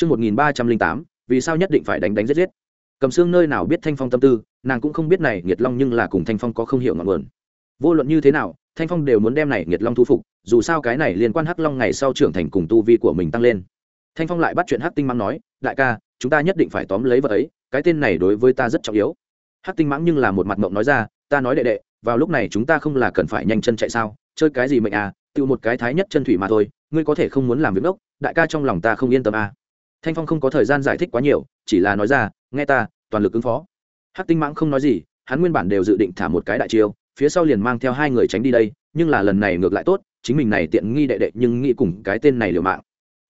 Trước 1308, vì sao nhất định phải đánh đánh giết giết? Cầm xương nơi nào biết Thanh Phong tâm tư, nàng cũng không biết này Nghiệt Long nhưng là cùng Thanh Phong có không hiểu ngọn nguồn. Vô luận như thế nào, Thanh Phong đều muốn đem này Nghiệt Long thu phục, dù sao cái này liên quan Hắc Long ngày sau trưởng thành cùng tu vi của mình tăng lên. Thanh Phong lại bắt chuyện Hắc Tinh Mãng nói, đại ca, chúng ta nhất định phải tóm lấy vật ấy, cái tên này đối với ta rất trọng yếu. Hắc Tinh Mãng nhưng là một mặt mộng nói ra, ta nói đệ đệ, vào lúc này chúng ta không là cần phải nhanh chân chạy sao, chơi cái gì mệnh à, tiêu một cái thái nhất chân thủy mà thôi, ngươi có thể không muốn làm việc đốc, đại ca trong lòng ta không yên tâm à thanh phong không có thời gian giải thích quá nhiều chỉ là nói ra nghe ta toàn lực ứng phó. Hát tinh mãng không nói gì hắn nguyên bản đều dự định thả một cái đại chiêu phía sau liền mang theo hai người tránh đi đây nhưng là lần này ngược lại tốt chính mình này tiện nghi đệ đệ nhưng nghĩ cùng cái tên này liều mạng.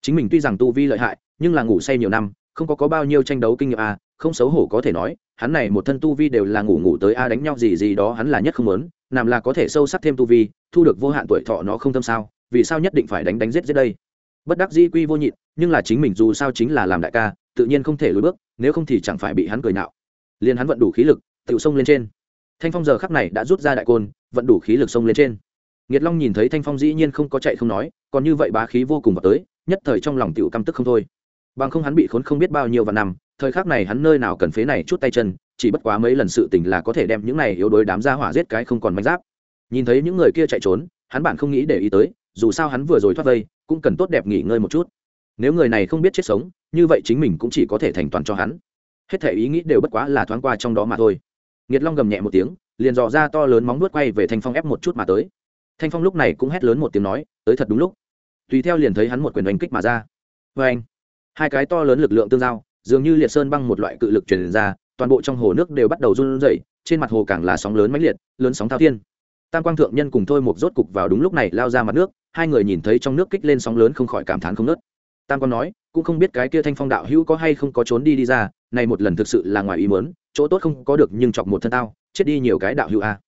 Chính mình tuy rằng tu vi lợi hại nhưng là ngủ say nhiều năm không có, có bao nhiêu tranh đấu kinh nghiệm à, không xấu hổ có thể nói hắn này một thân tu vi đều là ngủ ngủ tới a đánh nhau gì gì đó hắn là nhất không muốn làm là có thể sâu sắc thêm tu vi thu được vô hạn tuổi thọ nó không tâm sao vì sao nhất định phải đánh đánh giết giết đây? Bất đắc dĩ quy vô nhịn nhưng là chính mình dù sao chính là làm đại ca, tự nhiên không thể lùi bước, nếu không thì chẳng phải bị hắn cười nạo liền hắn vận đủ khí lực tự xông lên trên. Thanh phong giờ khắc này đã rút ra đại côn, vận đủ khí lực xông lên trên. Nghiệt long nhìn thấy thanh phong dĩ nhiên không có chạy không nói, còn như vậy bá khí vô cùng vào tới, nhất thời trong lòng tựu căm tức không thôi. Bằng không hắn bị khốn không biết bao nhiêu và năm, thời khắc này hắn nơi nào cần phế này chút tay chân, chỉ bất quá mấy lần sự tình là có thể đem những này yếu đuối đám ra hỏa giết cái không còn manh giáp. Nhìn thấy những người kia chạy trốn, hắn bản không nghĩ để ý tới, dù sao hắn vừa rồi thoát vây, cũng cần tốt đẹp nghỉ ngơi một chút nếu người này không biết chết sống, như vậy chính mình cũng chỉ có thể thành toàn cho hắn. Hết thể ý nghĩ đều bất quá là thoáng qua trong đó mà thôi. Nghiệt long gầm nhẹ một tiếng, liền dò ra to lớn móng nuốt quay về thanh phong ép một chút mà tới. Thanh phong lúc này cũng hét lớn một tiếng nói, tới thật đúng lúc. Tùy theo liền thấy hắn một quyền đánh kích mà ra. Vê anh hai cái to lớn lực lượng tương giao, dường như liệt sơn băng một loại cự lực truyền ra, toàn bộ trong hồ nước đều bắt đầu run rẩy, trên mặt hồ càng là sóng lớn mãnh liệt, lớn sóng thao thiên. Tam quang thượng nhân cùng thôi một rốt cục vào đúng lúc này lao ra mặt nước, hai người nhìn thấy trong nước kích lên sóng lớn không khỏi cảm thán không nớt tam quan nói, cũng không biết cái kia thanh phong đạo hữu có hay không có trốn đi đi ra, này một lần thực sự là ngoài ý mớn chỗ tốt không có được nhưng chọc một thân tao, chết đi nhiều cái đạo hữu a.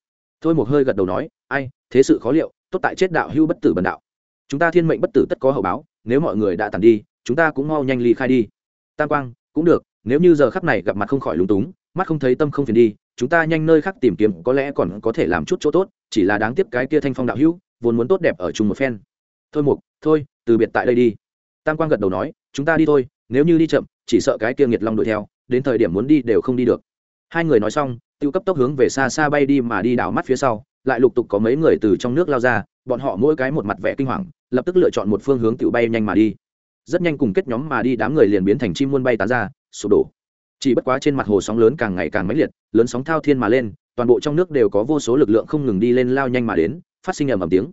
Thôi một hơi gật đầu nói, ai, thế sự khó liệu, tốt tại chết đạo hữu bất tử bần đạo. Chúng ta thiên mệnh bất tử tất có hậu báo, nếu mọi người đã tàn đi, chúng ta cũng mau nhanh ly khai đi. Tam quang, cũng được, nếu như giờ khắp này gặp mặt không khỏi lúng túng, mắt không thấy tâm không phiền đi, chúng ta nhanh nơi khác tìm kiếm, có lẽ còn có thể làm chút chỗ tốt, chỉ là đáng tiếc cái kia thanh phong đạo hữu, vốn muốn tốt đẹp ở chung một phen. Thôi mục thôi, từ biệt tại đây đi tam quang gật đầu nói, chúng ta đi thôi, nếu như đi chậm, chỉ sợ cái kia nghiệt long đuổi theo, đến thời điểm muốn đi đều không đi được. Hai người nói xong, tiêu cấp tốc hướng về xa xa bay đi mà đi đảo mắt phía sau, lại lục tục có mấy người từ trong nước lao ra, bọn họ mỗi cái một mặt vẻ kinh hoàng, lập tức lựa chọn một phương hướng tự bay nhanh mà đi. Rất nhanh cùng kết nhóm mà đi đám người liền biến thành chim muôn bay tán ra, sụp đổ. Chỉ bất quá trên mặt hồ sóng lớn càng ngày càng mãnh liệt, lớn sóng thao thiên mà lên, toàn bộ trong nước đều có vô số lực lượng không ngừng đi lên lao nhanh mà đến, phát sinh ầm ầm tiếng.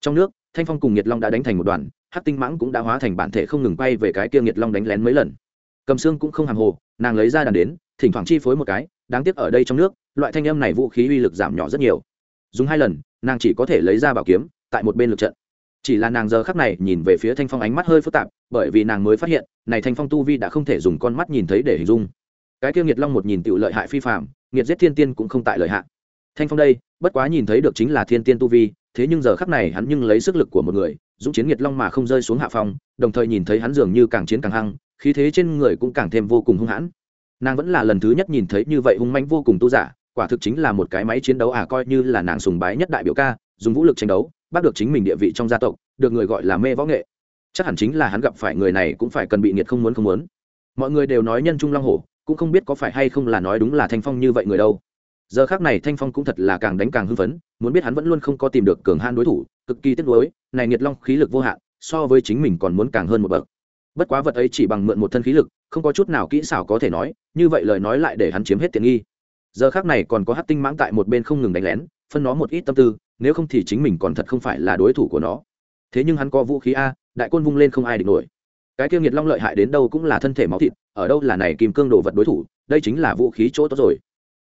Trong nước, thanh phong cùng nhiệt long đã đánh thành một đoàn hắc tinh mãng cũng đã hóa thành bản thể không ngừng quay về cái kia nghiệt long đánh lén mấy lần. Cầm xương cũng không hàng hồ, nàng lấy ra đàn đến, thỉnh thoảng chi phối một cái, đáng tiếc ở đây trong nước, loại thanh âm này vũ khí uy lực giảm nhỏ rất nhiều. Dùng hai lần, nàng chỉ có thể lấy ra bảo kiếm, tại một bên lực trận. Chỉ là nàng giờ khắc này nhìn về phía thanh phong ánh mắt hơi phức tạp, bởi vì nàng mới phát hiện, này thanh phong tu vi đã không thể dùng con mắt nhìn thấy để hình dung. Cái kia nghiệt long một nhìn tựu lợi hại phi phạm nghiệt giết thiên tiên cũng không tại lợi hại. Thanh phong đây, bất quá nhìn thấy được chính là thiên tiên tu vi thế nhưng giờ khắc này hắn nhưng lấy sức lực của một người, dũng chiến nghiệt long mà không rơi xuống hạ phong, đồng thời nhìn thấy hắn dường như càng chiến càng hăng, khí thế trên người cũng càng thêm vô cùng hung hãn. Nàng vẫn là lần thứ nhất nhìn thấy như vậy hung manh vô cùng tu giả, quả thực chính là một cái máy chiến đấu à coi như là nàng sùng bái nhất đại biểu ca, dùng vũ lực tranh đấu, bắt được chính mình địa vị trong gia tộc, được người gọi là mê võ nghệ. Chắc hẳn chính là hắn gặp phải người này cũng phải cần bị nghiệt không muốn không muốn. Mọi người đều nói nhân trung long hổ, cũng không biết có phải hay không là nói đúng là thanh phong như vậy người đâu giờ khác này thanh phong cũng thật là càng đánh càng hưng phấn, muốn biết hắn vẫn luôn không có tìm được cường han đối thủ, cực kỳ tiếc nuối, này nghiệt long khí lực vô hạn, so với chính mình còn muốn càng hơn một bậc. Bất quá vật ấy chỉ bằng mượn một thân khí lực, không có chút nào kỹ xảo có thể nói, như vậy lời nói lại để hắn chiếm hết tiện nghi. Giờ khác này còn có hát tinh mãng tại một bên không ngừng đánh lén, phân nó một ít tâm tư, nếu không thì chính mình còn thật không phải là đối thủ của nó. Thế nhưng hắn có vũ khí a, đại côn vung lên không ai địch nổi. Cái kia nghiệt long lợi hại đến đâu cũng là thân thể máu thịt, ở đâu là này kim cương đồ vật đối thủ, đây chính là vũ khí chỗ tốt rồi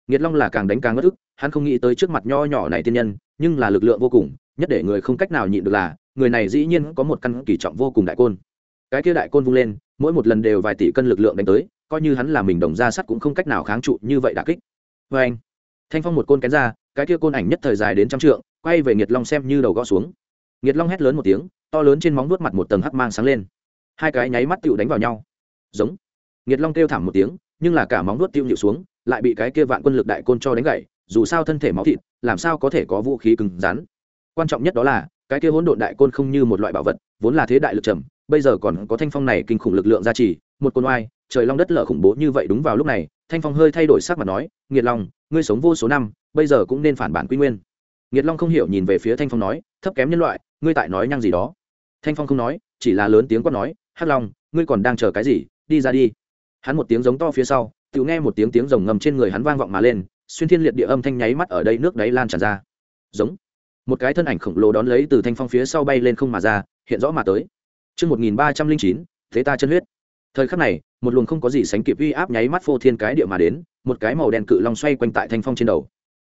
nghiệt long là càng đánh càng ngất ức, hắn không nghĩ tới trước mặt nho nhỏ này tiên nhân, nhưng là lực lượng vô cùng, nhất để người không cách nào nhịn được là, người này dĩ nhiên có một căn kỳ trọng vô cùng đại côn. Cái kia đại côn vung lên, mỗi một lần đều vài tỷ cân lực lượng đánh tới, coi như hắn là mình đồng ra sắt cũng không cách nào kháng trụ như vậy đà kích. Vê anh, thanh phong một côn kén ra, cái kia côn ảnh nhất thời dài đến trăm trượng, quay về nghiệt long xem như đầu gõ xuống. Nghiệt long hét lớn một tiếng, to lớn trên móng nuốt mặt một tầng hắc mang sáng lên. Hai cái nháy mắt tựu đánh vào nhau. Giống. Nghiệt long kêu thảm một tiếng, nhưng là cả móng nuốt tiêu nhịu xuống lại bị cái kia vạn quân lực đại côn cho đánh gãy dù sao thân thể máu thịt, làm sao có thể có vũ khí cứng rắn. Quan trọng nhất đó là, cái kia hỗn độn đại côn không như một loại bảo vật, vốn là thế đại lực trầm, bây giờ còn có thanh phong này kinh khủng lực lượng gia trì, một côn oai, trời long đất lở khủng bố như vậy đúng vào lúc này, thanh phong hơi thay đổi sắc mà nói, nghiệt long, ngươi sống vô số năm, bây giờ cũng nên phản bản quy nguyên. Nghiệt long không hiểu nhìn về phía thanh phong nói, thấp kém nhân loại, ngươi tại nói nhăng gì đó. Thanh phong không nói, chỉ là lớn tiếng quát nói, hắc long, ngươi còn đang chờ cái gì, đi ra đi. Hắn một tiếng giống to phía sau tự nghe một tiếng tiếng rồng ngầm trên người hắn vang vọng mà lên xuyên thiên liệt địa âm thanh nháy mắt ở đây nước đáy lan tràn ra giống một cái thân ảnh khổng lồ đón lấy từ thanh phong phía sau bay lên không mà ra hiện rõ mà tới Trước 1309, thế ta chân huyết. Thời khắc này, một luồng không có gì sánh kịp uy áp nháy mắt phô thiên cái địa mà đến, một cái màu đen cự long xoay quanh tại thanh phong trên đầu.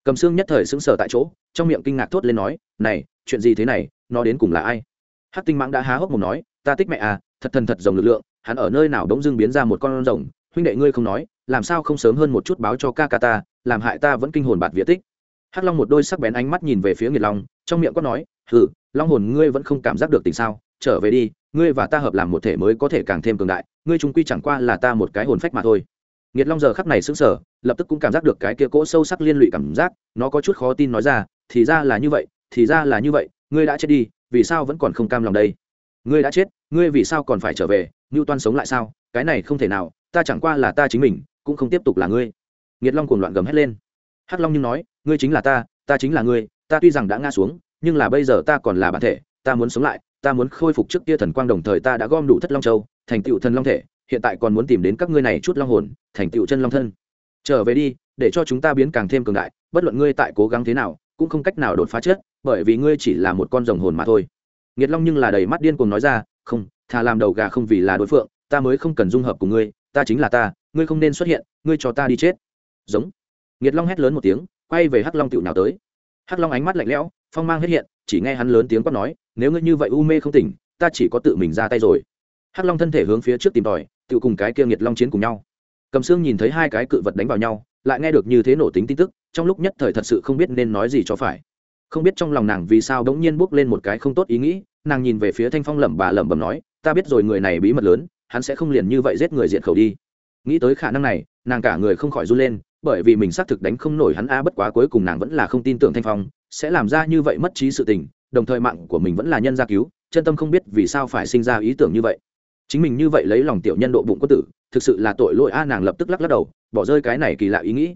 Cầm xương nhất thời sững sờ tại chỗ, trong miệng kinh ngạc thốt lên nói, "Này, chuyện gì thế này, nó đến cùng là ai?" Hắc Tinh Mãng đã há hốc mồm nói, "Ta tích mẹ à, thật thần thật rồng lực lượng, hắn ở nơi nào đống dưng biến ra một con rồng, huynh đệ ngươi không nói, làm sao không sớm hơn một chút báo cho ca ca ta, làm hại ta vẫn kinh hồn bạt vía tích." hắc long một đôi sắc bén ánh mắt nhìn về phía nghiệt long trong miệng có nói hừ long hồn ngươi vẫn không cảm giác được tình sao? Trở về đi ngươi và ta hợp làm một thể mới có thể càng thêm cường đại ngươi trung quy chẳng qua là ta một cái hồn phách mà thôi. Nghiệt long giờ khắc này sững sờ lập tức cũng cảm giác được cái kia cỗ sâu sắc liên lụy cảm giác nó có chút khó tin nói ra thì ra là như vậy thì ra là như vậy ngươi đã chết đi vì sao vẫn còn không cam lòng đây? Ngươi đã chết ngươi vì sao còn phải trở về ngưu toan sống lại sao? Cái này không thể nào ta chẳng qua là ta chính mình, cũng không tiếp tục là ngươi. Nghiệt long cuồng loạn gầm hét lên. Hắc long nhưng nói, ngươi chính là ta ta chính là ngươi, ta tuy rằng đã ngã xuống, nhưng là bây giờ ta còn là bản thể, ta muốn sống lại, ta muốn khôi phục trước kia thần quang đồng thời ta đã gom đủ thất long châu, thành tựu thần long thể, hiện tại còn muốn tìm đến các ngươi này chút long hồn, thành tựu chân long thân. Trở về đi, để cho chúng ta biến càng thêm cường đại, bất luận ngươi tại cố gắng thế nào, cũng không cách nào đột phá chết, bởi vì ngươi chỉ là một con rồng hồn mà thôi. Nghiệt long nhưng là đầy mắt điên cuồng nói ra, không, thà làm đầu gà không vì là đối phượng, ta mới không cần dung hợp cùng ngươi ta chính là ta, ngươi không nên xuất hiện, ngươi cho ta đi chết. Giống. Nghiệt long hét lớn một tiếng, quay về hắc long tựu nào tới. Hắc long ánh mắt lạnh lẽo, phong mang hết hiện, chỉ nghe hắn lớn tiếng quát nói, nếu ngươi như vậy u mê không tỉnh, ta chỉ có tự mình ra tay rồi. Hắc long thân thể hướng phía trước tìm tòi, tự cùng cái kia nghiệt long chiến cùng nhau. Cầm xương nhìn thấy hai cái cự vật đánh vào nhau, lại nghe được như thế nổ tính tin tức, trong lúc nhất thời thật sự không biết nên nói gì cho phải. Không biết trong lòng nàng vì sao đ ố n g nhiên bước lên một cái không tốt ý nghĩ, nàng nhìn về phía thanh phong lẩm bà lẩm bẩm nói, ta biết rồi, người này bí mật lớn hắn sẽ không liền như vậy giết người diện khẩu đi. Nghĩ tới khả năng này, nàng cả người không khỏi run lên, bởi vì mình xác thực đánh không nổi hắn a, bất quá cuối cùng nàng vẫn là không tin tưởng thanh phong, sẽ làm ra như vậy mất trí sự tình, đồng thời mạng của mình vẫn là nhân gia cứu, chân tâm không biết vì sao phải sinh ra ý tưởng như vậy. Chính mình như vậy lấy lòng tiểu nhân độ bụng quân tử, thực sự là tội lỗi a, nàng lập tức lắc lắc đầu, bỏ rơi cái này kỳ lạ ý nghĩ.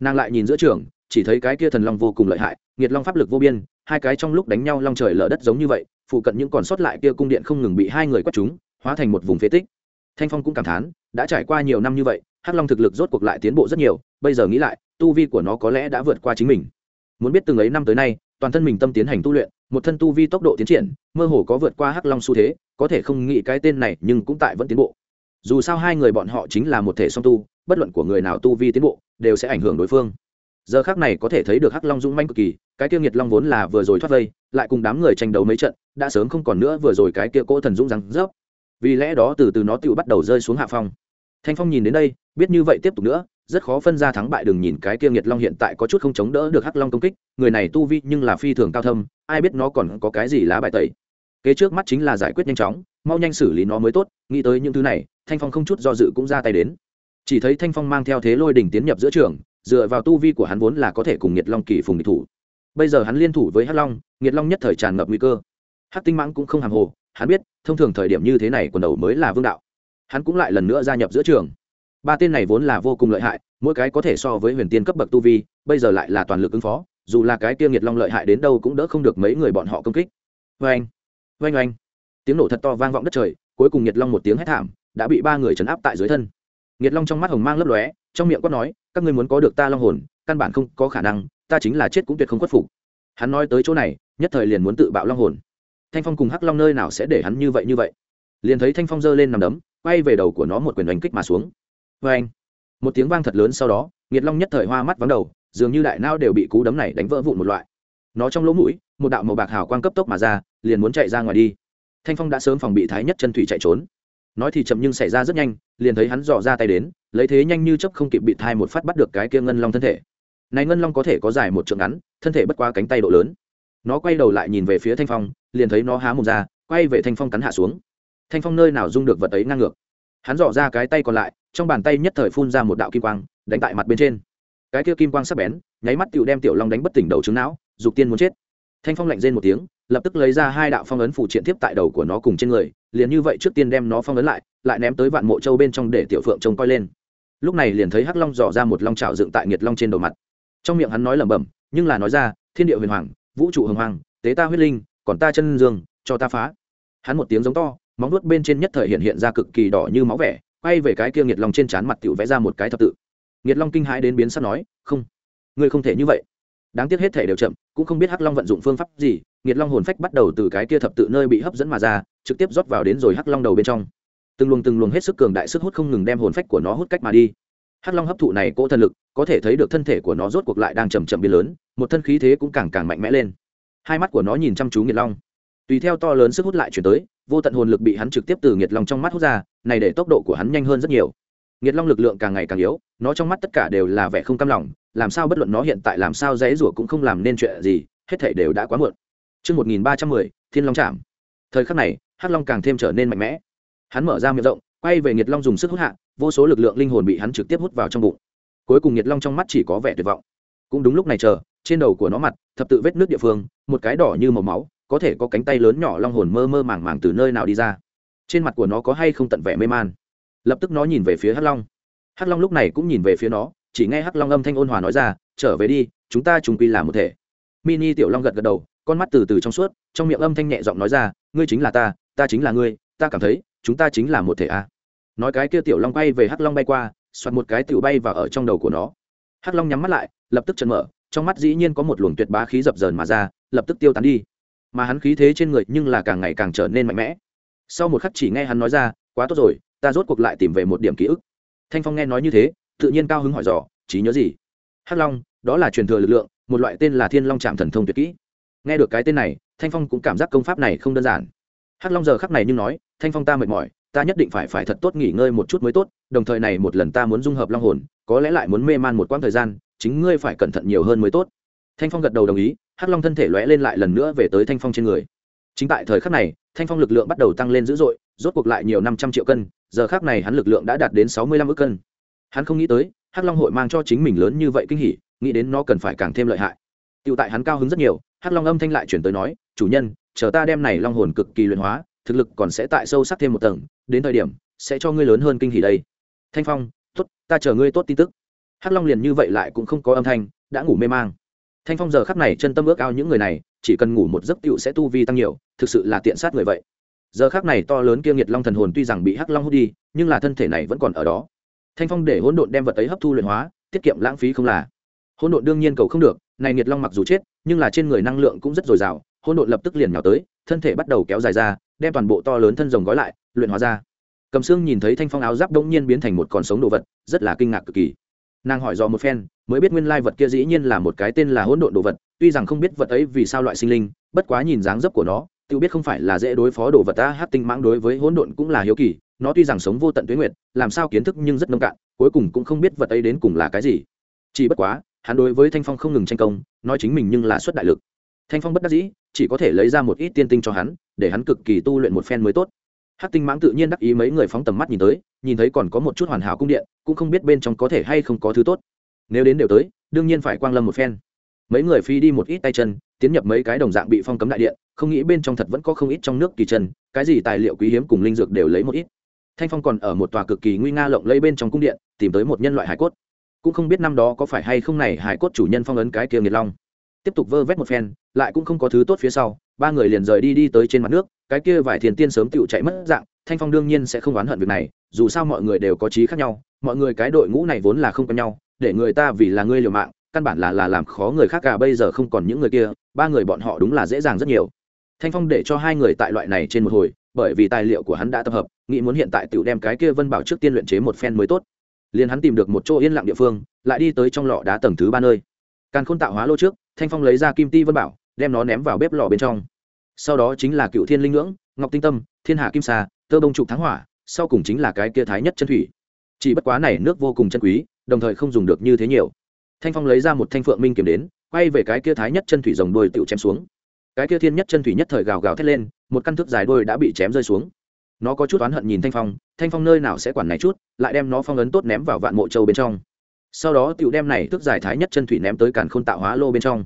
Nàng lại nhìn giữa trường, chỉ thấy cái kia thần long vô cùng lợi hại, nghiệt long pháp lực vô biên, hai cái trong lúc đánh nhau long trời lở đất giống như vậy, phụ cận những còn sót lại kia cung điện không ngừng bị hai người quét chúng, hóa thành một vùng phế tích thanh phong cũng cảm thán, đã trải qua nhiều năm như vậy, hắc long thực lực rốt cuộc lại tiến bộ rất nhiều, bây giờ nghĩ lại, tu vi của nó có lẽ đã vượt qua chính mình. Muốn biết từng ấy năm tới nay, toàn thân mình tâm tiến hành tu luyện, một thân tu vi tốc độ tiến triển, mơ hồ có vượt qua hắc long xu thế, có thể không nghĩ cái tên này nhưng cũng tại vẫn tiến bộ. Dù sao hai người bọn họ chính là một thể song tu, bất luận của người nào tu vi tiến bộ, đều sẽ ảnh hưởng đối phương. Giờ khác này có thể thấy được hắc long dũng manh cực kỳ, cái kia nghiệt long vốn là vừa rồi thoát vây, lại cùng đám người tranh đấu mấy trận, đã sớm không còn nữa vừa rồi cái kia cỗ thần dũng răng rớp vì lẽ đó từ từ nó tự bắt đầu rơi xuống hạ phong. Thanh phong nhìn đến đây, biết như vậy tiếp tục nữa, rất khó phân ra thắng bại đừng nhìn cái kia nghiệt long hiện tại có chút không chống đỡ được hắc long công kích, người này tu vi nhưng là phi thường cao thâm, ai biết nó còn có cái gì lá bài tẩy. Kế trước mắt chính là giải quyết nhanh chóng, mau nhanh xử lý nó mới tốt, nghĩ tới những thứ này, thanh phong không chút do dự cũng ra tay đến. Chỉ thấy thanh phong mang theo thế lôi đỉnh tiến nhập giữa trường, dựa vào tu vi của hắn vốn là có thể cùng nghiệt long kỳ phùng địch thủ. Bây giờ hắn liên thủ với hắc long, nghiệt long nhất thời tràn ngập nguy cơ. Hắc tinh mãng cũng không hàng hồ hắn biết, thông thường thời điểm như thế này quần đầu mới là vương đạo. Hắn cũng lại lần nữa gia nhập giữa trường. Ba tên này vốn là vô cùng lợi hại, mỗi cái có thể so với huyền tiên cấp bậc tu vi, bây giờ lại là toàn lực ứng phó, dù là cái tiêu nghiệt long lợi hại đến đâu cũng đỡ không được mấy người bọn họ công kích. Vê anh vê anh tiếng nổ thật to vang vọng đất trời, cuối cùng nghiệt long một tiếng hét thảm, đã bị ba người chấn áp tại dưới thân. Nghiệt long trong mắt hồng mang lấp lóe, trong miệng quát nói, các ngươi muốn có được ta long hồn, căn bản không có khả năng, ta chính là chết cũng tuyệt không khuất phục. Hắn nói tới chỗ này, nhất thời liền muốn tự bạo long hồn thanh phong cùng hắc long nơi nào sẽ để hắn như vậy như vậy? Liền thấy thanh phong giơ lên nằm đấm, quay về đầu của nó một quyền đánh kích mà xuống. Vê anh, một tiếng vang thật lớn sau đó nghiệt long nhất thời hoa mắt vắng đầu, dường như đại nao đều bị cú đấm này đánh vỡ vụn một loại. Nó trong lỗ mũi, một đạo màu bạc hào quang cấp tốc mà ra, liền muốn chạy ra ngoài đi. Thanh phong đã sớm phòng bị thái nhất chân thủy chạy trốn. Nói thì chậm nhưng xảy ra rất nhanh, liền thấy hắn dò ra tay đến, lấy thế nhanh như chấp không kịp bị thai một phát bắt được cái kia ngân long thân thể. Này ngân long có thể có dài một trượng ngắn, thân thể bất qua cánh tay độ lớn nó quay đầu lại nhìn về phía thanh phong, liền thấy nó há mồm ra, quay về thanh phong cắn hạ xuống. Thanh phong nơi nào dung được vật ấy ngang ngược. Hắn dò ra cái tay còn lại, trong bàn tay nhất thời phun ra một đạo kim quang, đánh tại mặt bên trên. Cái kia kim quang sắp bén, nháy mắt tựu đem tiểu long đánh bất tỉnh đầu trứng não, dục tiên muốn chết. Thanh phong lạnh rên một tiếng, lập tức lấy ra hai đạo phong ấn phủ triện tiếp tại đầu của nó cùng trên người, liền như vậy trước tiên đem nó phong ấn lại lại ném tới vạn mộ châu bên trong để tiểu phượng trông coi lên. Lúc này liền thấy hắc long dò ra một long trào dựng tại nghiệt long trên đầu mặt. Trong miệng hắn nói lẩm bẩm, nhưng là nói ra, thiên địa huyền hoàng vũ trụ hồng hoàng tế ta huyết linh, còn ta chân dương, cho ta phá. Hắn một tiếng giống to, móng nuốt bên trên nhất thời hiện hiện ra cực kỳ đỏ như máu vẻ, quay về cái kia nghiệt long trên trán mặt tiểu vẽ ra một cái thập tự. Nghiệt long kinh hãi đến biến sắc nói, không, ngươi không thể như vậy. Đáng tiếc hết thể đều chậm, cũng không biết hắc long vận dụng phương pháp gì, nghiệt long hồn phách bắt đầu từ cái kia thập tự nơi bị hấp dẫn mà ra, trực tiếp rót vào đến rồi hắc long đầu bên trong. Từng luồng từng luồng hết sức cường đại sức hút không ngừng đem hồn phách của nó hút cách mà đi hắc long hấp thụ này cỗ thân lực có thể thấy được thân thể của nó rốt cuộc lại đang chầm chậm biến lớn một thân khí thế cũng càng càng mạnh mẽ lên hai mắt của nó nhìn chăm chú nghiệt long tùy theo to lớn sức hút lại chuyển tới vô tận hồn lực bị hắn trực tiếp từ nghiệt long trong mắt hút ra này để tốc độ của hắn nhanh hơn rất nhiều nghiệt long lực lượng càng ngày càng yếu nó trong mắt tất cả đều là vẻ không cam lòng làm sao bất luận nó hiện tại làm sao dễ rủa cũng không làm nên chuyện gì hết thảy đều đã quá muộn Trước 1310, Thiên Long Trảm. Thời khắc này, Hắc Long càng thêm trở nên mạnh mẽ. Hắn mở ra miệng rộng, quay về Nghiệt Long dùng sức hút hạ, vô số lực lượng linh hồn bị hắn trực tiếp hút vào trong bụng. Cuối cùng nhiệt Long trong mắt chỉ có vẻ tuyệt vọng. Cũng đúng lúc này chờ, trên đầu của nó mặt, thập tự vết nước địa phương, một cái đỏ như màu máu, có thể có cánh tay lớn nhỏ long hồn mơ mơ màng màng từ nơi nào đi ra. Trên mặt của nó có hay không tận vẻ mê man. Lập tức nó nhìn về phía Hắc Long. Hắc Long lúc này cũng nhìn về phía nó, chỉ nghe hắc long âm thanh ôn hòa nói ra trở về đi chúng ta chúng quy là một thể mini tiểu long gật gật đầu con mắt từ từ trong suốt trong miệng âm thanh nhẹ giọng nói ra ngươi chính là ta ta chính là ngươi ta cảm thấy chúng ta chính là một thể a. À. nói cái kia tiểu long bay về hắc long bay qua xoặt một cái tiểu bay vào ở trong đầu của nó. Hắc long nhắm mắt lại, lập tức chân mở, trong mắt dĩ nhiên có một luồng tuyệt bá khí dập dờn mà ra, lập tức tiêu tán đi. Mà hắn khí thế trên người nhưng là càng ngày càng trở nên mạnh mẽ. Sau một khắc chỉ nghe hắn nói ra, quá tốt rồi, ta rốt cuộc lại tìm về một điểm ký ức. Thanh phong nghe nói như thế, tự nhiên cao hứng hỏi dò trí nhớ gì? Hắc long, đó là truyền thừa lực lượng, một loại tên là thiên long trạm thần thông tuyệt kỹ. Nghe được cái tên này, thanh phong cũng cảm giác công pháp này không đơn giản hắc long giờ khắc này nhưng nói, thanh phong ta mệt mỏi, ta nhất định phải phải thật tốt nghỉ ngơi một chút mới tốt, đồng thời này một lần ta muốn dung hợp long hồn, có lẽ lại muốn mê man một quãng thời gian, chính ngươi phải cẩn thận nhiều hơn mới tốt. Thanh phong gật đầu đồng ý, hắc long thân thể lóe lên lại lần nữa về tới thanh phong trên người. Chính tại thời khắc này, thanh phong lực lượng bắt đầu tăng lên dữ dội, rốt cuộc lại nhiều năm trăm triệu cân, giờ khác này hắn lực lượng đã đạt đến sáu mươi lăm ước cân. Hắn không nghĩ tới, hắc long hội mang cho chính mình lớn như vậy kinh hỉ, nghĩ đến nó cần phải càng thêm lợi hại. Tựu tại hắn cao hứng rất nhiều, hắc long âm thanh lại chuyển tới nói, chủ nhân chờ ta đem này long hồn cực kỳ luyện hóa, thực lực còn sẽ tại sâu sắc thêm một tầng, đến thời điểm, sẽ cho ngươi lớn hơn kinh hỉ đây. Thanh phong, tốt, ta chờ ngươi tốt tin tức. Hắc long liền như vậy lại cũng không có âm thanh, đã ngủ mê mang. Thanh phong giờ khắc này chân tâm ước ao những người này, chỉ cần ngủ một giấc tựu sẽ tu vi tăng nhiều, thực sự là tiện sát người vậy. Giờ khắc này to lớn kia nghiệt long thần hồn tuy rằng bị hắc long hút đi, nhưng là thân thể này vẫn còn ở đó. Thanh phong để hỗn độn đem vật ấy hấp thu luyện hóa, tiết kiệm lãng phí không là. Hỗn độn đương nhiên cầu không được, này nghiệt long mặc dù chết, nhưng là trên người năng lượng cũng rất dồi dào hỗn độn lập tức liền nhào tới, thân thể bắt đầu kéo dài ra, đem toàn bộ to lớn thân rồng gói lại, luyện hóa ra. Cầm xương nhìn thấy thanh phong áo giáp bỗng nhiên biến thành một con sống đồ vật, rất là kinh ngạc cực kỳ. Nàng hỏi dò một phen, mới biết nguyên lai vật kia dĩ nhiên là một cái tên là hỗn độn đồ vật, tuy rằng không biết vật ấy vì sao loại sinh linh, bất quá nhìn dáng dấp của nó, tự biết không phải là dễ đối phó đồ vật ta hát tinh mãng đối với hỗn độn cũng là hiếu kỳ, nó tuy rằng sống vô tận tuyến nguyệt, làm sao kiến thức nhưng rất nông cạn, cuối cùng cũng không biết vật ấy đến cùng là cái gì. Chỉ bất quá, hắn đối với thanh phong không ngừng tranh công, nói chính mình nhưng là xuất đại lực thanh phong bất đắc dĩ, chỉ có thể lấy ra một ít tiên tinh cho hắn, để hắn cực kỳ tu luyện một phen mới tốt. Hát tinh mãng tự nhiên đắc ý mấy người phóng tầm mắt nhìn tới, nhìn thấy còn có một chút hoàn hảo cung điện, cũng không biết bên trong có thể hay không có thứ tốt. Nếu đến đều tới, đương nhiên phải quang lâm một phen. Mấy người phi đi một ít tay chân, tiến nhập mấy cái đồng dạng bị phong cấm đại điện, không nghĩ bên trong thật vẫn có không ít trong nước kỳ chân, cái gì tài liệu quý hiếm cùng linh dược đều lấy một ít. Thanh phong còn ở một tòa cực kỳ nguy nga lộng lây bên trong cung điện, tìm tới một nhân loại hải cốt. Cũng không biết năm đó có phải hay không này hải cốt chủ nhân phong ấn cái kia nghiệt long. Tiếp tục vơ vét một phen lại cũng không có thứ tốt phía sau, ba người liền rời đi đi tới trên mặt nước, cái kia vải thiền tiên sớm tựu chạy mất dạng, thanh phong đương nhiên sẽ không oán hận việc này, dù sao mọi người đều có trí khác nhau, mọi người cái đội ngũ này vốn là không có nhau, để người ta vì là ngươi liều mạng, căn bản là là làm khó người khác cả, bây giờ không còn những người kia, ba người bọn họ đúng là dễ dàng rất nhiều. Thanh phong để cho hai người tại loại này trên một hồi, bởi vì tài liệu của hắn đã tập hợp, nghĩ muốn hiện tại tựu đem cái kia vân bảo trước tiên luyện chế một phen mới tốt. Liền hắn tìm được một chỗ yên lặng địa phương, lại đi tới trong lọ đá tầng thứ ba nơi. Càn khôn tạo hóa lô trước, thanh phong lấy ra kim ti vân bảo đem nó ném vào bếp lò bên trong. Sau đó chính là cựu thiên linh ngưỡng, ngọc tinh tâm, thiên hạ kim sa tơ bông trục thắng hỏa, sau cùng chính là cái kia thái nhất chân thủy. Chỉ bất quá này nước vô cùng chân quý, đồng thời không dùng được như thế nhiều. Thanh phong lấy ra một thanh phượng minh kiếm đến, quay về cái kia thái nhất chân thủy rồng đôi tựu chém xuống. Cái kia thiên nhất chân thủy nhất thời gào gào thét lên, một căn thước dài đôi đã bị chém rơi xuống. Nó có chút oán hận nhìn thanh phong thanh phong nơi nào sẽ quản này chút, lại đem nó phong ấn tốt ném vào vạn mộ châu bên trong. Sau đó tựu đem này thước dài thái nhất chân thủy ném tới càn khôn tạo hóa lô bên trong.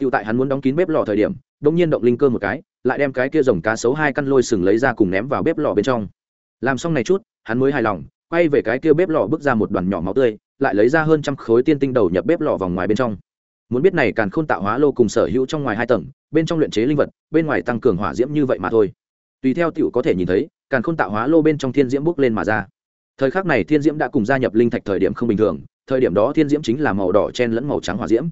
Tiểu tại hắn muốn đóng kín bếp lò thời điểm, đột nhiên động linh cơ một cái, lại đem cái kia rồng cá sấu hai căn lôi sừng lấy ra cùng ném vào bếp lò bên trong. Làm xong này chút, hắn mới hài lòng, quay về cái kia bếp lò bước ra một đoàn nhỏ máu tươi, lại lấy ra hơn trăm khối tiên tinh đầu nhập bếp lò vòng ngoài bên trong. Muốn biết này càn khôn tạo hóa lô cùng sở hữu trong ngoài hai tầng, bên trong luyện chế linh vật, bên ngoài tăng cường hỏa diễm như vậy mà thôi. Tùy theo tiểu có thể nhìn thấy, càn khôn tạo hóa lô bên trong thiên diễm bước lên mà ra. Thời khắc này thiên diễm đã cùng gia nhập linh thạch thời điểm không bình thường, thời điểm đó thiên diễm chính là màu đỏ chen lẫn màu trắng hỏa diễm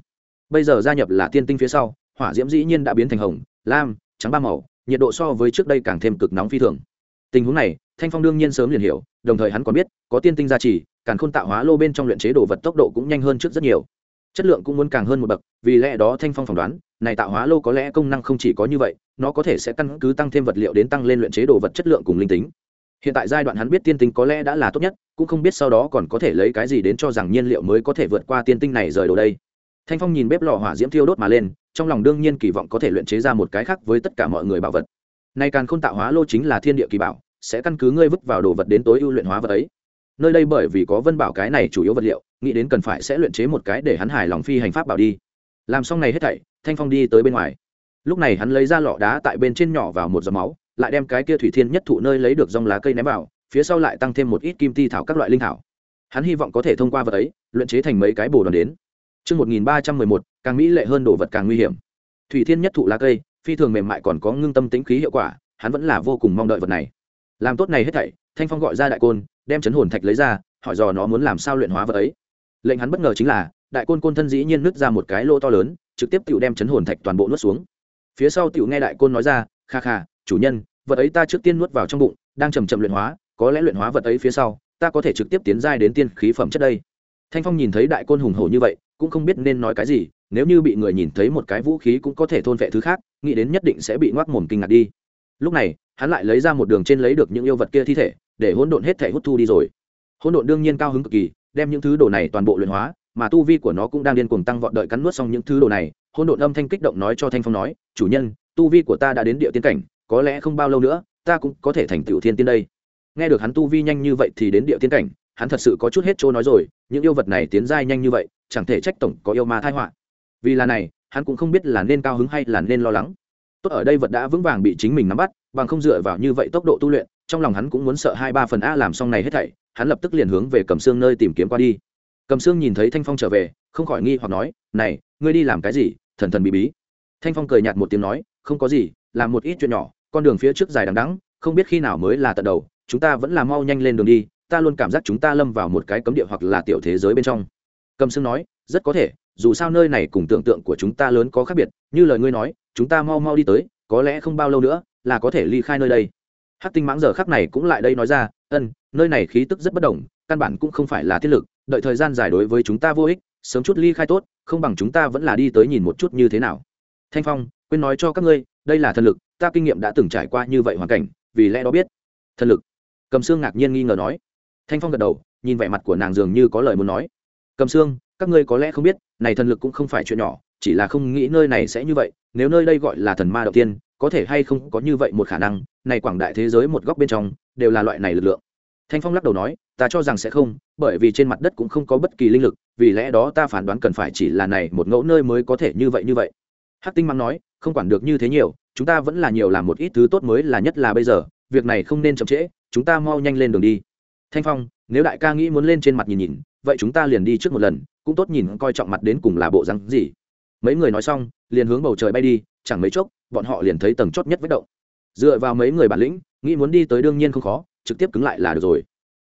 bây giờ gia nhập là tiên tinh phía sau, hỏa diễm dĩ nhiên đã biến thành hồng, lam, trắng ba màu, nhiệt độ so với trước đây càng thêm cực nóng phi thường. Tình huống này, thanh phong đương nhiên sớm liền hiểu, đồng thời hắn còn biết, có tiên tinh gia trì càng khôn tạo hóa lô bên trong luyện chế đồ vật tốc độ cũng nhanh hơn trước rất nhiều. Chất lượng cũng muốn càng hơn một bậc, vì lẽ đó thanh phong phỏng đoán, này tạo hóa lô có lẽ công năng không chỉ có như vậy, nó có thể sẽ căn cứ tăng thêm vật liệu đến tăng lên luyện chế đồ vật chất lượng cùng linh tính. Hiện tại giai đoạn hắn biết tiên tinh có lẽ đã là tốt nhất, cũng không biết sau đó còn có thể lấy cái gì đến cho rằng nhiên liệu mới có thể vượt qua tiên tinh này rời đồ đây thanh phong nhìn bếp lò hỏa diễm thiêu đốt mà lên, trong lòng đương nhiên kỳ vọng có thể luyện chế ra một cái khác với tất cả mọi người bảo vật. Nay càng khôn tạo hóa lô chính là thiên địa kỳ bảo, sẽ căn cứ ngươi vứt vào đồ vật đến tối ưu luyện hóa vật ấy. Nơi đây bởi vì có vân bảo cái này chủ yếu vật liệu, nghĩ đến cần phải sẽ luyện chế một cái để hắn hài lòng phi hành pháp bảo đi. Làm xong này hết thảy, thanh phong đi tới bên ngoài. Lúc này hắn lấy ra lọ đá tại bên trên nhỏ vào một giọt máu, lại đem cái kia thủy thiên nhất thụ nơi lấy được dòng lá cây ném vào, phía sau lại tăng thêm một ít kim ti thảo các loại linh thảo. Hắn hy vọng có thể thông qua vật ấy, luyện chế thành mấy cái bồ đoàn đến. Chương 1311, càng mỹ lệ hơn đồ vật càng nguy hiểm. Thủy Thiên nhất thụ lá cây, phi thường mềm mại còn có ngưng tâm tính khí hiệu quả, hắn vẫn là vô cùng mong đợi vật này. Làm tốt này hết thảy, Thanh Phong gọi ra đại côn, đem chấn hồn thạch lấy ra, hỏi dò nó muốn làm sao luyện hóa vật ấy. Lệnh hắn bất ngờ chính là, đại côn côn thân dĩ nhiên nứt ra một cái lỗ to lớn, trực tiếp tiểu đem chấn hồn thạch toàn bộ nuốt xuống. Phía sau tiểu nghe đại côn nói ra, kha kha, chủ nhân, vật ấy ta trước tiên nuốt vào trong bụng, đang chậm chậm luyện hóa, có lẽ luyện hóa vật ấy phía sau, ta có thể trực tiếp tiến giai đến tiên khí phẩm chất đây. Thanh Phong nhìn thấy đại côn hùng hổ như vậy, cũng không biết nên nói cái gì, nếu như bị người nhìn thấy một cái vũ khí cũng có thể thôn vệ thứ khác, nghĩ đến nhất định sẽ bị ngoác mồm kinh ngạc đi. Lúc này, hắn lại lấy ra một đường trên lấy được những yêu vật kia thi thể, để hỗn độn hết thể hút thu đi rồi. Hỗn độn đương nhiên cao hứng cực kỳ, đem những thứ đồ này toàn bộ luyện hóa, mà tu vi của nó cũng đang điên cuồng tăng vọt đợi cắn nuốt xong những thứ đồ này, hỗn độn âm thanh kích động nói cho thanh phong nói, chủ nhân, tu vi của ta đã đến địa tiên cảnh, có lẽ không bao lâu nữa, ta cũng có thể thành tựu thiên tiên đây. Nghe được hắn tu vi nhanh như vậy thì đến địa tiên cảnh, hắn thật sự có chút hết chỗ nói rồi, những yêu vật này tiến giai nhanh như vậy chẳng thể trách tổng có yêu ma thai họa. Vì là này, hắn cũng không biết là nên cao hứng hay là nên lo lắng. Tốt ở đây vật đã vững vàng bị chính mình nắm bắt, bằng không dựa vào như vậy tốc độ tu luyện, trong lòng hắn cũng muốn sợ hai ba phần a làm xong này hết thảy, hắn lập tức liền hướng về cầm xương nơi tìm kiếm qua đi. Cầm xương nhìn thấy thanh phong trở về, không khỏi nghi hoặc nói, này, ngươi đi làm cái gì, thần thần bí bí? Thanh phong cười nhạt một tiếng nói, không có gì, làm một ít chuyện nhỏ, con đường phía trước dài đằng đẵng, không biết khi nào mới là tận đầu, chúng ta vẫn là mau nhanh lên đường đi, ta luôn cảm giác chúng ta lâm vào một cái cấm địa hoặc là tiểu thế giới bên trong cầm sương nói, rất có thể, dù sao nơi này cùng tưởng tượng của chúng ta lớn có khác biệt, như lời ngươi nói, chúng ta mau mau đi tới, có lẽ không bao lâu nữa là có thể ly khai nơi đây. Hắc tinh mãng giờ khắc này cũng lại đây nói ra, ân, nơi này khí tức rất bất đồng, căn bản cũng không phải là thiết lực, đợi thời gian dài đối với chúng ta vô ích, sớm chút ly khai tốt, không bằng chúng ta vẫn là đi tới nhìn một chút như thế nào. Thanh phong, quên nói cho các ngươi, đây là thần lực, ta kinh nghiệm đã từng trải qua như vậy hoàn cảnh, vì lẽ đó biết. Thần lực. Cầm xương ngạc nhiên nghi ngờ nói. Thanh phong gật đầu, nhìn vẻ mặt của nàng dường như có lời muốn nói cầm xương, các ngươi có lẽ không biết, này thần lực cũng không phải chuyện nhỏ, chỉ là không nghĩ nơi này sẽ như vậy, nếu nơi đây gọi là thần ma đầu tiên, có thể hay không có như vậy một khả năng, này quảng đại thế giới một góc bên trong, đều là loại này lực lượng. Thanh phong lắc đầu nói, ta cho rằng sẽ không, bởi vì trên mặt đất cũng không có bất kỳ linh lực, vì lẽ đó ta phán đoán cần phải chỉ là này một ngẫu nơi mới có thể như vậy như vậy. Hắc tinh mắng nói, không quản được như thế nhiều, chúng ta vẫn là nhiều làm một ít thứ tốt mới là nhất là bây giờ, việc này không nên chậm trễ, chúng ta mau nhanh lên đường đi. Thanh phong, nếu đại ca nghĩ muốn lên trên mặt nhìn nhìn vậy chúng ta liền đi trước một lần, cũng tốt nhìn coi trọng mặt đến cùng là bộ rắn gì. Mấy người nói xong, liền hướng bầu trời bay đi, chẳng mấy chốc, bọn họ liền thấy tầng chót nhất vết động. Dựa vào mấy người bản lĩnh, nghĩ muốn đi tới đương nhiên không khó, trực tiếp cứng lại là được rồi.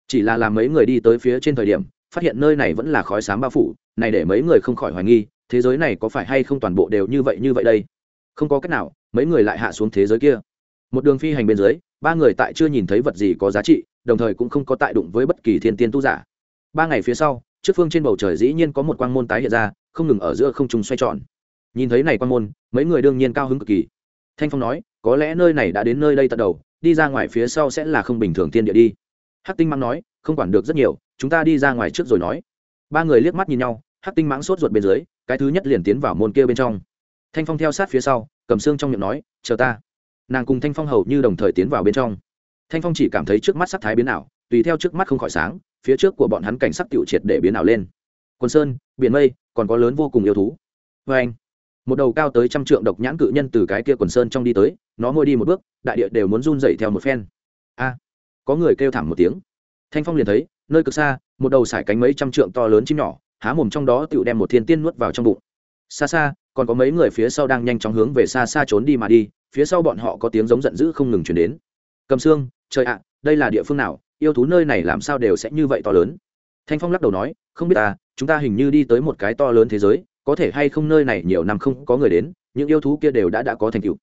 Chỉ là làm mấy người đi tới phía trên thời điểm, phát hiện nơi này vẫn là khói sám bao phủ, này để mấy người không khỏi hoài nghi, thế giới này có phải hay không toàn bộ đều như vậy như vậy đây? Không có cách nào, mấy người lại hạ xuống thế giới kia. Một đường phi hành bên dưới, ba người tại chưa nhìn thấy vật gì có giá trị, đồng thời cũng không có tại đụng với bất kỳ thiên tiên tu giả ba ngày phía sau, trước phương trên bầu trời dĩ nhiên có một quang môn tái hiện ra, không ngừng ở giữa không trung xoay tròn. Nhìn thấy này quang môn, mấy người đương nhiên cao hứng cực kỳ. Thanh phong nói, có lẽ nơi này đã đến nơi đây tận đầu, đi ra ngoài phía sau sẽ là không bình thường tiên địa đi. Hắc tinh mãng nói, không quản được rất nhiều, chúng ta đi ra ngoài trước rồi nói. Ba người liếc mắt nhìn nhau, hắc tinh mãng sốt ruột bên dưới, cái thứ nhất liền tiến vào môn kia bên trong. Thanh phong theo sát phía sau, cầm xương trong miệng nói, chờ ta. Nàng cùng thanh phong hầu như đồng thời tiến vào bên trong. Thanh phong chỉ cảm thấy trước mắt sắc thái biến ảo, tùy theo trước mắt không khỏi sáng phía trước của bọn hắn cảnh sắc tiểu triệt để biến ảo lên. Quần sơn, biển mây, còn có lớn vô cùng yêu thú. Vê anh, một đầu cao tới trăm trượng độc nhãn cự nhân từ cái kia quần sơn trong đi tới, nó môi đi một bước, đại địa đều muốn run dậy theo một phen. A, có người kêu thảm một tiếng. Thanh phong liền thấy, nơi cực xa, một đầu sải cánh mấy trăm trượng to lớn chim nhỏ, há mồm trong đó tựu đem một thiên tiên nuốt vào trong bụng. Xa xa, còn có mấy người phía sau đang nhanh chóng hướng về xa xa trốn đi mà đi, phía sau bọn họ có tiếng giống giận dữ không ngừng chuyển đến. Cầm xương, trời ạ, đây là địa phương nào? Yêu thú nơi này làm sao đều sẽ như vậy to lớn? Thanh phong lắc đầu nói, không biết ta, chúng ta hình như đi tới một cái to lớn thế giới, có thể hay không nơi này nhiều năm không có người đến, những yêu thú kia đều đã đã có thành tựu.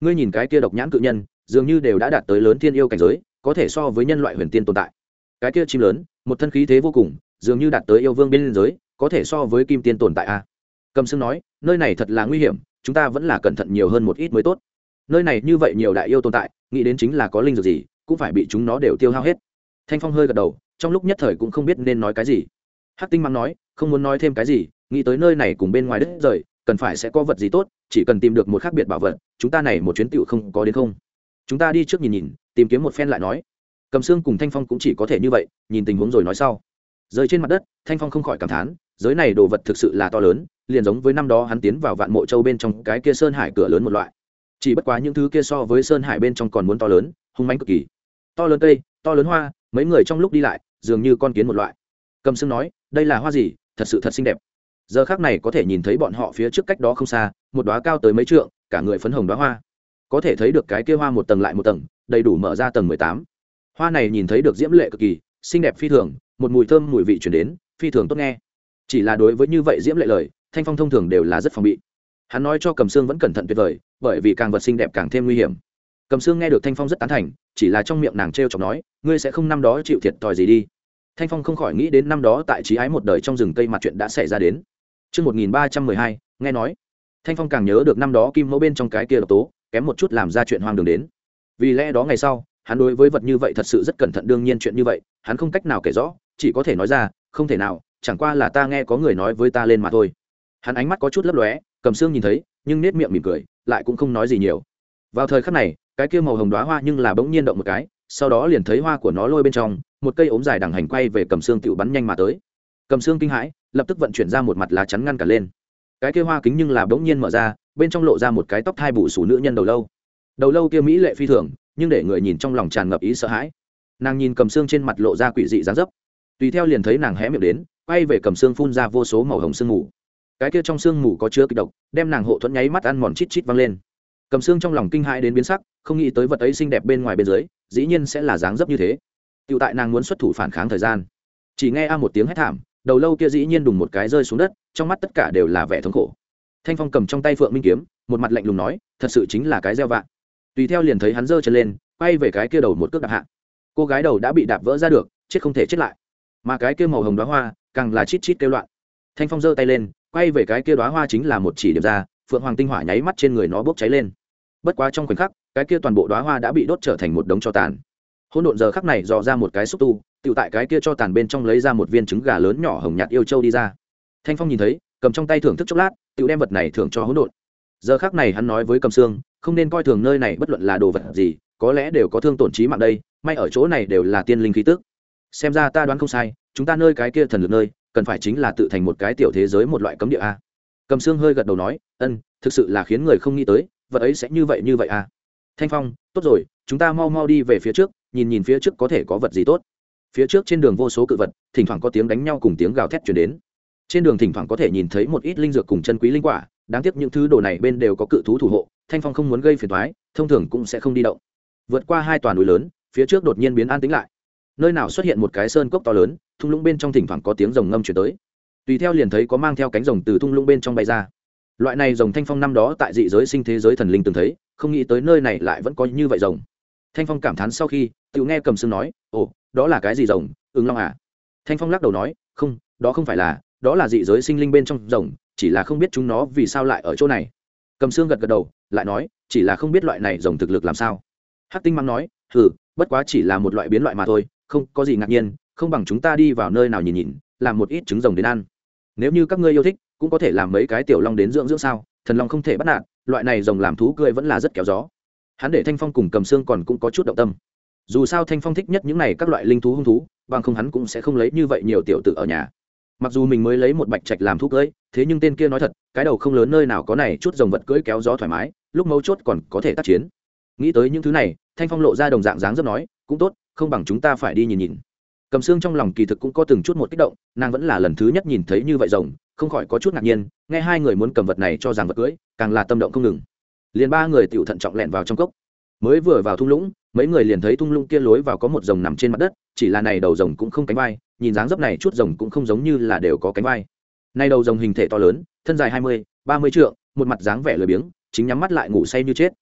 Ngươi nhìn cái kia độc nhãn cự nhân, dường như đều đã đạt tới lớn thiên yêu cảnh giới, có thể so với nhân loại huyền tiên tồn tại. Cái kia chim lớn, một thân khí thế vô cùng, dường như đạt tới yêu vương bên giới, có thể so với kim tiên tồn tại a. Cầm sương nói, nơi này thật là nguy hiểm, chúng ta vẫn là cẩn thận nhiều hơn một ít mới tốt. Nơi này như vậy nhiều đại yêu tồn tại, nghĩ đến chính là có linh dược gì, cũng phải bị chúng nó đều tiêu hao hết thanh phong hơi gật đầu, trong lúc nhất thời cũng không biết nên nói cái gì. Hắc tinh mắng nói, không muốn nói thêm cái gì, nghĩ tới nơi này cùng bên ngoài đất rời, cần phải sẽ có vật gì tốt, chỉ cần tìm được một khác biệt bảo vật, chúng ta này một chuyến tựu không có đến không. Chúng ta đi trước nhìn nhìn, tìm kiếm một phen lại nói. Cầm xương cùng thanh phong cũng chỉ có thể như vậy, nhìn tình huống rồi nói sau. Rơi trên mặt đất, thanh phong không khỏi cảm thán, giới này đồ vật thực sự là to lớn, liền giống với năm đó hắn tiến vào vạn mộ châu bên trong cái kia sơn hải cửa lớn một loại. Chỉ bất quá những thứ kia so với sơn hải bên trong còn muốn to lớn, hung mánh cực kỳ. To lớn cây, to lớn hoa mấy người trong lúc đi lại, dường như con kiến một loại. Cầm sương nói, đây là hoa gì? Thật sự thật xinh đẹp. Giờ khác này có thể nhìn thấy bọn họ phía trước cách đó không xa, một đoá cao tới mấy trượng, cả người phấn hồng đoá hoa. Có thể thấy được cái kia hoa một tầng lại một tầng, đầy đủ mở ra tầng mười tám. Hoa này nhìn thấy được diễm lệ cực kỳ, xinh đẹp phi thường, một mùi thơm mùi vị chuyển đến, phi thường tốt nghe. Chỉ là đối với như vậy diễm lệ lời, thanh phong thông thường đều là rất phòng bị. Hắn nói cho cầm sương vẫn cẩn thận tuyệt vời, bởi vì càng vật xinh đẹp càng thêm nguy hiểm cầm sương nghe được thanh phong rất tán thành chỉ là trong miệng nàng t r e o chọc nói ngươi sẽ không năm đó chịu thiệt thòi gì đi. Thanh phong không khỏi nghĩ đến năm đó tại trí ái một đời trong rừng cây mặt chuyện đã xảy ra đến. Trước 1312, nghe nói, thanh phong càng nhớ được năm đó kim mẫu bên trong cái kia độc tố kém một chút làm ra chuyện hoang đường đến. Vì lẽ đó ngày sau hắn đối với vật như vậy thật sự rất cẩn thận đương nhiên chuyện như vậy hắn không cách nào kể rõ chỉ có thể nói ra không thể nào chẳng qua là ta nghe có người nói với ta lên mà thôi. Hắn ánh mắt có chút lấp lóe cầm xương nhìn thấy nhưng nết miệng mỉm cười lại cũng không nói gì nhiều vào thời khắc này, cái kia màu hồng đoá hoa nhưng là bỗng nhiên động một cái, sau đó liền thấy hoa của nó lôi bên trong, một cây ốm dài đằng hành quay về cầm xương tựu bắn nhanh mà tới. Cầm xương kinh hãi, lập tức vận chuyển ra một mặt lá chắn ngăn cả lên. Cái kia hoa kính nhưng là bỗng nhiên mở ra, bên trong lộ ra một cái tóc thai bụ sủ nữ nhân đầu lâu. Đầu lâu kia mỹ lệ phi thường, nhưng để người nhìn trong lòng tràn ngập ý sợ hãi. Nàng nhìn cầm xương trên mặt lộ ra quỷ dị dáng dấp. Tùy theo liền thấy nàng hé miệng đến, quay về cầm xương phun ra vô số màu hồng sương mù. Cái kia trong sương mù có chứa kịch độc, đem nàng hộ thuẫn nháy mắt ăn mòn chít chít văng lên cầm xương trong lòng kinh hãi đến biến sắc, không nghĩ tới vật ấy xinh đẹp bên ngoài bên dưới, dĩ nhiên sẽ là dáng dấp như thế. Tựu tại nàng muốn xuất thủ phản kháng thời gian. Chỉ nghe a một tiếng hét thảm, đầu lâu kia dĩ nhiên đùng một cái rơi xuống đất, trong mắt tất cả đều là vẻ thống khổ. Thanh phong cầm trong tay phượng minh kiếm, một mặt lạnh lùng nói, thật sự chính là cái gieo vạn tùy theo liền thấy hắn giơ chân lên, quay về cái kia đầu một cước đạp hạ. Cô gái đầu đã bị đạp vỡ ra được, chết không thể chết lại. Mà cái kia màu hồng đoá hoa, càng là chít chít kêu loạn. Thanh phong giơ tay lên, quay về cái kia đoá hoa chính là một chỉ điểm ra, phượng hoàng tinh hỏa nháy mắt trên người nó bốc cháy lên bất quá trong khoảnh khắc, cái kia toàn bộ đoá hoa đã bị đốt trở thành một đống cho tàn. Hỗn độn giờ khắc này dò ra một cái xúc tu tự tại cái kia cho tàn bên trong lấy ra một viên trứng gà lớn nhỏ hồng nhạt yêu châu đi ra. Thanh phong nhìn thấy, cầm trong tay thưởng thức chốc lát tự đem vật này thưởng cho hỗn độn. Giờ khắc này hắn nói với cầm sương, không nên coi thường nơi này bất luận là đồ vật gì, có lẽ đều có thương tổn trí mạng đây, may ở chỗ này đều là tiên linh khí tức. Xem ra ta đoán không sai, chúng ta nơi cái kia thần lực nơi, cần phải chính là tự thành một cái tiểu thế giới một loại cấm địa a. Cầm xương hơi gật đầu nói ân thực sự là khiến người không nghĩ tới vật ấy sẽ như vậy như vậy à? Thanh phong, tốt rồi, chúng ta mau mau đi về phía trước, nhìn nhìn phía trước có thể có vật gì tốt. Phía trước trên đường vô số cự vật, thỉnh thoảng có tiếng đánh nhau cùng tiếng gào thét chuyển đến. Trên đường thỉnh thoảng có thể nhìn thấy một ít linh dược cùng chân quý linh quả, đáng tiếc những thứ đồ này bên đều có cự thú thủ hộ, thanh phong không muốn gây phiền thoái thông thường cũng sẽ không đi động. Vượt qua hai toàn núi lớn, phía trước đột nhiên biến an tĩnh lại. Nơi nào xuất hiện một cái sơn cốc to lớn, thung lũng bên trong thỉnh thoảng có tiếng rồng ngâm chuyển tới. Tùy theo liền thấy có mang theo cánh rồng từ thung lũng bên trong bay ra loại này rồng thanh phong năm đó tại dị giới sinh thế giới thần linh từng thấy, không nghĩ tới nơi này lại vẫn có như vậy rồng. Thanh phong cảm thán sau khi tự nghe cầm sương nói, ồ, đó là cái gì rồng? Ứng long à. Thanh phong lắc đầu nói, không, đó không phải là, đó là dị giới sinh linh bên trong rồng, chỉ là không biết chúng nó vì sao lại ở chỗ này. Cầm xương gật gật đầu, lại nói, chỉ là không biết loại này rồng thực lực làm sao. Hắc tinh mắng nói ừ bất quá chỉ là một loại biến loại mà thôi, không có gì ngạc nhiên, không bằng chúng ta đi vào nơi nào nhìn nhìn, làm một ít trứng rồng đến ăn. Nếu như các ngươi yêu thích cũng có thể làm mấy cái tiểu long đến dưỡng dưỡng sao thần long không thể bắt nạt loại này rồng làm thú cười vẫn là rất kéo gió. Hắn để thanh phong cùng cầm xương còn cũng có chút động tâm. Dù sao thanh phong thích nhất những này các loại linh thú hung thú bằng không hắn cũng sẽ không lấy như vậy nhiều tiểu tự ở nhà. Mặc dù mình mới lấy một bạch trạch làm thú cưỡi, thế nhưng tên kia nói thật cái đầu không lớn nơi nào có này chút dòng vật cưỡi kéo gió thoải mái lúc mấu chốt còn có thể tác chiến. Nghĩ tới những thứ này thanh phong lộ ra đồng dạng dáng rất nói cũng tốt không bằng chúng ta phải đi nhìn nhìn cầm xương trong lòng kỳ thực cũng có từng chút một kích động nàng vẫn là lần thứ nhất nhìn thấy như vậy rồng không khỏi có chút ngạc nhiên nghe hai người muốn cầm vật này cho rằng vật cưới, càng là tâm động không ngừng. Liền ba người tiểu thận trọng lẹn vào trong cốc. Mới vừa vào thung lũng mấy người liền thấy thung lũng kia lối vào có một rồng nằm trên mặt đất chỉ là này đầu rồng cũng không cánh vai nhìn dáng dấp này chút rồng cũng không giống như là đều có cánh vai. Nay đầu rồng hình thể to lớn thân dài hai mươi ba mươi trượng một mặt dáng vẻ lười biếng chính nhắm mắt lại ngủ say như chết.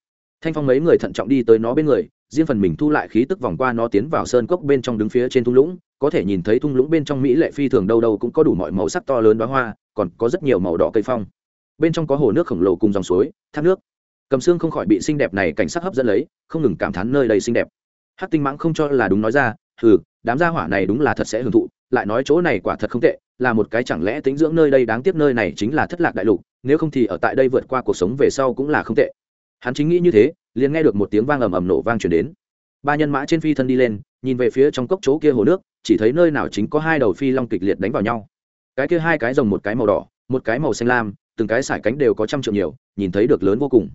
Thanh phong mấy người thận trọng đi tới nó bên người riêng phần mình thu lại khí tức vòng qua nó tiến vào sơn cốc bên trong đứng phía trên thung lũng, có thể nhìn thấy thung lũng bên trong mỹ lệ phi thường đâu đâu cũng có đủ mọi màu sắc to lớn đoá hoa, còn có rất nhiều màu đỏ cây phong. Bên trong có hồ nước khổng lồ cùng dòng suối, thác nước. Cầm xương không khỏi bị xinh đẹp này cảnh sắc hấp dẫn lấy, không ngừng cảm thán nơi đầy xinh đẹp. Hát tinh mãng không cho là đúng nói ra ừ đám gia hỏa này đúng là thật sẽ hưởng thụ, lại nói chỗ này quả thật không tệ, là một cái chẳng lẽ tính dưỡng nơi đây đáng tiếc nơi này chính là thất lạc đại lục, nếu không thì ở tại đây vượt qua cuộc sống về sau cũng là không tệ. Hắn chính nghĩ như thế liền nghe được một tiếng vang ầm ầm nổ vang chuyển đến. Ba nhân mã trên phi thân đi lên, nhìn về phía trong cốc chỗ kia hồ nước, chỉ thấy nơi nào chính có hai đầu phi long kịch liệt đánh vào nhau. Cái kia hai cái rồng một cái màu đỏ, một cái màu xanh lam, từng cái sải cánh đều có trăm triệu nhiều, nhìn thấy được lớn vô cùng.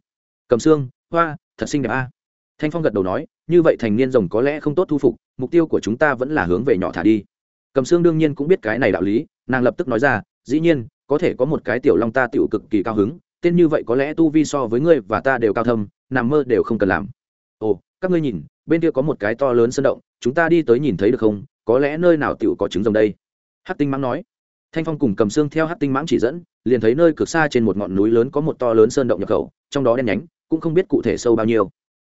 Cầm xương, hoa, thật xinh đẹp a. Thanh phong gật đầu nói, như vậy thành niên rồng có lẽ không tốt thu phục, mục tiêu của chúng ta vẫn là hướng về nhỏ thả đi. Cầm xương đương nhiên cũng biết cái này đạo lý, nàng lập tức nói ra, dĩ nhiên, có thể có một cái tiểu long ta tiểu cực kỳ cao hứng tên như vậy có lẽ tu vi so với ngươi và ta đều cao thâm, nằm mơ đều không cần làm. Ồ, các ngươi nhìn, bên kia có một cái to lớn sân động, chúng ta đi tới nhìn thấy được không? Có lẽ nơi nào tiểu có trứng rồng đây? Hát tinh mãng nói. Thanh phong cùng cầm xương theo hát tinh mãng chỉ dẫn, liền thấy nơi cực xa trên một ngọn núi lớn có một to lớn sơn động nhập khẩu, trong đó đen nhánh, cũng không biết cụ thể sâu bao nhiêu.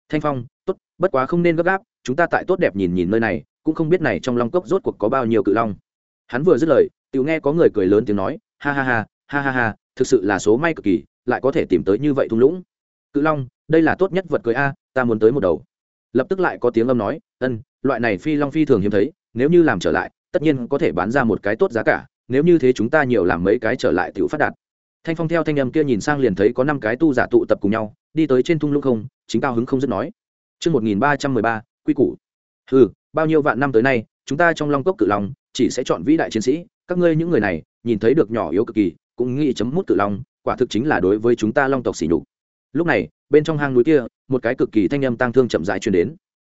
Thanh phong, tốt, bất quá không nên gấp gáp, chúng ta tại tốt đẹp nhìn nhìn nơi này, cũng không biết này trong long cốc rốt cuộc có bao nhiêu cự long. Hắn vừa dứt lời tự nghe có người cười lớn tiếng nói, ha ha ha ha ha ha, thực sự là số may cực kỳ lại có thể tìm tới như vậy thung lũng. Cự long đây là tốt nhất vật cưới a ta muốn tới một đầu. Lập tức lại có tiếng âm nói ân loại này phi long phi thường hiếm thấy nếu như làm trở lại tất nhiên có thể bán ra một cái tốt giá cả nếu như thế chúng ta nhiều làm mấy cái trở lại tự phát đạt. Thanh phong theo thanh âm kia nhìn sang liền thấy có năm cái tu giả tụ tập cùng nhau đi tới trên thung lũng không chính cao hứng không dứt nói Trước 1313, quy củ. Ừ, bao nhiêu vạn năm tới nay, chúng ta trong long cốc cự long, chỉ sẽ chọn vĩ đại chiến sĩ, các ngươi những người này, nhìn thấy được nhỏ yếu cực kỳ, cũng nghĩ chấm mút cự long, quả thực chính là đối với chúng ta long tộc sỉ nhục. Lúc này, bên trong hang núi kia, một cái cực kỳ thanh âm tang thương chậm rãi truyền đến.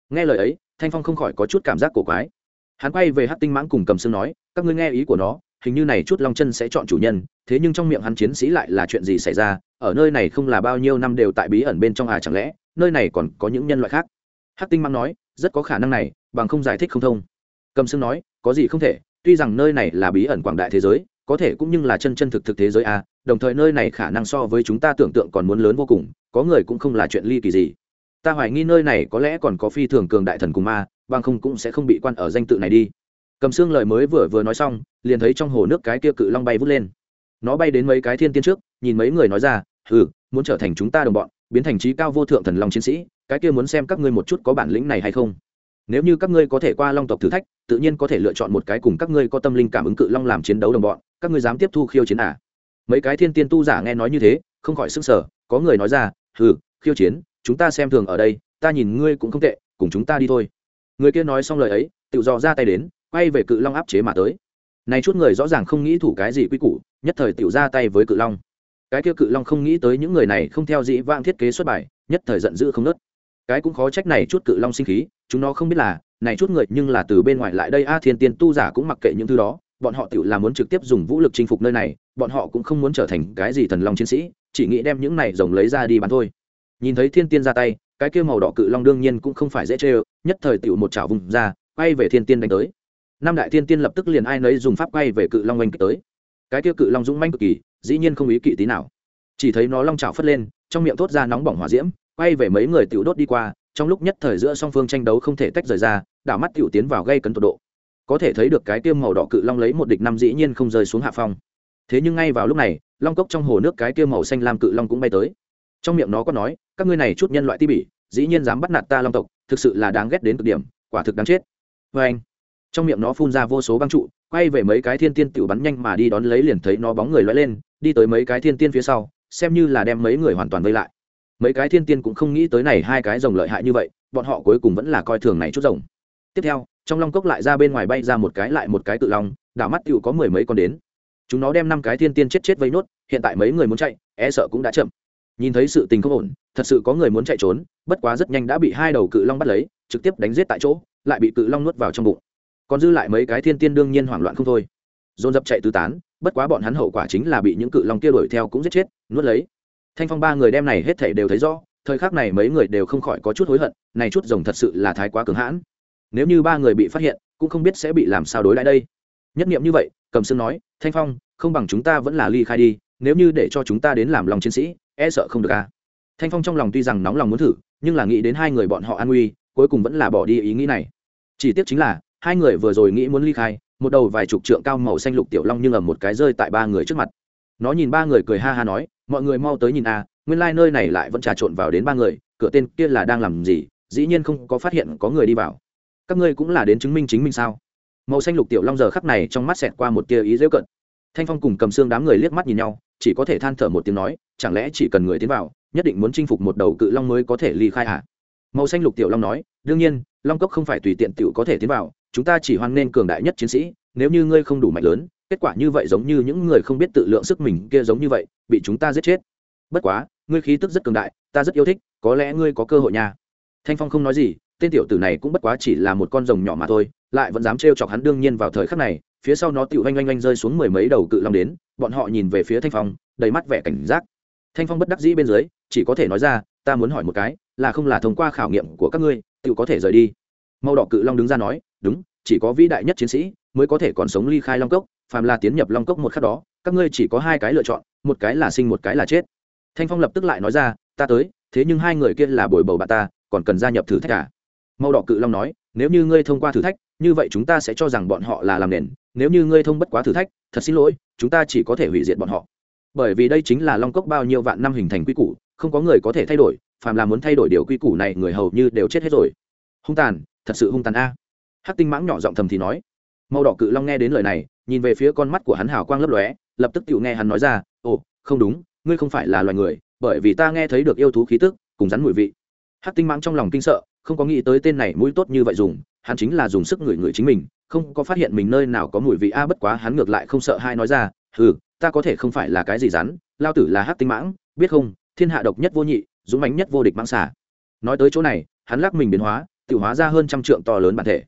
Nghe lời ấy, Thanh Phong không khỏi có chút cảm giác cổ quái. Hắn quay về Hắc Tinh Mãng cùng Cầm Sương nói, các ngươi nghe ý của nó, hình như này chút long chân sẽ chọn chủ nhân, thế nhưng trong miệng hắn chiến sĩ lại là chuyện gì xảy ra, ở nơi này không là bao nhiêu năm đều tại bí ẩn bên trong à chẳng lẽ nơi này còn có những nhân loại khác hắc tinh Mãng nói rất có khả năng này bằng không giải thích không thông cầm sương nói có gì không thể tuy rằng nơi này là bí ẩn quảng đại thế giới có thể cũng như là chân chân thực thực thế giới à đồng thời nơi này khả năng so với chúng ta tưởng tượng còn muốn lớn vô cùng, có người cũng không là chuyện ly kỳ gì. Ta hoài nghi nơi này có lẽ còn có phi thường cường đại thần cùng ma, bằng không cũng sẽ không bị quan ở danh tự này đi. Cầm xương lời mới vừa vừa nói xong, liền thấy trong hồ nước cái kia cự long bay vút lên. Nó bay đến mấy cái thiên tiên trước, nhìn mấy người nói ra ừ muốn trở thành chúng ta đồng bọn, biến thành trí cao vô thượng thần long chiến sĩ, cái kia muốn xem các ngươi một chút có bản lĩnh này hay không. Nếu như các ngươi có thể qua long tộc thử thách, tự nhiên có thể lựa chọn một cái cùng các ngươi có tâm linh cảm ứng cự long làm chiến đấu đồng bọn, các ngươi dám tiếp thu khiêu chiến à? Mấy cái thiên tiên tu giả nghe nói như thế, không khỏi sức sở có người nói ra, hừ, khiêu chiến, chúng ta xem thường ở đây, ta nhìn ngươi cũng không tệ, cùng chúng ta đi thôi. Người kia nói xong lời ấy, tự dò ra tay đến, quay về cự long áp chế mà tới. Này chút người rõ ràng không nghĩ thủ cái gì quy củ, nhất thời tự ra tay với cự long. Cái kia cự long không nghĩ tới những người này không theo dĩ vãng thiết kế xuất bài, nhất thời giận dữ không nớt cái cũng khó trách này chút cự long sinh khí, chúng nó không biết là, này chút người nhưng là từ bên ngoài lại đây, a, thiên tiên tu giả cũng mặc kệ những thứ đó, bọn họ tự là muốn trực tiếp dùng vũ lực chinh phục nơi này bọn họ cũng không muốn trở thành cái gì thần long chiến sĩ, chỉ nghĩ đem những này rồng lấy ra đi bán thôi. Nhìn thấy thiên tiên ra tay, cái kia màu đỏ cự long đương nhiên cũng không phải dễ chê nhất thời tiểu một chảo vùng ra, quay về thiên tiên đánh tới. Năm đại thiên tiên lập tức liền ai nấy dùng pháp quay về cự long oanh kích tới. Cái kia cự long dũng manh cực kỳ, dĩ nhiên không ý kỵ tí nào. Chỉ thấy nó long chảo phất lên, trong miệng thốt ra nóng bỏng hỏa diễm, quay về mấy người tiểu đốt đi qua, trong lúc nhất thời giữa song phương tranh đấu không thể tách rời ra, đảo mắt tiểu tiến vào gây cấn tột độ. Có thể thấy được cái tiêm màu đỏ cự long lấy một địch năm dĩ nhiên không rơi xuống hạ phong thế nhưng ngay vào lúc này, long cốc trong hồ nước cái kia màu xanh lam cự long cũng bay tới. Trong miệng nó có nói, các ngươi này chút nhân loại ti bỉ, dĩ nhiên dám bắt nạt ta long tộc, thực sự là đáng ghét đến cực điểm, quả thực đáng chết. Vê anh, trong miệng nó phun ra vô số băng trụ, quay về mấy cái thiên tiên tiểu bắn nhanh mà đi đón lấy liền thấy nó bóng người lóe lên, đi tới mấy cái thiên tiên phía sau, xem như là đem mấy người hoàn toàn vây lại. Mấy cái thiên tiên cũng không nghĩ tới này hai cái rồng lợi hại như vậy, bọn họ cuối cùng vẫn là coi thường này chút rồng. Tiếp theo, trong long cốc lại ra bên ngoài bay ra một cái lại một cái tự long, đảo mắt tựu có mười mấy con đến chúng nó đem năm cái thiên tiên chết chết vây nốt, hiện tại mấy người muốn chạy e sợ cũng đã chậm. Nhìn thấy sự tình không ổn, thật sự có người muốn chạy trốn, bất quá rất nhanh đã bị hai đầu cự long bắt lấy, trực tiếp đánh giết tại chỗ, lại bị cự long nuốt vào trong bụng. Còn dư lại mấy cái thiên tiên đương nhiên hoảng loạn không thôi. Dồn dập chạy tứ tán, bất quá bọn hắn hậu quả chính là bị những cự long kia đuổi theo cũng giết chết, nuốt lấy. Thanh phong ba người đem này hết thảy đều thấy rõ, thời khắc này mấy người đều không khỏi có chút hối hận, này chút rồng thật sự là thái quá cứng hãn. Nếu như ba người bị phát hiện, cũng không biết sẽ bị làm sao đối lại đây. Nhất nghiệm như vậy, cầm sương nói, thanh phong không bằng chúng ta vẫn là ly khai đi, nếu như để cho chúng ta đến làm lòng chiến sĩ e sợ không được à. Thanh phong trong lòng tuy rằng nóng lòng muốn thử, nhưng là nghĩ đến hai người bọn họ an nguy cuối cùng vẫn là bỏ đi ý nghĩ này. Chỉ tiếc chính là, hai người vừa rồi nghĩ muốn ly khai, một đầu vài chục trượng cao màu xanh lục tiểu long nhưng ầm một cái rơi tại ba người trước mặt. Nó nhìn ba người cười ha ha nói, mọi người mau tới nhìn a nguyên lai、like、nơi này lại vẫn trà trộn vào đến ba người, cửa tên kia là đang làm gì, dĩ nhiên không có phát hiện có người đi vào. Các ngươi cũng là đến chứng minh chính mình sao? Màu xanh lục tiểu long giờ khắp này trong mắt xẹt qua một tia ý dễ cận thanh phong cùng cầm xương đám người liếc mắt nhìn nhau, chỉ có thể than thở một tiếng nói, chẳng lẽ chỉ cần người tiến vào, nhất định muốn chinh phục một đầu cự long mới có thể ly khai hả? Màu xanh lục tiểu long nói, đương nhiên, long cốc không phải tùy tiện tiểu có thể tiến vào, chúng ta chỉ hoan nên cường đại nhất chiến sĩ, nếu như ngươi không đủ mạnh lớn, kết quả như vậy giống như những người không biết tự lượng sức mình kia giống như vậy, bị chúng ta giết chết. Bất quá, ngươi khí tức rất cường đại, ta rất yêu thích, có lẽ ngươi có cơ hội nha. Thanh phong không nói gì, tên tiểu tử này cũng bất quá chỉ là một con rồng nhỏ mà thôi, lại vẫn dám trêu chọc hắn đương nhiên vào thời khắc này phía sau nó tựu oanh oanh oanh rơi xuống mười mấy đầu cự long đến, bọn họ nhìn về phía thanh phong, đầy mắt vẻ cảnh giác. Thanh phong bất đắc dĩ bên dưới, chỉ có thể nói ra, ta muốn hỏi một cái, là không là thông qua khảo nghiệm của các ngươi tựu có thể rời đi? Màu đỏ cự long đứng ra nói, đúng, chỉ có vĩ đại nhất chiến sĩ mới có thể còn sống ly khai long cốc, phàm là tiến nhập long cốc một khắc đó, các ngươi chỉ có hai cái lựa chọn, một cái là sinh một cái là chết. Thanh phong lập tức lại nói ra, ta tới, thế nhưng hai người kia là bồi bầu bà ta, còn cần gia nhập thử thách cả màu đỏ cự long nói, nếu như ngươi thông qua thử thách, như vậy chúng ta sẽ cho rằng bọn họ là làm nền nếu như ngươi thông bất quá thử thách, thật xin lỗi, chúng ta chỉ có thể hủy diệt bọn họ. Bởi vì đây chính là long cốc bao nhiêu vạn năm hình thành quy củ, không có người có thể thay đổi, phàm là muốn thay đổi điều quy củ này, người hầu như đều chết hết rồi. Hung tàn, thật sự hung tàn a. Hắc tinh mãng nhỏ giọng thầm thì nói. Màu đỏ cự long nghe đến lời này, nhìn về phía con mắt của hắn hào quang lấp lóe, lập tức tự nghe hắn nói ra, ồ, không đúng, ngươi không phải là loài người, bởi vì ta nghe thấy được yêu thú khí tức, cùng rắn mùi vị. Hắc tinh mãng trong lòng kinh sợ, không có nghĩ tới tên này mũi tốt như vậy dùng, hắn chính là dùng sức ngửi ngửi chính mình không có phát hiện mình nơi nào có mùi vị a bất quá hắn ngược lại không sợ hai nói ra ừ ta có thể không phải là cái gì rắn lao tử là hát tinh mãng biết không thiên hạ độc nhất vô nhị dũng mãnh nhất vô địch mãng xả nói tới chỗ này hắn lắc mình biến hóa tự hóa ra hơn trăm trượng to lớn bản thể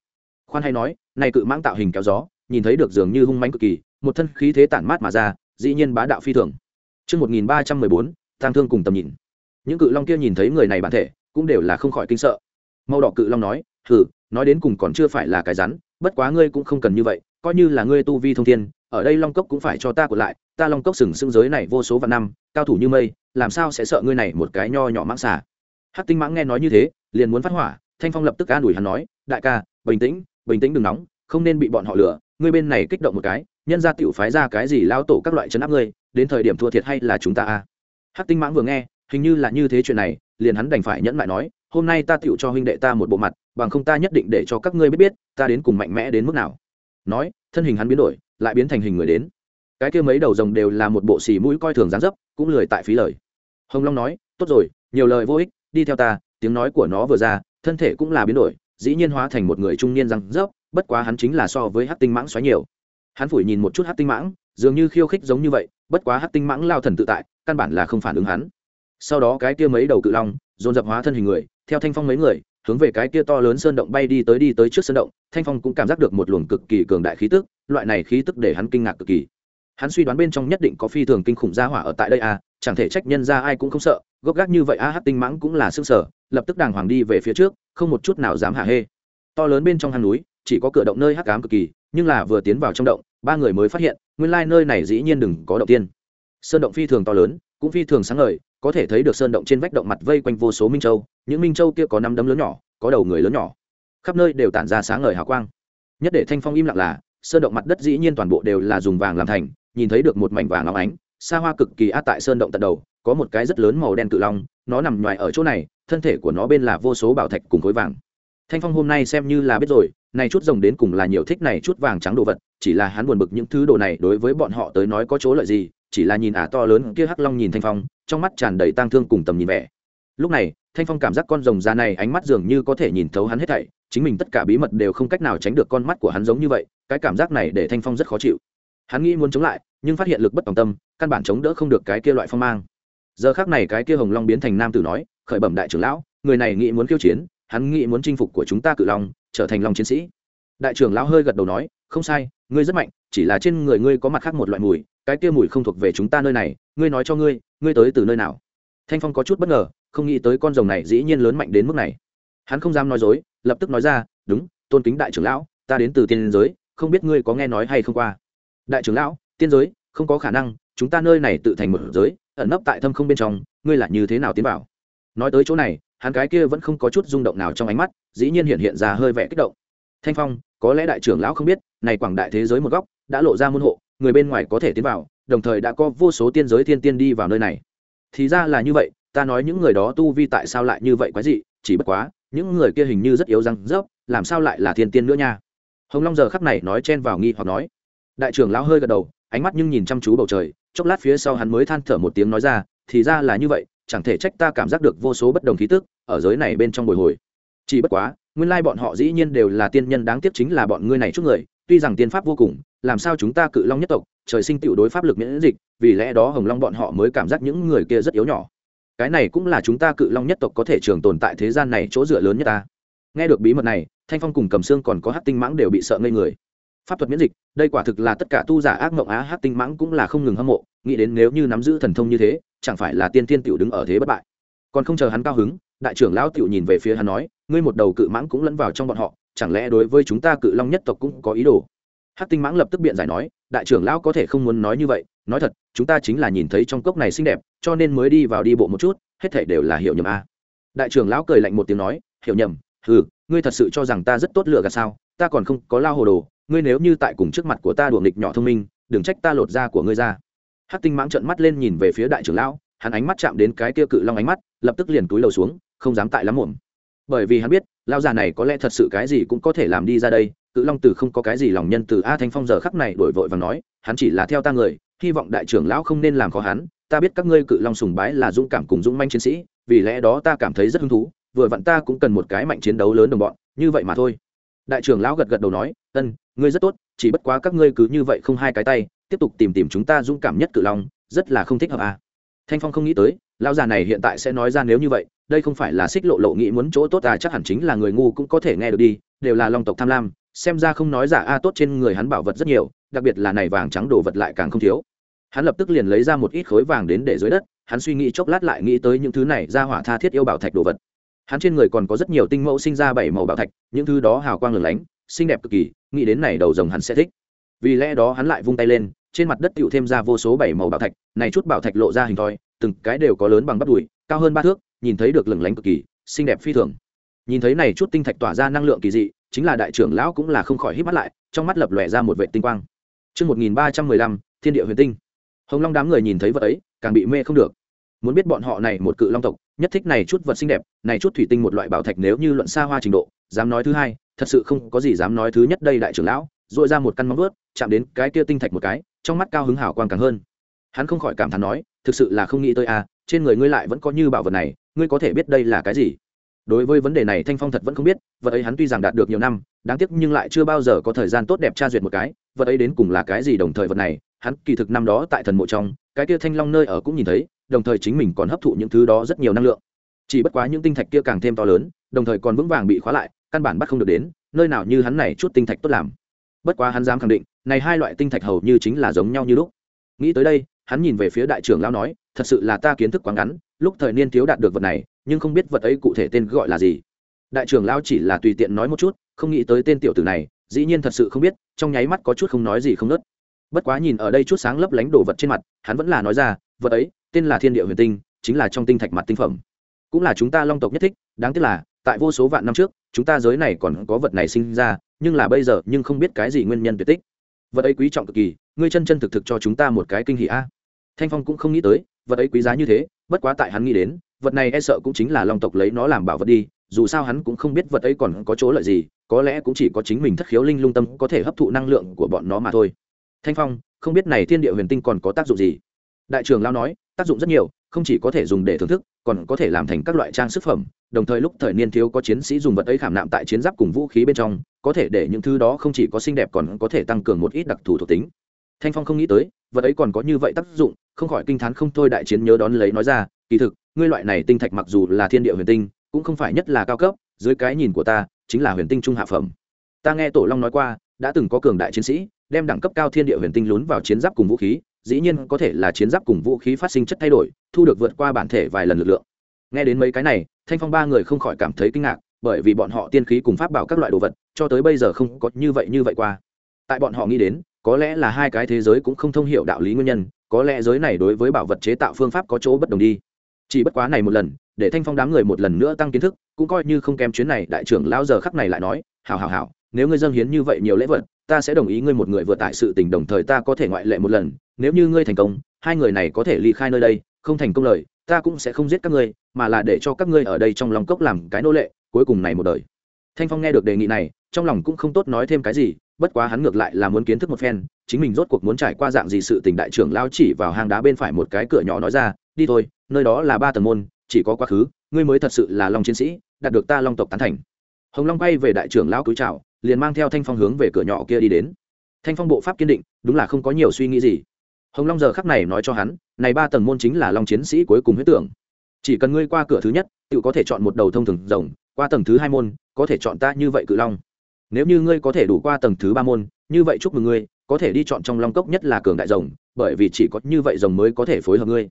khoan hay nói này cự mãng tạo hình kéo gió nhìn thấy được dường như hung mánh cực kỳ một thân khí thế tản mát mà ra dĩ nhiên bá đạo phi thường Trước 1314, tăng thương cùng tầm nhìn. Những cự long kia nhìn thấy người này bản thể, cũng đều là không khỏi kinh sợ. Màu đỏ cự long nói, "Hừ, nói đến cùng còn chưa phải là cái rắn, bất quá ngươi cũng không cần như vậy, coi như là ngươi tu vi thông thiên, ở đây long cốc cũng phải cho ta của lại, ta long cốc sừng sững giới này vô số vạn năm, cao thủ như mây, làm sao sẽ sợ ngươi này một cái nho nhỏ mãng xà?" Hắc Tinh Mãng nghe nói như thế, liền muốn phát hỏa, Thanh Phong lập tức an ủi hắn nói, "Đại ca, bình tĩnh, bình tĩnh đừng nóng, không nên bị bọn họ lừa, ngươi bên này kích động một cái, nhân ra tiểu phái ra cái gì lao tổ các loại chấn áp ngươi, đến thời điểm thua thiệt hay là chúng ta a?" hát Hắc Tinh Mãng vừa nghe, hình như là như thế chuyện này, liền hắn đành phải nhẫn lại nói, "Hôm nay ta tiểu cho huynh đệ ta một bộ mặt, bằng không ta nhất định để cho các ngươi biết biết, ta đến cùng mạnh mẽ đến mức nào." Nói, thân hình hắn biến đổi, lại biến thành hình người đến. Cái kia mấy đầu rồng đều là một bộ xì mũi coi thường dáng dấp, cũng lười tại phí lời. Hồng Long nói, "Tốt rồi, nhiều lời vô ích, đi theo ta." Tiếng nói của nó vừa ra, thân thể cũng là biến đổi, dĩ nhiên hóa thành một người trung niên răng dấp bất quá hắn chính là so với hát tinh mãng xoáy nhiều hắn phủi nhìn một chút hát tinh mãng dường như khiêu khích giống như vậy bất quá hát tinh mãng lao thần tự tại căn bản là không phản ứng hắn sau đó cái kia mấy đầu cự long dồn dập hóa thân hình người theo thanh phong mấy người hướng về cái kia to lớn sơn động bay đi tới đi tới trước sơn động, thanh phong cũng cảm giác được một luồng cực kỳ cường đại khí tức, loại này khí tức để hắn kinh ngạc cực kỳ. Hắn suy đoán bên trong nhất định có phi thường kinh khủng gia hỏa ở tại đây à chẳng thể trách nhân ra ai cũng không sợ, gốc gác như vậy a hát tinh mãng cũng là xương sở, lập tức đàng hoàng đi về phía trước, không một chút nào dám hạ hê. To lớn bên trong hang núi, chỉ có cửa động nơi hắc ám cực kỳ, nhưng là vừa tiến vào trong động, ba người mới phát hiện, nguyên lai nơi này dĩ nhiên đừng có động tiên. Sơn động phi thường to lớn, cũng phi thường sáng ngời có thể thấy được sơn động trên vách động mặt vây quanh vô số minh châu, những minh châu kia có năm đấm lớn nhỏ, có đầu người lớn nhỏ. Khắp nơi đều tản ra sáng ngời hào quang. Nhất để thanh phong im lặng là, sơn động mặt đất dĩ nhiên toàn bộ đều là dùng vàng làm thành, nhìn thấy được một mảnh vàng óng ánh, xa hoa cực kỳ a tại sơn động tận đầu, có một cái rất lớn màu đen cự long, nó nằm ngoài ở chỗ này, thân thể của nó bên là vô số bảo thạch cùng khối vàng. Thanh phong hôm nay xem như là biết rồi, này chút rồng đến cùng là nhiều thích này chút vàng trắng đồ vật, chỉ là hắn buồn bực những thứ đồ này đối với bọn họ tới nói có chỗ lợi gì, chỉ là nhìn ả to lớn kia hắc long nhìn thanh phong trong mắt tràn đầy tang thương cùng tầm nhìn vẻ. Lúc này, thanh phong cảm giác con rồng già này ánh mắt dường như có thể nhìn thấu hắn hết thảy, chính mình tất cả bí mật đều không cách nào tránh được con mắt của hắn giống như vậy, cái cảm giác này để thanh phong rất khó chịu. Hắn nghĩ muốn chống lại, nhưng phát hiện lực bất tòng tâm, căn bản chống đỡ không được cái kia loại phong mang. Giờ khác này cái kia hồng long biến thành nam tử nói, khởi bẩm đại trưởng lão, người này nghĩ muốn khiêu chiến, hắn nghĩ muốn chinh phục của chúng ta cự long, trở thành long chiến sĩ. Đại trưởng lão hơi gật đầu nói, không sai, ngươi rất mạnh, chỉ là trên người ngươi có mặt khác một loại mùi cái kia mùi không thuộc về chúng ta nơi này, ngươi nói cho ngươi ngươi tới từ nơi nào? Thanh phong có chút bất ngờ, không nghĩ tới con rồng này dĩ nhiên lớn mạnh đến mức này. Hắn không dám nói dối, lập tức nói ra, đúng, tôn kính đại trưởng lão, ta đến từ tiên giới, không biết ngươi có nghe nói hay không qua? Đại trưởng lão, tiên giới, không có khả năng, chúng ta nơi này tự thành một giới, ẩn nấp tại thâm không bên trong, ngươi là như thế nào tiến vào? Nói tới chỗ này, hắn cái kia vẫn không có chút rung động nào trong ánh mắt, dĩ nhiên hiện hiện ra hơi vẻ kích động. Thanh phong, có lẽ đại trưởng lão không biết, này quảng đại thế giới một góc, đã lộ ra môn hộ người bên ngoài có thể tiến vào, đồng thời đã có vô số tiên giới thiên tiên đi vào nơi này. Thì ra là như vậy, ta nói những người đó tu vi tại sao lại như vậy quái dị, chỉ bất quá, những người kia hình như rất yếu răng rớp, làm sao lại là thiên tiên nữa nha? Hồng long giờ khắc này nói chen vào nghi hoặc nói. Đại trưởng lão hơi gật đầu, ánh mắt nhưng nhìn chăm chú bầu trời, chốc lát phía sau hắn mới than thở một tiếng nói ra, thì ra là như vậy, chẳng thể trách ta cảm giác được vô số bất đồng khí tức ở giới này bên trong bồi hồi. Chỉ bất quá, nguyên lai bọn họ dĩ nhiên đều là tiên nhân đáng tiếc chính là bọn ngươi này chút người, tuy rằng tiên pháp vô cùng làm sao chúng ta cự long nhất tộc, trời sinh tiểu đối pháp lực miễn dịch, vì lẽ đó hồng long bọn họ mới cảm giác những người kia rất yếu nhỏ. Cái này cũng là chúng ta cự long nhất tộc có thể trường tồn tại thế gian này chỗ dựa lớn nhất ta. Nghe được bí mật này, thanh phong cùng cầm xương còn có hát tinh mãng đều bị sợ ngây người. Pháp thuật miễn dịch, đây quả thực là tất cả tu giả ác mộng á hát tinh mãng cũng là không ngừng hâm mộ, nghĩ đến nếu như nắm giữ thần thông như thế, chẳng phải là tiên tiên tiểu đứng ở thế bất bại. Còn không chờ hắn cao hứng, đại trưởng lão tiểu nhìn về phía hắn nói, ngươi một đầu cự mãng cũng lẫn vào trong bọn họ, chẳng lẽ đối với chúng ta cự long nhất tộc cũng có ý đồ? Hát tinh mãng lập tức biện giải nói, đại trưởng lão có thể không muốn nói như vậy, nói thật, chúng ta chính là nhìn thấy trong cốc này xinh đẹp, cho nên mới đi vào đi bộ một chút, hết thảy đều là hiểu nhầm a. Đại trưởng lão cười lạnh một tiếng nói, hiểu nhầm ừ ngươi thật sự cho rằng ta rất tốt lựa gạt sao? Ta còn không có lao hồ đồ, ngươi nếu như tại cùng trước mặt của ta đùa nghịch nhỏ thông minh, đừng trách ta lột da của ngươi ra. Hát tinh mãng trợn mắt lên nhìn về phía đại trưởng lão, hắn ánh mắt chạm đến cái kia cự long ánh mắt, lập tức liền túi lầu xuống, không dám tại lắm muộn. Bởi vì hắn biết lao già này có lẽ thật sự cái gì cũng có thể làm đi ra đây cự long từ không có cái gì lòng nhân từ a thanh phong giờ khắc này đổi vội và nói, hắn chỉ là theo ta người, hy vọng đại trưởng lão không nên làm khó hắn, ta biết các ngươi cự long sùng bái là dũng cảm cùng dũng manh chiến sĩ, vì lẽ đó ta cảm thấy rất hứng thú, vừa vặn ta cũng cần một cái mạnh chiến đấu lớn đồng bọn, như vậy mà thôi đại trưởng lão gật gật đầu nói, ân, ngươi rất tốt, chỉ bất quá các ngươi cứ như vậy không hai cái tay, tiếp tục tìm tìm chúng ta dũng cảm nhất cự long, rất là không thích hợp à. thanh phong không nghĩ tới, lão già này hiện tại sẽ nói ra nếu như vậy, đây không phải là xích lộ lộ nghĩ muốn chỗ tốt à chắc hẳn chính là người ngu cũng có thể nghe được đi, đều là long tộc tham lam xem ra không nói giả a tốt trên người hắn bảo vật rất nhiều, đặc biệt là này vàng trắng đồ vật lại càng không thiếu. Hắn lập tức liền lấy ra một ít khối vàng đến để dưới đất, hắn suy nghĩ chốc lát lại nghĩ tới những thứ này, ra hỏa tha thiết yêu bảo thạch đồ vật. Hắn trên người còn có rất nhiều tinh mẫu sinh ra bảy màu bảo thạch, những thứ đó hào quang lửng lánh, xinh đẹp cực kỳ, nghĩ đến này đầu rồng hắn sẽ thích. Vì lẽ đó hắn lại vung tay lên, trên mặt đất tựu thêm ra vô số bảy màu bảo thạch, này chút bảo thạch lộ ra hình thoi, từng cái đều có lớn bằng bắp đùi, cao hơn ba thước, nhìn thấy được lửng lánh cực kỳ, xinh đẹp phi thường nhìn thấy này chút tinh thạch tỏa ra năng lượng kỳ dị chính là đại trưởng lão cũng là không khỏi hít mắt lại trong mắt lập lòe ra một vệ tinh quang Trước 1315, thiên địa huyền tinh. Hồng Long đám người nhìn thấy vật ấy, càng bị mê không được. Muốn biết bọn họ này một cự long tộc, nhất thích này chút vật xinh đẹp, này chút thủy tinh một loại bảo thạch nếu như luận xa hoa trình độ, dám nói thứ hai, thật sự không có gì dám nói thứ nhất đây đại trưởng lão, dội ra một căn móng vuốt, chạm đến cái kia tinh thạch một cái, trong mắt cao hứng hào quang càng hơn. Hắn không khỏi cảm thán nói, thực sự là không nghĩ tới a, à, trên người ngươi lại vẫn có như bảo vật này, ngươi có thể biết đây là cái gì? Đối với vấn đề này thanh phong thật vẫn không biết, vật ấy hắn tuy rằng đạt được nhiều năm, đáng tiếc nhưng lại chưa bao giờ có thời gian tốt đẹp tra duyệt một cái, vật ấy đến cùng là cái gì đồng thời vật này, hắn kỳ thực năm đó tại thần mộ trong, cái kia thanh long nơi ở cũng nhìn thấy, đồng thời chính mình còn hấp thụ những thứ đó rất nhiều năng lượng. Chỉ bất quá những tinh thạch kia càng thêm to lớn, đồng thời còn vững vàng bị khóa lại, căn bản bắt không được đến, nơi nào như hắn này chút tinh thạch tốt làm. Bất quá hắn dám khẳng định, này hai loại tinh thạch hầu như chính là giống nhau như lúc. Nghĩ tới đây, hắn nhìn về phía đại trưởng lão nói, thật sự là ta kiến thức quá ngắn lúc thời niên thiếu đạt được vật này, nhưng không biết vật ấy cụ thể tên gọi là gì. Đại trưởng lão chỉ là tùy tiện nói một chút, không nghĩ tới tên tiểu tử này, dĩ nhiên thật sự không biết, trong nháy mắt có chút không nói gì không nớt bất quá nhìn ở đây chút sáng lấp lánh đồ vật trên mặt, hắn vẫn là nói ra, vật ấy, tên là thiên địa huyền tinh, chính là trong tinh thạch mặt tinh phẩm. Cũng là chúng ta long tộc nhất thích, đáng tiếc là, tại vô số vạn năm trước, chúng ta giới này còn có vật này sinh ra, nhưng là bây giờ, nhưng không biết cái gì nguyên nhân tuyệt tích. Vật ấy quý trọng cực kỳ, ngươi chân chân thực thực cho chúng ta một cái kinh hỷ a. Thanh phong cũng không nghĩ tới vật ấy quý giá như thế, bất quá tại hắn nghĩ đến, vật này e sợ cũng chính là long tộc lấy nó làm bảo vật đi, dù sao hắn cũng không biết vật ấy còn có chỗ lợi gì, có lẽ cũng chỉ có chính mình thất khiếu linh lung tâm có thể hấp thụ năng lượng của bọn nó mà thôi. Thanh phong, không biết này thiên địa huyền tinh còn có tác dụng gì? Đại trưởng lao nói, tác dụng rất nhiều, không chỉ có thể dùng để thưởng thức, còn có thể làm thành các loại trang sức phẩm, đồng thời lúc thời niên thiếu có chiến sĩ dùng vật ấy khảm nạm tại chiến giáp cùng vũ khí bên trong, có thể để những thứ đó không chỉ có xinh đẹp còn có thể tăng cường một ít đặc thù thuộc tính. Thanh phong không nghĩ tới vật ấy còn có như vậy tác dụng, không khỏi kinh t h á n không thôi đại chiến nhớ đón lấy nói ra, kỳ thực, ngươi loại này tinh thạch mặc dù là thiên địa huyền tinh, cũng không phải nhất là cao cấp, dưới cái nhìn của ta, chính là huyền tinh trung hạ phẩm. Ta nghe tổ long nói qua, đã từng có cường đại chiến sĩ, đem đẳng cấp cao thiên địa huyền tinh lún vào chiến giáp cùng vũ khí, dĩ nhiên có thể là chiến giáp cùng vũ khí phát sinh chất thay đổi, thu được vượt qua bản thể vài lần lực lượng. Nghe đến mấy cái này, thanh phong ba người không khỏi cảm thấy kinh ngạc, bởi vì bọn họ tiên khí cùng pháp bảo các loại đồ vật, cho tới bây giờ không có như vậy như vậy qua. Tại bọn họ nghĩ đến có lẽ là hai cái thế giới cũng không thông hiểu đạo lý nguyên nhân, có lẽ giới này đối với bảo vật chế tạo phương pháp có chỗ bất đồng đi. Chỉ bất quá này một lần, để thanh phong đám người một lần nữa tăng kiến thức, cũng coi như không kém chuyến này, đại trưởng lao giờ khắc này lại nói hào hào hào nếu ngươi dâng hiến như vậy nhiều lễ vật, ta sẽ đồng ý ngươi một người vừa tại sự tình đồng thời ta có thể ngoại lệ một lần, nếu như ngươi thành công, hai người này có thể ly khai nơi đây, không thành công lời, ta cũng sẽ không giết các ngươi, mà là để cho các ngươi ở đây trong lòng cốc làm cái nô lệ, cuối cùng này một đời. Thanh phong nghe được đề nghị này, trong lòng cũng không tốt nói thêm cái gì bất quá hắn ngược lại là muốn kiến thức một phen, chính mình rốt cuộc muốn trải qua dạng gì sự tình đại trưởng lao chỉ vào hang đá bên phải một cái cửa nhỏ nói ra, đi thôi, nơi đó là ba tầng môn, chỉ có quá khứ, ngươi mới thật sự là long chiến sĩ, đạt được ta long tộc tán thành. Hồng long bay về đại trưởng lão cúi chào, liền mang theo thanh phong hướng về cửa nhỏ kia đi đến. Thanh phong bộ pháp kiên định, đúng là không có nhiều suy nghĩ gì. Hồng long giờ khắc này nói cho hắn, này ba tầng môn chính là long chiến sĩ cuối cùng huyết tưởng. Chỉ cần ngươi qua cửa thứ nhất tự có thể chọn một đầu thông thường rồng, qua tầng thứ hai môn, có thể chọn ta như vậy cự long nếu như ngươi có thể đủ qua tầng thứ ba môn, như vậy chúc mừng ngươi, có thể đi chọn trong long cốc nhất là cường đại rồng, bởi vì chỉ có như vậy rồng mới có thể phối hợp ngươi.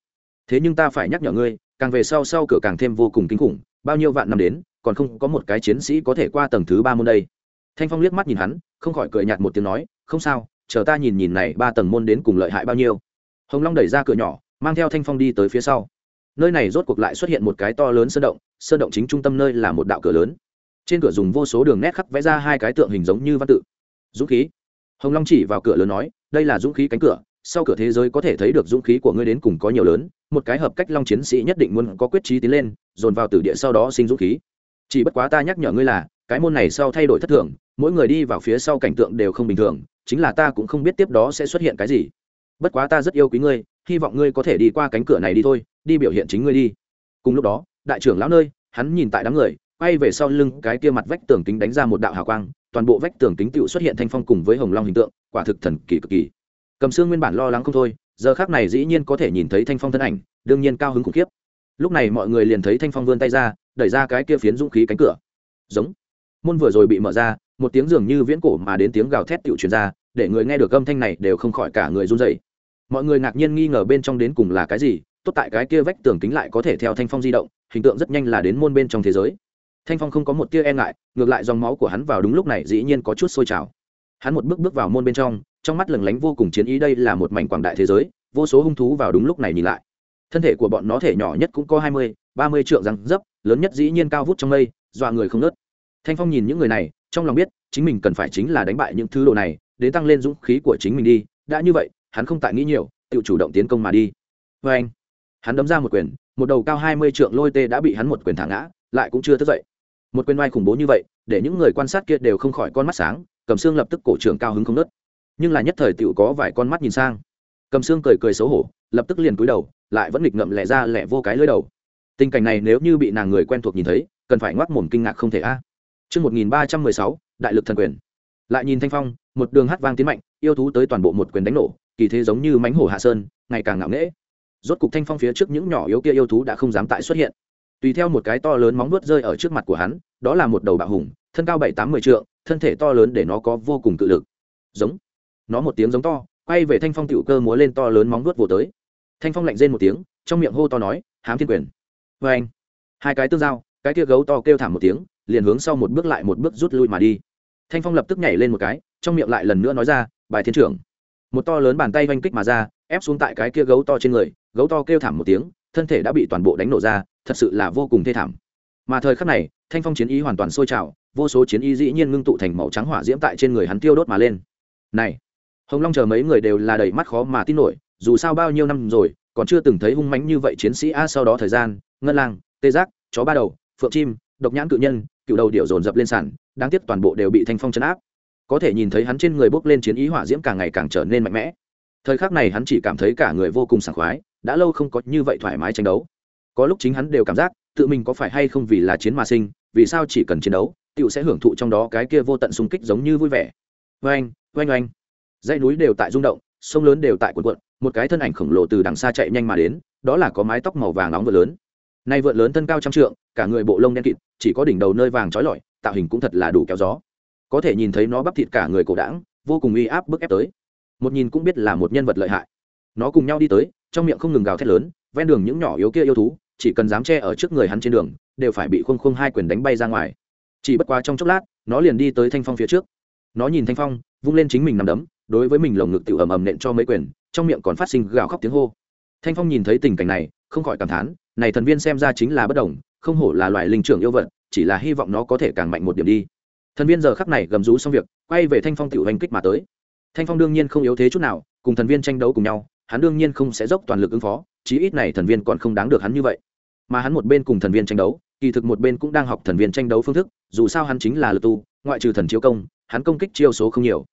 Thế nhưng ta phải nhắc nhở ngươi, càng về sau sau cửa càng thêm vô cùng kinh khủng, bao nhiêu vạn năm đến, còn không có một cái chiến sĩ có thể qua tầng thứ ba môn đây. Thanh phong liếc mắt nhìn hắn, không khỏi cười nhạt một tiếng nói, không sao, chờ ta nhìn nhìn này ba tầng môn đến cùng lợi hại bao nhiêu. Hồng long đẩy ra cửa nhỏ, mang theo thanh phong đi tới phía sau. Nơi này rốt cuộc lại xuất hiện một cái to lớn sơn động sơn động chính trung tâm nơi là một đạo cửa lớn trên cửa dùng vô số đường nét khắc vẽ ra hai cái tượng hình giống như văn tự. Dũng khí. Hồng long chỉ vào cửa lớn nói, đây là dũng khí cánh cửa, sau cửa thế giới có thể thấy được dũng khí của ngươi đến cùng có nhiều lớn, một cái hợp cách long chiến sĩ nhất định muốn có quyết trí tiến lên, dồn vào tử địa sau đó sinh dũng khí. Chỉ bất quá ta nhắc nhở ngươi là, cái môn này sau thay đổi thất thường, mỗi người đi vào phía sau cảnh tượng đều không bình thường, chính là ta cũng không biết tiếp đó sẽ xuất hiện cái gì. Bất quá ta rất yêu quý ngươi, hy vọng ngươi có thể đi qua cánh cửa này đi thôi, đi biểu hiện chính ngươi đi. Cùng lúc đó, đại trưởng lão nơi, hắn nhìn tại đám người quay về sau lưng, cái kia mặt vách tường kính đánh ra một đạo hào quang, toàn bộ vách tường kính tựu xuất hiện thanh phong cùng với hồng long hình tượng, quả thực thần kỳ cực kỳ. Cầm xương nguyên bản lo lắng không thôi, giờ khác này dĩ nhiên có thể nhìn thấy thanh phong thân ảnh, đương nhiên cao hứng khủng khiếp. Lúc này mọi người liền thấy thanh phong vươn tay ra, đẩy ra cái kia phiến dũng khí cánh cửa. Giống. Môn vừa rồi bị mở ra, một tiếng dường như viễn cổ mà đến tiếng gào thét tựu truyền ra, để người nghe được âm thanh này đều không khỏi cả người run dậy mọi người ngạc nhiên nghi ngờ bên trong đến cùng là cái gì, tốt tại cái kia vách tường kính lại có thể theo thanh phong di động, hình tượng rất nhanh là đến môn bên trong thế giới thanh phong không có một tia e ngại, ngược lại dòng máu của hắn vào đúng lúc này dĩ nhiên có chút sôi trào. Hắn một bước bước vào môn bên trong trong mắt lừng lánh vô cùng chiến ý đây là một mảnh quảng đại thế giới, vô số hung thú vào đúng lúc này nhìn lại. Thân thể của bọn nó thể nhỏ nhất cũng có hai mươi, ba mươi trượng răng dấp, lớn nhất dĩ nhiên cao vút trong mây, dọa người không nớt thanh phong nhìn những người này, trong lòng biết, chính mình cần phải chính là đánh bại những thứ đồ này, đến tăng lên dũng khí của chính mình đi. Đã như vậy, hắn không tại nghĩ nhiều, tự chủ động tiến công mà đi. Vê anh hắn đấm ra một quyền, một đầu cao hai mươi trượng lôi tê đã bị hắn một quyền thả ngã, lại cũng chưa thức dậy một quyền oai khủng bố như vậy để những người quan sát kia đều không khỏi con mắt sáng cầm xương lập tức cổ trưởng cao hứng không nớt nhưng là nhất thời tựu có vài con mắt nhìn sang cầm xương cười cười xấu hổ lập tức liền cúi đầu lại vẫn nghịch ngậm lẹ ra lẹ vô cái lưới đầu tình cảnh này nếu như bị nàng người quen thuộc nhìn thấy cần phải ngoác mồm kinh ngạc không thể a trước 1316, đại lực thần quyền. Lại nhìn Thanh Phong, một đường hát vang tiến mạnh, yêu thú tới toàn bộ một quyền đánh nổ, kỳ thế giống như mánh hổ hạ sơn, ngày càng ngạo nghễ. Rốt cục Thanh Phong phía trước những nhỏ yếu kia yêu thú đã không dám tại xuất hiện. Tùy theo một cái to lớn móng vuốt rơi ở trước mặt của hắn, đó là một đầu bạo hùng, thân cao bảy tám mười trượng, thân thể to lớn để nó có vô cùng cự lực. Giống. Nó một tiếng giống to, quay về Thanh Phong tiểu cơ múa lên to lớn móng vuốt vồ tới. Thanh Phong lạnh rên một tiếng, trong miệng hô to nói, "Hám thiên quyền." Và anh, hai cái tương giao, cái kia gấu to kêu thảm một tiếng, liền hướng sau một bước lại một bước rút lui mà đi thanh phong lập tức nhảy lên một cái trong miệng lại lần nữa nói ra bài thiên trưởng một to lớn bàn tay oanh kích mà ra ép xuống tại cái kia gấu to trên người gấu to kêu thảm một tiếng thân thể đã bị toàn bộ đánh nổ ra thật sự là vô cùng thê thảm. Mà thời khắc này, thanh phong chiến ý hoàn toàn sôi trào, vô số chiến ý dĩ nhiên ngưng tụ thành màu trắng hỏa diễm tại trên người hắn tiêu đốt mà lên. Này, hồng long chờ mấy người đều là đầy mắt khó mà tin nổi, dù sao bao nhiêu năm rồi, còn chưa từng thấy hung mãnh như vậy chiến sĩ a sau đó thời gian, ngân lang, tê giác, chó ba đầu, phượng chim, độc nhãn cự nhân, cựu đầu điệu dồn dập lên sàn, đáng tiếc toàn bộ đều bị thanh phong chấn áp. Có thể nhìn thấy hắn trên người bốc lên chiến ý hỏa diễm càng ngày càng trở nên mạnh mẽ. Thời khắc này hắn chỉ cảm thấy cả người vô cùng sảng khoái, đã lâu không có như vậy thoải mái tranh đấu có lúc chính hắn đều cảm giác tự mình có phải hay không vì là chiến mà sinh, vì sao chỉ cần chiến đấu tựu sẽ hưởng thụ trong đó cái kia vô tận xung kích giống như vui vẻ. Oanh oanh oanh. Dãy núi đều tại rung động, sông lớn đều tại cuộn cuộn, một cái thân ảnh khổng lồ từ đằng xa chạy nhanh mà đến, đó là có mái tóc màu vàng nóng vượt lớn. Nay vượn lớn thân cao trăm trượng, cả người bộ lông đen kịt, chỉ có đỉnh đầu nơi vàng trói lọi, tạo hình cũng thật là đủ kéo gió. Có thể nhìn thấy nó bắp thịt cả người cổ đảng vô cùng uy áp bức ép tới. Một nhìn cũng biết là một nhân vật lợi hại. Nó cùng nhau đi tới, trong miệng không ngừng gào thét lớn, ven đường những nhỏ yếu kia yêu thú chỉ cần dám che ở trước người hắn trên đường, đều phải bị khung khung hai quyền đánh bay ra ngoài. Chỉ bất quá trong chốc lát, nó liền đi tới thanh phong phía trước. Nó nhìn thanh phong, vung lên chính mình nằm đấm, đối với mình lồng ngực tự ầm ầm nện cho mấy quyền, trong miệng còn phát sinh gào khóc tiếng hô. Thanh phong nhìn thấy tình cảnh này, không khỏi cảm thán, này thần viên xem ra chính là bất đồng, không hổ là loài linh trưởng yêu vật, chỉ là hy vọng nó có thể càng mạnh một điểm đi. Thần viên giờ khắc này gầm rú xong việc, quay về thanh phong tự hành kích mà tới. Thanh phong đương nhiên không yếu thế chút nào, cùng thần viên tranh đấu cùng nhau, hắn đương nhiên không sẽ dốc toàn lực ứng phó chí ít này thần viên còn không đáng được hắn như vậy. Mà hắn một bên cùng thần viên tranh đấu, kỳ thực một bên cũng đang học thần viên tranh đấu phương thức, dù sao hắn chính là lực tu, ngoại trừ thần chiếu công, hắn công kích chiêu số không nhiều.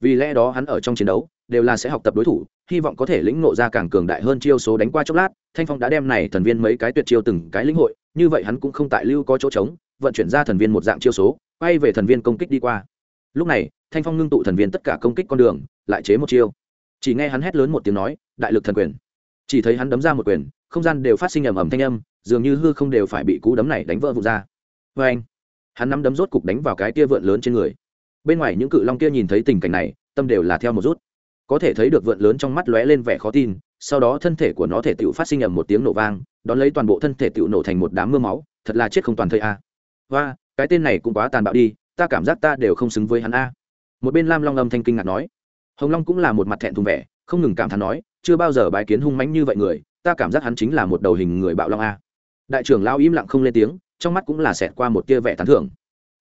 Vì lẽ đó hắn ở trong chiến đấu, đều là sẽ học tập đối thủ, hy vọng có thể lĩnh ngộ ra càng cường đại hơn chiêu số đánh qua chốc lát, thanh phong đã đem này thần viên mấy cái tuyệt chiêu từng cái lĩnh hội, như vậy hắn cũng không tại lưu có chỗ trống, vận chuyển ra thần viên một dạng chiêu số, quay về thần viên công kích đi qua. Lúc này, thanh phong ngưng tụ thần viên tất cả công kích con đường, lại chế một chiêu. Chỉ nghe hắn hét lớn một tiếng nói, đại lực thần quyền chỉ thấy hắn đấm ra một quyền, không gian đều phát sinh ầm ầm thanh âm, dường như hư không đều phải bị cú đấm này đánh vỡ vụt ra. Vê anh, hắn nắm đấm rốt cục đánh vào cái tia vượn lớn trên người. Bên ngoài những cự long kia nhìn thấy tình cảnh này, tâm đều là theo một rút. Có thể thấy được vượn lớn trong mắt lóe lên vẻ khó tin, sau đó thân thể của nó thể tựu phát sinh ầm một tiếng nổ vang, đón lấy toàn bộ thân thể tựu nổ thành một đám mưa máu, thật là chết không toàn thây a. Và, cái tên này cũng quá tàn bạo đi, ta cảm giác ta đều không xứng với hắn a. Một bên lam long âm thanh kinh ngạc nói. Hồng long cũng là một mặt thẹn thùng vẻ không ngừng cảm thán nói, chưa bao giờ bái kiến hung mãnh như vậy người, ta cảm giác hắn chính là một đầu hình người bạo long a. Đại trưởng lao im lặng không lên tiếng, trong mắt cũng là xẹt qua một tia vẻ tán thưởng.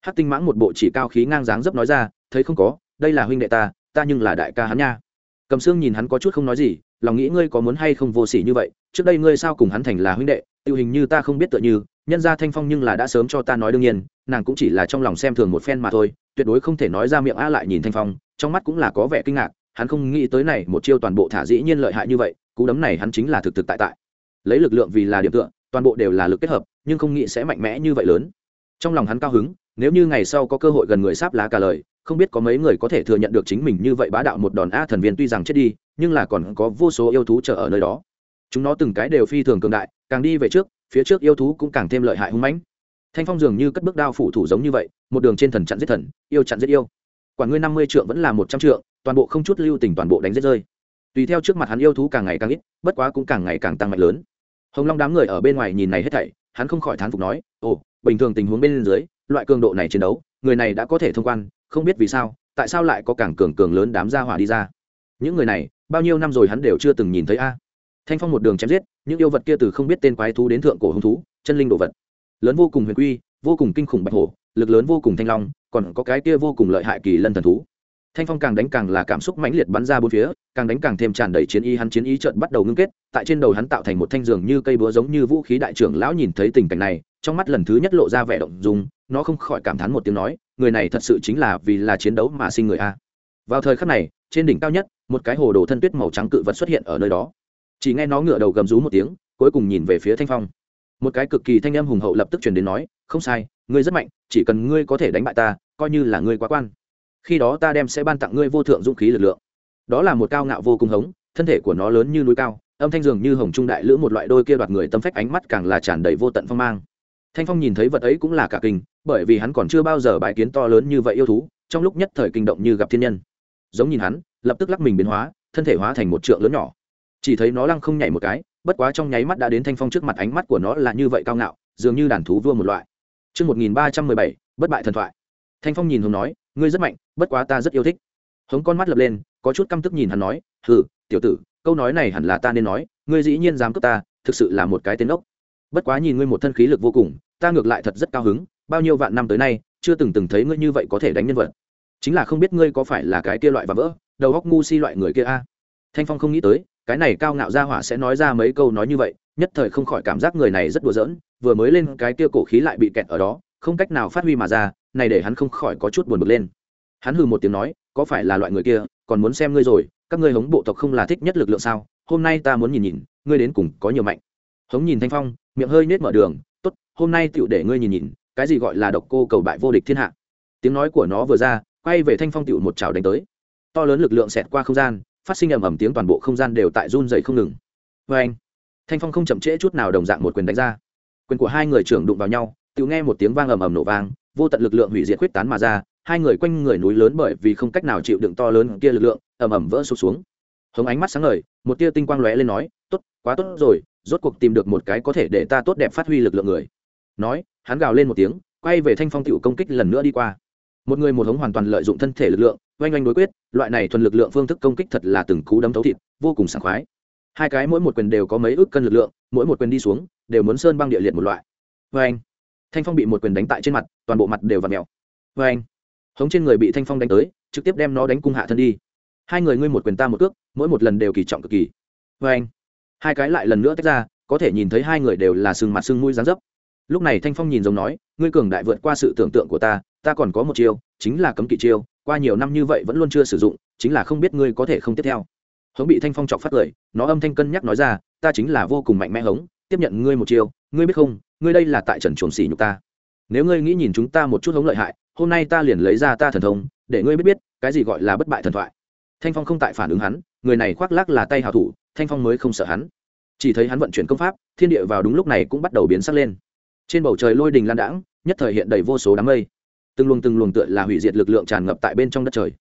Hát tinh mãng một bộ chỉ cao khí ngang dáng dấp nói ra, thấy không có, đây là huynh đệ ta ta nhưng là đại ca hắn nha. Cầm xương nhìn hắn có chút không nói gì, lòng nghĩ ngươi có muốn hay không vô s ỉ như vậy, trước đây ngươi sao cùng hắn thành là huynh đệ tự hình như ta không biết tựa như, nhân ra thanh phong nhưng là đã sớm cho ta nói đương nhiên, nàng cũng chỉ là trong lòng xem thường một phen mà thôi, tuyệt đối không thể nói ra miệng a lại nhìn thanh phong, trong mắt cũng là có vẻ kinh ngạc hắn không nghĩ tới này một chiêu toàn bộ thả dĩ nhiên lợi hại như vậy, cú đấm này hắn chính là thực thực tại tại. Lấy lực lượng vì là điểm tựa, toàn bộ đều là lực kết hợp, nhưng không nghĩ sẽ mạnh mẽ như vậy lớn. Trong lòng hắn cao hứng, nếu như ngày sau có cơ hội gần người sáp lá cả lời, không biết có mấy người có thể thừa nhận được chính mình như vậy bá đạo một đòn a thần viên tuy rằng chết đi, nhưng là còn có vô số yêu thú chờ ở nơi đó. Chúng nó từng cái đều phi thường cường đại, càng đi về trước, phía trước yêu thú cũng càng thêm lợi hại hung mãnh. Thanh phong dường như cất bước đao phủ thủ giống như vậy, một đường trên thần chặn giết thần, yêu chặn giết yêu. Quản ngươi năm mươi trượng vẫn là một trăm trượng toàn bộ không chút lưu tình toàn bộ đánh giết rơi. Tùy theo trước mặt hắn yêu thú càng ngày càng ít, bất quá cũng càng ngày càng tăng mạnh lớn. Hồng long đám người ở bên ngoài nhìn này hết thảy, hắn không khỏi thán phục nói, ồ, bình thường tình huống bên dưới, loại cường độ này chiến đấu, người này đã có thể thông quan, không biết vì sao, tại sao lại có càng cường cường lớn đám gia hỏa đi ra? Những người này, bao nhiêu năm rồi hắn đều chưa từng nhìn thấy a. Thanh phong một đường chém giết, những yêu vật kia từ không biết tên quái thú đến thượng cổ hung thú, chân linh đồ vật. Lớn vô cùng huyền quy, vô cùng kinh khủng bạch hổ, lực lớn vô cùng thanh long, còn có cái kia vô cùng lợi hại kỳ lân thần thú thanh phong càng đánh càng là cảm xúc mãnh liệt bắn ra bốn phía, càng đánh càng thêm tràn đầy chiến ý hắn chiến ý trận bắt đầu ngưng kết, tại trên đầu hắn tạo thành một thanh giường như cây búa giống như vũ khí đại trưởng lão nhìn thấy tình cảnh này, trong mắt lần thứ nhất lộ ra vẻ động dung, nó không khỏi cảm thán một tiếng nói, người này thật sự chính là vì là chiến đấu mà sinh người a. Vào thời khắc này, trên đỉnh cao nhất, một cái hồ đồ thân tuyết màu trắng cự vật xuất hiện ở nơi đó. Chỉ nghe nó ngửa đầu gầm rú một tiếng, cuối cùng nhìn về phía thanh phong. Một cái cực kỳ thanh âm hùng hậu lập tức truyền đến nói, không sai, ngươi rất mạnh, chỉ cần ngươi có thể đánh bại ta, coi như là ngươi quá quan khi đó ta đem sẽ ban tặng ngươi vô thượng dũng khí lực lượng. Đó là một cao ngạo vô cùng hống thân thể của nó lớn như núi cao âm thanh dường như hồng trung đại lữ một loại đôi kia đoạt người tâm phách ánh mắt càng là tràn đầy vô tận phong mang. Thanh phong nhìn thấy vật ấy cũng là cả kinh bởi vì hắn còn chưa bao giờ bãi kiến to lớn như vậy yêu thú trong lúc nhất thời kinh động như gặp thiên nhân. Giống nhìn hắn lập tức lắc mình biến hóa thân thể hóa thành một trượng lớn nhỏ. Chỉ thấy nó lăng không nhảy một cái bất quá trong nháy mắt đã đến thanh phong trước mặt ánh mắt của nó là như vậy cao ngạo dường như đàn thú vua một loại. Trước 1317, bất bại thần thoại. Thanh Phong nhìn hùng nói, ngươi rất mạnh, bất quá ta rất yêu thích. Hống con mắt lập lên, có chút căm tức nhìn hắn nói, hừ, tiểu tử, câu nói này hẳn là ta nên nói, ngươi dĩ nhiên dám cướp ta, thực sự là một cái tên ốc. Bất quá nhìn ngươi một thân khí lực vô cùng, ta ngược lại thật rất cao hứng, bao nhiêu vạn năm tới nay, chưa từng từng thấy ngươi như vậy có thể đánh nhân vật. Chính là không biết ngươi có phải là cái kia loại và vỡ, đầu óc ngu si loại người kia a. Thanh Phong không nghĩ tới, cái này cao ngạo gia hỏa sẽ nói ra mấy câu nói như vậy nhất thời không khỏi cảm giác người này rất đùa giỡn vừa mới lên cái kia cổ khí lại bị kẹt ở đó không cách nào phát huy mà ra này để hắn không khỏi có chút buồn bực lên. Hắn hừ một tiếng nói, có phải là loại người kia, còn muốn xem ngươi rồi, các ngươi hống bộ tộc không là thích nhất lực lượng sao? Hôm nay ta muốn nhìn nhìn, ngươi đến cùng có nhiều mạnh. Hống nhìn thanh phong, miệng hơi nết mở đường, tốt, hôm nay tựu để ngươi nhìn nhìn, cái gì gọi là độc cô cầu bại vô địch thiên hạ. Tiếng nói của nó vừa ra, quay về thanh phong tựu một chảo đánh tới. To lớn lực lượng xẹt qua không gian, phát sinh ầm ầm tiếng toàn bộ không gian đều tại run dày không ngừng. Vê anh. Thanh phong không chậm trễ chút nào đồng dạng một quyền đánh ra. Quyền của hai người trưởng đụng vào nhau, tiểu nghe một tiếng vang ầm ầm nổ vang vô tận lực lượng hủy diệt quyết tán mà ra, hai người quanh người núi lớn bởi vì không cách nào chịu đựng to lớn kia lực lượng, ầm ầm vỡ sụp xuống. Hống ánh mắt sáng ngời, một tia tinh quang lóe lên nói, tốt, quá tốt rồi, rốt cuộc tìm được một cái có thể để ta tốt đẹp phát huy lực lượng người. Nói, hắn gào lên một tiếng, quay về thanh phong tiểu công kích lần nữa đi qua. Một người một hống hoàn toàn lợi dụng thân thể lực lượng, oanh oanh đối quyết, loại này thuần lực lượng phương thức công kích thật là từng cú đấm thấu thịt, vô cùng sảng khoái. Hai cái mỗi một quyền đều có mấy ước cân lực lượng, mỗi một quyền đi xuống, đều muốn sơn băng địa liệt một loại. Oanh! Thanh phong bị một quyền đánh tại trên mặt toàn bộ mặt đều v ặ vê anh, hống trên người bị thanh phong đánh tới, trực tiếp đem nó đánh cung hạ thân đi. Hai người ngươi một quyền ta một cước, mỗi một lần đều kỳ trọng cực kỳ. Oanh hai cái lại lần nữa tách ra, có thể nhìn thấy hai người đều là sừng mặt sưng mũi dán dấp. Lúc này thanh phong nhìn giống nói, ngươi cường đại vượt qua sự tưởng tượng của ta ta còn có một chiêu, chính là cấm kỵ chiêu, qua nhiều năm như vậy vẫn luôn chưa sử dụng, chính là không biết ngươi có thể không tiếp theo. Hống bị thanh phong chọc phát lời, nó âm thanh cân nhắc nói ra, ta chính là vô cùng mạnh mẽ hống, tiếp nhận ngươi một chiêu, ngươi biết không, ngươi đây là tại trần chuồng xỉ nhục ta nếu ngươi nghĩ nhìn chúng ta một chút hống lợi hại, hôm nay ta liền lấy ra ta thần thông, để ngươi biết biết, cái gì gọi là bất bại thần thoại. Thanh phong không tại phản ứng hắn, người này khoác lác là tay hào thủ, thanh phong mới không sợ hắn. Chỉ thấy hắn vận chuyển công pháp, thiên địa vào đúng lúc này cũng bắt đầu biến sắc lên. Trên bầu trời lôi đình lan đãng, nhất thời hiện đầy vô số đám mây. Từng luồng từng luồng tựa là hủy diệt lực lượng tràn ngập tại bên trong đất trời.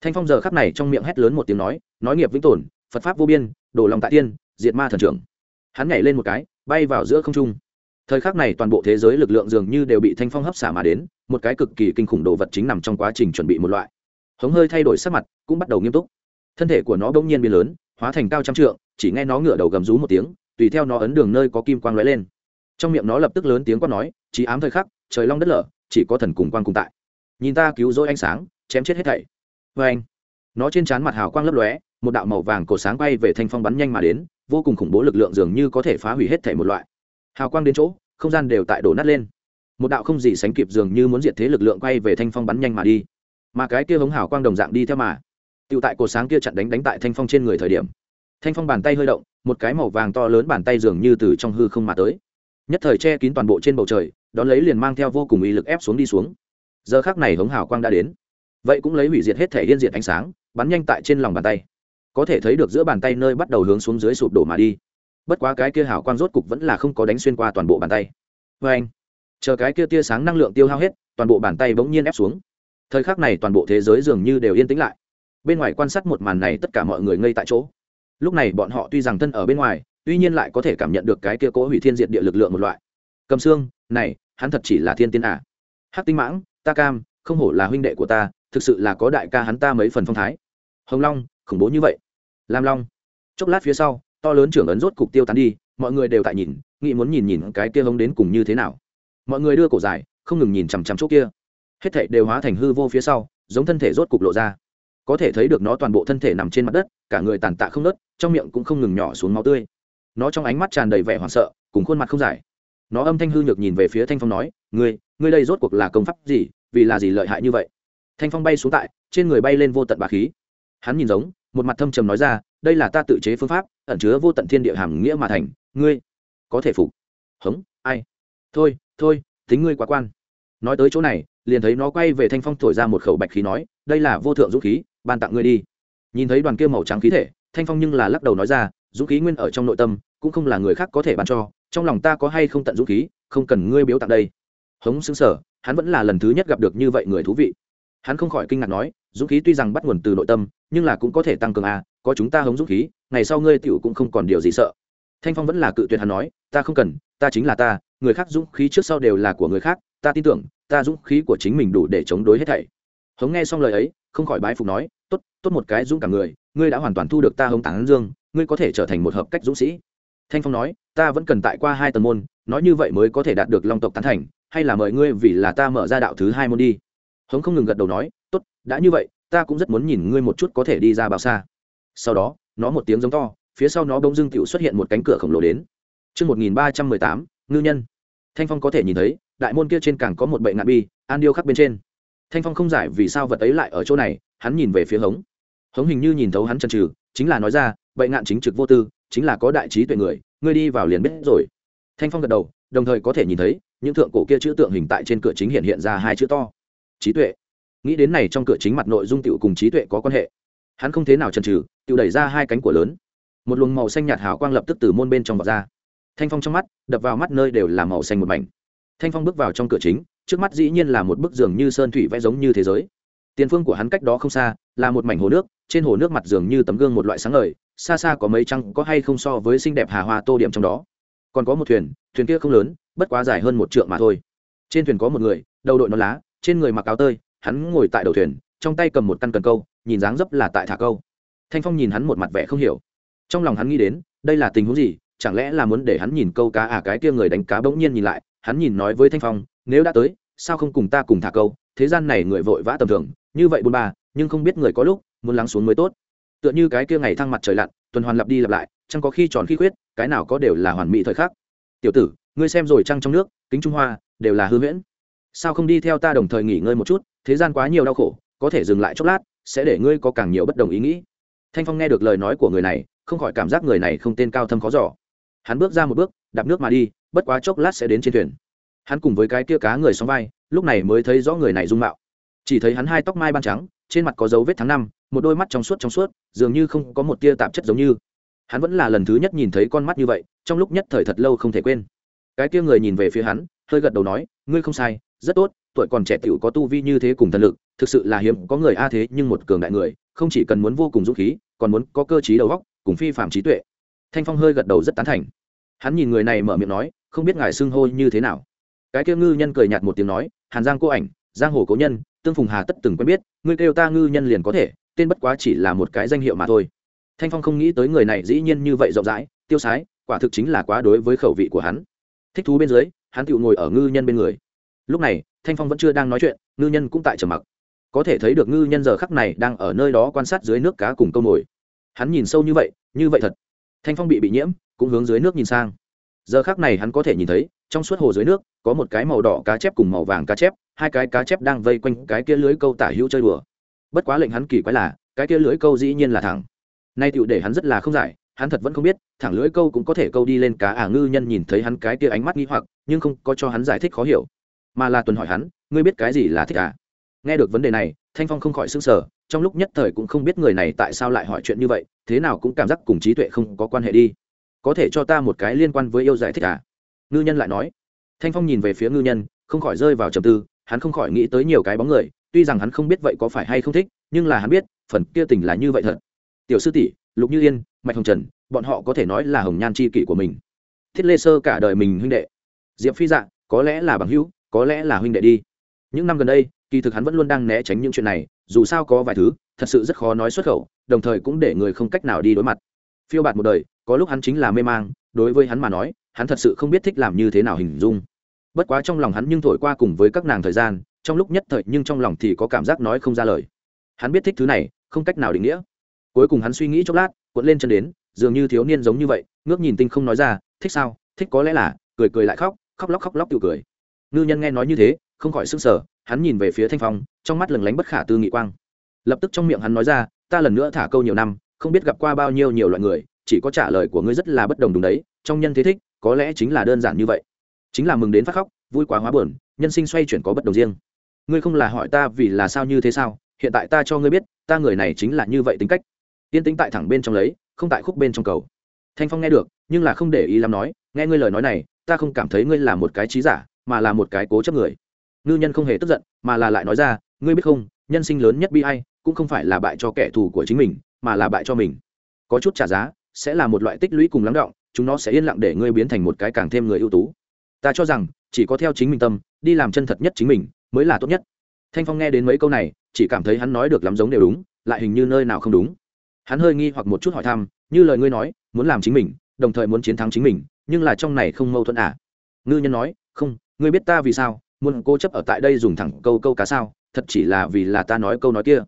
Thanh phong giờ khắc này trong miệng hét lớn một tiếng nói nói nghiệp vĩnh tồn, phật pháp vô biên, đổ lòng tại tiên diệt ma thần trưởng. Hắn nhảy lên một cái, bay vào giữa không trung thời khắc này toàn bộ thế giới lực lượng dường như đều bị thanh phong hấp xả mà đến, một cái cực kỳ kinh khủng đồ vật chính nằm trong quá trình chuẩn bị một loại. Hống hơi thay đổi sắc mặt, cũng bắt đầu nghiêm túc. Thân thể của nó bỗng nhiên biến lớn, hóa thành cao trăm trượng, chỉ nghe nó ngửa đầu gầm rú một tiếng, tùy theo nó ấn đường nơi có kim quang lóe lên. Trong miệng nó lập tức lớn tiếng quát nói chỉ ám thời khắc, trời long đất lở, chỉ có thần cùng quang cùng tại. Nhìn ta cứu rỗi ánh sáng, chém chết hết thảy. Vê anh, nó trên trán mặt hào quang lấp lóe, một đạo màu vàng cổ sáng bay về thanh phong bắn nhanh mà đến, vô cùng khủng bố lực lượng dường như có thể phá hủy hết thảy một loại hào quang đến chỗ, không gian đều tại đổ nát lên. Một đạo không gì sánh kịp dường như muốn diệt thế lực lượng quay về thanh phong bắn nhanh mà đi. Mà cái kia hống hào quang đồng dạng đi theo mà. Tựu tại cột sáng kia chặn đánh đánh tại thanh phong trên người thời điểm. Thanh phong bàn tay hơi động, một cái màu vàng to lớn bàn tay dường như từ trong hư không mà tới. Nhất thời che kín toàn bộ trên bầu trời, đón lấy liền mang theo vô cùng uy lực ép xuống đi xuống. Giờ khác này hống hào quang đã đến. Vậy cũng lấy hủy diệt hết thể yên diệt ánh sáng, bắn nhanh tại trên lòng bàn tay. Có thể thấy được giữa bàn tay nơi bắt đầu hướng xuống dưới sụp đổ mà đi bất quá cái kia hào quang rốt cục vẫn là không có đánh xuyên qua toàn bộ bàn tay. Vê anh, chờ cái kia tia sáng năng lượng tiêu hao hết, toàn bộ bàn tay bỗng nhiên ép xuống. Thời khắc này toàn bộ thế giới dường như đều yên tĩnh lại. Bên ngoài quan sát một màn này tất cả mọi người ngây tại chỗ. Lúc này bọn họ tuy rằng thân ở bên ngoài, tuy nhiên lại có thể cảm nhận được cái kia cố hủy thiên diệt địa lực lượng một loại. Cầm xương, này, hắn thật chỉ là thiên tiên à. hắc tinh mãng, ta cam, không hổ là huynh đệ của ta, thực sự là có đại ca hắn ta mấy phần phong thái. Hồng long, khủng bố như vậy. Lam long. Chốc lát phía sau to lớn trưởng ấn rốt cục tiêu tán đi, mọi người đều tại nhìn, nghĩ muốn nhìn nhìn cái kia hống đến cùng như thế nào. Mọi người đưa cổ dài, không ngừng nhìn chằm chằm chỗ kia. Hết thảy đều hóa thành hư vô phía sau, giống thân thể rốt cục lộ ra. Có thể thấy được nó toàn bộ thân thể nằm trên mặt đất, cả người tàn tạ không nớt trong miệng cũng không ngừng nhỏ xuống máu tươi. Nó trong ánh mắt tràn đầy vẻ hoảng sợ, cùng khuôn mặt không giải. Nó âm thanh hư nhược nhìn về phía thanh phong nói, ngươi ngươi đây rốt cuộc là công pháp gì? Vì là gì lợi hại như vậy? Thanh phong bay xuống tại, trên người bay lên vô tận bà khí. Hắn nhìn giống một mặt thâm trầm nói ra, đây là ta tự chế phương pháp, ẩn chứa vô tận thiên địa hàm nghĩa mà thành. Ngươi có thể phục. Hống, ai? Thôi thôi, tính ngươi quá quan. Nói tới chỗ này, liền thấy nó quay về thanh phong thổi ra một khẩu bạch khí nói, đây là vô thượng dũng khí, ban tặng ngươi đi. Nhìn thấy đoàn kia màu trắng khí thể, thanh phong nhưng là lắc đầu nói ra, dũng khí nguyên ở trong nội tâm, cũng không là người khác có thể ban cho, trong lòng ta có hay không tận dũng khí, không cần ngươi biếu tặng đây. Hống xứng sở hắn vẫn là lần thứ nhất gặp được như vậy người thú vị. Hắn không khỏi kinh ngạc nói dũng khí tuy rằng bắt nguồn từ nội tâm, nhưng là cũng có thể tăng cường a, có chúng ta hống dũng khí, ngày sau ngươi tiểu cũng không còn điều gì sợ. Thanh phong vẫn là cự tuyệt hắn nói, ta không cần, ta chính là ta, người khác dũng khí trước sau đều là của người khác, ta tin tưởng, ta dũng khí của chính mình đủ để chống đối hết thảy. Hống nghe xong lời ấy, không khỏi bái phục nói, tốt tốt một cái dũng cả người, ngươi đã hoàn toàn thu được ta hống tán dương, ngươi có thể trở thành một hợp cách dũng sĩ. Thanh phong nói, ta vẫn cần tại qua hai tầng môn, nói như vậy mới có thể đạt được long tộc tán thành, hay là mời ngươi vì là ta mở ra đạo thứ hai môn đi? Hống không ngừng gật đầu nói tốt đã như vậy ta cũng rất muốn nhìn ngươi một chút có thể đi ra bao xa sau đó nó một tiếng giống to phía sau nó bỗng dưng tựu xuất hiện một cánh cửa khổng lồ đến Trước 1318, ngư nhân. Thanh Phong có thể nhìn thấy, đại môn kia trên càng có một bệ ngạn bi, an điêu khắc bên trên. Thanh Phong không giải vì sao vật ấy lại ở chỗ này, hắn nhìn về phía hống. Hống hình như nhìn thấu hắn chân trừ, chính là nói ra, bệ ngạn chính trực vô tư, chính là có đại trí tuệ người, ngươi đi vào liền biết rồi. Thanh Phong gật đầu, đồng thời có thể nhìn thấy, những thượng cổ kia chữ tượng hình tại trên cửa chính hiện hiện ra hai chữ to. Trí tuệ. Nghĩ đến này trong cửa chính mặt nội dung tiểu cùng trí tuệ có quan hệ. hắn không thế nào chần chừ tự đẩy ra hai cánh của lớn. Một luồng màu xanh nhạt hào quang lập tức từ môn bên trong vọt ra. Thanh phong trong mắt, đập vào mắt nơi đều là màu xanh một mảnh. Thanh phong bước vào trong cửa chính, trước mắt dĩ nhiên là một bức giường như sơn thủy vẽ giống như thế giới. Tiền phương của hắn cách đó không xa, là một mảnh hồ nước, trên hồ nước mặt giường như tấm gương một loại sáng ngời, xa xa có mấy trăng, có hay không so với xinh đẹp hà hoa tô điểm trong đó. Còn có một thuyền thuyền kia không lớn, bất quá dài hơn một trượng mà thôi. Trên thuyền có một người, đầu đội nón lá, trên người mặc áo tơi hắn ngồi tại đầu thuyền, trong tay cầm một căn cần câu, nhìn dáng dấp là tại thả câu. Thanh phong nhìn hắn một mặt vẻ không hiểu. Trong lòng hắn nghĩ đến, đây là tình huống gì, chẳng lẽ là muốn để hắn nhìn câu cá à cái kia người đánh cá bỗng nhiên nhìn lại, hắn nhìn nói với thanh phong, nếu đã tới, sao không cùng ta cùng thả câu? Thế gian này người vội vã tầm thường, như vậy bôn ba, nhưng không biết người có lúc muốn lắng xuống mới tốt. Tựa như cái kia ngày thăng mặt trời lặn, tuần hoàn lặp đi lặp lại chẳng có khi tròn khi khuyết, cái nào có đều là hoàn mỹ thời khắc. Tiểu tử, ngươi xem rồi trăng trong nước, kính trung hoa, đều là hư huyễn. Sao không đi theo ta đồng thời nghỉ ngơi một chút thế gian quá nhiều đau khổ, có thể dừng lại chốc lát, sẽ để ngươi có càng nhiều bất đồng ý nghĩ. Thanh phong nghe được lời nói của người này, không khỏi cảm giác người này không tên cao thâm khó giỏ hắn bước ra một bước, đạp nước mà đi, bất quá chốc lát sẽ đến trên thuyền. Hắn cùng với cái kia cá người sóng vai, lúc này mới thấy rõ người này dung mạo. Chỉ thấy hắn hai tóc mai ban trắng, trên mặt có dấu vết tháng năm, một đôi mắt trong suốt trong suốt, dường như không có một tia tạp chất giống như. Hắn vẫn là lần thứ nhất nhìn thấy con mắt như vậy, trong lúc nhất thời thật lâu không thể quên. Cái kia người nhìn về phía hắn, hơi gật đầu nói, ngươi không sai, rất tốt tuổi còn trẻ tiểu có tu vi như thế cùng thần lực, thực sự là hiếm, có người a thế nhưng một cường đại người, không chỉ cần muốn vô cùng dũng khí, còn muốn có cơ trí đầu óc, cùng phi phàm trí tuệ. Thanh phong hơi gật đầu rất tán thành. Hắn nhìn người này mở miệng nói, không biết ngài xưng hô như thế nào? Cái kia ngư nhân cười nhạt một tiếng nói, hàn giang cô ảnh, giang hồ cố nhân, tương phùng hà tất từng quen biết, ngươi kêu ta ngư nhân liền có thể, tên bất quá chỉ là một cái danh hiệu mà thôi. Thanh phong không nghĩ tới người này dĩ nhiên như vậy rộng rãi, tiêu sái, quả thực chính là quá đối với khẩu vị của hắn. Thích thú bên dưới, hắn tự ngồi ở ngư nhân bên người lúc này, thanh phong vẫn chưa đang nói chuyện, ngư nhân cũng tại trầm mặc. Có thể thấy được ngư nhân giờ khắc này đang ở nơi đó quan sát dưới nước cá cùng câu mồi. Hắn nhìn sâu như vậy như vậy thật. Thanh phong bị bị nhiễm, cũng hướng dưới nước nhìn sang. Giờ khắc này hắn có thể nhìn thấy, trong suốt hồ dưới nước, có một cái màu đỏ cá chép cùng màu vàng cá chép, hai cái cá chép đang vây quanh cái kia lưới câu tả hữu chơi đùa. Bất quá lệnh hắn kỳ quái là, cái kia lưới câu dĩ nhiên là thẳng. Nay tựu để hắn rất là không giải, hắn thật vẫn không biết, thẳng lưới câu cũng có thể câu đi lên cá ả ngư nhân nhìn thấy hắn cái kia ánh mắt nghi hoặc, nhưng không có cho hắn giải thích khó hiểu mà là tuần hỏi hắn, ngươi biết cái gì là thích à? Nghe được vấn đề này, thanh phong không khỏi s ư n g sở trong lúc nhất thời cũng không biết người này tại sao lại hỏi chuyện như vậy, thế nào cũng cảm giác cùng trí tuệ không có quan hệ đi. Có thể cho ta một cái liên quan với yêu giải thích à? Ngư nhân lại nói. Thanh phong nhìn về phía ngư nhân, không khỏi rơi vào trầm tư, hắn không khỏi nghĩ tới nhiều cái bóng người, tuy rằng hắn không biết vậy có phải hay không thích, nhưng là hắn biết, phần kia tình là như vậy thật. Tiểu sư tỷ, lục như yên, mạch hồng trần, bọn họ có thể nói là hồng nhan c h i kỷ của mình. Thiết lê sơ cả đời mình huynh đệ. Diệp phi dạ có lẽ là bằng hữu có lẽ là huynh đệ đi. Những năm gần đây, kỳ thực hắn vẫn luôn đang né tránh những chuyện này, dù sao có vài thứ, thật sự rất khó nói xuất khẩu, đồng thời cũng để người không cách nào đi đối mặt. Phiêu bạt một đời, có lúc hắn chính là mê mang, đối với hắn mà nói, hắn thật sự không biết thích làm như thế nào hình dung. Bất quá trong lòng hắn nhưng thổi qua cùng với các nàng thời gian, trong lúc nhất thời nhưng trong lòng thì có cảm giác nói không ra lời. Hắn biết thích thứ này, không cách nào định nghĩa. Cuối cùng hắn suy nghĩ chốc lát, cuộn lên chân đến, dường như thiếu niên giống như vậy, ngước nhìn tinh không nói ra, thích sao? Thích có lẽ là cười cười lại khóc khóc lóc khóc lóc tự cười ngư nhân nghe nói như thế, không khỏi sức sở hắn nhìn về phía thanh phong, trong mắt lừng lánh bất khả tư nghị quang. Lập tức trong miệng hắn nói ra, ta lần nữa thả câu nhiều năm, không biết gặp qua bao nhiêu nhiều loại người, chỉ có trả lời của ngươi rất là bất đồng đúng đấy, trong nhân thế thích, có lẽ chính là đơn giản như vậy. Chính là mừng đến phát khóc, vui quá hóa buồn, nhân sinh xoay chuyển có bất đồng riêng. Ngươi không là hỏi ta vì là sao như thế sao, hiện tại ta cho ngươi biết, ta người này chính là như vậy tính cách. Tiên tính tại thẳng bên trong lấy, không tại khúc bên trong cầu. Thanh phong nghe được, nhưng là không để ý lắm nói, nghe ngươi lời nói này, ta không cảm thấy ngươi là một cái trí giả mà là một cái cố chấp người. Ngư nhân không hề tức giận, mà là lại nói ra, ngươi biết không, nhân sinh lớn nhất bi ai, cũng không phải là bại cho kẻ thù của chính mình, mà là bại cho mình. Có chút trả giá, sẽ là một loại tích lũy cùng lắng động, chúng nó sẽ yên lặng để ngươi biến thành một cái càng thêm người ưu tú. Ta cho rằng, chỉ có theo chính mình tâm, đi làm chân thật nhất chính mình, mới là tốt nhất. Thanh phong nghe đến mấy câu này, chỉ cảm thấy hắn nói được lắm giống đều đúng, lại hình như nơi nào không đúng. Hắn hơi nghi hoặc một chút hỏi thăm, như lời ngươi nói, muốn làm chính mình, đồng thời muốn chiến thắng chính mình, nhưng là trong này không mâu thuẫn à? Ngư nhân nói, không ngươi biết ta vì sao, muốn cô chấp ở tại đây dùng thẳng câu câu cá sao, thật chỉ là vì là ta nói câu nói kia.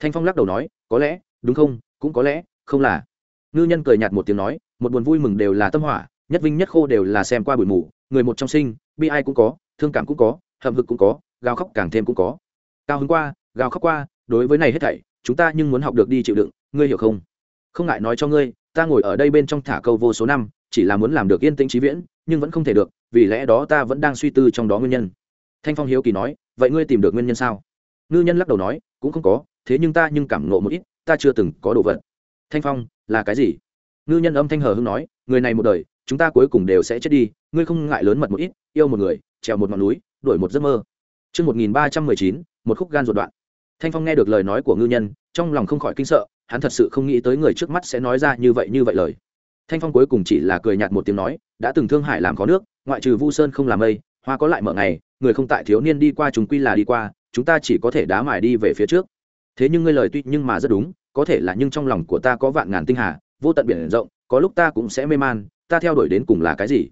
Thanh phong lắc đầu nói, có lẽ, đúng không, cũng có lẽ, không là. Ngư nhân cười nhạt một tiếng nói, một buồn vui mừng đều là tâm hỏa, nhất vinh nhất khô đều là xem qua bụi mù, người một trong sinh, bi ai cũng có, thương cảm cũng có, hậm hực cũng có, gào khóc càng thêm cũng có. Cao hứng qua, gào khóc qua, đối với này hết thảy, chúng ta nhưng muốn học được đi chịu đựng, ngươi hiểu không? Không ngại nói cho ngươi, ta ngồi ở đây bên trong thả câu vô số năm, chỉ là muốn làm được yên tĩnh trí viễn nhưng vẫn không thể được vì lẽ đó ta vẫn đang suy tư trong đó nguyên nhân. Thanh phong hiếu kỳ nói vậy ngươi tìm được nguyên nhân sao? Ngư nhân lắc đầu nói cũng không có thế nhưng ta nhưng cảm nộ một ít ta chưa từng có đồ vật. Thanh phong là cái gì? Ngư nhân âm thanh hờ hưng nói người này một đời chúng ta cuối cùng đều sẽ chết đi ngươi không ngại lớn mật một ít yêu một người trèo một ngọn núi đổi một giấc mơ. Trước 1319, một khúc gan ruột đoạn. Thanh Phong nghe được lời nói của ngư nhân, trong lòng không khỏi kinh sợ, hắn thật sự không nghĩ tới người trước mắt sẽ nói ra như vậy như vậy lời. Thanh Phong cuối cùng chỉ là cười nhạt một tiếng nói, đã từng thương hải làm có nước, ngoại trừ Vu Sơn không làm mây, hoa có lại mở ngày, người không tại thiếu niên đi qua chúng quy là đi qua, chúng ta chỉ có thể đá mài đi về phía trước. Thế nhưng ngươi lời tuy nhưng mà rất đúng, có thể là nhưng trong lòng của ta có vạn ngàn tinh hà, vô tận biển rộng, có lúc ta cũng sẽ mê man, ta theo đuổi đến cùng là cái gì?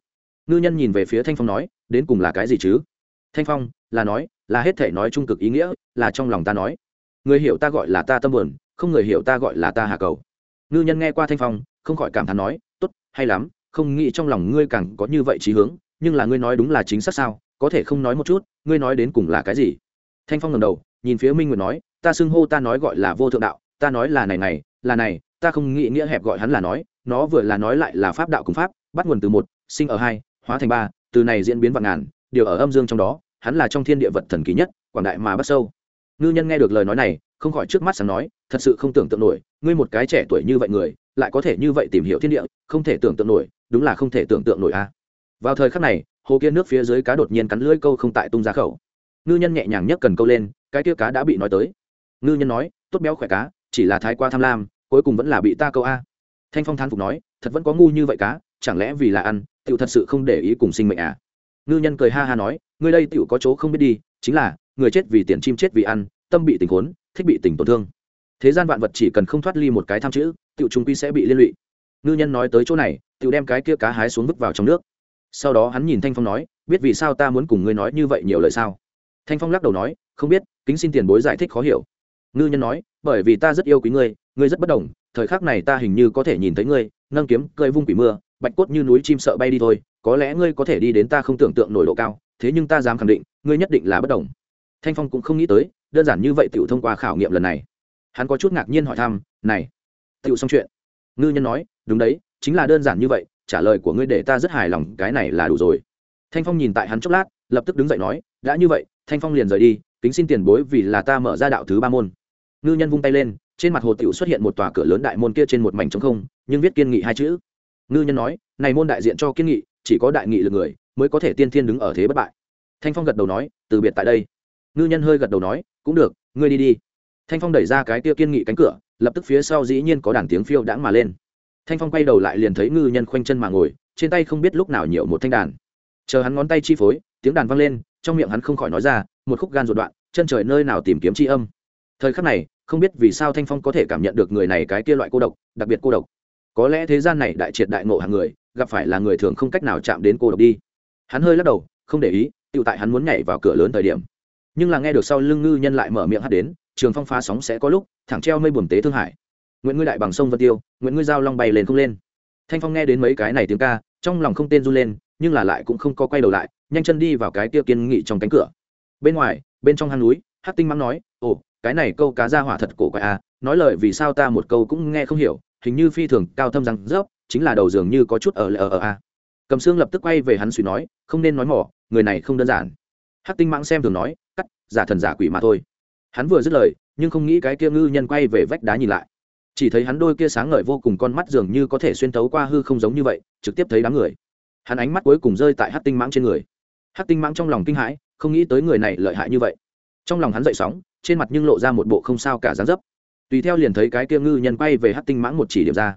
Ngư nhân nhìn về phía Thanh Phong nói, đến cùng là cái gì chứ? Thanh Phong, là nói, là hết thể nói trung cực ý nghĩa, là trong lòng ta nói. Người hiểu ta gọi là ta tâm buồn, không người hiểu ta gọi là ta hà cầu. Ngư nhân nghe qua Thanh Phong, không khỏi cảm thán nói, hay lắm, không nghĩ trong lòng ngươi càng có như vậy trí hướng, nhưng là ngươi nói đúng là chính xác sao? Có thể không nói một chút, ngươi nói đến cùng là cái gì? Thanh Phong ngẩng đầu, nhìn phía Minh Nguyệt nói, ta xưng hô ta nói gọi là vô thượng đạo, ta nói là này này, là này, ta không nghĩ nghĩa hẹp gọi hắn là nói, nó vừa là nói lại là pháp đạo cùng pháp, bắt nguồn từ một, sinh ở hai, hóa thành ba, từ này diễn biến vạn ngàn, điều ở âm dương trong đó, hắn là trong thiên địa vật thần kỳ nhất quảng đại mà bắt sâu ngư nhân nghe được lời nói này không khỏi trước mắt sáng nói thật sự không tưởng tượng nổi ngươi một cái trẻ tuổi như vậy người lại có thể như vậy tìm hiểu thiên địa, không thể tưởng tượng nổi, đúng là không thể tưởng tượng nổi a. Vào thời khắc này, hồ kia nước phía dưới cá đột nhiên cắn lưỡi câu không tại tung ra khẩu. Ngư nhân nhẹ nhàng nhấc cần câu lên, cái kia cá đã bị nói tới. Ngư nhân nói, tốt béo khỏe cá, chỉ là thái qua tham lam, cuối cùng vẫn là bị ta câu a. Thanh phong thán phục nói, thật vẫn có ngu như vậy cá, chẳng lẽ vì là ăn tựu thật sự không để ý cùng sinh mệnh à? Ngư nhân cười ha ha nói, ngươi đây tựu có chỗ không biết đi, chính là, người chết vì tiền, chim chết vì ăn, tâm bị tình khốn, thích bị tình tổn thương. Thế gian vạn vật chỉ cần không thoát ly một cái tham chữ Tiểu trung quy sẽ bị liên lụy. Ngư nhân nói tới chỗ này, tiểu đem cái kia cá hái xuống vứt vào trong nước. Sau đó hắn nhìn thanh phong nói, biết vì sao ta muốn cùng ngươi nói như vậy nhiều lời sao? Thanh phong lắc đầu nói, không biết, kính xin tiền bối giải thích khó hiểu. Ngư nhân nói, bởi vì ta rất yêu quý ngươi ngươi rất bất đồng, thời khắc này ta hình như có thể nhìn thấy ngươi, nâng kiếm, cơi vung quỷ mưa, bạch cốt như núi chim sợ bay đi thôi, có lẽ ngươi có thể đi đến ta không tưởng tượng nổi độ cao, thế nhưng ta dám khẳng định, ngươi nhất định là bất đồng. Thanh phong cũng không nghĩ tới, đơn giản như vậy t thông qua khảo nghiệm lần này. Hắn có chút ngạc nhiên hỏi thăm, này tựu xong chuyện. Ngư nhân nói, đúng đấy, chính là đơn giản như vậy, trả lời của ngươi để ta rất hài lòng, cái này là đủ rồi. Thanh phong nhìn tại hắn chốc lát, lập tức đứng dậy nói, đã như vậy, thanh phong liền rời đi, kính xin tiền bối vì là ta mở ra đạo thứ ba môn. Ngư nhân vung tay lên, trên mặt hồ tiểu xuất hiện một tòa cửa lớn đại môn kia trên một mảnh trống không, nhưng viết kiên nghị hai chữ. Ngư nhân nói, này môn đại diện cho kiên nghị, chỉ có đại nghị lực người mới có thể tiên thiên đứng ở thế bất bại. Thanh phong gật đầu nói, từ biệt tại đây. Ngư nhân hơi gật đầu nói, cũng được, ngươi đi đi thanh phong đẩy ra cái kia kiên nghị cánh cửa, lập tức phía sau dĩ nhiên có đàn tiếng phiêu đãng mà lên. Thanh phong quay đầu lại liền thấy ngư nhân khoanh chân mà ngồi, trên tay không biết lúc nào nhiều một thanh đàn. Chờ hắn ngón tay chi phối, tiếng đàn vang lên, trong miệng hắn không khỏi nói ra, một khúc gan ruột đoạn, chân trời nơi nào tìm kiếm c âm. Thời khắc này, không biết vì sao thanh phong có thể cảm nhận được người này cái kia loại cô độc, đặc biệt cô độc. Có lẽ thế gian này đại triệt đại ngộ hàng người, gặp phải là người thường không cách nào chạm đến cô độc đi. Hắn hơi lắc đầu, không để ý tự tại hắn muốn nhảy vào cửa lớn thời điểm. Nhưng là nghe được sau lưng ngư nhân lại mở miệng hát đến trường phong phá sóng sẽ có lúc, thẳng treo mây buồm tế thương hải. Nguyễn ngươi đại bằng sông vân tiêu nguyễn ngươi giao long bay lên không lên. Thanh phong nghe đến mấy cái này tiếng ca, trong lòng không tên run lên, nhưng là lại cũng không có quay đầu lại, nhanh chân đi vào cái kia kiên nghị trong cánh cửa. Bên ngoài, bên trong hang núi hát tinh mắng nói, ồ, cái này câu cá ra hỏa thật cổ quái à nói lời vì sao ta một câu cũng nghe không hiểu, hình như phi thường cao thâm răng rớp, chính là đầu dường như có chút ở lờ ở a cầm xương lập tức quay về hắn suy nói, không nên nói mỏ, người này không đơn giản. Hắc tinh mãng xem thường nói, cắt, giả thần giả quỷ mà thôi hắn vừa dứt lời, nhưng không nghĩ cái kia ngư nhân quay về vách đá nhìn lại. Chỉ thấy hắn đôi kia sáng ngời vô cùng con mắt dường như có thể xuyên tấu qua hư không giống như vậy, trực tiếp thấy đám người. Hắn ánh mắt cuối cùng rơi tại hát tinh mãng trên người. Hát tinh mãng trong lòng kinh hãi, không nghĩ tới người này lợi hại như vậy. Trong lòng hắn dậy sóng, trên mặt nhưng lộ ra một bộ không sao cả dáng dấp. Tùy theo liền thấy cái kia ngư nhân quay về hát tinh mãng một chỉ điểm ra.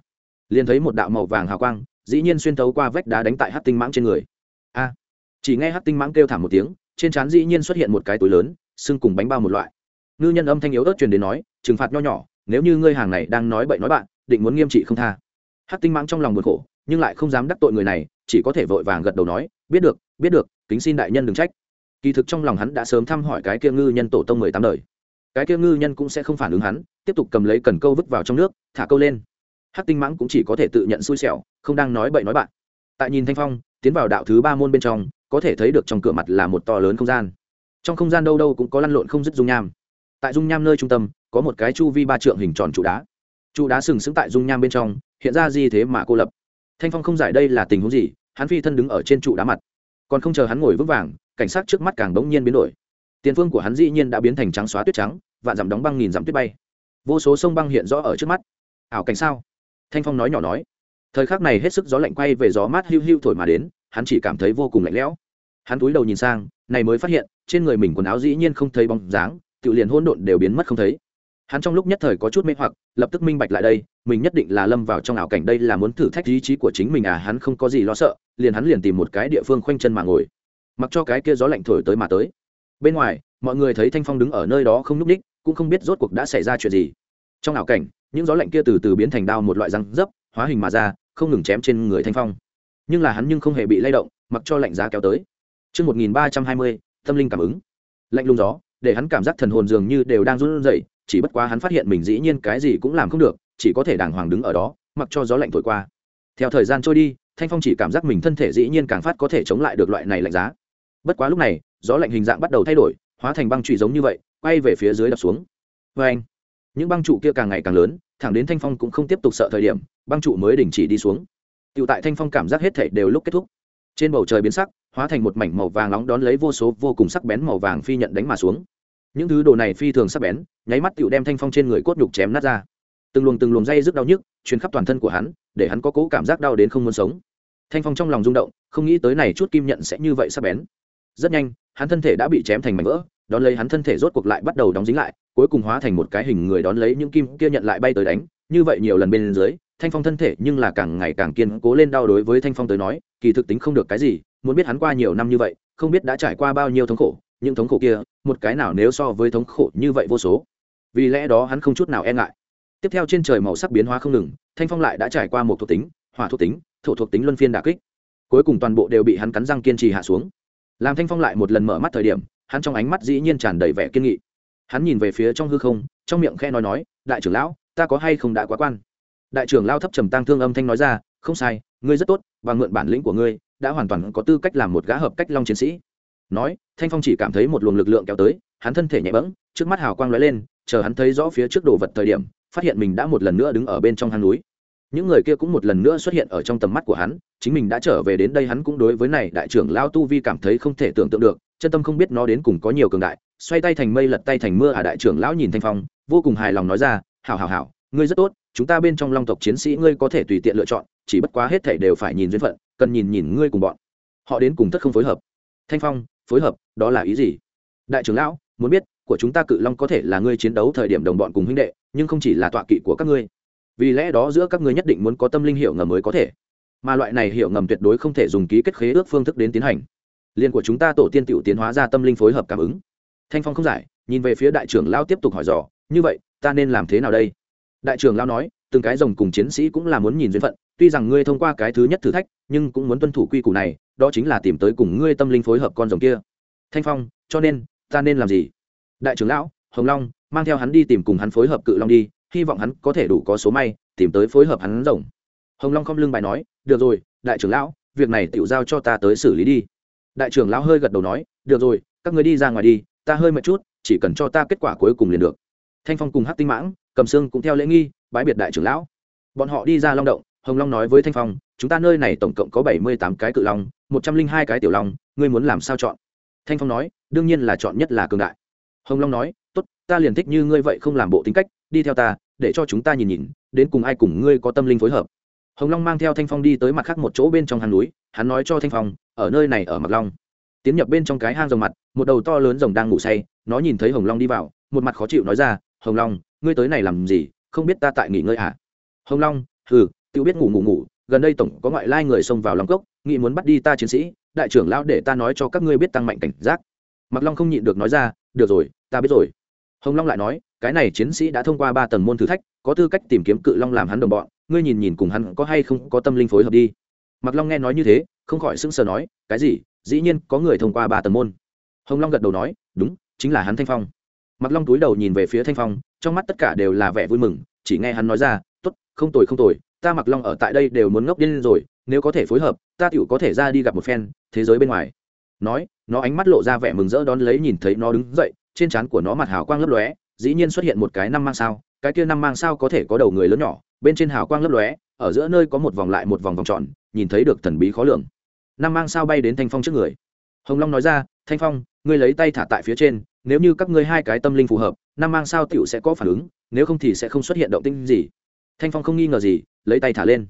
Liền thấy một đạo màu vàng hào quang, dĩ nhiên xuyên thấu qua vách đá đánh tại hát tinh mãng trên người. A! Chỉ nghe hát tinh mãng kêu thảm một tiếng, trên trán dĩ nhiên xuất hiện một cái túi lớn xưng cùng bánh bao một loại ngư nhân âm thanh yếu ớt truyền đến nói, trừng phạt nho nhỏ, nếu như ngươi hàng này đang nói bậy nói bạn, định muốn nghiêm trị không tha. Hát tinh mãng trong lòng buồn khổ, nhưng lại không dám đắc tội người này, chỉ có thể vội vàng gật đầu nói, biết được biết được, kính xin đại nhân đừng trách. Kỳ thực trong lòng hắn đã sớm thăm hỏi cái kia ngư nhân tổ tông mười tám đời. Cái kia ngư nhân cũng sẽ không phản ứng hắn, tiếp tục cầm lấy cần câu vứt vào trong nước, thả câu lên. Hát tinh mãng cũng chỉ có thể tự nhận xui xẻo, không đang nói bậy nói bạn. Tại nhìn thanh phong, tiến vào đạo thứ ba môn bên trong, có thể thấy được trong cửa mặt là một to lớn không gian. Trong không gian đâu đâu cũng có lăn lộn không dứt dung nham tại dung nham nơi trung tâm, có một cái chu vi ba trượng hình tròn trụ đá. Trụ đá sừng sững tại dung nham bên trong, hiện ra gì thế mà cô lập. Thanh phong không giải đây là tình huống gì, hắn phi thân đứng ở trên trụ đá mặt. Còn không chờ hắn ngồi vững vàng, cảnh sát trước mắt càng bỗng nhiên biến đổi. Tiền phương của hắn dĩ nhiên đã biến thành trắng xóa tuyết trắng, vạn dặm đóng băng nghìn dặm tuyết bay. Vô số sông băng hiện rõ ở trước mắt. Ảo cảnh sao? Thanh phong nói nhỏ nói. Thời khắc này hết sức gió lạnh quay về gió mát hiu hiu thổi mà đến, hắn chỉ cảm thấy vô cùng lạnh lẽo. Hắn túi đầu nhìn sang, này mới phát hiện, trên người mình quần áo dĩ nhiên không thấy bóng dáng tự liền hỗn độn đều biến mất không thấy. Hắn trong lúc nhất thời có chút mê hoặc lập tức minh bạch lại đây mình nhất định là lâm vào trong ảo cảnh đây là muốn thử thách ý chí của chính mình à hắn không có gì lo sợ liền hắn liền tìm một cái địa phương khoanh chân mà ngồi. Mặc cho cái kia gió lạnh thổi tới mà tới. Bên ngoài mọi người thấy thanh phong đứng ở nơi đó không n ú c ních cũng không biết rốt cuộc đã xảy ra chuyện gì. Trong ảo cảnh những gió lạnh kia từ từ biến thành đao một loại răng dấp hóa hình mà ra không ngừng chém trên người thanh phong. Nhưng là hắn nhưng không hề bị lay động mặc cho lạnh giá kéo tới. Trước 1320, tâm linh cảm ứng. Lạnh lùng gió, để hắn cảm giác thần hồn dường như đều đang run rẩy, chỉ bất quá hắn phát hiện mình dĩ nhiên cái gì cũng làm không được, chỉ có thể đàng hoàng đứng ở đó, mặc cho gió lạnh thổi qua. Theo thời gian trôi đi, Thanh Phong chỉ cảm giác mình thân thể dĩ nhiên càng phát có thể chống lại được loại này lạnh giá. Bất quá lúc này, gió lạnh hình dạng bắt đầu thay đổi, hóa thành băng trụ giống như vậy, quay về phía dưới đập xuống. Và anh, những băng trụ kia càng ngày càng lớn, thẳng đến Thanh Phong cũng không tiếp tục sợ thời điểm, băng trụ mới đình chỉ đi xuống. Tiểu tại Thanh Phong cảm giác hết thể đều lúc kết thúc. Trên bầu trời biến sắc, hóa thành một mảnh màu vàng nóng đón lấy vô số vô cùng sắc bén màu vàng phi nhận đánh mà xuống. Những thứ đồ này phi thường sắc bén nháy mắt tựu đem thanh phong trên người cốt nhục chém nát ra. Từng luồng từng luồng dây rất đau nhức chuyến khắp toàn thân của hắn để hắn có cố cảm giác đau đến không muốn sống. Thanh phong trong lòng rung động không nghĩ tới này chút kim nhận sẽ như vậy sắc bén. Rất nhanh hắn thân thể đã bị chém thành mảnh vỡ đón lấy hắn thân thể rốt cuộc lại bắt đầu đóng dính lại cuối cùng hóa thành một cái hình người đón lấy những kim kia nhận lại bay tới đánh. Như vậy nhiều lần bên dưới thanh phong thân thể nhưng là càng ngày càng kiên cố lên đau đối với thanh phong tới nói kỳ thực tính không được cái gì, muốn biết hắn qua nhiều năm như vậy, không biết đã trải qua bao nhiêu thống khổ, những thống khổ kia, một cái nào nếu so với thống khổ như vậy vô số. Vì lẽ đó hắn không chút nào e ngại. Tiếp theo trên trời màu sắc biến hóa không ngừng, thanh phong lại đã trải qua một thuộc tính, hỏa thuộc tính, thổ thuộc tính luân phiên đà kích. Cuối cùng toàn bộ đều bị hắn cắn răng kiên trì hạ xuống. Làm thanh phong lại một lần mở mắt thời điểm, hắn trong ánh mắt dĩ nhiên tràn đầy vẻ kiên nghị. Hắn nhìn về phía trong hư không, trong miệng khe nói nói, đại trưởng lão, ta có hay không đã quá quan? Đại trưởng lao thấp trầm tăng thương âm thanh nói ra, không sai ngươi rất tốt và mượn bản lĩnh của ngươi, đã hoàn toàn có tư cách làm một gã hợp cách long chiến sĩ. Nói, thanh phong chỉ cảm thấy một luồng lực lượng kéo tới, hắn thân thể nhẹ bẫng, trước mắt hào quang lóe lên, chờ hắn thấy rõ phía trước đồ vật thời điểm, phát hiện mình đã một lần nữa đứng ở bên trong hang núi. Những người kia cũng một lần nữa xuất hiện ở trong tầm mắt của hắn, chính mình đã trở về đến đây hắn cũng đối với này đại trưởng lao tu vi cảm thấy không thể tưởng tượng được, chân tâm không biết nó đến cùng có nhiều cường đại, xoay tay thành mây lật tay thành mưa à đại trưởng lão nhìn thanh phong, vô cùng hài lòng nói ra, hảo hảo hảo, ngươi rất tốt, chúng ta bên trong long tộc chiến sĩ ngươi có thể tùy tiện lựa chọn chỉ bất quá hết thảy đều phải nhìn duyên phận, cần nhìn nhìn ngươi cùng bọn. Họ đến cùng tất không phối hợp. Thanh phong, phối hợp, đó là ý gì? Đại trưởng lão, muốn biết, của chúng ta cự long có thể là ngươi chiến đấu thời điểm đồng bọn cùng huynh đệ, nhưng không chỉ là tọa kỵ của các ngươi. Vì lẽ đó giữa các ngươi nhất định muốn có tâm linh hiệu ngầm mới có thể. Mà loại này hiệu ngầm tuyệt đối không thể dùng ký kết khế ước phương thức đến tiến hành. Liên của chúng ta tổ tiên tiểu tiến hóa ra tâm linh phối hợp cảm ứng. Thanh phong không giải, nhìn về phía đại trưởng lão tiếp tục hỏi dò, như vậy, ta nên làm thế nào đây? Đại trưởng lão nói, từng cái rồng cùng chiến sĩ cũng là muốn nhìn duyên phận tuy rằng ngươi thông qua cái thứ nhất thử thách, nhưng cũng muốn tuân thủ quy củ này, đó chính là tìm tới cùng ngươi tâm linh phối hợp con rồng kia. Thanh phong, cho nên, ta nên làm gì? Đại trưởng lão, hồng long, mang theo hắn đi tìm cùng hắn phối hợp cự long đi, hy vọng hắn có thể đủ có số may, tìm tới phối hợp hắn rồng. Hồng long không lưng bài nói, được rồi, đại trưởng lão, việc này tự giao cho ta tới xử lý đi. Đại trưởng lão hơi gật đầu nói, được rồi, các người đi ra ngoài đi, ta hơi mệt chút, chỉ cần cho ta kết quả cuối cùng liền được. Thanh phong cùng hát tinh mãng, cầm sương cũng theo lễ nghi bãi biệt đại trưởng lão. Bọn họ đi ra long động hồng long nói với thanh phong, chúng ta nơi này tổng cộng có bảy mươi tám cái cự long, một trăm linh hai cái tiểu long, ngươi muốn làm sao chọn? Thanh phong nói, đương nhiên là chọn nhất là cường đại. Hồng long nói, tốt, ta liền thích như ngươi vậy không làm bộ tính cách, đi theo ta, để cho chúng ta nhìn nhìn, đến cùng ai cùng ngươi có tâm linh phối hợp. Hồng long mang theo thanh phong đi tới mặt khác một chỗ bên trong hang núi, hắn nói cho thanh phong, ở nơi này ở mặt long. Tiến nhập bên trong cái hang rồng mặt, một đầu to lớn rồng đang ngủ say, nó nhìn thấy hồng long đi vào, một mặt khó chịu nói ra, hồng long, ngươi tới này làm gì? Không biết ta tại nghỉ ngơi à? Hồng long, hừ tự biết ngủ ngủ ngủ, gần đây tổng có ngoại lai người xông vào lòng cốc, nghĩ muốn bắt đi ta chiến sĩ, đại trưởng lão để ta nói cho các ngươi biết tăng mạnh cảnh giác. Mặc long không nhịn được nói ra, được rồi, ta biết rồi. Hồng long lại nói, cái này chiến sĩ đã thông qua ba tầng môn thử thách, có tư cách tìm kiếm cự long làm hắn đồng bọn, ngươi nhìn nhìn cùng hắn có hay không có tâm linh phối hợp đi. Mặc long nghe nói như thế, không khỏi sững sờ nói, cái gì? Dĩ nhiên có người thông qua ba tầng môn. Hồng long gật đầu nói, đúng, chính là hắn thanh phong. Mặc long túi đầu nhìn về phía thanh phong, trong mắt tất cả đều là vẻ vui mừng, chỉ nghe hắn nói ra t ố t không tồi không tồi ta mặc long ở tại đây đều muốn ngốc điên rồi, nếu có thể phối hợp, ta tựu có thể ra đi gặp một phen, thế giới bên ngoài. Nói, nó ánh mắt lộ ra vẻ mừng rỡ đón lấy nhìn thấy nó đứng dậy, trên trán của nó mặt hào quang lấp lóe, dĩ nhiên xuất hiện một cái năm mang sao, cái kia năm mang sao có thể có đầu người lớn nhỏ, bên trên hào quang lấp lóe, ở giữa nơi có một vòng lại một vòng vòng tròn, nhìn thấy được thần bí khó lường. Năm mang sao bay đến thanh phong trước người. Hồng long nói ra, thanh phong, ngươi lấy tay thả tại phía trên, nếu như các ngươi hai cái tâm linh phù hợp, năm mang sao tiểu sẽ có phản ứng, nếu không thì sẽ không xuất hiện động tinh gì thanh phong không nghi ngờ gì, lấy tay thả lên.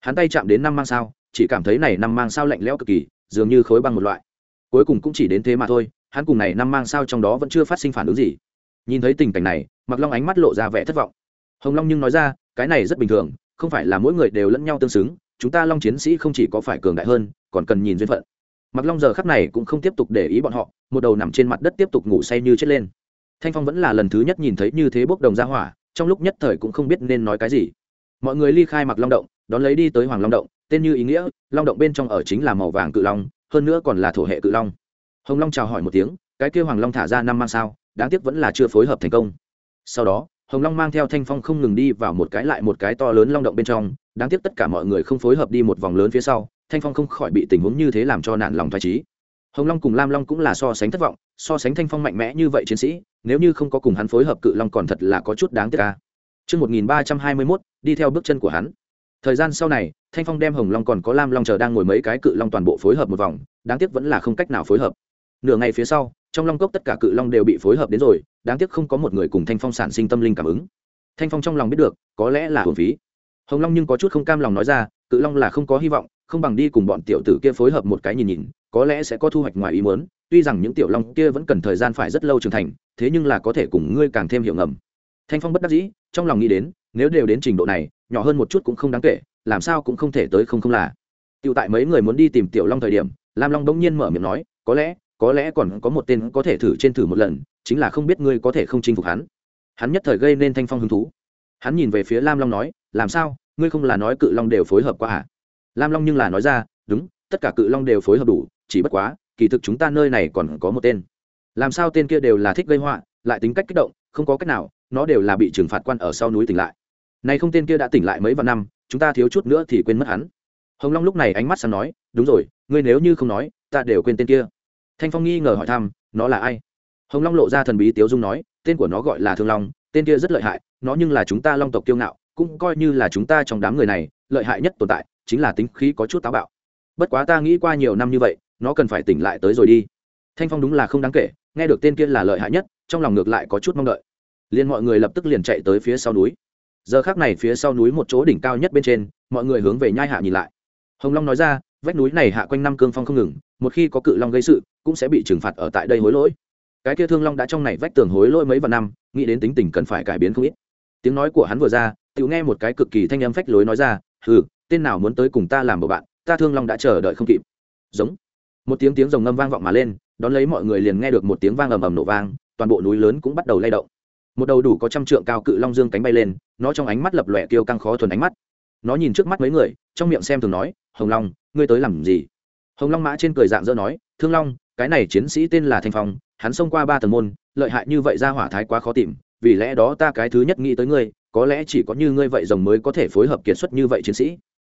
Hắn tay chạm đến năm mang sao, chỉ cảm thấy này năm mang sao lạnh lẽo cực kỳ, dường như khối băng một loại. Cuối cùng cũng chỉ đến thế mà thôi, hắn cùng này năm mang sao trong đó vẫn chưa phát sinh phản ứng gì. Nhìn thấy tình cảnh này mặc long ánh mắt lộ ra vẻ thất vọng. Hồng long nhưng nói ra, cái này rất bình thường, không phải là mỗi người đều lẫn nhau tương xứng, chúng ta long chiến sĩ không chỉ có phải cường đại hơn, còn cần nhìn duyên phận. Mặc long giờ khắc này cũng không tiếp tục để ý bọn họ, một đầu nằm trên mặt đất tiếp tục ngủ say như chết lên. Thanh phong vẫn là lần thứ nhất nhìn thấy như thế bốc đồng ra hỏa trong lúc nhất thời cũng không biết nên nói cái gì. Mọi người ly khai mặc long động, đón lấy đi tới hoàng long động, tên như ý nghĩa, long động bên trong ở chính là màu vàng cự long, hơn nữa còn là thổ hệ cự long. Hồng long chào hỏi một tiếng, cái kêu hoàng long thả ra năm mang sao, đáng tiếc vẫn là chưa phối hợp thành công. Sau đó, hồng long mang theo thanh phong không ngừng đi vào một cái lại một cái to lớn long động bên trong, đáng tiếc tất cả mọi người không phối hợp đi một vòng lớn phía sau, thanh phong không khỏi bị tình huống như thế làm cho nản lòng thoải trí hồng long cùng lam long cũng là so sánh thất vọng so sánh thanh phong mạnh mẽ như vậy chiến sĩ nếu như không có cùng hắn phối hợp cự long còn thật là có chút đáng tiếc ca Trước 1321, đi theo bước chân của hắn. Thời gian sau này, Thanh Phong đem Hồng Long còn có Lam Long chờ đang ngồi mấy cái cự long toàn bộ phối hợp một vòng, đáng tiếc vẫn là không cách nào phối hợp. Nửa ngày phía sau, trong long cốc tất cả cự long đều bị phối hợp đến rồi, đáng tiếc không có một người cùng Thanh Phong sản sinh tâm linh cảm ứng. Thanh Phong trong lòng biết được, có lẽ là uổng phí. Hồng Long nhưng có chút không cam lòng nói ra, cự long là không có hy vọng, không bằng đi cùng bọn tiểu tử kia phối hợp một cái nhìn nhìn, có lẽ sẽ có thu hoạch ngoài ý muốn, tuy rằng những tiểu long kia vẫn cần thời gian phải rất lâu trưởng thành, thế nhưng là có thể cùng ngươi càng thêm hiểu ngầm. Thanh Phong bất đắc dĩ, trong lòng nghĩ đến, nếu đều đến trình độ này, nhỏ hơn một chút cũng không đáng kể, làm sao cũng không thể tới không không là. Tiểu tại mấy người muốn đi tìm tiểu long thời điểm, Lam Long bỗng nhiên mở miệng nói, có lẽ, có lẽ còn có một tên có thể thử trên thử một lần, chính là không biết ngươi có thể không chinh phục hắn. Hắn nhất thời gây nên Thanh Phong hứng thú. Hắn nhìn về phía Lam Long nói, làm sao, ngươi không là nói cự long đều phối hợp qua à? Lam Long nhưng là nói ra, đúng, tất cả cự long đều phối hợp đủ, chỉ bất quá, kỳ thực chúng ta nơi này còn có một tên. Làm sao tên kia đều là thích gây họa, lại tính cách kích động, không có cách nào, nó đều là bị trừng phạt quan ở sau núi tỉnh lại. Này không tên kia đã tỉnh lại mấy vạn năm chúng ta thiếu chút nữa thì quên mất hắn. Hồng long lúc này ánh mắt sáng nói đúng rồi ngươi nếu như không nói ta đều quên tên kia. Thanh phong nghi ngờ hỏi thăm nó là ai? Hồng long lộ ra thần bí tiếu dung nói tên của nó gọi là thương long tên kia rất lợi hại nó nhưng là chúng ta long tộc kiêu ngạo cũng coi như là chúng ta trong đám người này lợi hại nhất tồn tại chính là tính khí có chút táo bạo. Bất quá ta nghĩ qua nhiều năm như vậy, nó cần phải tỉnh lại tới rồi đi. Thanh phong đúng là không đáng kể, nghe được tên kia là lợi hại nhất, trong lòng ngược lại có chút mong đợi. Liền mọi người lập tức liền chạy tới phía sau núi. Giờ khác này phía sau núi một chỗ đỉnh cao nhất bên trên, mọi người hướng về nhai hạ nhìn lại. Hồng long nói ra, vách núi này hạ quanh năm cương phong không ngừng, một khi có cự long gây sự, cũng sẽ bị trừng phạt ở tại đây hối lỗi. Cái kia thương long đã trong này vách tường hối lỗi mấy vạn năm, nghĩ đến tính tình cần phải cải biến không ít. Tiếng nói của hắn vừa ra tự nghe một cái cực kỳ thanh âm phách lối nói ra, hừ tên nào muốn tới cùng ta làm bầu bạn, ta thương long đã chờ đợi không kịp. Giống. Một tiếng tiếng rồng ngâm vang vọng mà lên, đón lấy mọi người liền nghe được một tiếng vang ầm ầm nổ vang, toàn bộ núi lớn cũng bắt đầu lay động. Một đầu đủ có trăm trượng cao cự long dương cánh bay lên, nó trong ánh mắt lập lòe kêu căng khó thuần ánh mắt. Nó nhìn trước mắt mấy người, trong miệng xem thường nói, hồng long, ngươi tới làm gì? Hồng long mã trên cười dạng dỡ nói, thương long, cái này chiến sĩ tên là thanh phong, hắn xông qua ba tầng môn, lợi hại như vậy ra hỏa thái quá khó tìm, vì lẽ đó ta cái thứ nhất nghĩ tới ngươi, có lẽ chỉ có như ngươi vậy rồng mới có thể phối hợp kiệt xuất như vậy chiến sĩ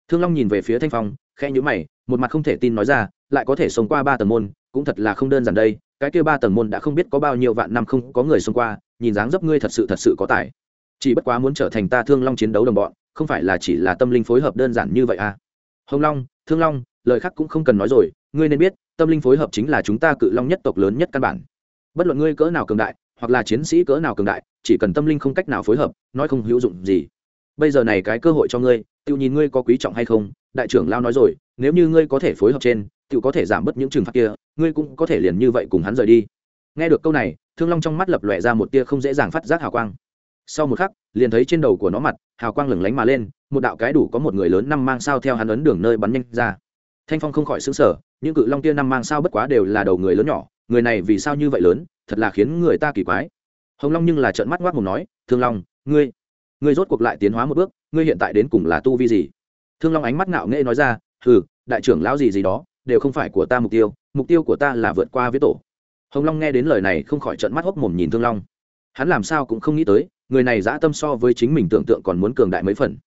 thương long nhìn về phía thanh phong khe nhữ mày, một mặt không thể tin nói ra, lại có thể sống qua ba tầng môn, cũng thật là không đơn giản đây, cái kia ba tầng môn đã không biết có bao nhiêu vạn năm không có người xông qua, nhìn dáng dấp ngươi thật sự thật sự có tài. Chỉ bất quá muốn trở thành ta thương long chiến đấu đồng bọn, không phải là chỉ là tâm linh phối hợp đơn giản như vậy à? Hồng long, thương long, lời khác cũng không cần nói rồi, ngươi nên biết, tâm linh phối hợp chính là chúng ta cự long nhất tộc lớn nhất căn bản. Bất luận ngươi cỡ nào cường đại, hoặc là chiến sĩ cỡ nào cường đại, chỉ cần tâm linh không cách nào phối hợp, nói không hữu dụng gì bây giờ này cái cơ hội cho ngươi, tự nhìn ngươi có quý trọng hay không, đại trưởng lao nói rồi, nếu như ngươi có thể phối hợp trên, tự có thể giảm bớt những trừng phạt kia, ngươi cũng có thể liền như vậy cùng hắn rời đi. Nghe được câu này, thương long trong mắt lập lòe ra một tia không dễ dàng phát giác hào quang. Sau một khắc, liền thấy trên đầu của nó mặt, hào quang lửng lánh mà lên, một đạo cái đủ có một người lớn năm mang sao theo hắn ấn đường nơi bắn nhanh ra. Thanh phong không khỏi xứng sở những cự long tia năm mang sao bất quá đều là đầu người lớn nhỏ, người này vì sao như vậy lớn, thật là khiến người ta kỳ quái. Hồng long nhưng là trợn mắt ngoác mồm nói, thương long, ngươi ngươi rốt cuộc lại tiến hóa một bước, ngươi hiện tại đến cùng là tu vi gì? Thương long ánh mắt ngạo nghễ nói ra, hừ, đại trưởng lão gì gì đó, đều không phải của ta mục tiêu mục tiêu của ta là vượt qua viết tổ. Hồng long nghe đến lời này không khỏi trận mắt hốc mồm nhìn thương long. Hắn làm sao cũng không nghĩ tới, người này dã tâm so với chính mình tưởng tượng còn muốn cường đại mấy phần.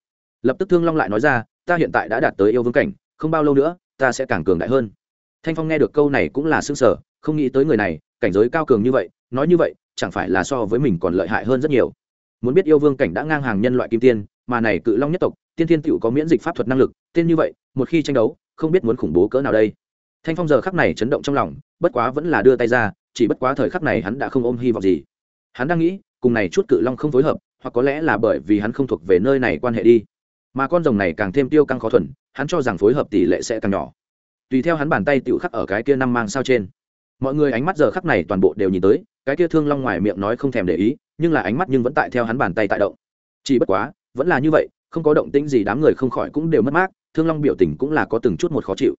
Lập tức thương long lại nói ra, ta hiện tại đã đạt tới yêu vương cảnh, không bao lâu nữa, ta sẽ càng cường đại hơn. Thanh phong nghe được câu này cũng là xương sở không nghĩ tới người này, cảnh giới cao cường như vậy, nói như vậy, chẳng phải là so với mình còn lợi hại hơn rất nhiều muốn biết yêu vương cảnh đã ngang hàng nhân loại kim tiên, mà này cự long nhất tộc, tiên thiên tựu có miễn dịch pháp thuật năng lực, tên như vậy, một khi tranh đấu, không biết muốn khủng bố cỡ nào đây. Thanh phong giờ khắc này chấn động trong lòng, bất quá vẫn là đưa tay ra, chỉ bất quá thời khắc này hắn đã không ôm hy vọng gì. Hắn đang nghĩ, cùng này chút cự long không phối hợp, hoặc có lẽ là bởi vì hắn không thuộc về nơi này quan hệ đi. Mà con rồng này càng thêm tiêu căng khó thuần, hắn cho rằng phối hợp tỷ lệ sẽ càng nhỏ. Tùy theo hắn bàn tay tựu khắc ở cái kia năm mang sao trên. Mọi người ánh mắt giờ khắc này toàn bộ đều nhìn tới, cái kia thương long ngoài miệng nói không thèm để ý nhưng là ánh mắt nhưng vẫn tại theo hắn bàn tay tại động chỉ bất quá vẫn là như vậy không có động tĩnh gì đám người không khỏi cũng đều mất mát thương long biểu tình cũng là có từng chút một khó chịu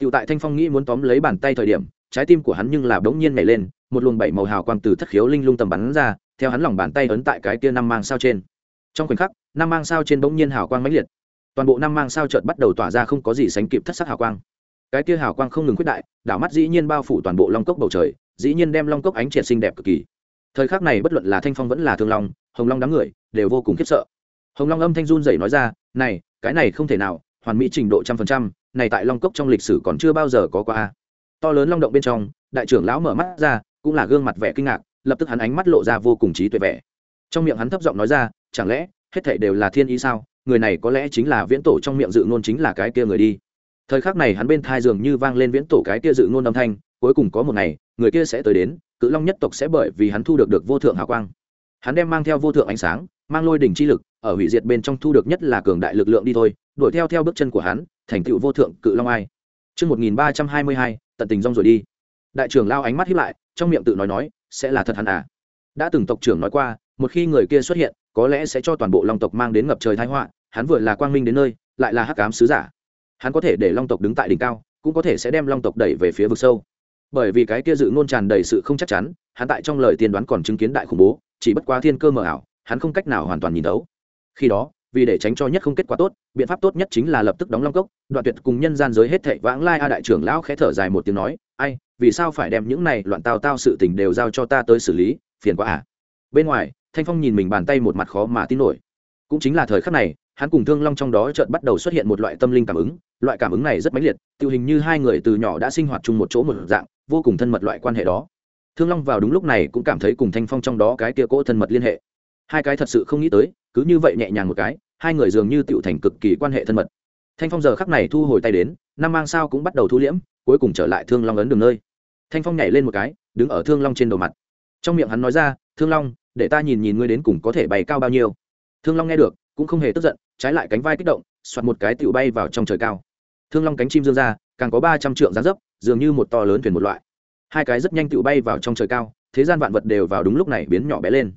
tựu tại Thanh Phong nghĩ muốn tóm lấy bàn tay thời điểm, trái tim của hắn nhưng là bỗng nhiên nhảy lên, một luồng bảy màu hào quang từ thất khiếu linh lung tầm bắn ra, theo hắn lòng bàn tay ấn tại cái kia năm mang sao trên. Trong khoảnh khắc, năm mang sao trên bỗng nhiên hào quang mãnh liệt. Toàn bộ năm mang sao chợt bắt đầu tỏa ra không có gì sánh kịp thất sắc hào quang. Cái kia hào quang không ngừng quyết đại, đảo mắt dĩ nhiên bao phủ toàn bộ long cốc bầu trời, dĩ nhiên đem long cốc ánh triệt xinh đẹp cực kỳ. Thời khắc này bất luận là Thanh Phong vẫn là Thương Long, Hồng Long đám người đều vô cùng khiếp sợ. Hồng Long âm thanh run rẩy nói ra, "Này, cái này không thể nào, hoàn mỹ trình độ trăm phần trăm này tại long cốc trong lịch sử còn chưa bao giờ có qua to lớn long động bên trong đại trưởng lão mở mắt ra cũng là gương mặt vẻ kinh ngạc lập tức hắn ánh mắt lộ ra vô cùng trí tuệ vẻ. Trong miệng hắn thấp giọng nói ra chẳng lẽ hết thảy đều là thiên ý sao? Người này có lẽ chính là viễn tổ trong miệng dự ngôn chính là cái kia người đi. Thời khắc này hắn bên thai dường như vang lên viễn tổ cái kia dự ngôn âm thanh cuối cùng có một ngày người kia sẽ tới đến cự long nhất tộc sẽ bởi vì hắn thu được được vô thượng hào quang hắn đem mang theo vô thượng ánh sáng mang lôi đỉnh chi lực ở hủy diệt bên trong thu được nhất là cường đại lực lượng đi thôi đuổi theo theo bước chân của hắn thành tựu vô thượng cự long ai Trước 1322, tận tình rong rồi đi. Đại trưởng lao ánh mắt híp lại, trong miệng tự nói nói, sẽ là thật hắn à. Đã từng tộc trưởng nói qua, một khi người kia xuất hiện, có lẽ sẽ cho toàn bộ long tộc mang đến ngập trời tai họa, hắn vừa là quang minh đến nơi, lại là hắc ám sứ giả. Hắn có thể để long tộc đứng tại đỉnh cao, cũng có thể sẽ đem long tộc đẩy về phía vực sâu. Bởi vì cái kia dự ngôn tràn đầy sự không chắc chắn, hắn tại trong lời tiên đoán còn chứng kiến đại khủng bố, chỉ bất quá thiên cơ mờ ảo, hắn không cách nào hoàn toàn nhìn thấu. Khi đó, vì để tránh cho nhất không kết quả tốt biện pháp tốt nhất chính là lập tức đóng long cốc đoạn tuyệt cùng nhân gian giới hết thệ vãng lai a đại trưởng lão khẽ thở dài một tiếng nói ai vì sao phải đem những này loạn tào tao sự tình đều giao cho ta tới xử lý? Phiền quá à. Bên ngoài thanh phong nhìn mình bàn tay một mặt khó mà tin nổi. Cũng chính là thời khắc này hắn cùng thương long trong đó chợt bắt đầu xuất hiện một loại tâm linh cảm ứng, loại cảm ứng này rất mãnh liệt tự hình như hai người từ nhỏ đã sinh hoạt chung một chỗ một dạng, vô cùng thân mật loại quan hệ đó. Thương long vào đúng lúc này cũng cảm thấy cùng thanh phong trong đó cái kia cỗ thân mật liên hệ. Hai cái thật sự không nghĩ tới, cứ như vậy nhẹ nhàng một cái, hai người dường như tựu thành cực kỳ quan hệ thân mật. Thanh phong giờ khắc này thu hồi tay đến, năm mang sao cũng bắt đầu thu liễm, cuối cùng trở lại thương long ấn đường nơi. Thanh phong nhảy lên một cái, đứng ở thương long trên đầu mặt. Trong miệng hắn nói ra, thương long, để ta nhìn nhìn ngươi đến cùng có thể bay cao bao nhiêu. Thương long nghe được, cũng không hề tức giận trái lại cánh vai kích động soạt một cái tựu bay vào trong trời cao. Thương long cánh chim dương ra, càng có ba trăm trượng dáng dấp, dường như một to lớn thuyền một loại. Hai cái rất nhanh tựu bay vào trong trời cao, thế gian vạn vật đều vào đúng lúc này biến nhỏ bé lên.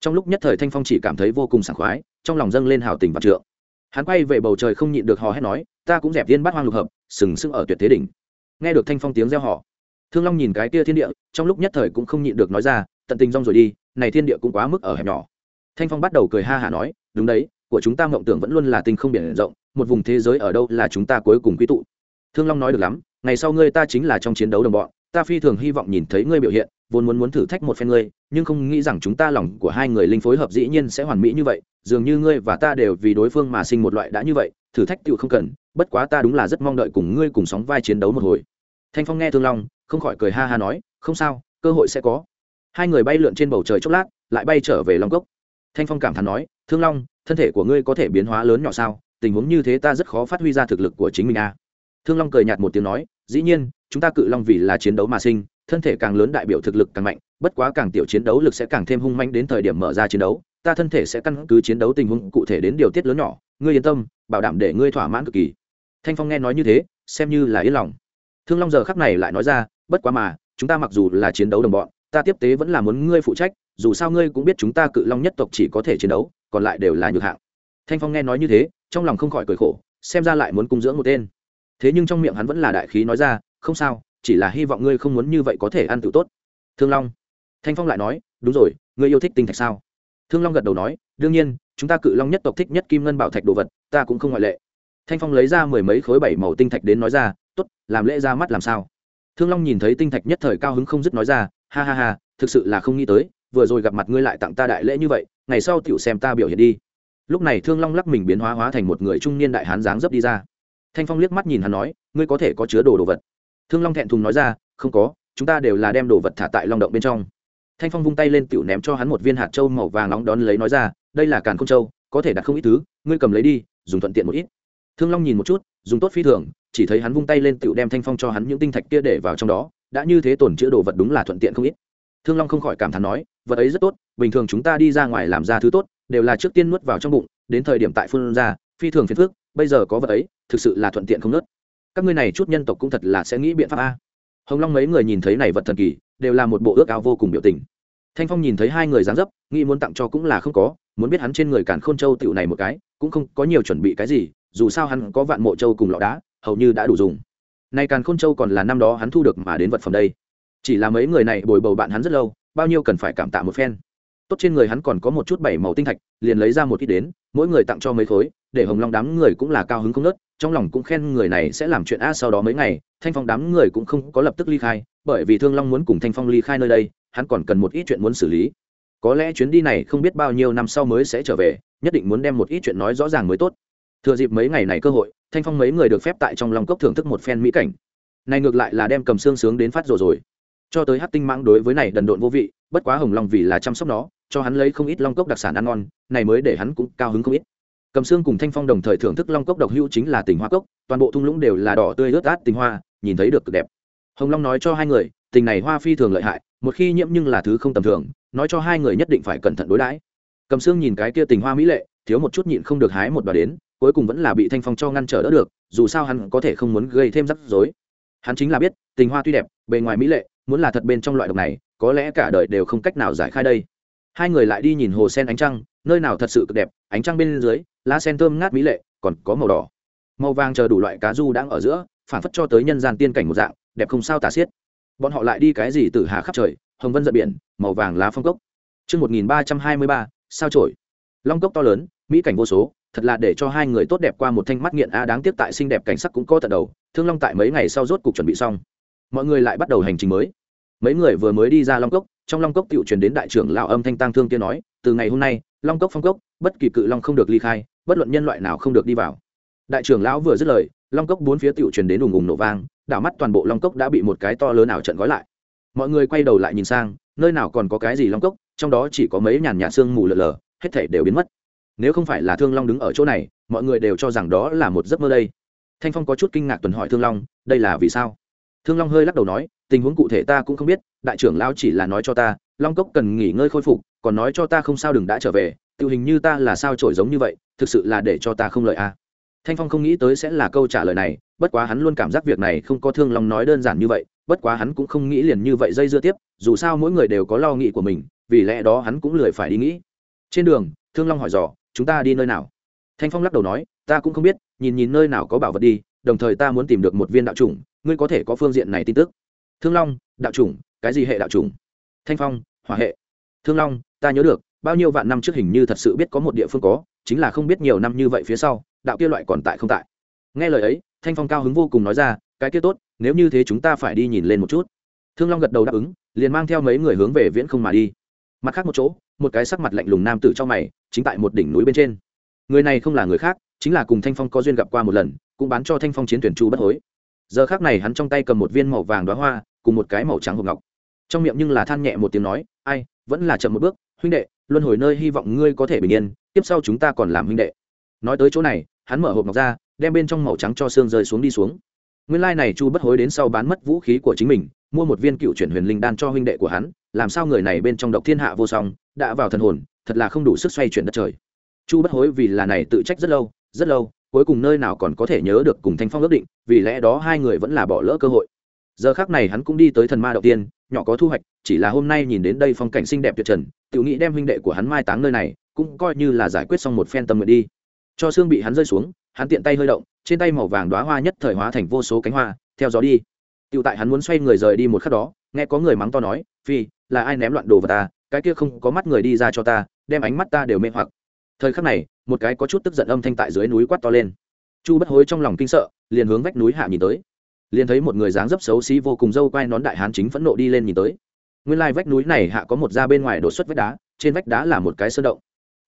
Trong lúc nhất thời thanh phong chỉ cảm thấy vô cùng sảng khoái, trong lòng dâng lên hào tình và trượng. Hắn quay về bầu trời không nhịn được hò hét nói, ta cũng dẹp viên bát hoang lục hợp, sừng sững ở tuyệt thế đỉnh. Nghe được thanh phong tiếng reo hò, thương long nhìn cái kia thiên địa, trong lúc nhất thời cũng không nhịn được nói ra, tận tình rong rồi đi, này thiên địa cũng quá mức ở hẹp nhỏ. Thanh phong bắt đầu cười ha hả nói, đúng đấy của chúng ta mộng tưởng vẫn luôn là tình không biển rộng, một vùng thế giới ở đâu là chúng ta cuối cùng quy tụ. Thương long nói được lắm, ngày sau ngươi ta chính là trong chiến đấu đồng bọn, ta phi thường hy vọng nhìn thấy ngươi biểu hiện, vốn muốn muốn thử thách một phen ngươi, nhưng không nghĩ rằng chúng ta lòng của hai người linh phối hợp dĩ nhiên sẽ hoàn mỹ như vậy, dường như ngươi và ta đều vì đối phương mà sinh một loại đã như vậy, thử thách tự không cần, bất quá ta đúng là rất mong đợi cùng ngươi cùng sóng vai chiến đấu một hồi. Thanh phong nghe thương long, không khỏi cười ha ha nói, không sao, cơ hội sẽ có. Hai người bay lượn trên bầu trời chốc lát, lại bay trở về long cốc. Thanh phong cảm thán nói, thương long thân thể của ngươi có thể biến hóa lớn nhỏ sao? Tình huống như thế ta rất khó phát huy ra thực lực của chính mình a thương long cười nhạt một tiếng nói, dĩ nhiên, chúng ta cự long vì là chiến đấu mà sinh, thân thể càng lớn đại biểu thực lực càng mạnh, bất quá càng tiểu chiến đấu lực sẽ càng thêm hung manh đến thời điểm mở ra chiến đấu, ta thân thể sẽ căn cứ chiến đấu tình huống cụ thể đến điều tiết lớn nhỏ. Ngươi yên tâm, bảo đảm để ngươi thỏa mãn cực kỳ. Thanh phong nghe nói như thế, xem như là yên lòng. Thương long giờ khắc này lại nói ra, bất quá mà, chúng ta mặc dù là chiến đấu đồng bọn, ta tiếp tế vẫn là muốn ngươi phụ trách, dù sao ngươi cũng biết chúng ta cự long nhất tộc chỉ có thể chiến đấu còn lại đều là nhược hạng. Thanh phong nghe nói như thế, trong lòng không khỏi cười khổ, xem ra lại muốn cung dưỡng một tên. Thế nhưng trong miệng hắn vẫn là đại khí nói ra, không sao, chỉ là hy vọng ngươi không muốn như vậy có thể ăn tự tốt. Thương long. Thanh phong lại nói, đúng rồi, ngươi yêu thích tinh thạch sao? Thương long gật đầu nói, đương nhiên, chúng ta cự long nhất tộc thích nhất kim ngân bảo thạch đồ vật, ta cũng không ngoại lệ. Thanh phong lấy ra mười mấy khối bảy màu tinh thạch đến nói ra t ố t làm lễ ra mắt làm sao? Thương long nhìn thấy tinh thạch nhất thời cao hứng không dứt nói ra, ha ha ha, thực sự là không nghĩ tới, vừa rồi gặp mặt ngươi lại tặng ta đại lễ như vậy ngày sau tựu xem ta biểu hiện đi. Lúc này thương long lắc mình biến hóa hóa thành một người trung niên đại hán dáng dấp đi ra. Thanh phong liếc mắt nhìn hắn nói, ngươi có thể có chứa đồ đồ vật? Thương long thẹn thùng nói ra, không có, chúng ta đều là đem đồ vật thả tại long động bên trong. Thanh phong vung tay lên tựu ném cho hắn một viên hạt trâu màu vàng nóng đón lấy nói ra, đây là càn không trâu có thể đặt không ít thứ, ngươi cầm lấy đi, dùng thuận tiện một ít. Thương long nhìn một chút, dùng tốt phi thường, chỉ thấy hắn vung tay lên tựu đem thanh phong cho hắn những tinh thạch kia để vào trong đó, đã như thế tổn chữa đồ vật đúng là thuận tiện không ít thương long không khỏi cảm thán nói, vật ấy rất tốt, bình thường chúng ta đi ra ngoài làm ra thứ tốt, đều là trước tiên nuốt vào trong bụng, đến thời điểm tại phương ra, phi thường phiền phước bây giờ có vật ấy, thực sự là thuận tiện không nớt. Các ngươi này chút nhân tộc cũng thật là sẽ nghĩ biện pháp a. Hồng long mấy người nhìn thấy này vật thần kỳ, đều là một bộ ước ao vô cùng biểu tình. Thanh phong nhìn thấy hai người dáng dấp, nghĩ muốn tặng cho cũng là không có, muốn biết hắn trên người càn khôn châu tựu này một cái, cũng không có nhiều chuẩn bị cái gì, dù sao hắn có vạn mộ châu cùng lọ đá, hầu như đã đủ dùng. Nay càn khôn châu còn là năm đó hắn thu được mà đến vật phẩm đây chỉ là mấy người này bồi bầu bạn hắn rất lâu, bao nhiêu cần phải cảm tạ một phen. Tốt trên người hắn còn có một chút bảy màu tinh thạch, liền lấy ra một ít đến, mỗi người tặng cho mấy khối, để hồng long đám người cũng là cao hứng không nớt trong lòng cũng khen người này sẽ làm chuyện a sau đó mấy ngày, thanh phong đám người cũng không có lập tức ly khai, bởi vì thương long muốn cùng thanh phong ly khai nơi đây, hắn còn cần một ít chuyện muốn xử lý. Có lẽ chuyến đi này không biết bao nhiêu năm sau mới sẽ trở về, nhất định muốn đem một ít chuyện nói rõ ràng mới tốt. Thừa dịp mấy ngày này cơ hội, thanh phong mấy người được phép tại trong lòng cốc thưởng thức một phen mỹ cảnh. Này ngược lại là đem cầm xương sướng đến phát rồi rồi cho tới hát tinh mãng đối với này đần độn vô vị, bất quá hồng long vì là chăm sóc nó, cho hắn lấy không ít long cốc đặc sản ăn ngon, này mới để hắn cũng cao hứng không ít. Cầm xương cùng thanh phong đồng thời thưởng thức long cốc độc hữu chính là tình hoa cốc, toàn bộ thung lũng đều là đỏ tươi ướt át tình hoa, nhìn thấy được cực đẹp. Hồng long nói cho hai người, tình này hoa phi thường lợi hại, một khi nhiễm nhưng là thứ không tầm thường, nói cho hai người nhất định phải cẩn thận đối đãi. Cầm xương nhìn cái kia tình hoa mỹ lệ, thiếu một chút nhịn không được hái một đoá đến, cuối cùng vẫn là bị thanh phong cho ngăn trở đỡ được, dù sao hắn có thể không muốn gây thêm rắc rối. Hắn chính là biết, tình hoa tuy đẹp bề ngoài mỹ lệ muốn là thật bên trong loại độc này có lẽ cả đời đều không cách nào giải khai đây hai người lại đi nhìn hồ sen ánh trăng nơi nào thật sự cực đẹp ánh trăng bên dưới lá sen thơm ngát mỹ lệ còn có màu đỏ màu vàng chờ đủ loại cá du đang ở giữa phản phất cho tới nhân gian tiên cảnh một dạng đẹp không sao tả xiết bọn họ lại đi cái gì từ hà khắp trời hồng vân giận biển màu vàng lá phong cốc Trước 1323, sao trổi. Long cốc to lớn, mỹ cảnh vô số, thật là để cho hai người tốt đẹp qua một thanh mắt nghiện a đáng tiếc tại xinh đẹp cảnh sắc cũng có tận đầu. Thương Long tại mấy ngày sau rốt cục chuẩn bị xong. Mọi người lại bắt đầu hành trình mới. Mấy người vừa mới đi ra Long cốc, trong Long cốc tiểu truyền đến đại trưởng lão âm thanh tăng thương kia nói, từ ngày hôm nay, Long cốc phong cốc, bất kỳ cự long không được ly khai, bất luận nhân loại nào không được đi vào. Đại trưởng lão vừa dứt lời, Long cốc bốn phía tiểu truyền đến ùng ùng nổ vang, đảo mắt toàn bộ Long cốc đã bị một cái to lớn ảo trận gói lại mọi người quay đầu lại nhìn sang nơi nào còn có cái gì long cốc trong đó chỉ có mấy nhàn nhạt sương mù lờ lờ hết thể đều biến mất nếu không phải là thương long đứng ở chỗ này mọi người đều cho rằng đó là một giấc mơ đây thanh phong có chút kinh ngạc tuần hỏi thương long đây là vì sao thương long hơi lắc đầu nói, tình huống cụ thể ta cũng không biết, đại trưởng lão chỉ là nói cho ta, long cốc cần nghỉ ngơi khôi phục, còn nói cho ta không sao đừng đã trở về tự hình như ta là sao trổi giống như vậy, thực sự là để cho ta không lợi a à. thanh phong không nghĩ tới sẽ là câu trả lời này, bất quá hắn luôn cảm giác việc này không có thương long nói đơn giản như vậy, bất quá hắn cũng không nghĩ liền như vậy dây dưa tiếp, dù sao mỗi người đều có lo nghĩ của mình, vì lẽ đó hắn cũng lười phải đi nghĩ trên đường, thương long hỏi dò, chúng ta đi nơi nào thanh phong lắc đầu nói, ta cũng không biết, nhìn nhìn nơi nào có bảo vật đi, đồng thời ta muốn tìm được một viên đạo chủng ngươi có thể có phương diện này tin tức. Thương long, đạo chủng, cái gì hệ đạo chủng? Thanh phong, hỏa hệ. Thương long, ta nhớ được, bao nhiêu vạn năm trước hình như thật sự biết có một địa phương có, chính là không biết nhiều năm như vậy phía sau, đạo kia loại còn tại không tại. Nghe lời ấy, thanh phong cao hứng vô cùng nói ra, cái kia tốt, nếu như thế chúng ta phải đi nhìn lên một chút. Thương long gật đầu đáp ứng, liền mang theo mấy người hướng về viễn không mà đi. Mặt khác một chỗ, một cái sắc mặt lạnh lùng nam tử trong mày, chính tại một đỉnh núi bên trên. Người này không là người khác, chính là cùng thanh phong có duyên gặp qua một lần, cũng bán cho thanh phong chiến tuyển chu bất hối giờ khác này hắn trong tay cầm một viên màu vàng đoá hoa, cùng một cái màu trắng hộp ngọc. Trong miệng nhưng là than nhẹ một tiếng nói, ai, vẫn là chậm một bước, huynh đệ, luân hồi nơi hy vọng ngươi có thể bình yên, tiếp sau chúng ta còn làm huynh đệ. Nói tới chỗ này, hắn mở hộp ngọc ra, đem bên trong màu trắng cho xương rơi xuống đi xuống. Nguyên lai này chu bất hối đến sau bán mất vũ khí của chính mình, mua một viên cựu chuyển huyền linh đan cho huynh đệ của hắn, làm sao người này bên trong độc thiên hạ vô song, đã vào thần hồn, thật là không đủ sức xoay chuyển đất trời. Chu bất hối vì là này tự trách rất lâu rất lâu cuối cùng nơi nào còn có thể nhớ được cùng thanh phong ước định, vì lẽ đó hai người vẫn là bỏ lỡ cơ hội. Giờ khác này hắn cũng đi tới thần ma đầu tiên, nhỏ có thu hoạch, chỉ là hôm nay nhìn đến đây phong cảnh xinh đẹp tuyệt trần tự nghĩ đem huynh đệ của hắn mai táng nơi này, cũng coi như là giải quyết xong một phen tâm nguyện đi. Cho xương bị hắn rơi xuống, hắn tiện tay hơi động, trên tay màu vàng đoá hoa nhất thời hóa thành vô số cánh hoa, theo gió đi. Tự tại hắn muốn xoay người rời đi một khắc đó, nghe có người mắng to nói, phi, là ai ném loạn đồ vào ta? Cái kia không có mắt người đi ra cho ta, đem ánh mắt ta đều mê hoặc. Thời khắc này một cái có chút tức giận âm thanh tại dưới núi quát to lên. Chu bất hối trong lòng kinh sợ, liền hướng vách núi hạ nhìn tới. Liền thấy một người dáng dấp xấu xí vô cùng dâu quai nón đại hán chính phẫn nộ đi lên nhìn tới. Nguyên lai vách núi này hạ có một ra bên ngoài đột xuất vách đá, trên vách đá là một cái sơn động.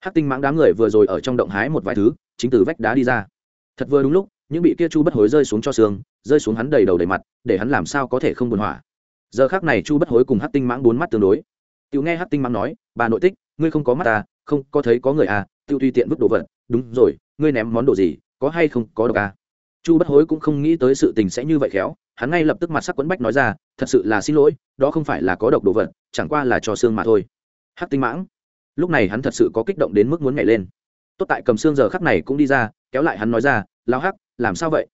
Hắc tinh mãng đám người vừa rồi ở trong động hái một vài thứ, chính từ vách đá đi ra. Thật vừa đúng lúc, những bị kia chu bất hối rơi xuống cho xương, rơi xuống hắn đầy đầu đầy mặt, để hắn làm sao có thể không buồn hỏa giờ khác này chu bất hối cùng hắc tinh mãng bốn mắt tương đối. Tiểu nghe hắc tinh mãng nói, bà nội tích, ngươi không có mắt ta, không có thấy có người à tiêu tùy tiện vứt đồ vật, đúng rồi, ngươi ném món đồ gì, có hay không, có độc à? Chu bất hối cũng không nghĩ tới sự tình sẽ như vậy khéo, hắn ngay lập tức mặt sắc quấn bách nói ra, thật sự là xin lỗi, đó không phải là có độc đồ vật, chẳng qua là cho xương mà thôi. Hắc tinh mãng. Lúc này hắn thật sự có kích động đến mức muốn nhảy lên. Tốt tại cầm xương giờ khắc này cũng đi ra, kéo lại hắn nói ra lao hắc, làm sao vậy?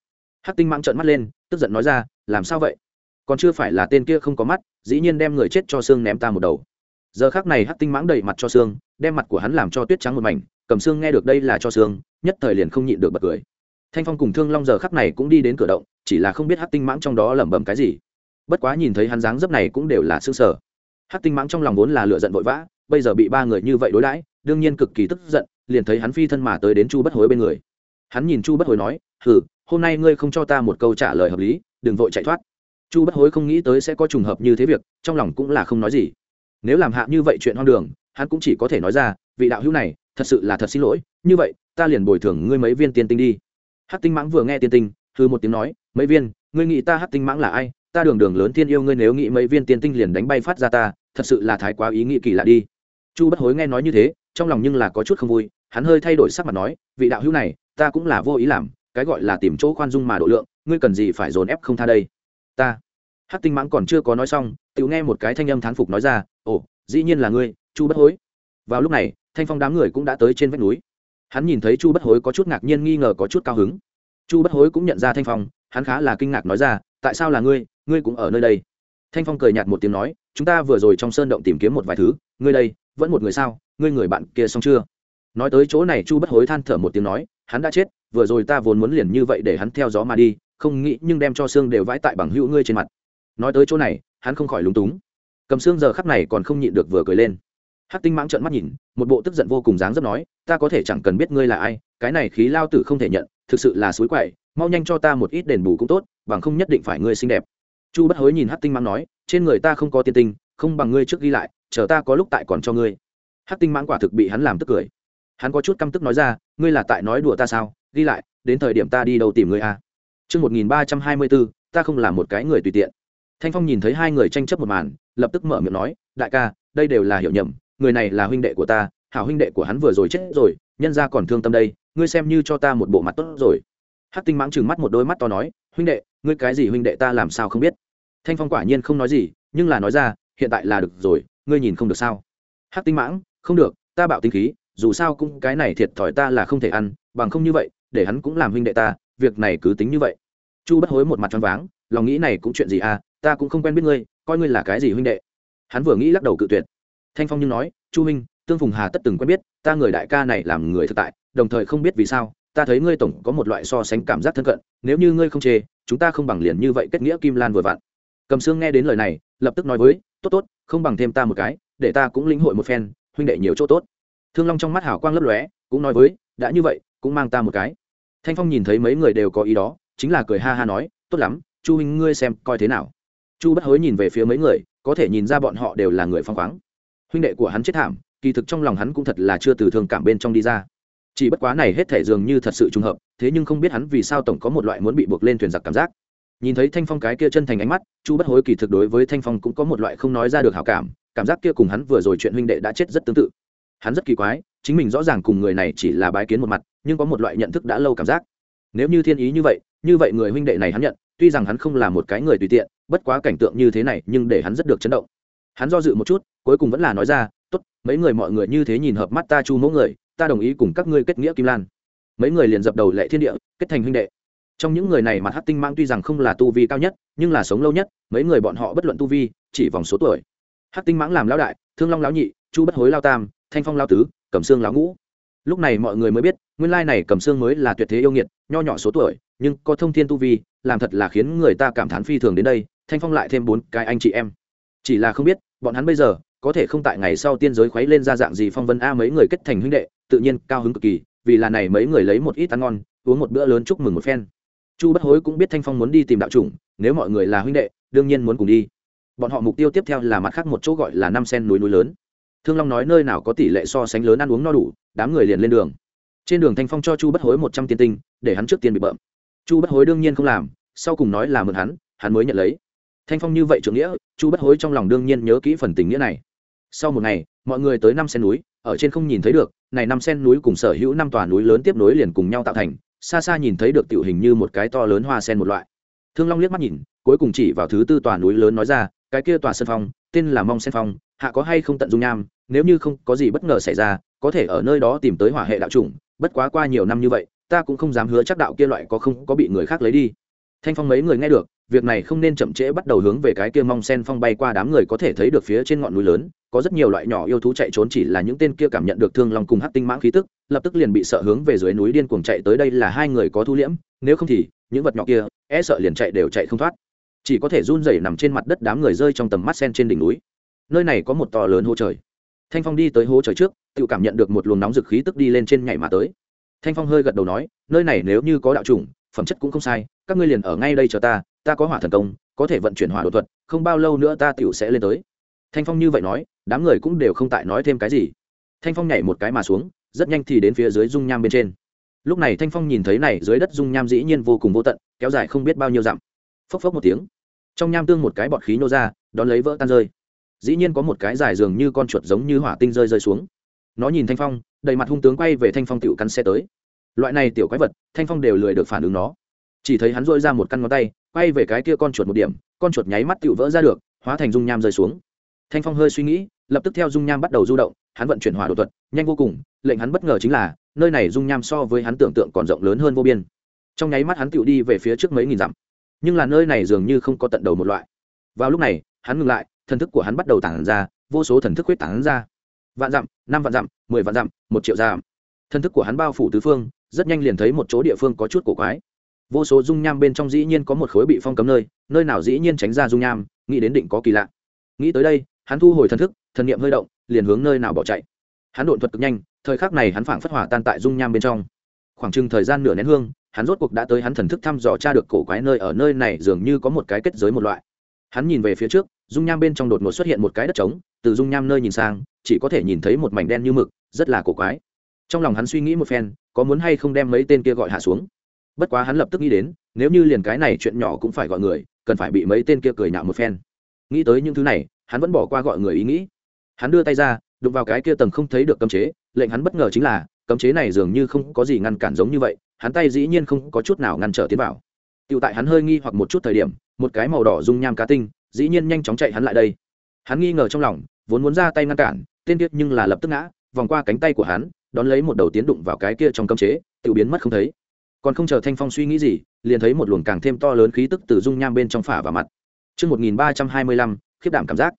Hắc tinh mãng trợn mắt lên, tức giận nói ra, làm sao vậy? Còn chưa phải là tên kia không có mắt, dĩ nhiên đem người chết cho xương ném ta một đầu. Giờ khác này hắc tinh mãng đầy mặt cho xương, đem mặt của hắn làm cho tuyết trắng một mảnh cầm xương nghe được đây là cho xương, nhất thời liền không nhịn được bật cười. Thanh phong cùng thương long giờ khắc này cũng đi đến cửa động, chỉ là không biết hắc tinh mãng trong đó lẩm bẩm cái gì. Bất quá nhìn thấy hắn dáng dấp này cũng đều là xương sở hắc tinh mãng trong lòng vốn là lựa giận vội vã, bây giờ bị ba người như vậy đối đãi, đương nhiên cực kỳ tức giận, liền thấy hắn phi thân mà tới đến chu bất hối bên người. Hắn nhìn chu bất hối nói, hừ, hôm nay ngươi không cho ta một câu trả lời hợp lý, đừng vội chạy thoát. Chu bất hối không nghĩ tới sẽ có trùng hợp như thế việc, trong lòng cũng là không nói gì. Nếu làm hạ như vậy chuyện hoang đường, hắn cũng chỉ có thể nói ra, vị đạo hữu này thật sự là thật xin lỗi, như vậy, ta liền bồi thường ngươi mấy viên tiên tinh đi. Hát tinh mãng vừa nghe tiên tinh thư một tiếng nói, mấy viên, ngươi nghĩ ta hát tinh mãng là ai? Ta đường đường lớn thiên yêu ngươi nếu nghĩ mấy viên tiên tinh liền đánh bay phát ra ta, thật sự là thái quá ý nghĩ kỳ lạ đi. Chu bất hối nghe nói như thế, trong lòng nhưng là có chút không vui, hắn hơi thay đổi sắc mặt nói, vị đạo hữu này, ta cũng là vô ý làm, cái gọi là tìm chỗ khoan dung mà độ lượng, ngươi cần gì phải dồn ép không tha đây? Ta. Hát tinh mãng còn chưa có nói xong tự nghe một cái thanh âm thán phục nói ra, ồ, dĩ nhiên là ngươi, chu bất hối. Vào lúc này thanh phong đám người cũng đã tới trên vách núi. Hắn nhìn thấy chu bất hối có chút ngạc nhiên nghi ngờ, có chút cao hứng. Chu bất hối cũng nhận ra thanh phong, hắn khá là kinh ngạc nói ra, tại sao là ngươi? Ngươi cũng ở nơi đây. Thanh phong cười nhạt một tiếng nói, chúng ta vừa rồi trong sơn động tìm kiếm một vài thứ, ngươi đây, vẫn một người sao? Ngươi người bạn kia xong chưa? Nói tới chỗ này, chu bất hối than thở một tiếng nói, hắn đã chết, vừa rồi ta vốn muốn liền như vậy để hắn theo gió mà đi, không nghĩ nhưng đem cho xương đều vãi tại bằng hữu ngươi trên mặt. Nói tới chỗ này, hắn không khỏi lúng túng. Cầm xương giờ khắp này còn không nhịn được vừa cười lên hắc tinh mãng trợn mắt nhìn một bộ tức giận vô cùng dáng dấp nói ta có thể chẳng cần biết ngươi là ai cái này khí lao tử không thể nhận thực sự là suối quậy mau nhanh cho ta một ít đền bù cũng tốt bằng không nhất định phải ngươi xinh đẹp chu bất hối nhìn hắc tinh mãng nói trên người ta không có tiên tinh không bằng ngươi trước ghi lại chờ ta có lúc tại còn cho ngươi hắc tinh mãng quả thực bị hắn làm tức cười hắn có chút căm tức nói ra ngươi là tại nói đùa ta sao ghi lại đến thời điểm ta đi đâu tìm ngươi a à? Trước 1324, ta không là một cái người tùy tiện. Thanh Phong nhìn thấy hai người tranh chấp một màn, lập tức mở miệng nói, đại ca, đây đều là hiểu nhầm, người này là huynh đệ của ta, hảo huynh đệ của hắn vừa rồi chết rồi, nhân ra còn thương tâm đây, ngươi xem như cho ta một bộ mặt tốt rồi. Hát Tinh mãng trừng mắt một đôi mắt to nói, huynh đệ, ngươi cái gì huynh đệ ta làm sao không biết. Thanh Phong quả nhiên không nói gì, nhưng là nói ra, hiện tại là được rồi, ngươi nhìn không được sao? Hát Tinh mãng, không được, ta bạo tinh khí, dù sao cũng cái này thiệt thòi ta là không thể ăn, bằng không như vậy, để hắn cũng làm huynh đệ ta, việc này cứ tính như vậy chu bất hối một mặt choáng váng lòng nghĩ này cũng chuyện gì à ta cũng không quen biết ngươi coi ngươi là cái gì huynh đệ hắn vừa nghĩ lắc đầu cự tuyệt thanh phong nhưng nói chu Minh, tương phùng hà tất từng quen biết ta người đại ca này làm người thực tại đồng thời không biết vì sao ta thấy ngươi tổng có một loại so sánh cảm giác thân cận nếu như ngươi không chê chúng ta không bằng liền như vậy kết nghĩa kim lan vừa vặn. Cầm sương nghe đến lời này lập tức nói với tốt tốt không bằng thêm ta một cái để ta cũng lĩnh hội một phen huynh đệ nhiều chỗ tốt. Thương long trong mắt hảo quang lấp lóe cũng nói với đã như vậy cũng mang ta một cái. Thanh phong nhìn thấy mấy người đều có ý đó chính là cười ha ha nói tốt lắm chu huynh ngươi xem coi thế nào. Chu bất hối nhìn về phía mấy người có thể nhìn ra bọn họ đều là người phong khoáng huynh đệ của hắn chết thảm, kỳ thực trong lòng hắn cũng thật là chưa từ thương cảm bên trong đi ra. Chỉ bất quá này hết thể dường như thật sự trùng hợp, thế nhưng không biết hắn vì sao tổng có một loại muốn bị buộc lên thuyền giặc cảm giác. Nhìn thấy thanh phong cái kia chân thành ánh mắt, chu bất hối kỳ thực đối với thanh phong cũng có một loại không nói ra được hảo cảm cảm giác kia cùng hắn vừa rồi chuyện huynh đệ đã chết rất tương tự. Hắn rất kỳ quái, chính mình rõ ràng cùng người này chỉ là bái kiến một mặt, nhưng có một loại nhận thức đã lâu cảm giác. Nếu như thiên ý như vậy như vậy người huynh đệ này hắn nhận, tuy rằng hắn không là một cái người tùy tiện, bất quá cảnh tượng như thế này nhưng để hắn rất được chấn động hắn do dự một chút, cuối cùng vẫn là nói ra, tốt, mấy người mọi người như thế nhìn hợp mắt ta chu mẫu người, ta đồng ý cùng các ngươi kết nghĩa kim lan. Mấy người liền dập đầu lệ thiên địa, kết thành huynh đệ. Trong những người này mặt hát tinh mang tuy rằng không là tu vi cao nhất, nhưng là sống lâu nhất, mấy người bọn họ bất luận tu vi, chỉ vòng số tuổi. Hát tinh mãng làm lão đại, thương long lão nhị, chu bất hối lao tam, thanh phong lao tứ, cẩm xương lão ngũ. Lúc này mọi người mới biết, nguyên lai này cầm xương mới là tuyệt thế yêu nghiệt, nho nhỏ số tuổi, nhưng có thông thiên tu vi, làm thật là khiến người ta cảm thán phi thường đến đây, thanh phong lại thêm bốn cái anh chị em chỉ là không biết, bọn hắn bây giờ có thể không tại ngày sau tiên giới khuấy lên ra dạng gì phong vân a mấy người kết thành huynh đệ, tự nhiên cao hứng cực kỳ, vì là này mấy người lấy một ít ăn ngon, uống một bữa lớn chúc mừng một phen. Chu bất hối cũng biết thanh phong muốn đi tìm đạo chủng, nếu mọi người là huynh đệ, đương nhiên muốn cùng đi. Bọn họ mục tiêu tiếp theo là mặt khác một chỗ gọi là năm sen núi núi lớn. Thương long nói nơi nào có tỷ lệ so sánh lớn ăn uống no đủ, đám người liền lên đường. Trên đường thanh phong cho chu bất hối một trăm tiền tinh, để hắn trước tiên bị bợm. Chu bất hối đương nhiên không làm, sau cùng nói là mượn hắn hắn mới nhận lấy thanh phong như vậy trưởng nghĩa, chu bất hối trong lòng đương nhiên nhớ kỹ phần tình nghĩa này. Sau một ngày, mọi người tới năm sen núi, ở trên không nhìn thấy được, này năm sen núi cùng sở hữu năm tòa núi lớn tiếp nối liền cùng nhau tạo thành, xa xa nhìn thấy được tiểu hình như một cái to lớn hoa sen một loại. Thương long liếc mắt nhìn, cuối cùng chỉ vào thứ tư tòa núi lớn nói ra, cái kia tòa sân phong, tên là mong sen phong, hạ có hay không tận dung nham, nếu như không có gì bất ngờ xảy ra, có thể ở nơi đó tìm tới hỏa hệ đạo chủng, bất quá qua nhiều năm như vậy, ta cũng không dám hứa chắc đạo kia loại có không có bị người khác lấy đi thanh phong mấy người nghe được, việc này không nên chậm trễ bắt đầu hướng về cái kia mong sen phong bay qua đám người có thể thấy được phía trên ngọn núi lớn, có rất nhiều loại nhỏ yêu thú chạy trốn chỉ là những tên kia cảm nhận được thương lòng cùng hát tinh mãng khí tức, lập tức liền bị sợ hướng về dưới núi điên cuồng chạy tới đây là hai người có thu liễm, nếu không thì, những vật nhỏ kia e sợ liền chạy đều chạy không thoát. Chỉ có thể run rẩy nằm trên mặt đất đám người rơi trong tầm mắt sen trên đỉnh núi. Nơi này có một to lớn hố trời. Thanh phong đi tới hố trời trước, tự cảm nhận được một luồng nóng dực khí tức đi lên trên nhảy mà tới. Thanh phong hơi gật đầu nói, nơi này nếu như có đạo chủng, phẩm chất cũng không sai các ngươi liền ở ngay đây chờ ta ta có hỏa thần công, có thể vận chuyển hỏa đột thuật, không bao lâu nữa ta tựu sẽ lên tới. Thanh phong như vậy nói, đám người cũng đều không tại nói thêm cái gì. Thanh phong nhảy một cái mà xuống, rất nhanh thì đến phía dưới dung nham bên trên. Lúc này thanh phong nhìn thấy này, dưới đất dung nham dĩ nhiên vô cùng vô tận, kéo dài không biết bao nhiêu dặm. Phốc phốc một tiếng, trong nham tương một cái bọt khí nô ra, đón lấy vỡ tan rơi. Dĩ nhiên có một cái dài dường như con chuột giống như hỏa tinh rơi rơi xuống. Nó nhìn thanh phong, đầy mặt hung tướng quay về thanh phong tiểu căn xe tới. Loại này tiểu quái vật, thanh phong đều lười được phản ứng nó chỉ thấy hắn dội ra một căn ngón tay, quay về cái kia con chuột một điểm, con chuột nháy mắt tiểu vỡ ra được, hóa thành dung nham rơi xuống. Thanh phong hơi suy nghĩ, lập tức theo dung nham bắt đầu du động, hắn vận chuyển hỏa đột thuật, nhanh vô cùng, lệnh hắn bất ngờ chính là, nơi này dung nham so với hắn tưởng tượng còn rộng lớn hơn vô biên. Trong nháy mắt hắn tiểu đi về phía trước mấy nghìn dặm. Nhưng là nơi này dường như không có tận đầu một loại. Vào lúc này, hắn ngừng lại, thần thức của hắn bắt đầu tản ra, vô số thần thức huyết tản ra. Vạn dặm, năm vạn dặm, mười vạn dặm, một triệu dặm. Thần thức của hắn bao phủ tứ phương, rất nhanh liền thấy một chỗ địa phương có chút cổ quái vô số dung nham bên trong dĩ nhiên có một khối bị phong cấm nơi nơi nào dĩ nhiên tránh ra dung nham, nghĩ đến định có kỳ lạ. Nghĩ tới đây, hắn thu hồi thần thức, thần niệm hơi động, liền hướng nơi nào bỏ chạy. Hắn đột thuật cực nhanh, thời khắc này hắn phảng phất hỏa tan tại dung nham bên trong. Khoảng chừng thời gian nửa nén hương, hắn rốt cuộc đã tới hắn thần thức thăm dò tra được cổ quái nơi ở nơi này dường như có một cái kết giới một loại. Hắn nhìn về phía trước, dung nham bên trong đột ngột xuất hiện một cái đất trống, từ dung nham nơi nhìn sang, chỉ có thể nhìn thấy một mảnh đen như mực, rất là cổ quái. Trong lòng hắn suy nghĩ một phen, có muốn hay không đem mấy tên kia gọi hạ xuống bất quá hắn lập tức nghĩ đến, nếu như liền cái này chuyện nhỏ cũng phải gọi người, cần phải bị mấy tên kia cười nhạo một phen. Nghĩ tới những thứ này, hắn vẫn bỏ qua gọi người ý nghĩ. Hắn đưa tay ra, đụng vào cái kia tầng không thấy được cấm chế, lệnh hắn bất ngờ chính là, cấm chế này dường như không có gì ngăn cản giống như vậy, hắn tay dĩ nhiên không có chút nào ngăn trở tiến vào. Tựu tại hắn hơi nghi hoặc một chút thời điểm, một cái màu đỏ dung nham cá tinh, dĩ nhiên nhanh chóng chạy hắn lại đây. Hắn nghi ngờ trong lòng, vốn muốn ra tay ngăn cản, tên tiết nhưng là lập tức ngã, vòng qua cánh tay của hắn, đón lấy một đầu tiến đụng vào cái kia trong cấm chế tự biến mất không thấy còn không chờ thanh phong suy nghĩ gì liền thấy một luồng càng thêm to lớn khí tức từ dung nham bên trong phả vào mặt Trước 1325, khiếp đảm cảm giác.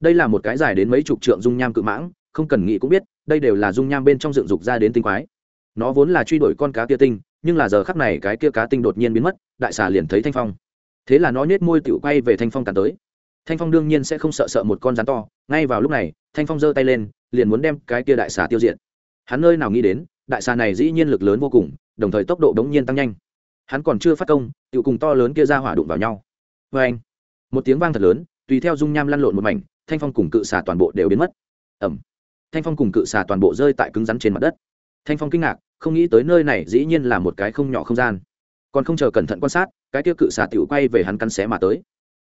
Đây là một cái dài đến mấy chục trượng dung nham cự mãng, không cần nghĩ cũng biết, đây đều là dung nham bên trong dựng dục ra đến tinh quái. Nó vốn là truy đuổi con cá kia tinh, nhưng là giờ khắc này cái kia cá tinh đột nhiên biến mất, đại xà liền thấy thanh phong. Thế là nó nhếch môi tiểu quay về thanh phong tàn tới. Thanh phong đương nhiên sẽ không sợ sợ một con rắn to, ngay vào lúc này, thanh phong giơ tay lên, liền muốn đem cái kia đại xà tiêu diệt. Hắn nơi nào nghĩ đến, đại xà này dĩ nhiên lực lớn vô cùng, đồng thời tốc độ đống nhiên tăng nhanh. Hắn còn chưa phát công tự cùng to lớn kia ra hỏa đụng vào nhau. Vê anh, một tiếng vang thật lớn, tùy theo dung nham lăn lộn một mảnh, thanh phong cùng cự xà toàn bộ đều biến mất. Ẩm thanh phong cùng cự xà toàn bộ rơi tại cứng rắn trên mặt đất. Thanh phong kinh ngạc, không nghĩ tới nơi này dĩ nhiên là một cái không nhỏ không gian. Còn không chờ cẩn thận quan sát, cái kia cự xà tiểu quay về hắn cắn xé mà tới.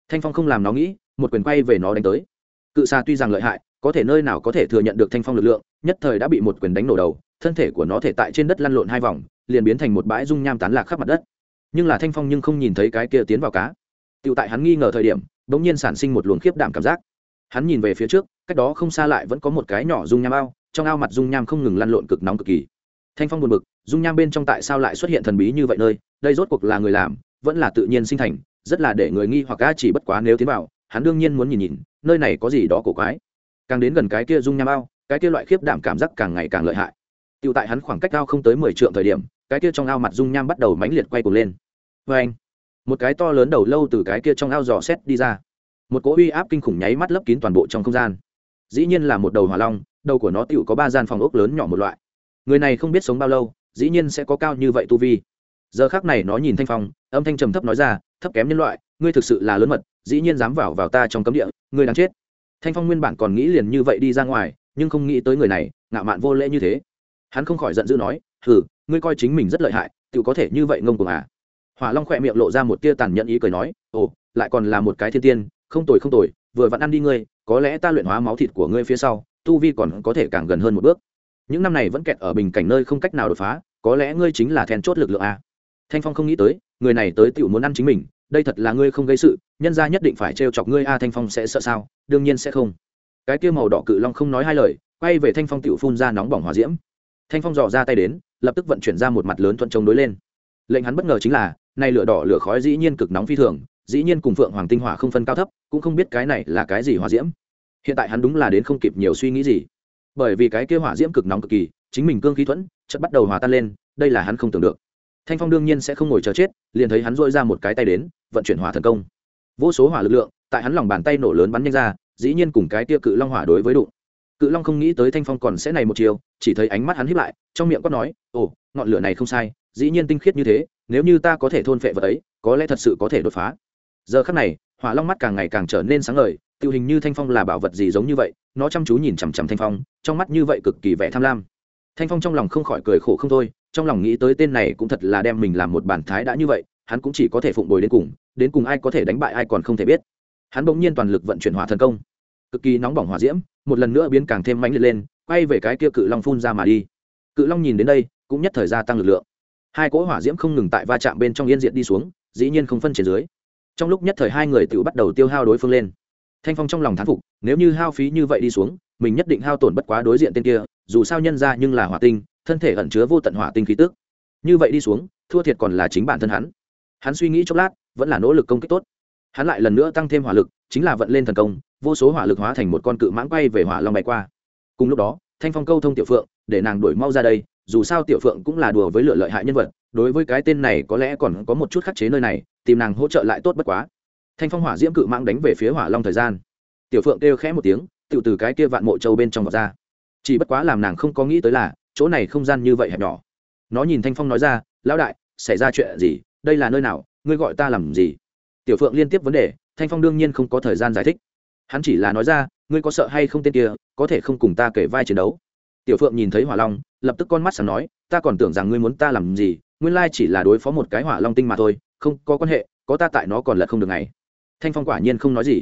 Thanh phong không làm nó nghĩ, một quyền quay về nó đánh tới. Cự xà tuy rằng lợi hại có thể nơi nào có thể thừa nhận được thanh phong lực lượng, nhất thời đã bị một quyền đánh nổ đầu, thân thể của nó thể tại trên đất lăn lộn hai vòng, liền biến thành một bãi dung nham tán lạc khắp mặt đất. Nhưng là thanh phong nhưng không nhìn thấy cái kia tiến vào cá. Tựu tại hắn nghi ngờ thời điểm đ ỗ n g nhiên sản sinh một luồng khiếp đảm cảm giác. Hắn nhìn về phía trước, cách đó không xa lại vẫn có một cái nhỏ dung nham ao, trong ao mặt dung nham không ngừng lăn lộn cực nóng cực kỳ. Thanh phong buồn b ự c dung nham bên trong tại sao lại xuất hiện thần bí như vậy nơi, đây rốt cuộc là người làm, vẫn là tự nhiên sinh thành, rất là để người nghi hoặc ca chỉ bất quá nếu tiến vào, hắn đương nhiên muốn nhìn nhìn, nơi này có gì đó cổ quái càng đến gần cái kia dung nham ao cái kia loại khiếp đảm cảm giác càng ngày càng lợi hại Tiểu tại hắn khoảng cách cao không tới mười trượng thời điểm, cái kia trong ao mặt dung nham bắt đầu mãnh liệt quay cuồng lên. Oeng! Một cái to lớn đầu lâu từ cái kia trong ao dò xét đi ra. Một cỗ uy áp kinh khủng nháy mắt lấp kín toàn bộ trong không gian. Dĩ nhiên là một đầu hỏa long, đầu của nó tiểu có ba gian phòng ốc lớn nhỏ một loại. Người này không biết sống bao lâu, dĩ nhiên sẽ có cao như vậy tu vi. Giờ khắc này nó nhìn Thanh Phong, âm thanh trầm thấp nói ra, thấp kém nhân loại, ngươi thực sự là lớn mật, dĩ nhiên dám vào vào ta trong cấm địa, ngươi đáng chết. Thanh Phong nguyên bản còn nghĩ liền như vậy đi ra ngoài, nhưng không nghĩ tới người này, ngạo mạn vô lễ như thế. Hắn không khỏi giận dữ nói hừ ngươi coi chính mình rất lợi hại tự có thể như vậy ngông cuồng à? Hỏa long khỏe miệng lộ ra một tia tàn nhẫn ý cười nói ồ lại còn là một cái thiên tiên không tồi không tồi vừa vặn ăn đi ngươi có lẽ ta luyện hóa máu thịt của ngươi phía sau tu vi còn có thể càng gần hơn một bước. Những năm này vẫn kẹt ở bình cảnh nơi không cách nào đột phá có lẽ ngươi chính là then chốt lực lượng a thanh phong không nghĩ tới người này tới tiểu muốn ăn chính mình đây thật là ngươi không gây sự, nhân ra nhất định phải trêu chọc ngươi, a, thanh phong sẽ sợ sao? Đương nhiên sẽ không. Cái kia màu đỏ cự long không nói hai lời, quay về thanh phong tiểu phun ra nóng bỏng hỏa diễm. Thanh phong dò ra tay đến, lập tức vận chuyển ra một mặt lớn thuận chống đối lên. Lệnh hắn bất ngờ chính là, nay lửa đỏ lửa khói dĩ nhiên cực nóng phi thường, dĩ nhiên cùng phượng hoàng tinh hỏa không phân cao thấp, cũng không biết cái này là cái gì hỏa diễm. Hiện tại hắn đúng là đến không kịp nhiều suy nghĩ gì. Bởi vì cái kia hỏa diễm cực nóng cực kỳ, chính mình cương khí thuẫn chất bắt đầu hòa tan lên, đây là hắn không tưởng được thanh phong đương nhiên sẽ không ngồi chờ chết, liền thấy hắn dội ra một cái tay đến, vận chuyển hỏa thần công. Vô số hỏa lực lượng tại hắn lòng bàn tay nổ lớn bắn nhanh ra, dĩ nhiên cùng cái tia cự long hỏa đối với đụng. Cự long không nghĩ tới thanh phong còn sẽ này một chiều, chỉ thấy ánh mắt hắn hiếp lại, trong miệng quát nói, ồ, ngọn lửa này không sai, dĩ nhiên tinh khiết như thế, nếu như ta có thể thôn phệ vật ấy, có lẽ thật sự có thể đột phá. Giờ khắc này, hỏa long mắt càng ngày càng trở nên sáng ngời tự hình như thanh phong là bảo vật gì giống như vậy, nó chăm chú nhìn chằm chằm thanh phong, trong mắt như vậy cực kỳ vẻ tham lam. Thanh phong trong lòng không khỏi cười khổ không thôi trong lòng nghĩ tới tên này cũng thật là đem mình làm một bản thái đã như vậy, hắn cũng chỉ có thể phụng bồi đến cùng đến cùng ai có thể đánh bại ai còn không thể biết. Hắn bỗng nhiên toàn lực vận chuyển hỏa thần công. Cực kỳ nóng bỏng hỏa diễm, một lần nữa biến càng thêm mãnh liệt lên, quay về cái kia cự long phun ra mà đi. Cự long nhìn đến đây, cũng nhất thời gia tăng lực lượng. Hai cỗ hỏa diễm không ngừng tại va chạm bên trong yên diện đi xuống, dĩ nhiên không phân trên dưới. Trong lúc nhất thời hai người tự bắt đầu tiêu hao đối phương lên. Thanh phong trong lòng thán phục, nếu như hao phí như vậy đi xuống, mình nhất định hao tổn bất quá đối diện tên kia, dù sao nhân ra nhưng là hỏa tinh thân thể ẩn chứa vô tận hỏa tinh khí tức. Như vậy đi xuống, thua thiệt còn là chính bản thân hắn. Hắn suy nghĩ chốc lát, vẫn là nỗ lực công kích tốt. Hắn lại lần nữa tăng thêm hỏa lực, chính là vận lên thần công, vô số hỏa lực hóa thành một con cự mãng quay về hỏa long bay qua. Cùng lúc đó, thanh phong câu thông tiểu phượng, để nàng đuổi mau ra đây, dù sao tiểu phượng cũng là đùa với lựa lợi hại nhân vật, đối với cái tên này có lẽ còn có một chút khắc chế nơi này, tìm nàng hỗ trợ lại tốt bất quá. Thanh phong hỏa diễm cự mãng đánh về phía hỏa long thời gian. Tiểu phượng kêu khẽ một tiếng tự từ cái kia vạn mộ châu bên trong vọt ra. Chỉ bất quá làm nàng không có nghĩ tới là chỗ này không gian như vậy hẹp nhỏ. Nó nhìn thanh phong nói ra, lão đại, xảy ra chuyện gì? Đây là nơi nào? Ngươi gọi ta làm gì? Tiểu phượng liên tiếp vấn đề, thanh phong đương nhiên không có thời gian giải thích. Hắn chỉ là nói ra, ngươi có sợ hay không tên kia, có thể không cùng ta kể vai chiến đấu? Tiểu phượng nhìn thấy hỏa long, lập tức con mắt sáng nói, ta còn tưởng rằng ngươi muốn ta làm gì, nguyên lai chỉ là đối phó một cái hỏa long tinh mà thôi, không có quan hệ, có ta tại nó còn lật không được ngày. Thanh phong quả nhiên không nói gì.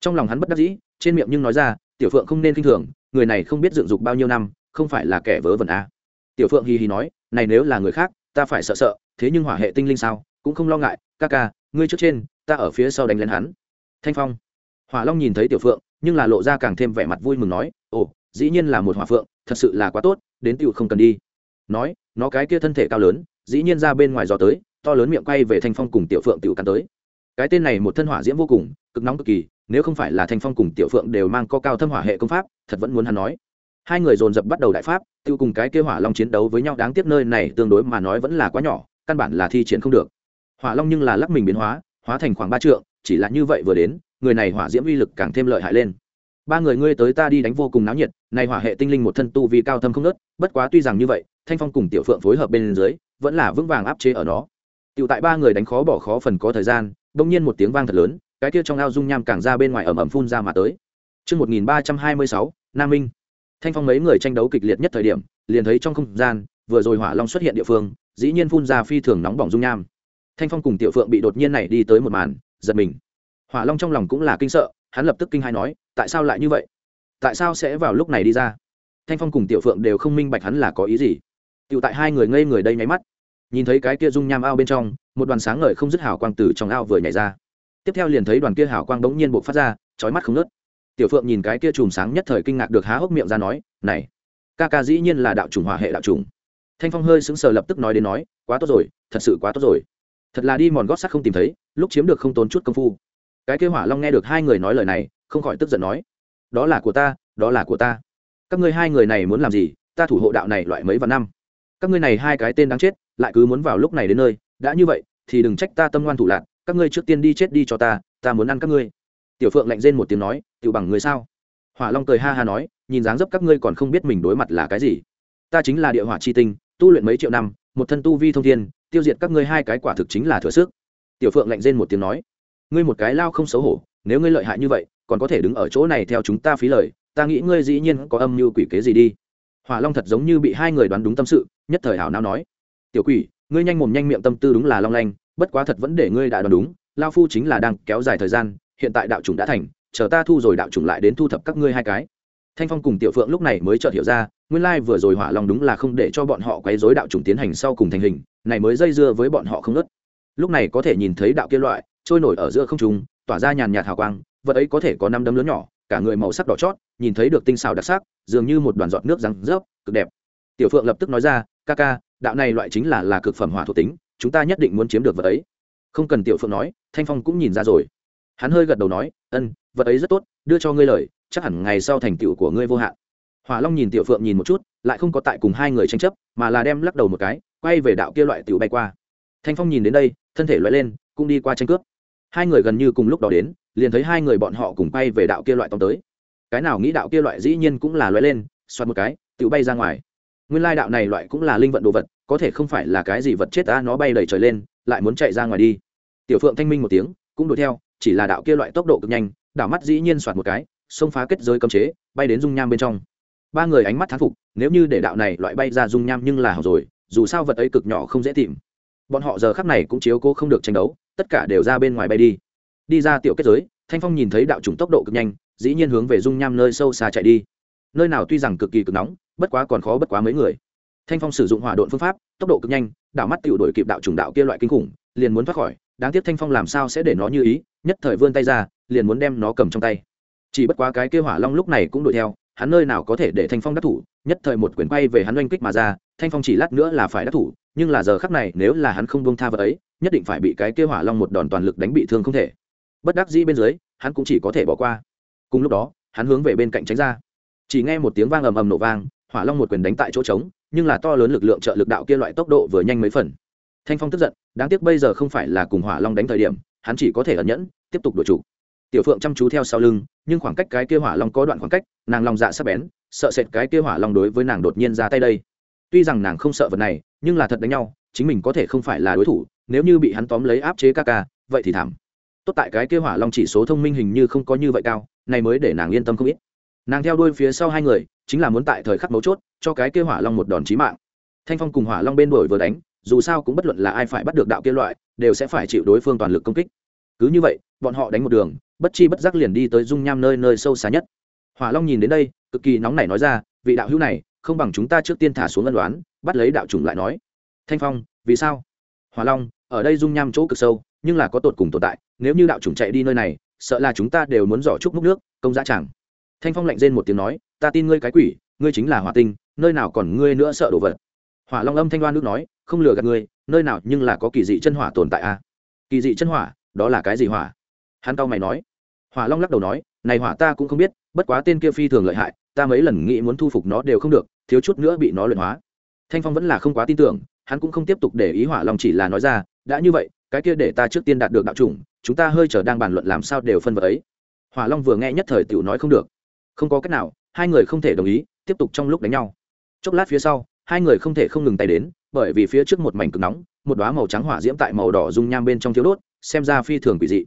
Trong lòng hắn bất đắc dĩ, trên miệng nhưng nói ra, tiểu phượng không nên k i n h thường, người này không biết dựng dục bao nhiêu năm không phải là kẻ vớ vẩn à. tiểu phượng hì hì nói, này nếu là người khác, ta phải sợ sợ, thế nhưng hỏa hệ tinh linh sao, cũng không lo ngại, ca ca, ngươi trước trên, ta ở phía sau đánh lên hắn. Thanh phong. Hỏa long nhìn thấy tiểu phượng, nhưng là lộ ra càng thêm vẻ mặt vui mừng nói, ồ, dĩ nhiên là một hỏa phượng, thật sự là quá tốt, đến tựu không cần đi. Nói, nó cái kia thân thể cao lớn, dĩ nhiên ra bên ngoài gió tới, to lớn miệng quay về thanh phong cùng tiểu phượng tựu cắn tới. Cái tên này một thân hỏa diễm vô cùng, cực nóng cực kỳ, nếu không phải là thanh phong cùng tiểu phượng đều mang có cao thâm hỏa hệ công pháp, thật vẫn muốn hắn nói hai người dồn dập bắt đầu đại pháp tiêu cùng cái kêu hỏa long chiến đấu với nhau đáng tiếc nơi này tương đối mà nói vẫn là quá nhỏ căn bản là thi triển không được hỏa long nhưng là lắc mình biến hóa hóa thành khoảng ba trượng chỉ là như vậy vừa đến người này hỏa diễm uy lực càng thêm lợi hại lên ba người ngươi tới ta đi đánh vô cùng náo nhiệt này hỏa hệ tinh linh một thân tu vi cao thâm không nớt bất quá tuy rằng như vậy thanh phong cùng tiểu phượng phối hợp bên dưới vẫn là vững vàng áp chế ở nó Tiểu tại ba người đánh khó bỏ khó phần có thời gian, bỗng nhiên một tiếng vang thật lớn, cái kia trong ao dung nham càng ra bên ngoài ẩm ẩm phun ra mà tới. Chương 1326, Nam Minh. Thanh Phong mấy người tranh đấu kịch liệt nhất thời điểm, liền thấy trong không gian, vừa rồi hỏa long xuất hiện địa phương, dĩ nhiên phun ra phi thường nóng bỏng dung nham. Thanh Phong cùng Tiểu Phượng bị đột nhiên này đi tới một màn, giật mình. Hỏa Long trong lòng cũng là kinh sợ, hắn lập tức kinh hai nói, tại sao lại như vậy? Tại sao sẽ vào lúc này đi ra? Thanh Phong cùng Tiểu Phượng đều không minh bạch hắn là có ý gì. tựu tại hai người ngây người đây nháy mắt, nhìn thấy cái kia dung nham ao bên trong một đoàn sáng ngời không dứt hào quang từ trong ao vừa nhảy ra tiếp theo liền thấy đoàn kia hào quang bỗng nhiên buộc phát ra trói mắt không nớt tiểu phượng nhìn cái kia chùm sáng nhất thời kinh ngạc được há hốc miệng ra nói, này, ca ca dĩ nhiên là đạo chủng hỏa hệ đạo chủng. Thanh phong hơi sững sờ lập tức nói đến nói, quá tốt rồi, thật sự quá tốt rồi. Thật là đi mòn gót sắt không tìm thấy, lúc chiếm được không tốn chút công phu. Cái kia hỏa long nghe được hai người nói lời này, không khỏi tức giận nói, đó là của ta, đó là của ta. Các ngươi hai người này muốn làm gì, ta thủ hộ đạo này loại mấy vạn năm. Các ngươi này hai cái tên đáng chết, lại cứ muốn vào lúc này đến nơi, đã như vậy, thì đừng trách ta tâm ngoan thủ lạc các ngươi trước tiên đi chết đi cho ta ta muốn ăn các ngươi tiểu phượng lạnh rên một tiếng nói tự bằng người sao? Hỏa long cười ha ha nói, nhìn dáng dấp các ngươi còn không biết mình đối mặt là cái gì. Ta chính là địa hỏa chi tinh, tu luyện mấy triệu năm, một thân tu vi thông thiên, tiêu diệt các ngươi hai cái quả thực chính là thừa sức. Tiểu phượng lạnh rên một tiếng nói, ngươi một cái lao không xấu hổ, nếu ngươi lợi hại như vậy, còn có thể đứng ở chỗ này theo chúng ta phí lời, ta nghĩ ngươi dĩ nhiên có âm mưu quỷ kế gì đi. Hỏa long thật giống như bị hai người đoán đúng tâm sự, nhất thời hảo não nói, tiểu quỷ, ngươi nhanh mồm nhanh miệng tâm tư đúng là long lanh, bất quá thật vẫn để ngươi đã đoán đúng, lao phu chính là đang kéo dài thời gian hiện tại đạo chủng đã thành, chờ ta thu rồi đạo chủng lại đến thu thập các ngươi hai cái. Thanh phong cùng tiểu phượng lúc này mới chợt hiểu ra, nguyên lai vừa rồi hỏa long đúng là không để cho bọn họ quấy rối đạo chủng tiến hành sau cùng thành hình, này mới dây dưa với bọn họ không nớt lúc này có thể nhìn thấy đạo kia loại, trôi nổi ở giữa không trung, tỏa ra nhàn nhạt hào quang, vật ấy có thể có năm đấm lớn nhỏ, cả người màu sắc đỏ chót, nhìn thấy được tinh xảo đặc sắc, dường như một đoàn giọt nước răng rớp, cực đẹp. Tiểu phượng lập tức nói ra, ca ca, đạo này loại chính là là cực phẩm hỏa thuộc tính, chúng ta nhất định muốn chiếm được vật ấy. Không cần tiểu phượng nói, thanh phong cũng nhìn ra rồi hắn hơi gật đầu nói, ân, vật ấy rất tốt, đưa cho ngươi lời, chắc hẳn ngày sau thành tựu của ngươi vô hạn. Hỏa long nhìn tiểu phượng nhìn một chút, lại không có tại cùng hai người tranh chấp, mà là đem lắc đầu một cái, quay về đạo kia loại tiểu bay qua. Thanh phong nhìn đến đây, thân thể loại lên, cũng đi qua tranh cướp. Hai người gần như cùng lúc đó đến, liền thấy hai người bọn họ cùng bay về đạo kia loại tông tới. Cái nào nghĩ đạo kia loại dĩ nhiên cũng là loại lên xoát một cái, tiểu bay ra ngoài. Nguyên lai đạo này loại cũng là linh vận đồ vật, có thể không phải là cái gì vật chết ta nó bay đầy trời lên, lại muốn chạy ra ngoài đi. Tiểu phượng thanh minh một tiếng, cũng đuổi theo chỉ là đạo kia loại tốc độ cực nhanh, đảo mắt dĩ nhiên soạt một cái, xông phá kết giới cấm chế, bay đến dung nham bên trong. Ba người ánh mắt thán phục, nếu như để đạo này loại bay ra dung nham nhưng là hỏng rồi, dù sao vật ấy cực nhỏ không dễ tìm. Bọn họ giờ khắc này cũng chiếu cố không được tranh đấu, tất cả đều ra bên ngoài bay đi. Đi ra tiểu kết giới, thanh phong nhìn thấy đạo chủng tốc độ cực nhanh, dĩ nhiên hướng về dung nham nơi sâu xa chạy đi. Nơi nào tuy rằng cực kỳ cực nóng, bất quá còn khó bất quá mấy người. Thanh phong sử dụng hỏa độn phương pháp, tốc độ cực nhanh đạo mắt tiểu đổi kịp đạo chủng đạo kia loại kinh khủng, liền muốn thoát khỏi, đáng tiếc thanh phong làm sao sẽ để nó như ý nhất thời vươn tay ra, liền muốn đem nó cầm trong tay. Chỉ bất quá cái kia hỏa long lúc này cũng đuổi theo, hắn nơi nào có thể để thanh phong đắc thủ, nhất thời một quyền quay về hắn oanh kích mà ra, thanh phong chỉ lát nữa là phải đắc thủ, nhưng là giờ khắc này nếu là hắn không buông tha vật ấy, nhất định phải bị cái kia hỏa long một đòn toàn lực đánh bị thương không thể. Bất đắc dĩ bên dưới, hắn cũng chỉ có thể bỏ qua. Cùng lúc đó, hắn hướng về bên cạnh tránh ra. Chỉ nghe một tiếng vang ầm ầm nổ vang, hỏa long một quyền đánh tại chỗ trống, nhưng là to lớn lực lượng trợ lực đạo kia loại tốc độ vừa nhanh mấy phần. Thanh phong tức giận, đáng tiếc bây giờ không phải là cùng hỏa long đánh thời điểm hắn chỉ có thể ẩn nhẫn, tiếp tục đổi chủ. Tiểu phượng chăm chú theo sau lưng, nhưng khoảng cách cái kia hỏa long có đoạn khoảng cách, nàng lòng dạ sắp bén, sợ sệt cái kia hỏa long đối với nàng đột nhiên ra tay đây. Tuy rằng nàng không sợ vật này, nhưng là thật đánh nhau, chính mình có thể không phải là đối thủ, nếu như bị hắn tóm lấy áp chế ca ca, vậy thì thảm. Tốt tại cái kia hỏa long chỉ số thông minh hình như không có như vậy cao, này mới để nàng yên tâm không ít. Nàng theo đuôi phía sau hai người, chính là muốn tại thời khắc mấu chốt, cho cái kia hỏa long một đòn chí mạng. Thanh phong cùng hỏa long bên đuổi vừa đánh dù sao cũng bất luận là ai phải bắt được đạo kia loại, đều sẽ phải chịu đối phương toàn lực công kích. Cứ như vậy, bọn họ đánh một đường, bất chi bất giác liền đi tới dung nham nơi nơi sâu xa nhất. Hỏa long nhìn đến đây, cực kỳ nóng nảy nói ra, vị đạo hữu này, không bằng chúng ta trước tiên thả xuống ân đoán bắt lấy đạo trùng lại nói. Thanh phong, vì sao? Hỏa long, ở đây dung nham chỗ cực sâu, nhưng là có tột cùng tồn tại, nếu như đạo trùng chạy đi nơi này, sợ là chúng ta đều muốn giỏ chúc múc nước, công giá chẳng. Thanh phong lạnh rên một tiếng nói, ta tin ngươi cái quỷ, ngươi chính là hỏa tinh, nơi nào còn ngươi nữa sợ đồ vật? Hỏa long âm thanh đoan nước nói không lừa gạt ngươi, nơi nào nhưng là có kỳ dị chân hỏa tồn tại a. À? kỳ dị chân hỏa, đó là cái gì hỏa? Hắn tao mày nói. Hỏa long lắc đầu nói, này hỏa ta cũng không biết, bất quá tên kia phi thường lợi hại, ta mấy lần nghĩ muốn thu phục nó đều không được, thiếu chút nữa bị nó luyện hóa. Thanh phong vẫn là không quá tin tưởng, hắn cũng không tiếp tục để ý hỏa long chỉ là nói ra, đã như vậy, cái kia để ta trước tiên đạt được đạo chủng, chúng ta hơi chờ đang bàn luận làm sao đều phân vật ấy. Hỏa long vừa nghe nhất thời tiểu nói không được. Không có cách nào, hai người không thể đồng ý, tiếp tục trong lúc đánh nhau. Chốc lát phía sau hai người không thể không ngừng tay đến, bởi vì phía trước một mảnh cực nóng, một đoá màu trắng hỏa diễm tại màu đỏ dung nham bên trong thiếu đốt, xem ra phi thường quỷ dị.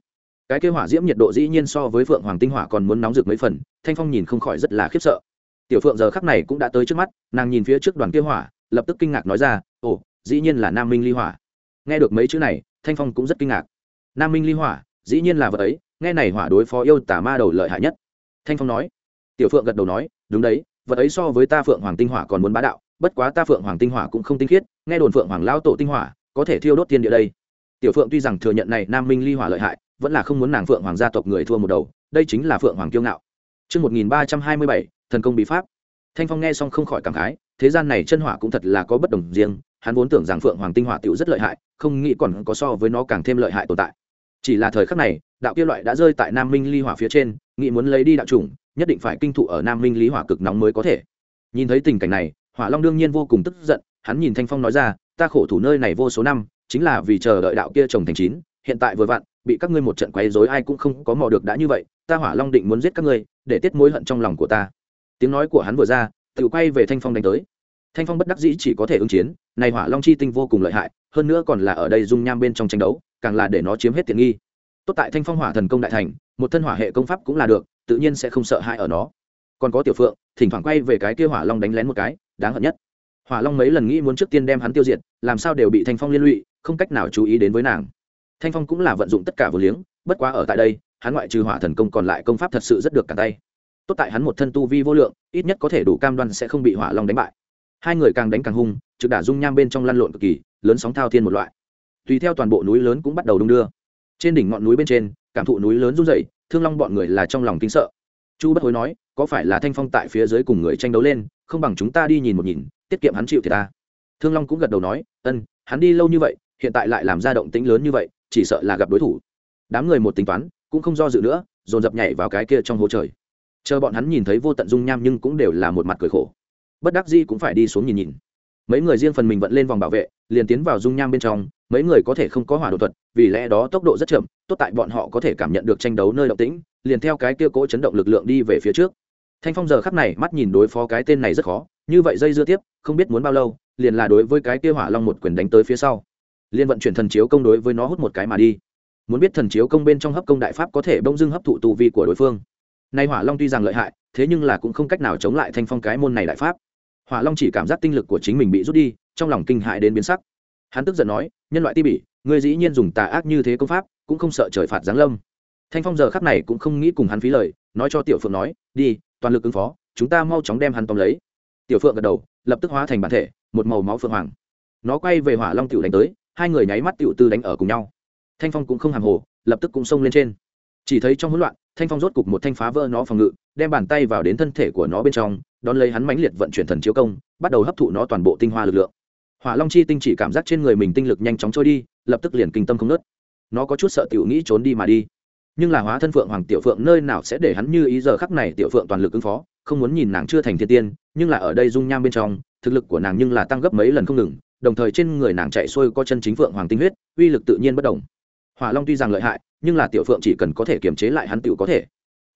Cái kế hỏa diễm nhiệt độ dĩ nhiên so với phượng hoàng tinh hỏa còn muốn nóng rực mấy phần, thanh phong nhìn không khỏi rất là khiếp sợ. Tiểu phượng giờ khắc này cũng đã tới trước mắt, nàng nhìn phía trước đoàn kế hỏa, lập tức kinh ngạc nói ra, ồ, dĩ nhiên là nam minh ly hỏa. Nghe được mấy chữ này, thanh phong cũng rất kinh ngạc. Nam minh ly hỏa, dĩ nhiên là vật ấy, nghe này hỏa đối phó yêu tả ma đầu lợi hại nhất. Thanh phong nói. Tiểu phượng gật đầu nói, đúng đấy, vật ấy so với ta phượng hoàng tinh hỏa còn muốn bá đạo bất quá ta phượng hoàng tinh hỏa cũng không tinh khiết nghe đồn phượng hoàng lao tổ tinh hỏa có thể thiêu đốt tiên địa đây tiểu phượng tuy rằng thừa nhận này nam minh ly hỏa lợi hại vẫn là không muốn nàng phượng hoàng gia tộc người thua một đầu đây chính là phượng hoàng kiêu ngạo Trước 1327, thần công bí pháp. Thanh Phong nghe xong không khỏi cảm khái, thế gian này chân hỏa cũng thật là có bất đồng riêng, hắn vốn tưởng rằng Phượng Hoàng tinh hỏa tiểu rất lợi hại, không nghĩ còn có so với nó càng thêm lợi hại tồn tại. Chỉ là thời khắc này, đạo kia loại đã rơi tại Nam Minh ly hỏa phía trên, nghĩ muốn lấy đi đạo chủng, nhất định phải kinh thụ ở Nam Minh ly hỏa cực nóng mới có thể. Nhìn thấy tình cảnh này, Hỏa Long đương nhiên vô cùng tức giận, hắn nhìn Thanh Phong nói ra, ta khổ thủ nơi này vô số năm, chính là vì chờ đợi đạo kia trồng thành chín, hiện tại vừa vặn, bị các ngươi một trận quấy rối ai cũng không có mò được đã như vậy, ta Hỏa Long định muốn giết các ngươi, để tiết mối hận trong lòng của ta. Tiếng nói của hắn vừa ra, tự quay về Thanh Phong đánh tới. Thanh Phong bất đắc dĩ chỉ có thể ứng chiến, này Hỏa Long chi tinh vô cùng lợi hại, hơn nữa còn là ở đây dung nham bên trong tranh đấu, càng là để nó chiếm hết tiện nghi. Tốt tại Thanh Phong Hỏa Thần công đại thành, một thân hỏa hệ công pháp cũng là được, tự nhiên sẽ không sợ hãi ở nó. Còn có Tiểu Phượng, thỉnh thoảng quay về cái kia Hỏa Long đánh lén một cái, đáng hận nhất. Hỏa long mấy lần nghĩ muốn trước tiên đem hắn tiêu diệt làm sao đều bị thanh phong liên lụy không cách nào chú ý đến với nàng. Thanh phong cũng là vận dụng tất cả vừa liếng bất quá ở tại đây hắn ngoại trừ hỏa thần công còn lại công pháp thật sự rất được cả tay. Tốt tại hắn một thân tu vi vô lượng ít nhất có thể đủ cam đoan sẽ không bị hỏa long đánh bại. Hai người càng đánh càng hung trực đả dung nham bên trong lăn lộn cực kỳ lớn sóng thao thiên một loại. Tùy theo toàn bộ núi lớn cũng bắt đầu đung đưa. Trên đỉnh ngọn núi bên trên cảm thụ núi lớn run rẩy thương long bọn người là trong lòng kinh sợ chu bất hối nói, có phải là thanh phong tại phía dưới cùng người tranh đấu lên, không bằng chúng ta đi nhìn một nhìn, tiết kiệm hắn chịu thì ta. Thương long cũng gật đầu nói, ân, hắn đi lâu như vậy, hiện tại lại làm ra động tĩnh lớn như vậy, chỉ sợ là gặp đối thủ. Đám người một tính toán, cũng không do dự nữa, dồn dập nhảy vào cái kia trong hố trời. Chờ bọn hắn nhìn thấy vô tận dung nham nhưng cũng đều là một mặt cười khổ. Bất đắc dĩ cũng phải đi xuống nhìn nhìn mấy người riêng phần mình vận lên vòng bảo vệ, liền tiến vào dung nham bên trong, mấy người có thể không có hỏa đột thuật, vì lẽ đó tốc độ rất chậm, tốt tại bọn họ có thể cảm nhận được tranh đấu nơi động tĩnh, liền theo cái kia cỗ chấn động lực lượng đi về phía trước. Thanh phong giờ khắc này mắt nhìn đối phó cái tên này rất khó, như vậy dây dưa tiếp, không biết muốn bao lâu, liền là đối với cái kia hỏa long một quyền đánh tới phía sau. Liên vận chuyển thần chiếu công đối với nó hút một cái mà đi. Muốn biết thần chiếu công bên trong hấp công đại pháp có thể bông dưng hấp thụ tù vi của đối phương. Nay hỏa long tuy rằng lợi hại, thế nhưng là cũng không cách nào chống lại thanh phong cái môn này đại pháp hỏa long chỉ cảm giác tinh lực của chính mình bị rút đi, trong lòng kinh hại đến biến sắc. Hắn tức giận nói, nhân loại ti bỉ, ngươi dĩ nhiên dùng tà ác như thế công pháp, cũng không sợ trời phạt giáng lâm. Thanh phong giờ khắc này cũng không nghĩ cùng hắn phí lời, nói cho tiểu phượng nói, đi, toàn lực ứng phó, chúng ta mau chóng đem hắn tóm lấy. Tiểu phượng gật đầu, lập tức hóa thành bản thể, một màu máu phượng hoàng. Nó quay về hỏa long tiểu đánh tới, hai người nháy mắt tiểu tư đánh ở cùng nhau. Thanh phong cũng không hàm hồ, lập tức cũng xông lên trên. Chỉ thấy trong hỗn loạn, thanh phong rốt cục một thanh phá vỡ nó phòng ngự, đem bàn tay vào đến thân thể của nó bên trong đón lấy hắn mãnh liệt vận chuyển thần chiếu công, bắt đầu hấp thụ nó toàn bộ tinh hoa lực lượng. Hỏa long chi tinh chỉ cảm giác trên người mình tinh lực nhanh chóng trôi đi, lập tức liền kinh tâm không nớt. Nó có chút sợ tiểu nghĩ trốn đi mà đi. Nhưng là hóa thân phượng hoàng tiểu phượng nơi nào sẽ để hắn như ý giờ khắc này tiểu phượng toàn lực ứng phó, không muốn nhìn nàng chưa thành thiên tiên, nhưng là ở đây dung nham bên trong, thực lực của nàng nhưng là tăng gấp mấy lần không ngừng, đồng thời trên người nàng chạy xuôi có chân chính phượng hoàng tinh huyết, uy lực tự nhiên bất đồng hỏa long tuy rằng lợi hại, nhưng là tiểu phượng chỉ cần có thể kiềm chế lại hắn tiểu có thể.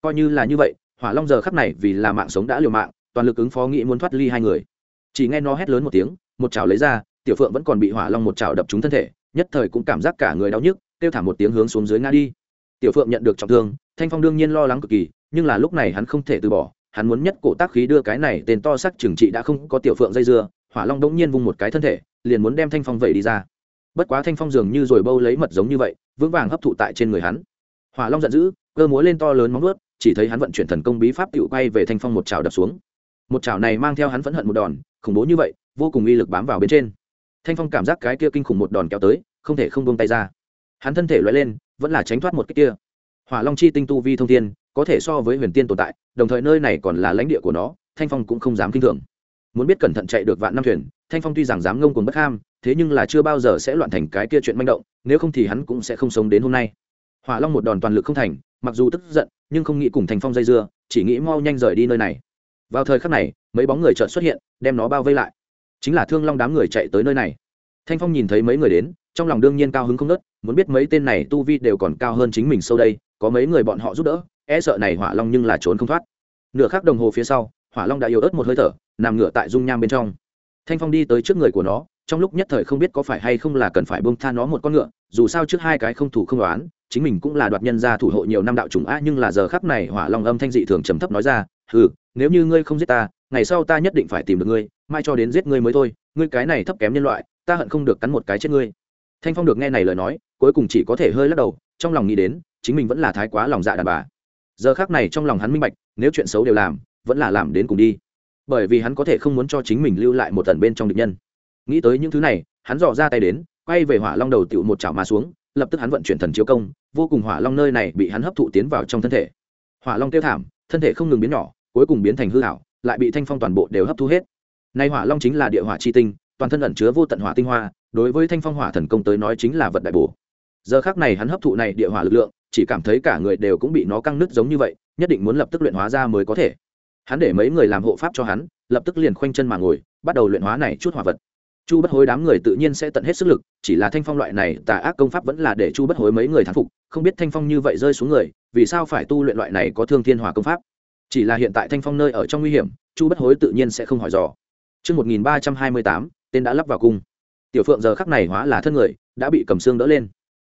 Coi như là như vậy, hỏa long giờ khắc này vì là mạng sống đã liều mạng toàn lực ứng phó nghĩ muốn thoát ly hai người. Chỉ nghe nó hét lớn một tiếng, một chảo lấy ra, tiểu phượng vẫn còn bị hỏa long một chảo đập trúng thân thể, nhất thời cũng cảm giác cả người đau nhức, kêu thả một tiếng hướng xuống dưới ngã đi. Tiểu phượng nhận được trọng thương, thanh phong đương nhiên lo lắng cực kỳ, nhưng là lúc này hắn không thể từ bỏ, hắn muốn nhất cổ tác khí đưa cái này tên to sắc trừng trị đã không có tiểu phượng dây dưa, hỏa long đống nhiên vung một cái thân thể, liền muốn đem thanh phong vẩy đi ra. Bất quá thanh phong dường như rồi bâu lấy mật giống như vậy, vững vàng hấp thụ tại trên người hắn. Hỏa long giận dữ, cơ múa lên to lớn móng ướt chỉ thấy hắn vận chuyển thần công bí pháp tự quay về thanh phong một chảo đập xuống một chảo này mang theo hắn phẫn hận một đòn, khủng bố như vậy, vô cùng uy lực bám vào bên trên. Thanh phong cảm giác cái kia kinh khủng một đòn kéo tới, không thể không bông tay ra. Hắn thân thể loại lên, vẫn là tránh thoát một cái kia. Hỏa long chi tinh tu vi thông thiên, có thể so với huyền tiên tồn tại, đồng thời nơi này còn là lãnh địa của nó, thanh phong cũng không dám kinh thường. Muốn biết cẩn thận chạy được vạn năm thuyền, thanh phong tuy rằng dám ngông cuồng bất ham, thế nhưng là chưa bao giờ sẽ loạn thành cái kia chuyện manh động, nếu không thì hắn cũng sẽ không sống đến hôm nay. Hỏa long một đòn toàn lực không thành, mặc dù tức giận, nhưng không nghĩ cùng thanh phong dây dưa, chỉ nghĩ mau nhanh rời đi nơi này vào thời khắc này, mấy bóng người chợt xuất hiện, đem nó bao vây lại. Chính là thương long đám người chạy tới nơi này. Thanh phong nhìn thấy mấy người đến, trong lòng đương nhiên cao hứng không nớt muốn biết mấy tên này tu vi đều còn cao hơn chính mình sâu đây, có mấy người bọn họ giúp đỡ e sợ này hỏa long nhưng là trốn không thoát. Nửa khắc đồng hồ phía sau, hỏa long đã yếu ớt một hơi thở, nằm ngửa tại dung nham bên trong. Thanh phong đi tới trước người của nó, trong lúc nhất thời không biết có phải hay không là cần phải bông tha nó một con ngựa, dù sao trước hai cái không thủ không đoán, chính mình cũng là đoạt nhân gia thủ hộ nhiều năm đạo chủng a nhưng là giờ khắc này hỏa long âm thanh dị thường trầm thấp nói ra ừ nếu như ngươi không giết ta, ngày sau ta nhất định phải tìm được ngươi, mai cho đến giết ngươi mới thôi, ngươi cái này thấp kém nhân loại, ta hận không được cắn một cái chết ngươi. Thanh phong được nghe này lời nói, cuối cùng chỉ có thể hơi lắc đầu, trong lòng nghĩ đến, chính mình vẫn là thái quá lòng dạ đàn bà. Giờ khác này trong lòng hắn minh bạch, nếu chuyện xấu đều làm, vẫn là làm đến cùng đi. Bởi vì hắn có thể không muốn cho chính mình lưu lại một tần bên trong địch nhân. Nghĩ tới những thứ này, hắn dò ra tay đến, quay về hỏa long đầu tựu một chảo mà xuống, lập tức hắn vận chuyển thần chiếu công, vô cùng hỏa long nơi này bị hắn hấp thụ tiến vào trong thân thể. Hỏa long tiêu thảm, thân thể không ngừng biến nhỏ cuối cùng biến thành hư hảo, lại bị thanh phong toàn bộ đều hấp thu hết. Nay hỏa long chính là địa hỏa chi tinh, toàn thân ẩn chứa vô tận hỏa tinh hoa, đối với thanh phong hỏa thần công tới nói chính là vật đại bổ. Giờ khác này hắn hấp thụ này địa hỏa lực lượng, chỉ cảm thấy cả người đều cũng bị nó căng nứt giống như vậy, nhất định muốn lập tức luyện hóa ra mới có thể. Hắn để mấy người làm hộ pháp cho hắn, lập tức liền khoanh chân mà ngồi, bắt đầu luyện hóa này chút hỏa vật. Chu bất hối đám người tự nhiên sẽ tận hết sức lực, chỉ là thanh phong loại này tà ác công pháp vẫn là để chu bất hối mấy người thán phục, không biết thanh phong như vậy rơi xuống người, vì sao phải tu luyện loại này có thương thiên hỏa công pháp? Chỉ là hiện tại thanh phong nơi ở trong nguy hiểm chu bất hối tự nhiên sẽ không hỏi dò Trước 1328, tên đã lắp vào cung. Tiểu Phượng giờ khắc này hóa là thân người, đã bị cầm xương đỡ lên.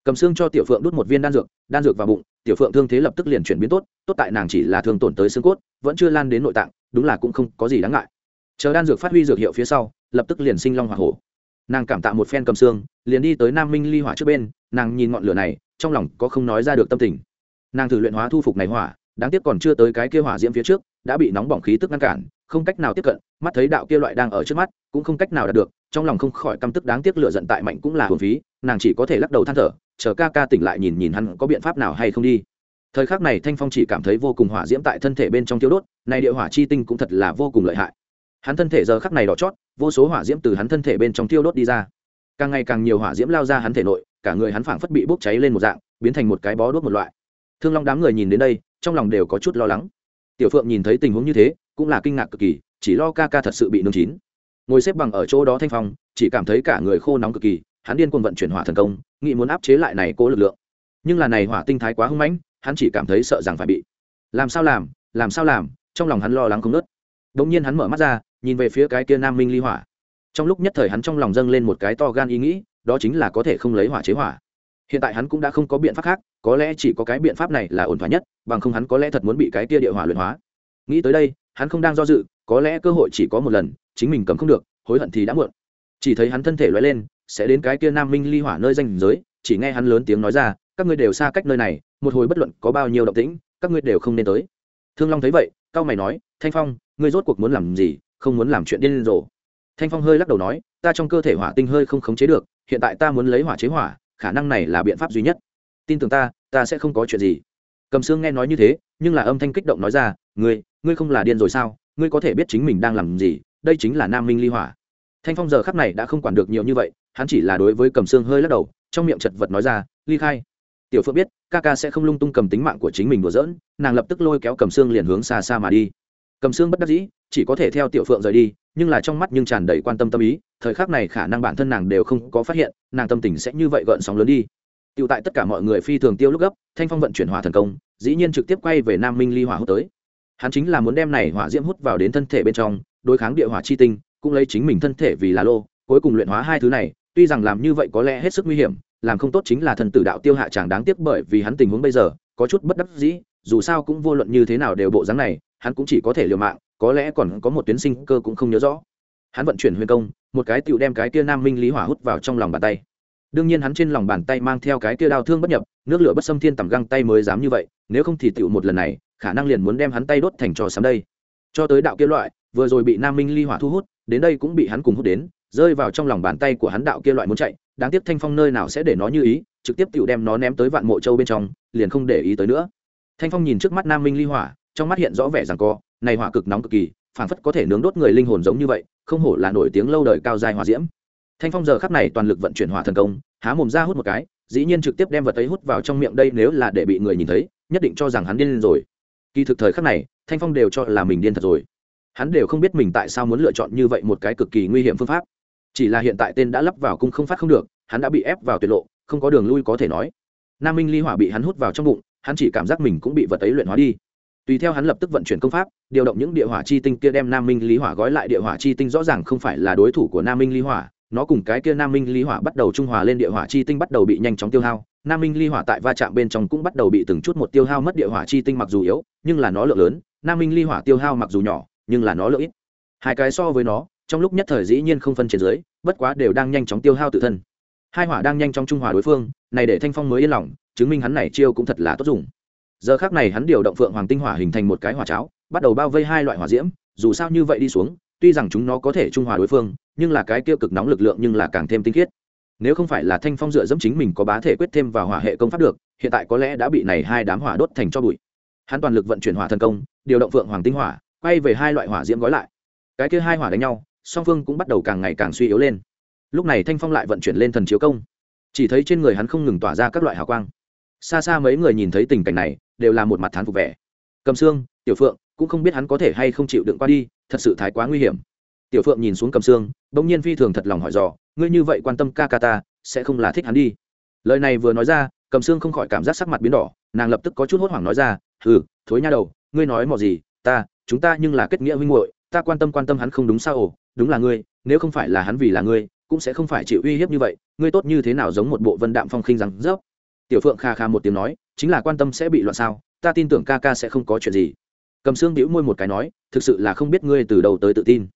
Cầm xương cho Tiểu Phượng đút một viên đan dược, đan dược vào bụng, Tiểu Phượng thương thế lập tức liền chuyển biến tốt, tốt tại nàng chỉ là thương tổn tới xương cốt, vẫn chưa lan đến nội tạng, đúng là cũng không có gì đáng ngại. Chờ đan dược phát huy dược hiệu phía sau, lập tức liền sinh long hỏa hổ. Nàng cảm tạ một phen cầm xương, liền đi tới Nam Minh Ly hỏa trước bên, nàng nhìn ngọn lửa này, trong lòng có không nói ra được tâm tình. Nàng thử luyện hóa thu phục này hỏa, đáng tiếc còn chưa tới cái kia hỏa diễm phía trước, đã bị nóng bỏng khí tức ngăn cản, không cách nào tiếp cận, mắt thấy đạo kia loại đang ở trước mắt, cũng không cách nào đạt được, trong lòng không khỏi căm tức đáng tiếc lựa giận tại mạnh cũng là hồn phí, nàng chỉ có thể lắc đầu than thở, chờ ca ca tỉnh lại nhìn nhìn hắn có biện pháp nào hay không đi. Thời khắc này thanh phong chỉ cảm thấy vô cùng hỏa diễm tại thân thể bên trong tiêu đốt, này địa hỏa chi tinh cũng thật là vô cùng lợi hại. Hắn thân thể giờ khắc này đỏ chót, vô số hỏa diễm từ hắn thân thể bên trong tiêu đốt đi ra. Càng ngày càng nhiều hỏa diễm lao ra hắn thể nội, cả người hắn phảng phất bị bốc cháy lên một dạng, biến thành một cái bó đuốc một loại. Thương long đám người nhìn đến đây trong lòng đều có chút lo lắng. Tiểu phượng nhìn thấy tình huống như thế, cũng là kinh ngạc cực kỳ, chỉ lo ca ca thật sự bị nương chín. Ngồi xếp bằng ở chỗ đó thanh phong, chỉ cảm thấy cả người khô nóng cực kỳ, hắn điên cuồng vận chuyển hỏa thần công, nghĩ muốn áp chế lại này cố lực lượng. Nhưng là này hỏa tinh thái quá hung mãnh, hắn chỉ cảm thấy sợ rằng phải bị làm sao làm làm sao làm, trong lòng hắn lo lắng không nớt đống nhiên hắn mở mắt ra, nhìn về phía cái kia nam minh ly hỏa. Trong lúc nhất thời hắn trong lòng dâng lên một cái to gan ý nghĩ, đó chính là có thể không lấy hỏa chế hỏa hiện tại hắn cũng đã không có biện pháp khác, có lẽ chỉ có cái biện pháp này là ổn thỏa nhất, bằng không hắn có lẽ thật muốn bị cái kia địa hỏa luyện hóa. Nghĩ tới đây, hắn không đang do dự, có lẽ cơ hội chỉ có một lần, chính mình cầm không được, hối hận thì đã muộn. Chỉ thấy hắn thân thể loay lên, sẽ đến cái kia nam minh ly hỏa nơi danh giới, chỉ nghe hắn lớn tiếng nói ra, các ngươi đều xa cách nơi này, một hồi bất luận có bao nhiêu động tĩnh, các ngươi đều không nên tới. Thương long thấy vậy cao mày nói, thanh phong, ngươi rốt cuộc muốn làm gì, không muốn làm chuyện điên rồ? Thanh phong hơi lắc đầu nói, ta trong cơ thể hỏa tinh hơi không khống chế được, hiện tại ta muốn lấy hỏa chế hỏa khả năng này là biện pháp duy nhất. Tin tưởng ta ta sẽ không có chuyện gì. Cầm sương nghe nói như thế, nhưng là âm thanh kích động nói ra, ngươi ngươi không là điên rồi sao? Ngươi có thể biết chính mình đang làm gì? Đây chính là nam minh ly hỏa. Thanh phong giờ khắc này đã không quản được nhiều như vậy, hắn chỉ là đối với cầm sương hơi lắc đầu, trong miệng chật vật nói ra, ly khai. Tiểu phượng biết, ca ca sẽ không lung tung cầm tính mạng của chính mình đùa giỡn, nàng lập tức lôi kéo cầm sương liền hướng xa xa mà đi. Cầm sương bất đắc dĩ, chỉ có thể theo tiểu phượng rời đi nhưng là trong mắt nhưng tràn đầy quan tâm tâm ý thời khắc này khả năng bản thân nàng đều không có phát hiện nàng tâm tình sẽ như vậy gợn sóng lớn đi tựu tại tất cả mọi người phi thường tiêu lúc gấp, Thanh Phong vận chuyển hỏa thần công, dĩ nhiên trực tiếp quay về Nam Minh Ly hỏa hút tới. Hắn chính là muốn đem này hỏa diễm hút vào đến thân thể bên trong, đối kháng địa hỏa chi tinh, cũng lấy chính mình thân thể vì là lô, cuối cùng luyện hóa hai thứ này, tuy rằng làm như vậy có lẽ hết sức nguy hiểm, làm không tốt chính là thần tử đạo tiêu hạ chàng đáng tiếc bởi vì hắn tình huống bây giờ có chút bất đắc dĩ, dù sao cũng vô luận như thế nào đều bộ dáng này, hắn cũng chỉ có thể liều mạng, có lẽ còn có một tuyến sinh cơ cũng không nhớ rõ. Hắn vận chuyển huyền công, một cái tựu đem cái kia Nam Minh Lý Hỏa hút vào trong lòng bàn tay. Đương nhiên hắn trên lòng bàn tay mang theo cái kia đao thương bất nhập nước lửa bất xâm thiên tầm găng tay mới dám như vậy nếu không thì tựu một lần này khả năng liền muốn đem hắn tay đốt thành trò sắm đây. Cho tới đạo kia loại vừa rồi bị nam minh ly hỏa thu hút đến đây cũng bị hắn cùng hút đến rơi vào trong lòng bàn tay của hắn đạo kia loại muốn chạy đáng tiếc thanh phong nơi nào sẽ để nó như ý trực tiếp tựu đem nó ném tới vạn mộ châu bên trong liền không để ý tới nữa. Thanh phong nhìn trước mắt nam minh ly hỏa trong mắt hiện rõ vẻ rằng co, này hỏa cực nóng cực kỳ, phảng phất có thể nướng đốt người linh hồn giống như vậy, không hổ là nổi tiếng lâu đời cao dài hỏa diễm. Thanh phong giờ khắp này toàn lực vận chuyển hỏa thần công, há mồm ra hút một cái, dĩ nhiên trực tiếp đem vật ấy hút vào trong miệng đây nếu là để bị người nhìn thấy, nhất định cho rằng hắn điên rồi. Kỳ thực thời khắc này, thanh phong đều cho là mình điên thật rồi. Hắn đều không biết mình tại sao muốn lựa chọn như vậy một cái cực kỳ nguy hiểm phương pháp. Chỉ là hiện tại tên đã lắp vào cung không phát không được, hắn đã bị ép vào tuyệt lộ, không có đường lui có thể nói. Nam minh ly hỏa bị hắn hút vào trong bụng, hắn chỉ cảm giác mình cũng bị vật ấy luyện hóa đi tùy theo hắn lập tức vận chuyển công pháp, điều động những địa hỏa chi tinh kia đem nam minh lý hỏa gói lại, địa hỏa chi tinh rõ ràng không phải là đối thủ của nam minh lý hỏa, nó cùng cái kia nam minh Lý hỏa bắt đầu trung hòa lên địa hỏa chi tinh bắt đầu bị nhanh chóng tiêu hao. Nam minh ly hỏa tại va chạm bên trong cũng bắt đầu bị từng chút một tiêu hao mất địa hỏa chi tinh mặc dù yếu, nhưng là nó lượng lớn. Nam minh ly hỏa tiêu hao mặc dù nhỏ, nhưng là nó lượng ít. Hai cái so với nó, trong lúc nhất thời dĩ nhiên không phân trên dưới, bất quá đều đang nhanh chóng tiêu hao tự thân. Hai hỏa đang nhanh chóng trung hòa đối phương, này để thanh phong mới yên lòng, chứng minh hắn này chiêu cũng thật là tốt dùng giờ khác này hắn điều động phượng hoàng tinh hỏa hình thành một cái hỏa cháo, bắt đầu bao vây hai loại hỏa diễm, dù sao như vậy đi xuống, tuy rằng chúng nó có thể trung hòa đối phương, nhưng là cái kia cực nóng lực lượng nhưng là càng thêm tinh khiết. Nếu không phải là thanh phong dựa dẫm chính mình có bá thể quyết thêm vào hỏa hệ công pháp được, hiện tại có lẽ đã bị này hai đám hỏa đốt thành cho bụi. Hắn toàn lực vận chuyển hỏa thần công, điều động phượng hoàng tinh hỏa, quay về hai loại hỏa diễm gói lại. Cái kia hai hỏa đánh nhau, song phương cũng bắt đầu càng ngày càng suy yếu lên. Lúc này thanh phong lại vận chuyển lên thần chiếu công. Chỉ thấy trên người hắn không ngừng tỏa ra các loại hào quang. Xa xa mấy người nhìn thấy tình cảnh này đều là một mặt thán phục vẻ. Cầm xương, tiểu phượng cũng không biết hắn có thể hay không chịu đựng qua đi, thật sự thái quá nguy hiểm. Tiểu phượng nhìn xuống cầm xương, bỗng nhiên phi thường thật lòng hỏi dò, ngươi như vậy quan tâm ca ca ta, sẽ không là thích hắn đi? Lời này vừa nói ra, cầm xương không khỏi cảm giác sắc mặt biến đỏ, nàng lập tức có chút hốt hoảng nói ra ừ thối nha đầu, ngươi nói mò gì, ta, chúng ta nhưng là kết nghĩa huynh muội, ta quan tâm quan tâm hắn không đúng sao ồ, đúng là ngươi, nếu không phải là hắn vì là ngươi, cũng sẽ không phải chịu uy hiếp như vậy, ngươi tốt như thế nào giống một bộ vân đạm phong khinh rằng dốc tiểu phượng kha kha một tiếng nói chính là quan tâm sẽ bị loạn sao ta tin tưởng ca ca sẽ không có chuyện gì. Cầm xương đĩu môi một cái nói thực sự là không biết ngươi từ đầu tới tự tin.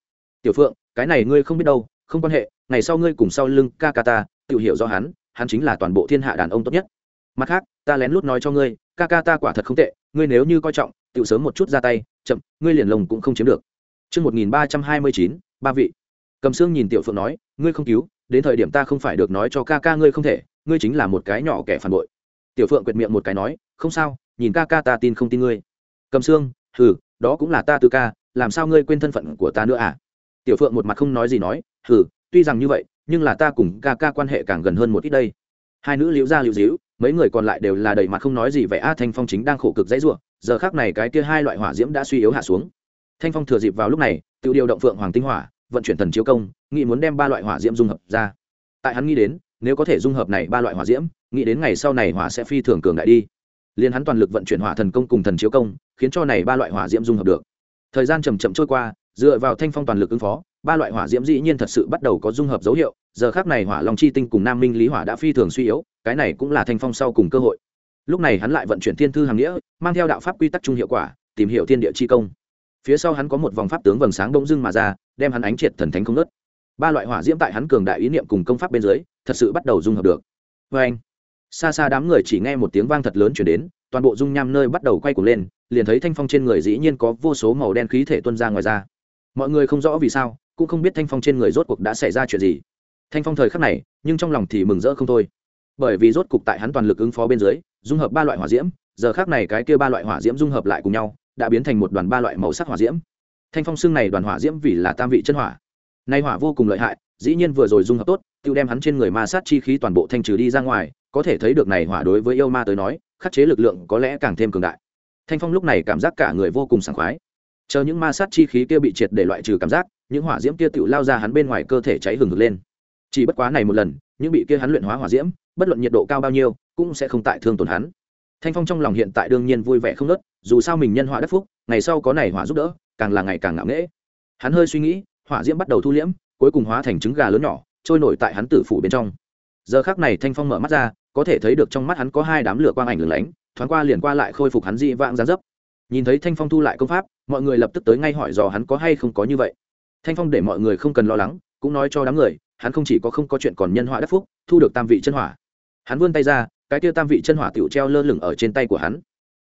Tiểu phượng cái này ngươi không biết đâu không quan hệ ngày sau ngươi cùng sau lưng ca ca ta tự hiểu do hắn hắn chính là toàn bộ thiên hạ đàn ông tốt nhất. Mặt khác ta lén lút nói cho ngươi ca ca ta quả thật không tệ ngươi nếu như coi trọng tự sớm một chút ra tay chậm ngươi liền lồng cũng không chiếm được. Trước 1329, ba vị. Cầm xương nhìn tiểu phượng nói, ngươi không cứu, đến thời điểm ta không phải được nói cho ca ca ngươi không thể, ngươi chính là một cái nhỏ kẻ phản bội tiểu phượng quyệt miệng một cái nói, không sao, nhìn ca ca ta tin không tin ngươi. Cầm xương, hừ, đó cũng là ta tư ca, làm sao ngươi quên thân phận của ta nữa à? Tiểu phượng một mặt không nói gì nói, hừ, tuy rằng như vậy, nhưng là ta cùng ca ca quan hệ càng gần hơn một ít đây. Hai nữ liễu ra liễu díu mấy người còn lại đều là đầy mặt không nói gì vậy a thanh phong chính đang khổ cực dãy rủa. giờ khác này cái kia hai loại hỏa diễm đã suy yếu hạ xuống. Thanh phong thừa dịp vào lúc này, tự điều động phượng hoàng tinh hỏa, vận chuyển thần chiếu công, nghĩ muốn đem ba loại hỏa diễm dung hợp ra. Tại hắn nghĩ đến nếu có thể dung hợp này ba loại hỏa diễm, nghĩ đến ngày sau này hỏa sẽ phi thường cường đại đi. Liền hắn toàn lực vận chuyển hỏa thần công cùng thần chiếu công, khiến cho này ba loại hỏa diễm dung hợp được. Thời gian chầm chậm trôi qua, dựa vào thanh phong toàn lực ứng phó, ba loại hỏa diễm dĩ nhiên thật sự bắt đầu có dung hợp dấu hiệu, giờ khác này hỏa long chi tinh cùng nam minh lý hỏa đã phi thường suy yếu, cái này cũng là thanh phong sau cùng cơ hội. Lúc này hắn lại vận chuyển thiên thư hàng nghĩa, mang theo đạo pháp quy tắc chung hiệu quả, tìm hiểu thiên địa chi công. Phía sau hắn có một vòng pháp tướng vầng sáng đông dưng mà ra, đem hắn ánh triệt thần thánh không nớt ba loại hỏa diễm tại hắn cường đại ý niệm cùng công pháp bên dưới, thật sự bắt đầu dung hợp được. Vê anh, xa xa đám người chỉ nghe một tiếng vang thật lớn chuyển đến, toàn bộ dung nham nơi bắt đầu quay cuồng lên, liền thấy thanh phong trên người dĩ nhiên có vô số màu đen khí thể tuân ra ngoài ra. Mọi người không rõ vì sao, cũng không biết thanh phong trên người rốt cuộc đã xảy ra chuyện gì. Thanh phong thời khắc này, nhưng trong lòng thì mừng rỡ không thôi. Bởi vì rốt cục tại hắn toàn lực ứng phó bên dưới, dung hợp ba loại hỏa diễm, giờ khác này cái kia ba loại hỏa diễm dung hợp lại cùng nhau, đã biến thành một đoàn ba loại màu sắc hỏa diễm. Thanh phong xưng này đoàn hỏa diễm vì là tam vị chân hỏa nay hỏa vô cùng lợi hại, dĩ nhiên vừa rồi dung hợp tốt, tiêu đem hắn trên người ma sát chi khí toàn bộ thanh trừ đi ra ngoài, có thể thấy được này hỏa đối với yêu ma tới nói, khắc chế lực lượng có lẽ càng thêm cường đại. Thanh phong lúc này cảm giác cả người vô cùng sảng khoái. Chờ những ma sát chi khí kia bị triệt để loại trừ cảm giác, những hỏa diễm kia tự lao ra hắn bên ngoài cơ thể cháy hừng hực lên. Chỉ bất quá này một lần, những bị kia hắn luyện hóa hỏa diễm, bất luận nhiệt độ cao bao nhiêu, cũng sẽ không tại thương tổn hắn. Thanh phong trong lòng hiện tại đương nhiên vui vẻ không nớt dù sao mình nhân hỏa đất phúc, ngày sau có này hỏa giúp đỡ, càng là ngày càng ngạo nghễ. Hắn hơi suy nghĩ hỏa diễm bắt đầu thu liễm, cuối cùng hóa thành trứng gà lớn nhỏ, trôi nổi tại hắn tử phủ bên trong. Giờ khác này thanh phong mở mắt ra, có thể thấy được trong mắt hắn có hai đám lửa quang ảnh lửng lánh, thoáng qua liền qua lại khôi phục hắn dị vãng gián dấp. Nhìn thấy thanh phong thu lại công pháp, mọi người lập tức tới ngay hỏi dò hắn có hay không có như vậy. Thanh phong để mọi người không cần lo lắng, cũng nói cho đám người, hắn không chỉ có không có chuyện còn nhân họa đắc phúc, thu được tam vị chân hỏa. Hắn vươn tay ra, cái kia tam vị chân hỏa tựu treo lơ lửng ở trên tay của hắn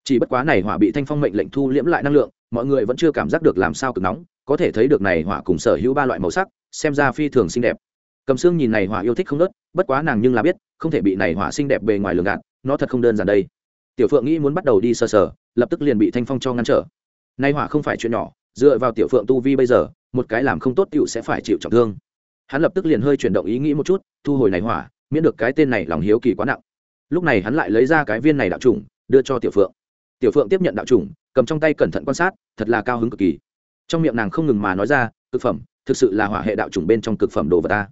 chỉ bất quá này hỏa bị thanh phong mệnh lệnh thu liễm lại năng lượng, mọi người vẫn chưa cảm giác được làm sao cực nóng, có thể thấy được này hỏa cùng sở hữu ba loại màu sắc, xem ra phi thường xinh đẹp. Cầm xương nhìn này hỏa yêu thích không nớt, bất quá nàng nhưng là biết, không thể bị này hỏa xinh đẹp bề ngoài lường gạt, nó thật không đơn giản đây. Tiểu phượng nghĩ muốn bắt đầu đi sơ sở lập tức liền bị thanh phong cho ngăn trở. Nay hỏa không phải chuyện nhỏ, dựa vào tiểu phượng tu vi bây giờ, một cái làm không tốt tựu sẽ phải chịu trọng thương. Hắn lập tức liền hơi chuyển động ý nghĩ một chút, thu hồi này hỏa, miễn được cái tên này lòng hiếu kỳ quá nặng. Lúc này hắn lại lấy ra cái viên này đạo trùng, đưa cho tiểu phượng tiểu phượng tiếp nhận đạo trùng, cầm trong tay cẩn thận quan sát, thật là cao hứng cực kỳ. Trong miệng nàng không ngừng mà nói ra, cực phẩm, thực sự là hỏa hệ đạo trùng bên trong cực phẩm đồ vật ta.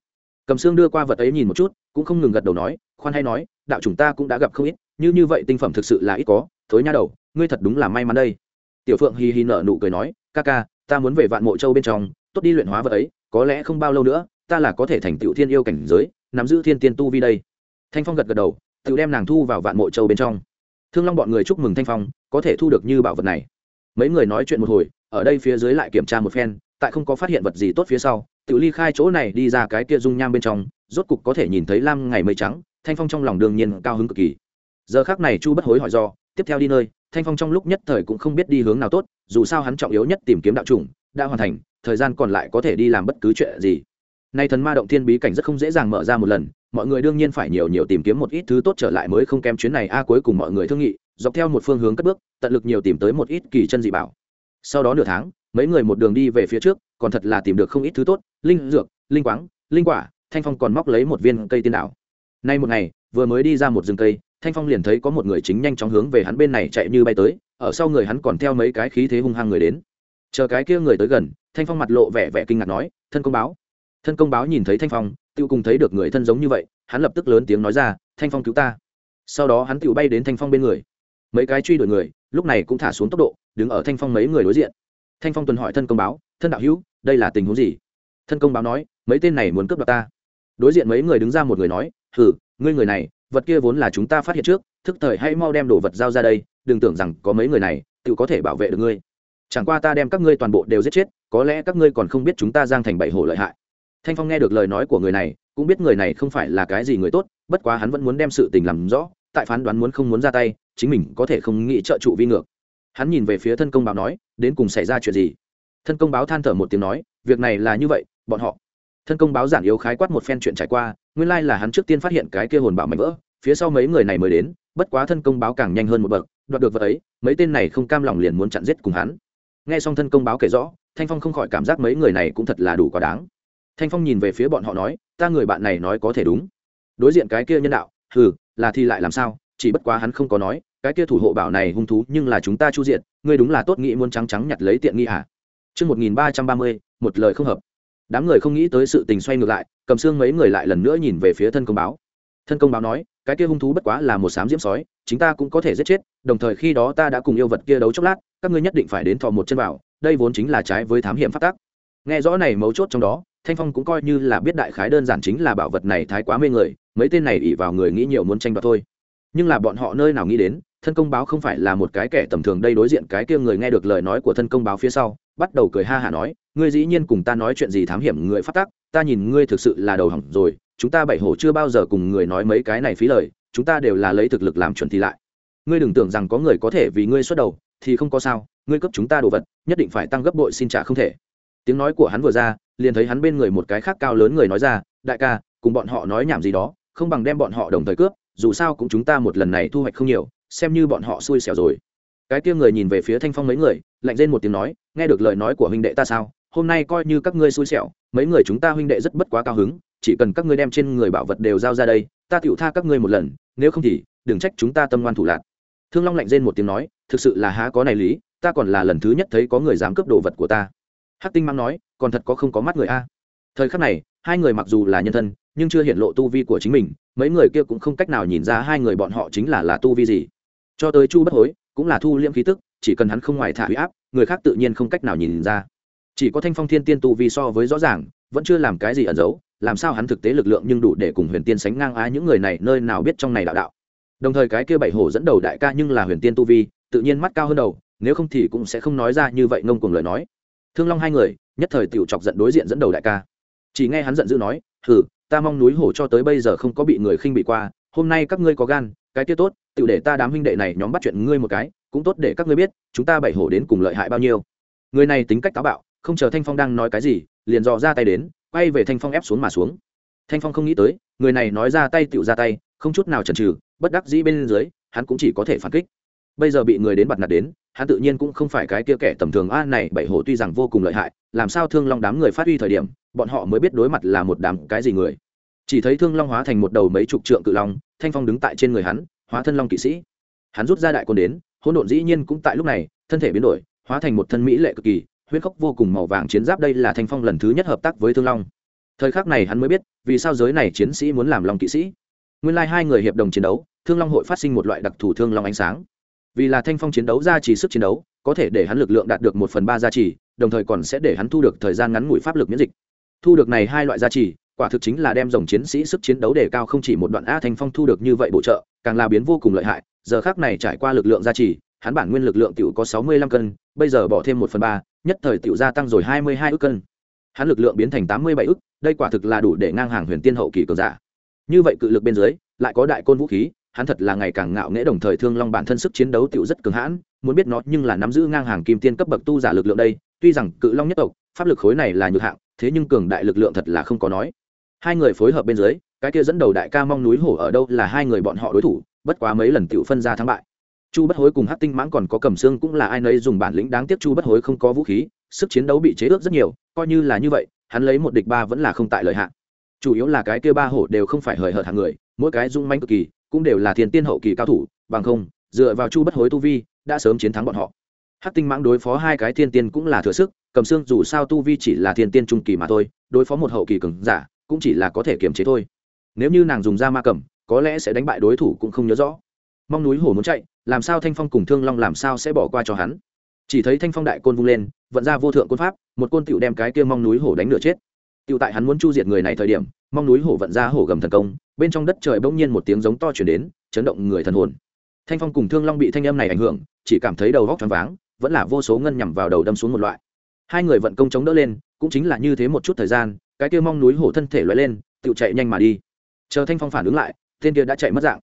Cầm xương đưa qua vật ấy nhìn một chút, cũng không ngừng gật đầu nói, khoan hay nói, đạo trùng ta cũng đã gặp không ít, như như vậy tinh phẩm thực sự là ít có, thối nha đầu, ngươi thật đúng là may mắn đây. Tiểu phượng hì hì nở nụ cười nói, ca ca, ta muốn về vạn mộ châu bên trong, tốt đi luyện hóa vật ấy, có lẽ không bao lâu nữa, ta là có thể thành tựu thiên yêu cảnh giới, nắm giữ thiên tiên tu vi đây. Thanh phong gật gật đầu, tự đem nàng thu vào vạn mộ châu bên trong thương long bọn người chúc mừng thanh phong, có thể thu được như bảo vật này. Mấy người nói chuyện một hồi, ở đây phía dưới lại kiểm tra một phen, tại không có phát hiện vật gì tốt phía sau tự ly khai chỗ này đi ra cái kia dung nham bên trong, rốt cục có thể nhìn thấy lam ngày mây trắng, thanh phong trong lòng đương nhiên cao hứng cực kỳ. Giờ khác này chu bất hối hỏi do, tiếp theo đi nơi, thanh phong trong lúc nhất thời cũng không biết đi hướng nào tốt, dù sao hắn trọng yếu nhất tìm kiếm đạo chủng, đã hoàn thành, thời gian còn lại có thể đi làm bất cứ chuyện gì. Nay thần ma động thiên bí cảnh rất không dễ dàng mở ra một lần mọi người đương nhiên phải nhiều nhiều tìm kiếm một ít thứ tốt trở lại mới không kém chuyến này. A, cuối cùng mọi người thương nghị, dọc theo một phương hướng cất bước, tận lực nhiều tìm tới một ít kỳ chân dị bảo. Sau đó nửa tháng, mấy người một đường đi về phía trước, còn thật là tìm được không ít thứ tốt, linh dược, linh quáng, linh quả, thanh phong còn móc lấy một viên cây tiên đảo. Nay một ngày, vừa mới đi ra một rừng cây, thanh phong liền thấy có một người chính nhanh chóng hướng về hắn bên này chạy như bay tới, ở sau người hắn còn theo mấy cái khí thế hung hăng người đến. Chờ cái kia người tới gần, thanh phong mặt lộ vẻ vẻ kinh ngạc nói, thân công báo. Thân công báo nhìn thấy thanh phong tự cùng thấy được người thân giống như vậy, hắn lập tức lớn tiếng nói ra, thanh phong cứu ta. Sau đó hắn tự bay đến thanh phong bên người. Mấy cái truy đuổi người, lúc này cũng thả xuống tốc độ, đứng ở thanh phong mấy người đối diện. Thanh phong tuần hỏi thân công báo, thân đạo hữu, đây là tình huống gì? Thân công báo nói, mấy tên này muốn cướp đoạt ta. Đối diện mấy người đứng ra một người nói, hừ, ngươi người này, vật kia vốn là chúng ta phát hiện trước, thức thời hãy mau đem đồ vật giao ra đây, đừng tưởng rằng có mấy người này tự có thể bảo vệ được ngươi. Chẳng qua ta đem các ngươi toàn bộ đều giết chết, có lẽ các ngươi còn không biết chúng ta giang thành bảy hổ lợi hại thanh phong nghe được lời nói của người này, cũng biết người này không phải là cái gì người tốt, bất quá hắn vẫn muốn đem sự tình làm rõ, tại phán đoán muốn không muốn ra tay, chính mình có thể không nghĩ trợ trụ vi ngược. Hắn nhìn về phía thân công báo nói, đến cùng xảy ra chuyện gì? Thân công báo than thở một tiếng nói, việc này là như vậy, bọn họ. Thân công báo giản yếu khái quát một phen chuyện trải qua, nguyên lai là hắn trước tiên phát hiện cái kia hồn bảo mảnh vỡ, phía sau mấy người này mới đến, bất quá thân công báo càng nhanh hơn một bậc, đoạt được vật ấy, mấy tên này không cam lòng liền muốn chặn giết cùng hắn. Nghe xong thân công báo kể rõ, thanh phong không khỏi cảm giác mấy người này cũng thật là đủ quá đáng thanh phong nhìn về phía bọn họ nói ta người bạn này nói có thể đúng đối diện cái kia nhân đạo hừ là thì lại làm sao chỉ bất quá hắn không có nói cái kia thủ hộ bảo này hung thú nhưng là chúng ta chu diện ngươi đúng là tốt nghĩ muốn trắng trắng nhặt lấy tiện nghi hả Trước 1330, một lời không hợp. Đám người không nghĩ tới sự tình xoay ngược lại, cầm xương mấy người lại lần nữa nhìn về phía thân công báo. Thân công báo nói, cái kia hung thú bất quá là một sám diễm sói, chúng ta cũng có thể giết chết, đồng thời khi đó ta đã cùng yêu vật kia đấu chốc lát, các ngươi nhất định phải đến thò một chân vào, đây vốn chính là trái với thám hiểm pháp tắc. Nghe rõ này mấu chốt trong đó, Thanh Phong cũng coi như là biết đại khái đơn giản chính là bảo vật này thái quá mê người, mấy tên này ỷ vào người nghĩ nhiều muốn tranh đoạt thôi. Nhưng là bọn họ nơi nào nghĩ đến, thân công báo không phải là một cái kẻ tầm thường đây đối diện cái kia người nghe được lời nói của thân công báo phía sau bắt đầu cười ha hả nói ngươi dĩ nhiên cùng ta nói chuyện gì thám hiểm người phát tác ta nhìn ngươi thực sự là đầu hỏng rồi chúng ta bảy hổ chưa bao giờ cùng người nói mấy cái này phí lời chúng ta đều là lấy thực lực làm chuẩn thì lại ngươi đừng tưởng rằng có người có thể vì ngươi xuất đầu thì không có sao ngươi cấp chúng ta đồ vật nhất định phải tăng gấp bội xin trả không thể tiếng nói của hắn vừa ra, liền thấy hắn bên người một cái khác cao lớn người nói ra, đại ca, cùng bọn họ nói nhảm gì đó, không bằng đem bọn họ đồng thời cướp, dù sao cũng chúng ta một lần này thu hoạch không nhiều, xem như bọn họ xui xẻo rồi. Cái kia người nhìn về phía thanh phong mấy người, lạnh lên một tiếng nói, nghe được lời nói của huynh đệ ta sao? Hôm nay coi như các ngươi xui xẻo, mấy người chúng ta huynh đệ rất bất quá cao hứng, chỉ cần các ngươi đem trên người bảo vật đều giao ra đây, ta tựu tha các ngươi một lần, nếu không thì, đừng trách chúng ta tâm ngoan thủ lạc. Thương long lạnh rên một tiếng nói, thực sự là há có này lý, ta còn là lần thứ nhất thấy có người dám cướp đồ vật của ta hắc tinh mang nói, còn thật có không có mắt người a. Thời khắc này, hai người mặc dù là nhân thân, nhưng chưa hiện lộ tu vi của chính mình, mấy người kia cũng không cách nào nhìn ra hai người bọn họ chính là là tu vi gì. Cho tới chu bất hối, cũng là thu liễm khí tức, chỉ cần hắn không ngoài thả huy áp, người khác tự nhiên không cách nào nhìn ra. Chỉ có thanh phong thiên tiên tu vi so với rõ ràng, vẫn chưa làm cái gì ẩn giấu, làm sao hắn thực tế lực lượng nhưng đủ để cùng huyền tiên sánh ngang á những người này nơi nào biết trong này đạo đạo. Đồng thời cái kia bảy hổ dẫn đầu đại ca nhưng là huyền tiên tu vi, tự nhiên mắt cao hơn đầu, nếu không thì cũng sẽ không nói ra như vậy ngông cuồng lời nói thương long hai người, nhất thời tiểu chọc giận đối diện dẫn đầu đại ca. Chỉ nghe hắn giận dữ nói thử ta mong núi hổ cho tới bây giờ không có bị người khinh bị qua, hôm nay các ngươi có gan, cái tiết tốt tự để ta đám huynh đệ này nhóm bắt chuyện ngươi một cái, cũng tốt để các ngươi biết, chúng ta bảy hổ đến cùng lợi hại bao nhiêu. Người này tính cách táo bạo, không chờ thanh phong đang nói cái gì, liền dò ra tay đến, quay về thanh phong ép xuống mà xuống. Thanh phong không nghĩ tới, người này nói ra tay tựu ra tay, không chút nào chần trừ bất đắc dĩ bên dưới, hắn cũng chỉ có thể phản kích bây giờ bị người đến bặt nạt đến, hắn tự nhiên cũng không phải cái kia kẻ tầm thường. A, này bảy hổ tuy rằng vô cùng lợi hại, làm sao thương long đám người phát huy thời điểm, bọn họ mới biết đối mặt là một đám cái gì người. Chỉ thấy thương long hóa thành một đầu mấy chục trượng cự long, thanh phong đứng tại trên người hắn, hóa thân long kỵ sĩ. Hắn rút ra đại quân đến, hỗn độn dĩ nhiên cũng tại lúc này, thân thể biến đổi, hóa thành một thân mỹ lệ cực kỳ, huyết khốc vô cùng màu vàng chiến giáp. Đây là thanh phong lần thứ nhất hợp tác với thương long. Thời khắc này hắn mới biết, vì sao giới này chiến sĩ muốn làm long kỵ sĩ. Nguyên lai hai người hiệp đồng chiến đấu, thương long hội phát sinh một loại đặc thù thương long ánh sáng vì là thanh phong chiến đấu ra chỉ sức chiến đấu, có thể để hắn lực lượng đạt được một phần ba gia trì, đồng thời còn sẽ để hắn thu được thời gian ngắn ngủi pháp lực miễn dịch. Thu được này hai loại gia trì, quả thực chính là đem dòng chiến sĩ sức chiến đấu đề cao không chỉ một đoạn a thanh phong thu được như vậy bổ trợ, càng là biến vô cùng lợi hại. Giờ khác này trải qua lực lượng gia trì, hắn bản nguyên lực lượng tiểu có sáu mươi lăm cân, bây giờ bỏ thêm một phần ba, nhất thời tiểu gia tăng rồi hai mươi hai ước cân. Hắn lực lượng biến thành tám mươi bảy ước đây quả thực là đủ để ngang hàng huyền tiên hậu kỳ cường giả. Như vậy cự lực bên dưới, lại có đại côn vũ khí hắn thật là ngày càng ngạo nghễ đồng thời thương long bản thân sức chiến đấu tựu rất cường hãn, muốn biết nó nhưng là nắm giữ ngang hàng kim tiên cấp bậc tu giả lực lượng đây, tuy rằng cự long nhất tộc, pháp lực khối này là nhược hạng, thế nhưng cường đại lực lượng thật là không có nói. Hai người phối hợp bên dưới, cái kia dẫn đầu đại ca mong núi hổ ở đâu là hai người bọn họ đối thủ, bất quá mấy lần tựu phân ra thắng bại. Chu bất hối cùng hát tinh mãng còn có cầm xương cũng là ai nấy dùng bản lĩnh đáng tiếc chu bất hối không có vũ khí, sức chiến đấu bị chế ước rất nhiều, coi như là như vậy, hắn lấy một địch ba vẫn là không tại lợi hạn chủ yếu là cái kia ba hổ đều không phải hời hợt hàng người mỗi cái dung manh cực kỳ cũng đều là thiên tiên hậu kỳ cao thủ, bằng không, dựa vào chu bất hối tu vi, đã sớm chiến thắng bọn họ. Hát tinh mãng đối phó hai cái thiên tiên cũng là thừa sức, cầm xương dù sao tu vi chỉ là thiên tiên trung kỳ mà thôi, đối phó một hậu kỳ cường giả cũng chỉ là có thể kiềm chế thôi. Nếu như nàng dùng ra ma cầm, có lẽ sẽ đánh bại đối thủ cũng không nhớ rõ. Mong núi hổ muốn chạy, làm sao thanh phong cùng thương long làm sao sẽ bỏ qua cho hắn? Chỉ thấy thanh phong đại côn vung lên, vận ra vô thượng côn pháp, một côn tựu đem cái kia mong núi hổ đánh nửa chết. Tựu tại hắn muốn chu diệt người này thời điểm, mong núi hổ vận ra hổ gầm thần công bên trong đất trời bỗng nhiên một tiếng giống to chuyển đến, chấn động người thần hồn. Thanh phong cùng thương long bị thanh âm này ảnh hưởng, chỉ cảm thấy đầu góc choáng váng, vẫn là vô số ngân nhằm vào đầu đâm xuống một loại. Hai người vận công chống đỡ lên, cũng chính là như thế một chút thời gian, cái kia mong núi hổ thân thể loại lên tự chạy nhanh mà đi. Chờ thanh phong phản ứng lại tên kia đã chạy mất dạng.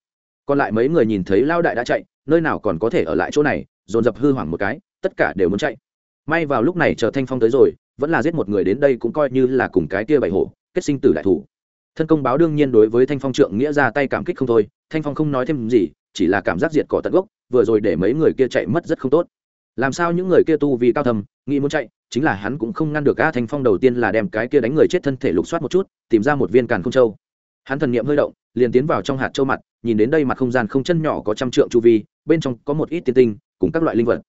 Còn lại mấy người nhìn thấy lao đại đã chạy, nơi nào còn có thể ở lại chỗ này, dồn dập hư hoảng một cái, tất cả đều muốn chạy. May vào lúc này chờ thanh phong tới rồi, vẫn là giết một người đến đây cũng coi như là cùng cái kia bảy hổ, kết sinh tử đại thủ thân công báo đương nhiên đối với thanh phong trượng nghĩa ra tay cảm kích không thôi, thanh phong không nói thêm gì, chỉ là cảm giác diệt cỏ tận gốc, vừa rồi để mấy người kia chạy mất rất không tốt. Làm sao những người kia tu vì cao thầm nghĩ muốn chạy, chính là hắn cũng không ngăn được a thanh phong đầu tiên là đem cái kia đánh người chết thân thể lục soát một chút, tìm ra một viên càn không châu. Hắn thần niệm hơi động, liền tiến vào trong hạt châu mặt, nhìn đến đây mặt không gian không chân nhỏ có trăm trượng chu vi, bên trong có một ít tiên tinh, cùng các loại linh vật.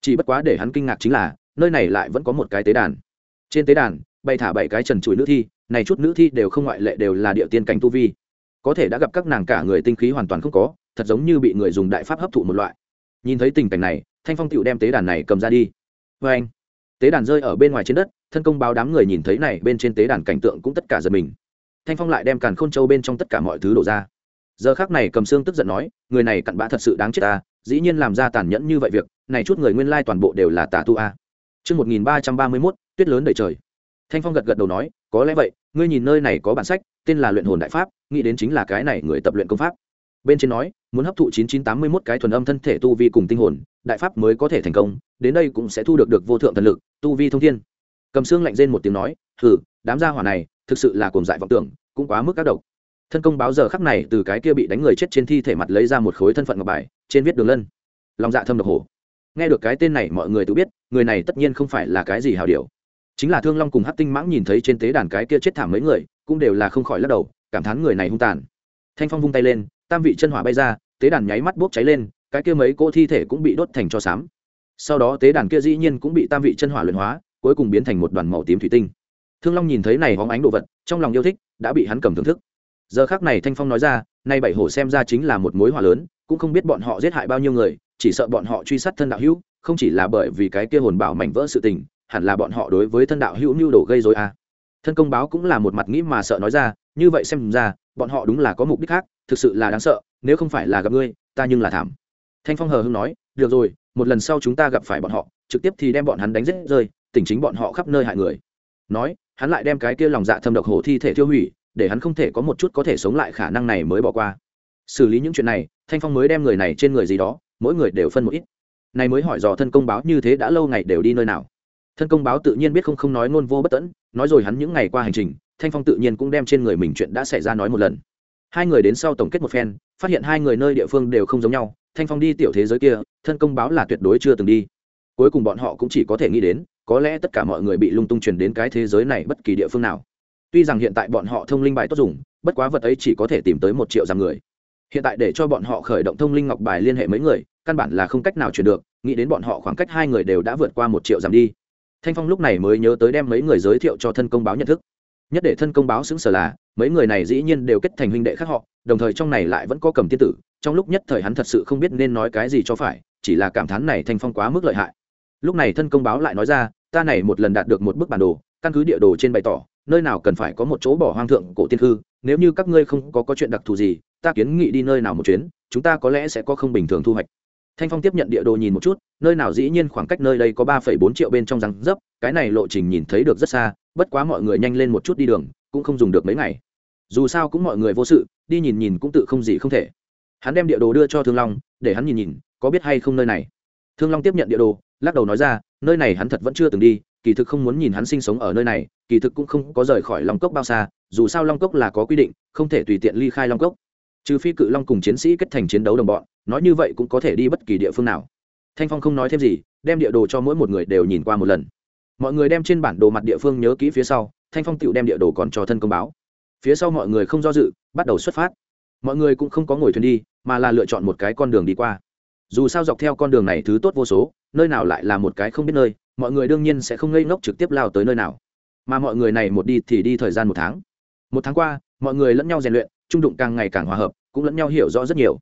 Chỉ bất quá để hắn kinh ngạc chính là, nơi này lại vẫn có một cái tế đàn. Trên tế đàn, bày thả bảy cái trần trụi nữ thi này chút nữ thi đều không ngoại lệ đều là địa tiên cảnh tu vi. Có thể đã gặp các nàng cả người tinh khí hoàn toàn không có thật giống như bị người dùng đại pháp hấp thụ một loại. Nhìn thấy tình cảnh này thanh phong tựu đem tế đàn này cầm ra đi. Vê anh tế đàn rơi ở bên ngoài trên đất thân công báo đám người nhìn thấy này bên trên tế đàn cảnh tượng cũng tất cả giật mình. Thanh phong lại đem càn khôn châu bên trong tất cả mọi thứ đổ ra. Giờ khác này cầm xương tức giận nói người này cặn bã thật sự đáng chết ta dĩ nhiên làm ra tàn nhẫn như vậy việc này chút người nguyên lai toàn bộ đều là tà tu a. Trước 1331, tuyết lớn đầy trời. Thanh Phong gật gật đầu nói, có lẽ vậy, ngươi nhìn nơi này có bản sách, tên là luyện hồn đại pháp, nghĩ đến chính là cái này người tập luyện công pháp. Bên trên nói, muốn hấp thụ 9981 cái thuần âm thân thể tu vi cùng tinh hồn, đại pháp mới có thể thành công, đến đây cũng sẽ thu được được vô thượng thần lực, tu vi thông thiên. Cầm xương lạnh rên một tiếng nói, "Hừ, đám gia hỏa này, thực sự là cồn dại vọng tưởng, cũng quá mức các độc." Thân công báo giờ khắc này từ cái kia bị đánh người chết trên thi thể mặt lấy ra một khối thân phận ngọc bài, trên viết đường lân. Lòng dạ thâm độc hổ. Nghe được cái tên này mọi người tự biết, người này tất nhiên không phải là cái gì hào điều. Chính là Thương Long cùng Hắc Tinh Mãng nhìn thấy trên tế đàn cái kia chết thảm mấy người, cũng đều là không khỏi lắc đầu, cảm thán người này hung tàn. Thanh Phong vung tay lên, tam vị chân hỏa bay ra, tế đàn nháy mắt bốc cháy lên, cái kia mấy cỗ thi thể cũng bị đốt thành cho xám. Sau đó tế đàn kia dĩ nhiên cũng bị tam vị chân hỏa luyện hóa cuối cùng biến thành một đoàn màu tím thủy tinh. Thương long nhìn thấy này hóng ánh đồ vật trong lòng yêu thích đã bị hắn cầm thưởng thức. Giờ khác này thanh phong nói ra nay bảy hổ xem ra chính là một mối hỏa lớn cũng không biết bọn họ giết hại bao nhiêu người chỉ sợ bọn họ truy sát thân đạo hữu không chỉ là bởi vì cái kia hồn bảo mảnh vỡ sự tình hẳn là bọn họ đối với thân đạo hữu mưu đồ gây dối à. thân công báo cũng là một mặt nghĩ mà sợ nói ra, như vậy xem ra, bọn họ đúng là có mục đích khác, thực sự là đáng sợ, nếu không phải là gặp ngươi, ta nhưng là thảm. Thanh phong hờ hưng nói, được rồi, một lần sau chúng ta gặp phải bọn họ, trực tiếp thì đem bọn hắn đánh rết rơi, tỉnh chính bọn họ khắp nơi hại người. Nói, hắn lại đem cái kia lòng dạ thâm độc hồ thi thể tiêu hủy, để hắn không thể có một chút có thể sống lại khả năng này mới bỏ qua. Xử lý những chuyện này, thanh phong mới đem người này trên người gì đó, mỗi người đều phân một ít. Này mới hỏi dò thân công báo như thế đã lâu ngày đều đi nơi nào? Thân công báo tự nhiên biết không không nói ngôn vô bất tẫn, nói rồi hắn những ngày qua hành trình, thanh phong tự nhiên cũng đem trên người mình chuyện đã xảy ra nói một lần. Hai người đến sau tổng kết một phen, phát hiện hai người nơi địa phương đều không giống nhau, thanh phong đi tiểu thế giới kia, thân công báo là tuyệt đối chưa từng đi. Cuối cùng bọn họ cũng chỉ có thể nghĩ đến, có lẽ tất cả mọi người bị lung tung truyền đến cái thế giới này bất kỳ địa phương nào. Tuy rằng hiện tại bọn họ thông linh bài tốt dùng, bất quá vật ấy chỉ có thể tìm tới một triệu dặm người. Hiện tại để cho bọn họ khởi động thông linh ngọc bài liên hệ mấy người, căn bản là không cách nào chuyển được, nghĩ đến bọn họ khoảng cách hai người đều đã vượt qua một triệu dặm đi thanh phong lúc này mới nhớ tới đem mấy người giới thiệu cho thân công báo nhận thức. Nhất để thân công báo xứng sở là mấy người này dĩ nhiên đều kết thành huynh đệ khác họ đồng thời trong này lại vẫn có cầm tiên tử trong lúc nhất thời hắn thật sự không biết nên nói cái gì cho phải chỉ là cảm thán này thanh phong quá mức lợi hại. Lúc này thân công báo lại nói ra ta này một lần đạt được một bức bản đồ căn cứ địa đồ trên bày tỏ nơi nào cần phải có một chỗ bỏ hoang thượng cổ tiên hư nếu như các ngươi không có, có chuyện đặc thù gì ta kiến nghị đi nơi nào một chuyến chúng ta có lẽ sẽ có không bình thường thu hoạch thanh phong tiếp nhận địa đồ nhìn một chút, nơi nào dĩ nhiên khoảng cách nơi đây có ba phẩy bốn triệu bên trong răng dấp, cái này lộ trình nhìn thấy được rất xa, bất quá mọi người nhanh lên một chút đi đường, cũng không dùng được mấy ngày. Dù sao cũng mọi người vô sự, đi nhìn nhìn cũng tự không gì không thể. Hắn đem địa đồ đưa cho thương long, để hắn nhìn nhìn, có biết hay không nơi này. Thương long tiếp nhận địa đồ, lắc đầu nói ra, nơi này hắn thật vẫn chưa từng đi, kỳ thực không muốn nhìn hắn sinh sống ở nơi này, kỳ thực cũng không có rời khỏi long cốc bao xa, dù sao long cốc là có quy định, không thể tùy tiện ly khai long cốc trừ phi cự long cùng chiến sĩ kết thành chiến đấu đồng bọn, nói như vậy cũng có thể đi bất kỳ địa phương nào. Thanh phong không nói thêm gì, đem địa đồ cho mỗi một người đều nhìn qua một lần. Mọi người đem trên bản đồ mặt địa phương nhớ kỹ phía sau, thanh phong tựu đem địa đồ còn cho thân công báo. Phía sau mọi người không do dự, bắt đầu xuất phát. Mọi người cũng không có ngồi thuyền đi, mà là lựa chọn một cái con đường đi qua. Dù sao dọc theo con đường này thứ tốt vô số, nơi nào lại là một cái không biết nơi, mọi người đương nhiên sẽ không ngây ngốc trực tiếp lao tới nơi nào. Mà mọi người này một đi thì đi thời gian một tháng. Một tháng qua, mọi người lẫn nhau rèn luyện trung đụng càng ngày càng hòa hợp, cũng lẫn nhau hiểu rõ rất nhiều.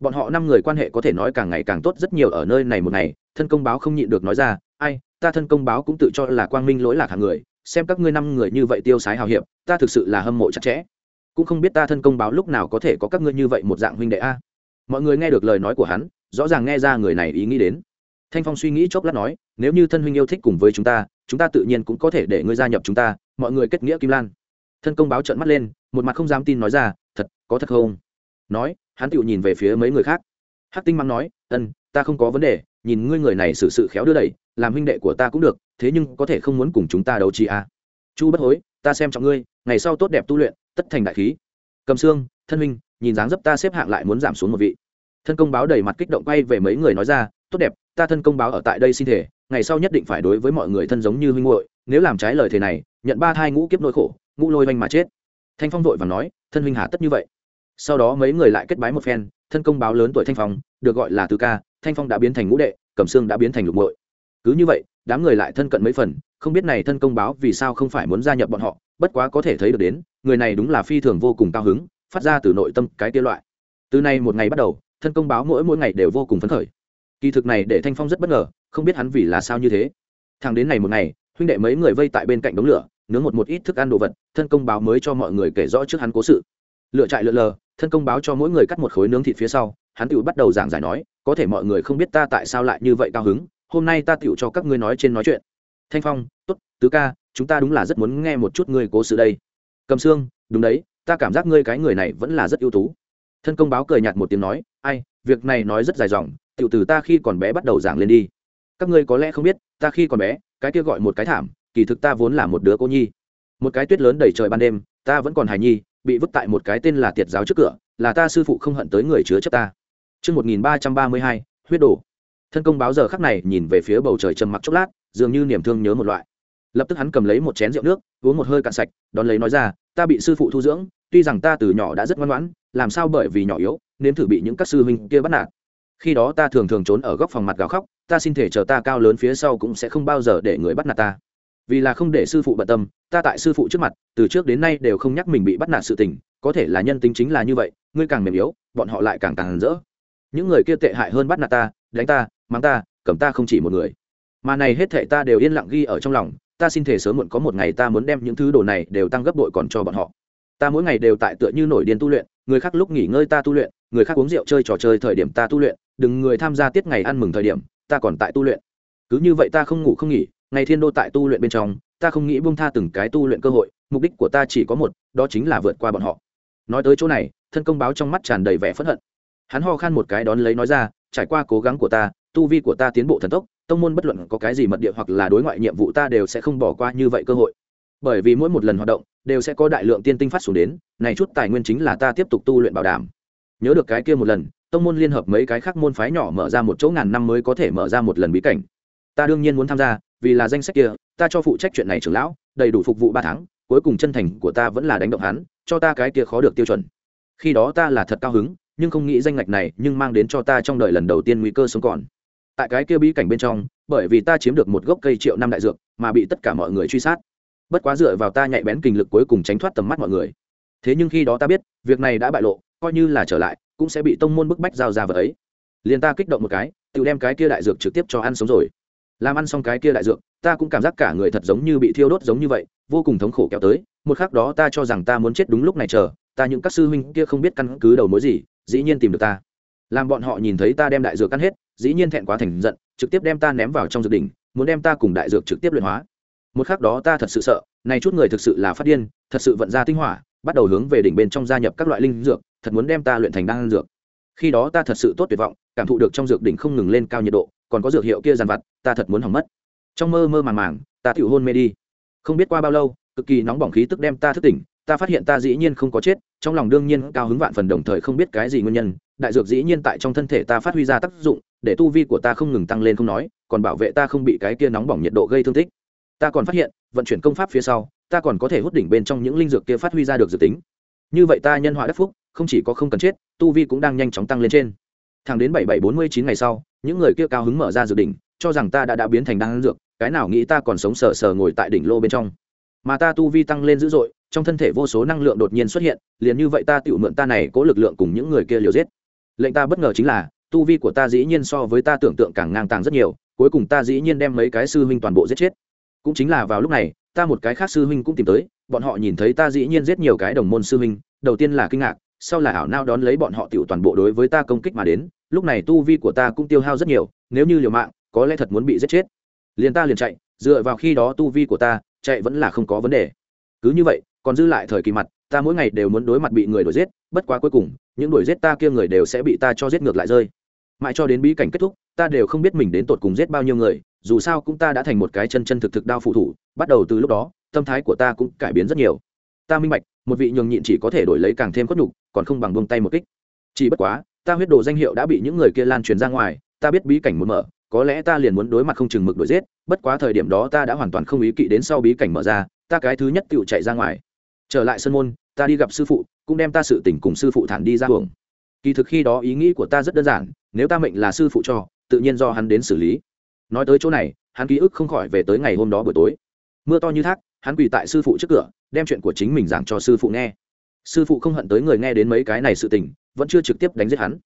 Bọn họ năm người quan hệ có thể nói càng ngày càng tốt rất nhiều ở nơi này một ngày, thân công báo không nhịn được nói ra, ai, ta thân công báo cũng tự cho là quang minh lỗi lạc hàng người, xem các ngươi năm người như vậy tiêu sái hào hiệp, ta thực sự là hâm mộ chặt chẽ. Cũng không biết ta thân công báo lúc nào có thể có các ngươi như vậy một dạng huynh đệ a. Mọi người nghe được lời nói của hắn, rõ ràng nghe ra người này ý nghĩ đến. Thanh phong suy nghĩ chốc lát nói, nếu như thân huynh yêu thích cùng với chúng ta chúng ta tự nhiên cũng có thể để ngươi gia nhập chúng ta. Mọi người kết nghĩa kim lan. Thân công báo trợn mắt lên một mặt không dám tin nói ra, thật, có thật không? Nói, hắn tựu nhìn về phía mấy người khác. Hắc tinh mắng nói, ân, ta không có vấn đề, nhìn ngươi người này xử sự khéo đưa đẩy, làm huynh đệ của ta cũng được, thế nhưng có thể không muốn cùng chúng ta đấu trí à. chu bất hối, ta xem trọng ngươi, ngày sau tốt đẹp tu luyện, tất thành đại khí. Cầm xương, thân huynh, nhìn dáng dấp ta xếp hạng lại muốn giảm xuống một vị. Thân công báo đầy mặt kích động quay về mấy người nói ra, tốt đẹp, ta thân công báo ở tại đây xin thể, ngày sau nhất định phải đối với mọi người thân giống như huynh hội nếu làm trái lời thế này, nhận ba thai ngũ kiếp nỗi khổ, ngũ lôi oanh mà chết thanh phong vội và nói, thân huynh hà tất như vậy. Sau đó mấy người lại kết bái một phen, thân công báo lớn tuổi thanh phong, được gọi là tứ ca, thanh phong đã biến thành ngũ đệ, cẩm sương đã biến thành lục muội. Cứ như vậy, đám người lại thân cận mấy phần, không biết này thân công báo vì sao không phải muốn gia nhập bọn họ, bất quá có thể thấy được đến, người này đúng là phi thường vô cùng cao hứng, phát ra từ nội tâm cái tiêu loại. Từ nay một ngày bắt đầu, thân công báo mỗi mỗi ngày đều vô cùng phấn khởi. Kỳ thực này để thanh phong rất bất ngờ, không biết hắn vì là sao như thế. Thằng đến này một ngày, huynh đệ mấy người vây tại bên cạnh đống lửa nướng một một ít thức ăn đồ vật, thân công báo mới cho mọi người kể rõ trước hắn cố sự. Lựa trại lựa lờ, thân công báo cho mỗi người cắt một khối nướng thịt phía sau, hắn tự bắt đầu giảng giải nói, có thể mọi người không biết ta tại sao lại như vậy cao hứng, hôm nay ta tựu cho các ngươi nói trên nói chuyện. Thanh phong t ố t tứ ca, chúng ta đúng là rất muốn nghe một chút ngươi cố sự đây. Cầm xương, đúng đấy, ta cảm giác ngươi cái người này vẫn là rất ưu tú. Thân công báo cười nhạt một tiếng nói, ai, việc này nói rất dài dòng tựu từ ta khi còn bé bắt đầu giảng lên đi. Các ngươi có lẽ không biết, ta khi còn bé, cái kia gọi một cái thảm kỳ thực ta vốn là một đứa cô nhi một cái tuyết lớn đầy trời ban đêm ta vẫn còn hài nhi bị vứt tại một cái tên là tiệt giáo trước cửa là ta sư phụ không hận tới người chứa chấp ta Trước 1332, huyết đổ. Thân công báo giờ khắc này nhìn về phía bầu trời trầm mặc chốc lát, dường như niềm thương nhớ một loại. Lập tức hắn cầm lấy một chén rượu nước, uống một hơi cạn sạch, đón lấy nói ra, ta bị sư phụ thu dưỡng, tuy rằng ta từ nhỏ đã rất ngoan ngoãn, làm sao bởi vì nhỏ yếu, nên thử bị những các sư huynh kia bắt nạt. Khi đó ta thường thường trốn ở góc phòng mặt gào khóc, ta xin thể chờ ta cao lớn phía sau cũng sẽ không bao giờ để người bắt nạt ta. Vì là không để sư phụ bận tâm, ta tại sư phụ trước mặt, từ trước đến nay đều không nhắc mình bị bắt nạt sự tình, có thể là nhân tính chính là như vậy, ngươi càng mềm yếu, bọn họ lại càng càng rỡ. Những người kia tệ hại hơn bắt nạt ta đánh ta mắng ta cầm ta không chỉ một người. Mà này hết thệ ta đều yên lặng ghi ở trong lòng ta xin thể sớm muộn có một ngày ta muốn đem những thứ đồ này đều tăng gấp bội còn cho bọn họ. Ta mỗi ngày đều tại tựa như nổi điên tu luyện người khác lúc nghỉ ngơi ta tu luyện người khác uống rượu chơi trò chơi thời điểm ta tu luyện đừng người tham gia tiết ngày ăn mừng thời điểm ta còn tại tu luyện. Cứ như vậy ta không ngủ không nghỉ ngày thiên đô tại tu luyện bên trong, ta không nghĩ buông tha từng cái tu luyện cơ hội, mục đích của ta chỉ có một, đó chính là vượt qua bọn họ. Nói tới chỗ này, thân công báo trong mắt tràn đầy vẻ phẫn hận. Hắn ho khan một cái đón lấy nói ra, trải qua cố gắng của ta, tu vi của ta tiến bộ thần tốc, tông môn bất luận có cái gì mật địa hoặc là đối ngoại nhiệm vụ ta đều sẽ không bỏ qua như vậy cơ hội. Bởi vì mỗi một lần hoạt động, đều sẽ có đại lượng tiên tinh phát xuống đến, này chút tài nguyên chính là ta tiếp tục tu luyện bảo đảm. Nhớ được cái kia một lần, tông môn liên hợp mấy cái khác môn phái nhỏ mở ra một chỗ ngàn năm mới có thể mở ra một lần bí cảnh. Ta đương nhiên muốn tham gia vì là danh sách kia, ta cho phụ trách chuyện này trưởng lão, đầy đủ phục vụ ba tháng, cuối cùng chân thành của ta vẫn là đánh động hắn, cho ta cái kia khó được tiêu chuẩn. Khi đó ta là thật cao hứng, nhưng không nghĩ danh ngạch này nhưng mang đến cho ta trong đời lần đầu tiên nguy cơ sống còn. Tại cái kia bí cảnh bên trong, bởi vì ta chiếm được một gốc cây triệu năm đại dược, mà bị tất cả mọi người truy sát. Bất quá dựa vào ta nhạy bén kinh lực cuối cùng tránh thoát tầm mắt mọi người. Thế nhưng khi đó ta biết, việc này đã bại lộ, coi như là trở lại, cũng sẽ bị tông môn bức bách giao ra vợ ấy. Liền ta kích động một cái, tự đem cái kia đại dược trực tiếp cho ăn sống rồi làm ăn xong cái kia đại dược, ta cũng cảm giác cả người thật giống như bị thiêu đốt giống như vậy, vô cùng thống khổ kéo tới, một khắc đó ta cho rằng ta muốn chết đúng lúc này chờ, ta những các sư huynh kia không biết căn cứ đầu mối gì, dĩ nhiên tìm được ta. Làm bọn họ nhìn thấy ta đem đại dược ăn hết, dĩ nhiên thẹn quá thành giận, trực tiếp đem ta ném vào trong dược đỉnh, muốn đem ta cùng đại dược trực tiếp luyện hóa. Một khắc đó ta thật sự sợ, này chút người thực sự là phát điên, thật sự vận ra tinh hỏa, bắt đầu hướng về đỉnh bên trong gia nhập các loại linh dược, thật muốn đem ta luyện thành đan dược. Khi đó ta thật sự tốt tuyệt vọng, cảm thụ được trong dược đỉnh không ngừng lên cao nhiệt độ còn có dược hiệu kia dàn vặt, ta thật muốn hỏng mất. Trong mơ mơ màng màng, ta tự hôn mê đi. Không biết qua bao lâu, cực kỳ nóng bỏng khí tức đem ta thức tỉnh, ta phát hiện ta dĩ nhiên không có chết, trong lòng đương nhiên cao hứng vạn phần đồng thời không biết cái gì nguyên nhân, đại dược dĩ nhiên tại trong thân thể ta phát huy ra tác dụng, để tu vi của ta không ngừng tăng lên không nói, còn bảo vệ ta không bị cái kia nóng bỏng nhiệt độ gây thương tích. Ta còn phát hiện, vận chuyển công pháp phía sau, ta còn có thể hút đỉnh bên trong những linh dược kia phát huy ra được dự tính. Như vậy ta nhân họa đắc phúc, không chỉ có không cần chết, tu vi cũng đang nhanh chóng tăng lên trên thẳng đến bảy bảy bốn mươi chín ngày sau, những người kia cao hứng mở ra dự đỉnh cho rằng ta đã đã biến thành đan dược, cái nào nghĩ ta còn sống sờ sờ ngồi tại đỉnh lô bên trong. Mà ta tu vi tăng lên dữ dội, trong thân thể vô số năng lượng đột nhiên xuất hiện, liền như vậy ta tự mượn ta này cố lực lượng cùng những người kia liều giết. Lệnh ta bất ngờ chính là, tu vi của ta dĩ nhiên so với ta tưởng tượng càng ngang tàng rất nhiều, cuối cùng ta dĩ nhiên đem mấy cái sư huynh toàn bộ giết chết. Cũng chính là vào lúc này, ta một cái khác sư huynh cũng tìm tới, bọn họ nhìn thấy ta dĩ nhiên giết nhiều cái đồng môn sư huynh, đầu tiên là kinh ngạc, sau là ảo nao đón lấy bọn họ tiểu toàn bộ đối với ta công kích mà đến lúc này tu vi của ta cũng tiêu hao rất nhiều, nếu như liều mạng, có lẽ thật muốn bị giết chết. Liền ta liền chạy, dựa vào khi đó tu vi của ta, chạy vẫn là không có vấn đề. Cứ như vậy, còn dư lại thời kỳ mặt, ta mỗi ngày đều muốn đối mặt bị người đuổi giết, bất quá cuối cùng, những đuổi giết ta kia người đều sẽ bị ta cho giết ngược lại rơi. Mãi cho đến bí cảnh kết thúc, ta đều không biết mình đến tột cùng giết bao nhiêu người, dù sao cũng ta đã thành một cái chân chân thực thực đao phụ thủ, bắt đầu từ lúc đó, tâm thái của ta cũng cải biến rất nhiều. Ta minh bạch, một vị nhường nhịn chỉ có thể đổi lấy càng thêm khuất nhục, còn không bằng buông tay một kích. Chỉ bất quá ta huyết đồ danh hiệu đã bị những người kia lan truyền ra ngoài, ta biết bí cảnh muốn mở, có lẽ ta liền muốn đối mặt không chừng mực đuổi giết, bất quá thời điểm đó ta đã hoàn toàn không ý kỵ đến sau bí cảnh mở ra, ta cái thứ nhất tựu chạy ra ngoài. Trở lại sân môn, ta đi gặp sư phụ, cũng đem ta sự tình cùng sư phụ thản đi ra hưởng. Kỳ thực khi đó ý nghĩ của ta rất đơn giản, nếu ta mệnh là sư phụ cho, tự nhiên do hắn đến xử lý. Nói tới chỗ này, hắn ký ức không khỏi về tới ngày hôm đó buổi tối. Mưa to như thác, hắn quỳ tại sư phụ trước cửa, đem chuyện của chính mình giảng cho sư phụ nghe. Sư phụ không hận tới người nghe đến mấy cái này sự tình vẫn chưa trực tiếp đánh giết hắn.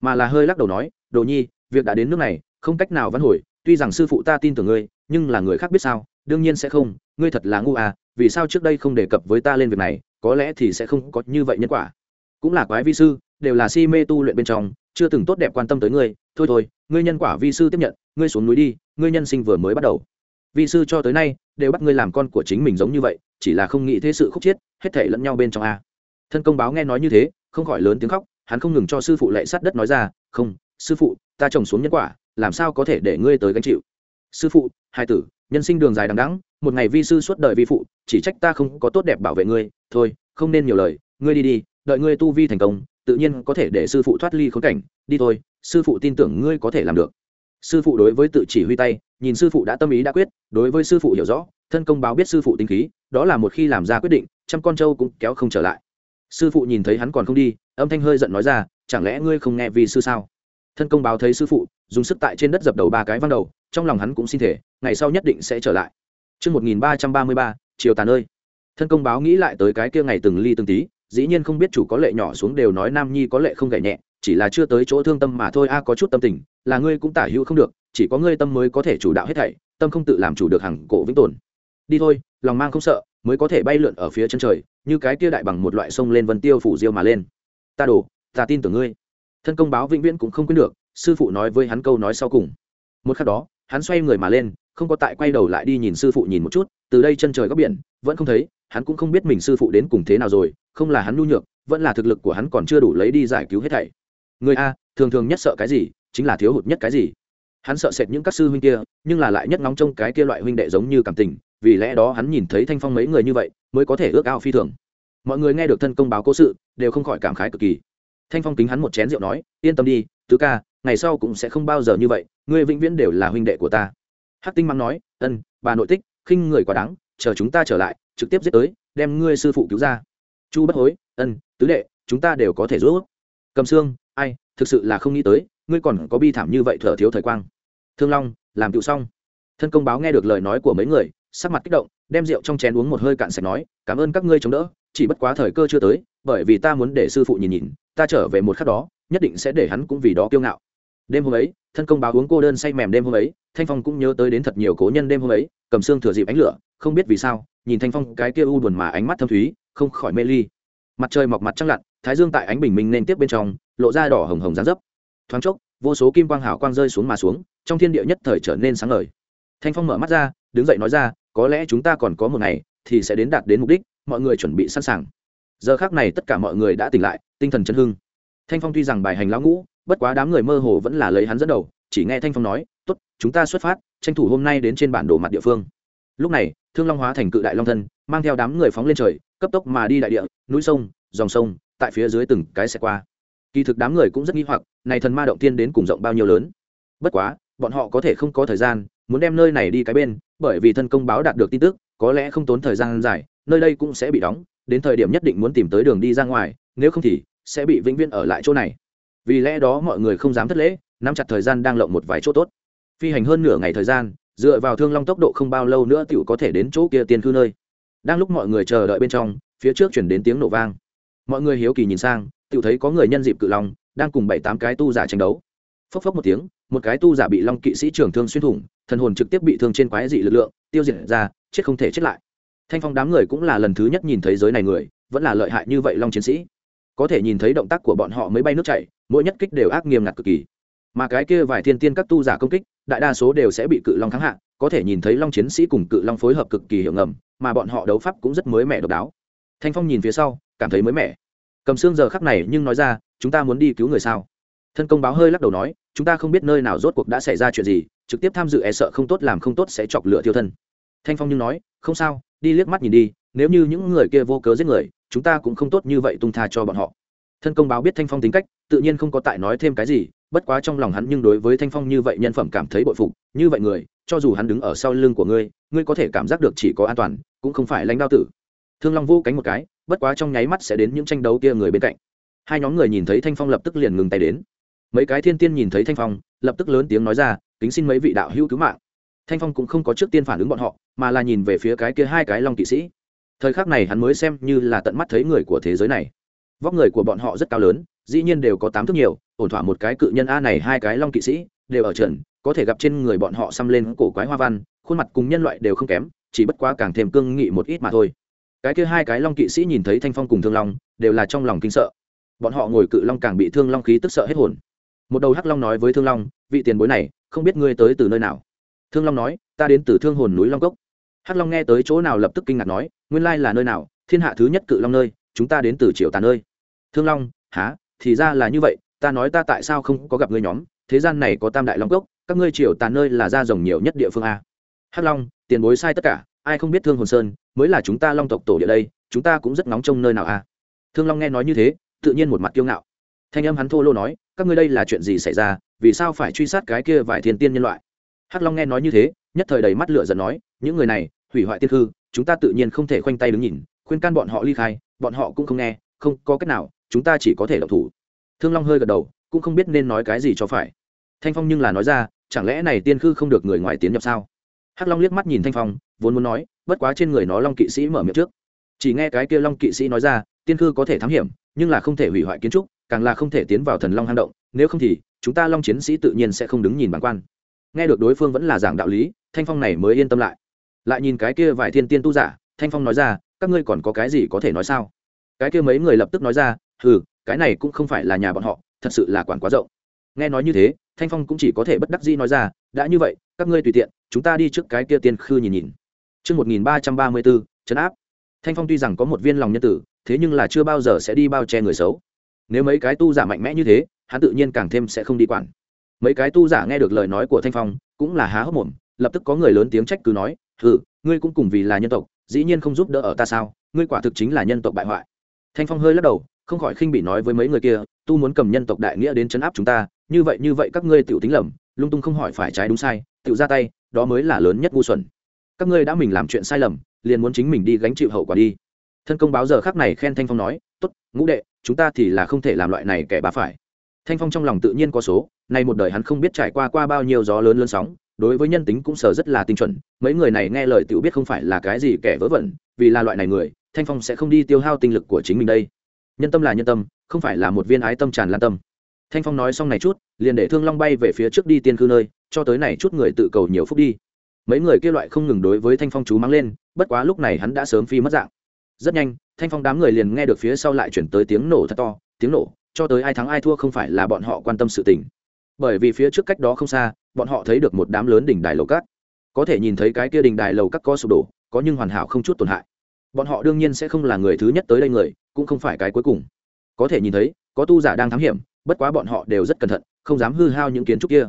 Mà là hơi lắc đầu nói, đồ nhi, việc đã đến nước này, không cách nào văn hồi, tuy rằng sư phụ ta tin tưởng ngươi, nhưng là người khác biết sao, đương nhiên sẽ không, ngươi thật là ngu à vì sao trước đây không đề cập với ta lên việc này, có lẽ thì sẽ không có như vậy nhân quả. Cũng là quái vi sư, đều là si mê tu luyện bên trong, chưa từng tốt đẹp quan tâm tới ngươi, thôi thôi, ngươi nhân quả vi sư tiếp nhận, ngươi xuống núi đi, ngươi nhân sinh vừa mới bắt đầu. Vi sư cho tới nay, đều bắt ngươi làm con của chính mình giống như vậy, chỉ là không nghĩ thế sự khúc chiết, hết thể lẫn nhau bên trong a. Thân công báo nghe nói như thế, không khỏi lớn tiếng khóc hắn không ngừng cho sư phụ lệ sát đất nói ra, không, sư phụ, ta trồng xuống nhân quả, làm sao có thể để ngươi tới gánh chịu? Sư phụ, hai tử, nhân sinh đường dài đằng đẵng, một ngày vi sư suốt đời vi phụ, chỉ trách ta không có tốt đẹp bảo vệ ngươi. Thôi, không nên nhiều lời, ngươi đi đi, đợi ngươi tu vi thành công, tự nhiên có thể để sư phụ thoát ly khốn cảnh. Đi thôi, sư phụ tin tưởng ngươi có thể làm được. Sư phụ đối với tự chỉ huy tay, nhìn sư phụ đã tâm ý đã quyết, đối với sư phụ hiểu rõ, thân công báo biết sư phụ tinh khí, đó là một khi làm ra quyết định, trăm con trâu cũng kéo không trở lại. Sư phụ nhìn thấy hắn còn không đi âm thanh hơi giận nói ra chẳng lẽ ngươi không nghe vì sư sao thân công báo thấy sư phụ dùng sức tại trên đất dập đầu ba cái văng đầu trong lòng hắn cũng xin thể ngày sau nhất định sẽ trở lại Trước 1333, chiều tàn ơi. Thân công báo nghĩ lại tới cái kia ngày từng ly từng tí, dĩ nhiên không biết chủ có lệ nhỏ xuống đều nói nam nhi có lệ không gảy nhẹ, chỉ là chưa tới chỗ thương tâm mà thôi a có chút tâm tình, là ngươi cũng tả hữu không được, chỉ có ngươi tâm mới có thể chủ đạo hết thảy, tâm không tự làm chủ được hằng cổ vĩnh tồn. Đi thôi, lòng mang không sợ, mới có thể bay lượn ở phía chân trời, như cái kia đại bằng một loại sông lên vân tiêu phủ diêu mà lên. Ta đổ, ta tin tưởng ngươi. Thân công báo vĩnh viễn cũng không quên được, sư phụ nói với hắn câu nói sau cùng. Một khắc đó, hắn xoay người mà lên, không có tại quay đầu lại đi nhìn sư phụ nhìn một chút từ đây chân trời góc biển vẫn không thấy hắn cũng không biết mình sư phụ đến cùng thế nào rồi không là hắn nhu nhược vẫn là thực lực của hắn còn chưa đủ lấy đi giải cứu hết thảy người a thường thường nhất sợ cái gì chính là thiếu hụt nhất cái gì hắn sợ sệt những các sư huynh kia nhưng là lại nhất ngóng trông cái kia loại huynh đệ giống như cảm tình vì lẽ đó hắn nhìn thấy thanh phong mấy người như vậy mới có thể ước ao phi thường mọi người nghe được thân công báo cố sự, đều không khỏi cảm khái cực kỳ. Thanh phong kính hắn một chén rượu nói, yên tâm đi, tứ ca, ngày sau cũng sẽ không bao giờ như vậy, ngươi vĩnh viễn đều là huynh đệ của ta. Hắc tinh mang nói, ân, bà nội tích, khinh người quá đáng, chờ chúng ta trở lại, trực tiếp giết tới, đem ngươi sư phụ cứu ra. Chu bất hối, ân, tứ đệ, chúng ta đều có thể giúp. Cầm xương, ai, thực sự là không nghĩ tới, ngươi còn có bi thảm như vậy thở thiếu thời quang. Thương long, làm cựu xong. Thân công báo nghe được lời nói của mấy người, sắc mặt kích động, đem rượu trong chén uống một hơi cạn sạch nói, cảm ơn các ngươi chống đỡ chỉ bất quá thời cơ chưa tới, bởi vì ta muốn để sư phụ nhìn nhìn, ta trở về một khắc đó, nhất định sẽ để hắn cũng vì đó kiêu ngạo. Đêm hôm ấy, thân công báo uống cô đơn say mềm đêm hôm ấy, thanh phong cũng nhớ tới đến thật nhiều cố nhân đêm hôm ấy, cầm xương thừa dịp ánh lửa, không biết vì sao, nhìn thanh phong cái kia u buồn mà ánh mắt thâm thúy, không khỏi mê ly. Mặt trời mọc mặt trăng lặn, thái dương tại ánh bình minh nên tiếp bên trong, lộ ra đỏ hồng hồng dán dấp. Thoáng chốc, vô số kim quang hảo quang rơi xuống mà xuống, trong thiên địa nhất thời trở nên sáng ngời. Thanh phong mở mắt ra, đứng dậy nói ra, có lẽ chúng ta còn có một ngày thì sẽ đến đạt đến mục đích mọi người chuẩn bị sẵn sàng. Giờ khác này tất cả mọi người đã tỉnh lại, tinh thần chân hưng. Thanh phong tuy rằng bài hành lão ngũ, bất quá đám người mơ hồ vẫn là lấy hắn dẫn đầu, chỉ nghe thanh phong nói, tốt, chúng ta xuất phát, tranh thủ hôm nay đến trên bản đồ mặt địa phương. Lúc này, thương long hóa thành cự đại long thân, mang theo đám người phóng lên trời, cấp tốc mà đi đại địa, núi sông, dòng sông, tại phía dưới từng cái xe qua. Kỳ thực đám người cũng rất nghi hoặc, này thần ma động tiên đến cùng rộng bao nhiêu lớn. Bất quá, bọn họ có thể không có thời gian, muốn đem nơi này đi cái bên, bởi vì thân công báo đạt được tin tức, có lẽ không tốn thời gian dài nơi đây cũng sẽ bị đóng, đến thời điểm nhất định muốn tìm tới đường đi ra ngoài, nếu không thì sẽ bị vĩnh viễn ở lại chỗ này. Vì lẽ đó mọi người không dám thất lễ, nắm chặt thời gian đang lộng một vài chỗ tốt. Phi hành hơn nửa ngày thời gian, dựa vào thương long tốc độ không bao lâu nữa t i ể u có thể đến chỗ kia tiên cư nơi. Đang lúc mọi người chờ đợi bên trong, phía trước chuyển đến tiếng nổ vang. Mọi người hiếu kỳ nhìn sang t i ể u thấy có người nhân dịp cự long, đang cùng bảy tám cái tu giả tranh đấu. Phốc phốc một tiếng, một cái tu giả bị long kỵ sĩ trưởng thương xuyên thủng, thần hồn trực tiếp bị thương trên quái dị lực lượng, tiêu diệt ra, chết không thể chết lại thanh phong đám người cũng là lần thứ nhất nhìn thấy giới này người, vẫn là lợi hại như vậy long chiến sĩ. Có thể nhìn thấy động tác của bọn họ mới bay nước chảy, mỗi nhất kích đều ác nghiêm ngặt cực kỳ. Mà cái kia vài thiên tiên các tu giả công kích, đại đa số đều sẽ bị cự long thắng hạ, có thể nhìn thấy long chiến sĩ cùng cự long phối hợp cực kỳ hiệu ngầm, mà bọn họ đấu pháp cũng rất mới mẻ độc đáo. Thanh phong nhìn phía sau, cảm thấy mới mẻ. Cầm xương giờ khắc này nhưng nói ra, chúng ta muốn đi cứu người sao? Thân công báo hơi lắc đầu nói, chúng ta không biết nơi nào rốt cuộc đã xảy ra chuyện gì, trực tiếp tham dự e sợ không tốt làm không tốt sẽ chọc lửa thiêu thân. Thanh phong nhưng nói, không sao đi liếc mắt nhìn đi, nếu như những người kia vô cớ giết người, chúng ta cũng không tốt như vậy tung tha cho bọn họ. Thân công báo biết thanh phong tính cách, tự nhiên không có tại nói thêm cái gì, bất quá trong lòng hắn nhưng đối với thanh phong như vậy nhân phẩm cảm thấy bội phục, như vậy người, cho dù hắn đứng ở sau lưng của ngươi ngươi có thể cảm giác được chỉ có an toàn, cũng không phải lãnh đao tử. Thương long vô cánh một cái, bất quá trong nháy mắt sẽ đến những tranh đấu kia người bên cạnh. Hai nhóm người nhìn thấy thanh phong lập tức liền ngừng tay đến. Mấy cái thiên tiên nhìn thấy thanh phong, lập tức lớn tiếng nói ra, kính xin mấy vị đạo hữu cứu mạng thanh phong cũng không có trước tiên phản ứng bọn họ, mà là nhìn về phía cái kia hai cái long kỵ sĩ. Thời khắc này hắn mới xem như là tận mắt thấy người của thế giới này. Vóc người của bọn họ rất cao lớn, dĩ nhiên đều có tám thước nhiều, ổn thỏa một cái cự nhân a này hai cái long kỵ sĩ đều ở trần có thể gặp trên người bọn họ xăm lên cổ quái hoa văn, khuôn mặt cùng nhân loại đều không kém, chỉ bất quá càng thêm cương nghị một ít mà thôi. Cái kia hai cái long kỵ sĩ nhìn thấy thanh phong cùng thương long, đều là trong lòng kinh sợ. Bọn họ ngồi cự long càng bị thương long khí tức sợ hết hồn. Một đầu hắc long nói với thương long, vị tiền bối này, không biết ngươi tới từ nơi nào? Thương long nói, ta đến từ thương hồn núi long cốc. Hắc long nghe tới chỗ nào lập tức kinh ngạc nói, nguyên lai là nơi nào? Thiên hạ thứ nhất cự long nơi, chúng ta đến từ triều tàn nơi. Thương long, há? Thì ra là như vậy, ta nói ta tại sao không có gặp ngươi nhóm? Thế gian này có tam đại long cốc, các ngươi triều tàn nơi là ra rồng nhiều nhất địa phương a. Hắc long, tiền bối sai tất cả, ai không biết thương hồn sơn, mới là chúng ta long tộc tổ địa đây, chúng ta cũng rất nóng trong nơi nào a. Thương long nghe nói như thế, tự nhiên một mặt kiêu ngạo. Thanh âm hắn thô lô nói, các ngươi đây là chuyện gì xảy ra? Vì sao phải truy sát cái kia vài thiên tiên nhân loại? Hắc long nghe nói như thế, nhất thời đầy mắt lửa giận nói, những người này, hủy hoại tiên hư chúng ta tự nhiên không thể khoanh tay đứng nhìn, khuyên can bọn họ ly khai, bọn họ cũng không nghe, không có cách nào, chúng ta chỉ có thể động thủ. Thương long hơi gật đầu, cũng không biết nên nói cái gì cho phải. Thanh phong nhưng là nói ra, chẳng lẽ này tiên khư không được người ngoài tiến nhập sao? Hắc long liếc mắt nhìn thanh phong, vốn muốn nói, bất quá trên người nó long kỵ sĩ mở miệng trước. Chỉ nghe cái kia long kỵ sĩ nói ra, tiên khư có thể thám hiểm, nhưng là không thể hủy hoại kiến trúc, càng là không thể tiến vào thần long hang động, nếu không thì, chúng ta long chiến sĩ tự nhiên sẽ không đứng nhìn bản quan nghe được đối phương vẫn là giảng đạo lý thanh phong này mới yên tâm lại lại nhìn cái kia vài thiên tiên tu giả thanh phong nói ra các ngươi còn có cái gì có thể nói sao cái kia mấy người lập tức nói ra ừ cái này cũng không phải là nhà bọn họ thật sự là quản quá rộng nghe nói như thế thanh phong cũng chỉ có thể bất đắc dĩ nói ra đã như vậy các ngươi tùy tiện chúng ta đi trước cái kia tiên khư nhìn nhìn Trước 1334, chấn áp. Thanh Phong tuy rằng có một viên lòng nhân tử, thế nhưng là chưa bao giờ sẽ đi bao che người xấu. Nếu mấy cái tu giả mạnh mẽ như thế, hắn tự nhiên càng thêm sẽ không đi quản. Mấy cái tu giả nghe được lời nói của Thanh Phong, cũng là há hốc mồm, lập tức có người lớn tiếng trách cứ nói, thử, ngươi cũng cùng vì là nhân tộc, dĩ nhiên không giúp đỡ ở ta sao? Ngươi quả thực chính là nhân tộc bại hoại." Thanh Phong hơi lắc đầu, không khỏi khinh bị nói với mấy người kia, "Tu muốn cầm nhân tộc đại nghĩa đến chấn áp chúng ta, như vậy như vậy các ngươi tiểu tính lầm, lung tung không hỏi phải trái đúng sai, tiểu ra tay, đó mới là lớn nhất ngu xuẩn." các ngươi đã mình làm chuyện sai lầm liền muốn chính mình đi gánh chịu hậu quả đi thân công báo giờ khác này khen thanh phong nói t ố t ngũ đệ chúng ta thì là không thể làm loại này kẻ bà phải thanh phong trong lòng tự nhiên có số, nay một đời hắn không biết trải qua qua bao nhiêu gió lớn lớn sóng, đối với nhân tính cũng sở rất là tinh chuẩn, mấy người này nghe lời tự biết không phải là cái gì kẻ vớ vẩn, vì là loại này người, thanh phong sẽ không đi tiêu hao tinh lực của chính mình đây. Nhân tâm là nhân tâm, không phải là một viên ái tâm tràn lan tâm. Thanh phong nói xong này chút, liền để thương long bay về phía trước đi tiên cư nơi, cho tới này chút người tự cầu nhiều phúc đi. Mấy người kia loại không ngừng đối với thanh phong chú mắng lên, bất quá lúc này hắn đã sớm phi mất dạng. Rất nhanh, thanh phong đám người liền nghe được phía sau lại chuyển tới tiếng nổ thật to, tiếng nổ cho tới ai thắng ai thua không phải là bọn họ quan tâm sự tình. Bởi vì phía trước cách đó không xa, bọn họ thấy được một đám lớn đỉnh đài lầu cát. Có thể nhìn thấy cái kia đỉnh đài lầu cát có sụp đổ, có nhưng hoàn hảo không chút tổn hại. Bọn họ đương nhiên sẽ không là người thứ nhất tới đây người, cũng không phải cái cuối cùng. Có thể nhìn thấy, có tu giả đang thám hiểm, bất quá bọn họ đều rất cẩn thận, không dám hư hao những kiến trúc kia.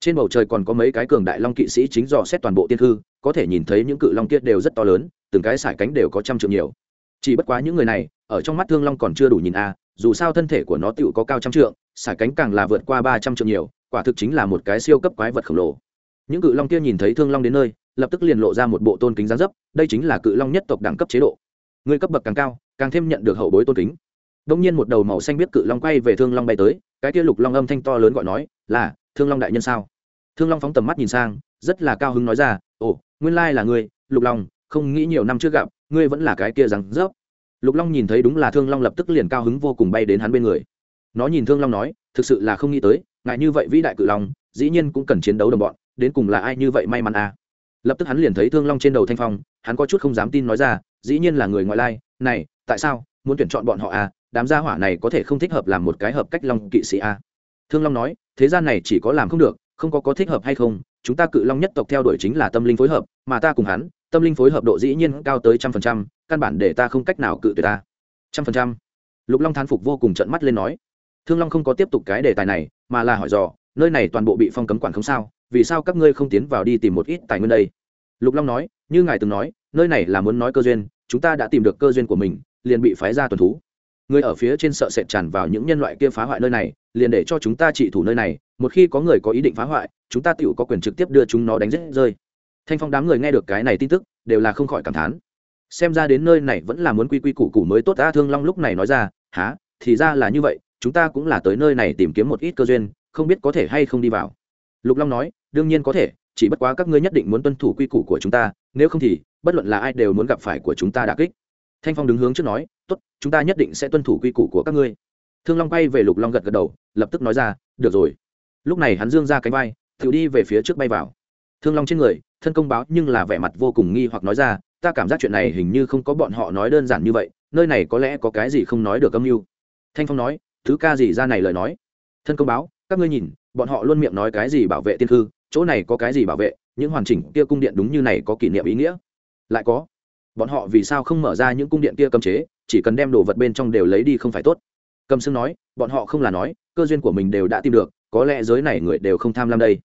Trên bầu trời còn có mấy cái cường đại long kỵ sĩ chính dò xét toàn bộ tiên hư, có thể nhìn thấy những cự long kia đều rất to lớn, từng cái sải cánh đều có trăm trượng nhiều. Chỉ bất quá những người này, ở trong mắt thương long còn chưa đủ nhìn a dù sao thân thể của nó tựu có cao trăm trượng, sải cánh càng là vượt qua ba trăm trượng nhiều, quả thực chính là một cái siêu cấp quái vật khổng lồ. Những cự long kia nhìn thấy thương long đến nơi, lập tức liền lộ ra một bộ tôn kính gián dấp, đây chính là cự long nhất tộc đẳng cấp chế độ. Người cấp bậc càng cao, càng thêm nhận được hậu bối tôn kính. Đông nhiên một đầu màu xanh biết cự long quay về thương long bay tới, cái kia lục long âm thanh to lớn gọi nói, là, thương long đại nhân sao? Thương long phóng tầm mắt nhìn sang, rất là cao hứng nói ra, ồ, nguyên lai là ngươi, lục long, không nghĩ nhiều năm trước gặp, ngươi vẫn là cái kia rằng rớp lục long nhìn thấy đúng là thương long lập tức liền cao hứng vô cùng bay đến hắn bên người. Nó nhìn thương long nói, thực sự là không nghĩ tới, ngại như vậy vĩ đại cự long, dĩ nhiên cũng cần chiến đấu đồng bọn, đến cùng là ai như vậy may mắn à? Lập tức hắn liền thấy thương long trên đầu thanh phong, hắn có chút không dám tin nói ra, dĩ nhiên là người ngoại lai, này, tại sao, muốn tuyển chọn bọn họ à đám gia hỏa này có thể không thích hợp làm một cái hợp cách long kỵ sĩ à? Thương long nói, thế gian này chỉ có làm không được, không có có thích hợp hay không, chúng ta cự long nhất tộc theo đuổi chính là tâm linh phối hợp, mà ta cùng hắn tâm linh phối hợp độ dĩ nhiên cao tới trăm phần trăm, căn bản để ta không cách nào cự tuyệt ta. Trăm phần trăm. Lục long thán phục vô cùng trận mắt lên nói. Thương long không có tiếp tục cái đề tài này, mà là hỏi dò, nơi này toàn bộ bị phong cấm quản không sao, vì sao các ngươi không tiến vào đi tìm một ít tài nguyên đây? Lục long nói, như ngài từng nói, nơi này là muốn nói cơ duyên, chúng ta đã tìm được cơ duyên của mình, liền bị phái ra tuần thú. Người ở phía trên sợ sệt tràn vào những nhân loại kia phá hoại nơi này, liền để cho chúng ta trị thủ nơi này, một khi có người có ý định phá hoại, chúng ta tựu có quyền trực tiếp đưa chúng nó đánh rết rơi thanh phong đám người nghe được cái này tin tức, đều là không khỏi cảm thán. Xem ra đến nơi này vẫn là muốn quy quy củ củ mới tốt ta thương long lúc này nói ra há thì ra là như vậy, chúng ta cũng là tới nơi này tìm kiếm một ít cơ duyên, không biết có thể hay không đi vào. Lục long nói, đương nhiên có thể, chỉ bất quá các ngươi nhất định muốn tuân thủ quy củ của chúng ta, nếu không thì, bất luận là ai đều muốn gặp phải của chúng ta đà kích. Thanh phong đứng hướng trước nói, tốt, chúng ta nhất định sẽ tuân thủ quy củ của các ngươi. Thương long bay về lục long gật gật đầu, lập tức nói ra, được rồi. Lúc này hắn dương ra cánh bay tự đi về phía trước bay vào. Thương long trên người thân công báo nhưng là vẻ mặt vô cùng nghi hoặc nói ra, ta cảm giác chuyện này hình như không có bọn họ nói đơn giản như vậy, nơi này có lẽ có cái gì không nói được âm mưu. Thanh phong nói, thứ ca gì ra này lời nói. Thân công báo, các ngươi nhìn, bọn họ luôn miệng nói cái gì bảo vệ tiên thư, chỗ này có cái gì bảo vệ, những hoàn chỉnh kia cung điện đúng như này có kỷ niệm ý nghĩa. Lại có, bọn họ vì sao không mở ra những cung điện kia cấm chế, chỉ cần đem đồ vật bên trong đều lấy đi không phải tốt. Cầm sương nói, bọn họ không là nói, cơ duyên của mình đều đã tìm được, có lẽ giới này người đều không tham lam đây.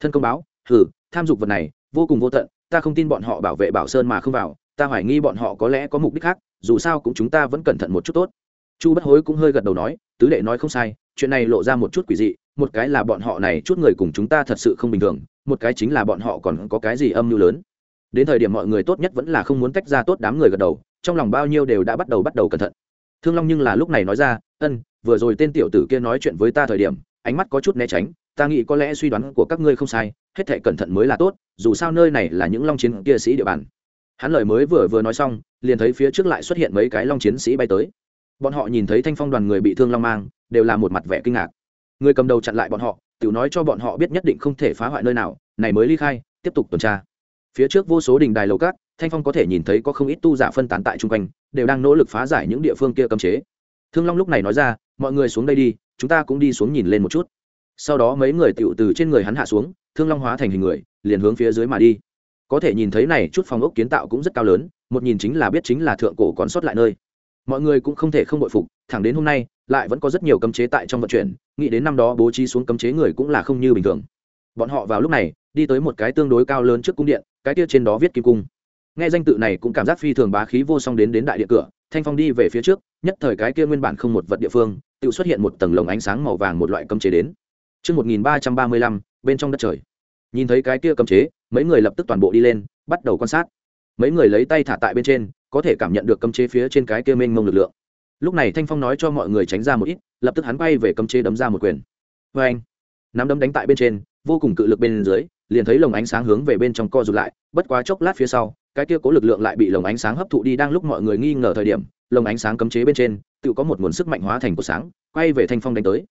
Thân công báo, hừ, tham dục vật này vô cùng vô tận, ta không tin bọn họ bảo vệ bảo sơn mà không vào, ta hoài nghi bọn họ có lẽ có mục đích khác, dù sao cũng chúng ta vẫn cẩn thận một chút tốt. Chu bất hối cũng hơi gật đầu nói, tứ đệ nói không sai, chuyện này lộ ra một chút quỷ dị, một cái là bọn họ này chút người cùng chúng ta thật sự không bình thường, một cái chính là bọn họ còn có cái gì âm mưu lớn. Đến thời điểm mọi người tốt nhất vẫn là không muốn tách ra tốt đám người gật đầu, trong lòng bao nhiêu đều đã bắt đầu bắt đầu cẩn thận. Thương long nhưng là lúc này nói ra, ân, vừa rồi tên tiểu tử kia nói chuyện với ta thời điểm ánh mắt có chút né tránh, ta nghĩ có lẽ suy đoán của các ngươi không sai, hết thể cẩn thận mới là tốt, dù sao nơi này là những long chiến kia sĩ địa bàn. Hắn lời mới vừa vừa nói xong, liền thấy phía trước lại xuất hiện mấy cái long chiến sĩ bay tới. Bọn họ nhìn thấy thanh phong đoàn người bị thương long mang, đều là một mặt vẻ kinh ngạc. Người cầm đầu chặn lại bọn họ tự nói cho bọn họ biết nhất định không thể phá hoại nơi nào, này mới ly khai, tiếp tục tuần tra. Phía trước vô số đình đài lầu cát, thanh phong có thể nhìn thấy có không ít tu giả phân tán tại chung quanh, đều đang nỗ lực phá giải những địa phương kia cấm chế. Thương long lúc này nói ra, mọi người xuống đây đi chúng ta cũng đi xuống nhìn lên một chút. Sau đó mấy người tựu từ trên người hắn hạ xuống, thương long hóa thành hình người, liền hướng phía dưới mà đi. Có thể nhìn thấy này chút phòng ốc kiến tạo cũng rất cao lớn, một nhìn chính là biết chính là thượng cổ còn sót lại nơi. Mọi người cũng không thể không bội phục, thẳng đến hôm nay, lại vẫn có rất nhiều cấm chế tại trong vận chuyển, nghĩ đến năm đó bố trí xuống cấm chế người cũng là không như bình thường. Bọn họ vào lúc này, đi tới một cái tương đối cao lớn trước cung điện, cái kia trên đó viết kim cung. Nghe danh tự này cũng cảm giác phi thường bá khí vô song đến đến đại địa cửa thanh phong đi về phía trước nhất thời cái kia nguyên bản không một vật địa phương tự xuất hiện một tầng lồng ánh sáng màu vàng một loại cấm chế đến Trước 1335, bên trong đất trời. Nhìn thấy cái kia cấm chế, mấy người lập tức toàn bộ đi lên, bắt đầu quan sát. Mấy người lấy tay thả tại bên trên, có thể cảm nhận được cấm chế phía trên cái kia mênh mông lực lượng. Lúc này Thanh Phong nói cho mọi người tránh ra một ít, lập tức hắn bay về cấm chế đấm ra một quyền. Và anh, nắm đấm đánh tại bên trên, vô cùng cự lực bên dưới, liền thấy lồng ánh sáng hướng về bên trong co rụt lại, bất quá chốc lát phía sau, cái kia cố lực lượng lại bị lồng ánh sáng hấp thụ đi đang lúc mọi người nghi ngờ thời điểm, lồng ánh sáng cấm chế bên trên, tự có một nguồn sức mạnh hóa thành của sáng, quay về Thanh Phong đánh tới.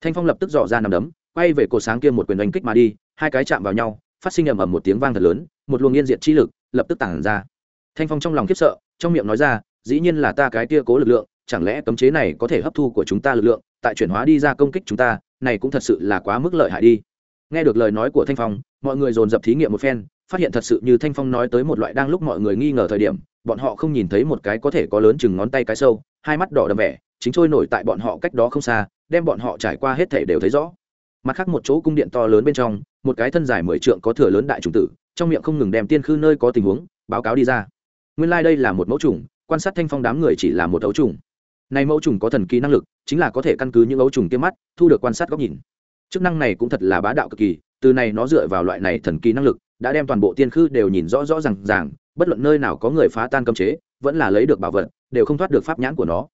Thanh phong lập tức dò ra nằm đấm quay về cột sáng kia một quyền đánh kích mà đi hai cái chạm vào nhau phát sinh ầm ầm một tiếng vang thật lớn một luồng yên diệt chi lực lập tức tản ra. Thanh phong trong lòng khiếp sợ trong miệng nói ra dĩ nhiên là ta cái kia cố lực lượng chẳng lẽ cấm chế này có thể hấp thu của chúng ta lực lượng tại chuyển hóa đi ra công kích chúng ta này cũng thật sự là quá mức lợi hại đi. Nghe được lời nói của thanh phong mọi người dồn dập thí nghiệm một phen phát hiện thật sự như thanh phong nói tới một loại đang lúc mọi người nghi ngờ thời điểm, bọn họ không nhìn thấy một cái có thể có lớn chừng ngón tay cái sâu, hai mắt đỏ đầm vẻ, chính trôi nổi tại bọn họ cách đó không xa, đem bọn họ trải qua hết thể đều thấy rõ. Mặt khác một chỗ cung điện to lớn bên trong, một cái thân dài mười trượng có thừa lớn đại trùng tử, trong miệng không ngừng đem tiên khư nơi có tình huống, báo cáo đi ra. Nguyên lai、like、đây là một mẫu trùng, quan sát thanh phong đám người chỉ là một ấu trùng. Này mẫu trùng có thần kỳ năng lực, chính là có thể căn cứ những ấu trùng kia mắt, thu được quan sát góc nhìn. Chức năng này cũng thật là bá đạo cực kỳ, từ này nó dựa vào loại này thần kỳ năng lực đã đem toàn bộ tiên khư đều nhìn rõ rõ r ràng, bất luận nơi nào có người phá tan cấm chế, vẫn là lấy được bảo vật, đều không thoát được pháp nhãn của nó.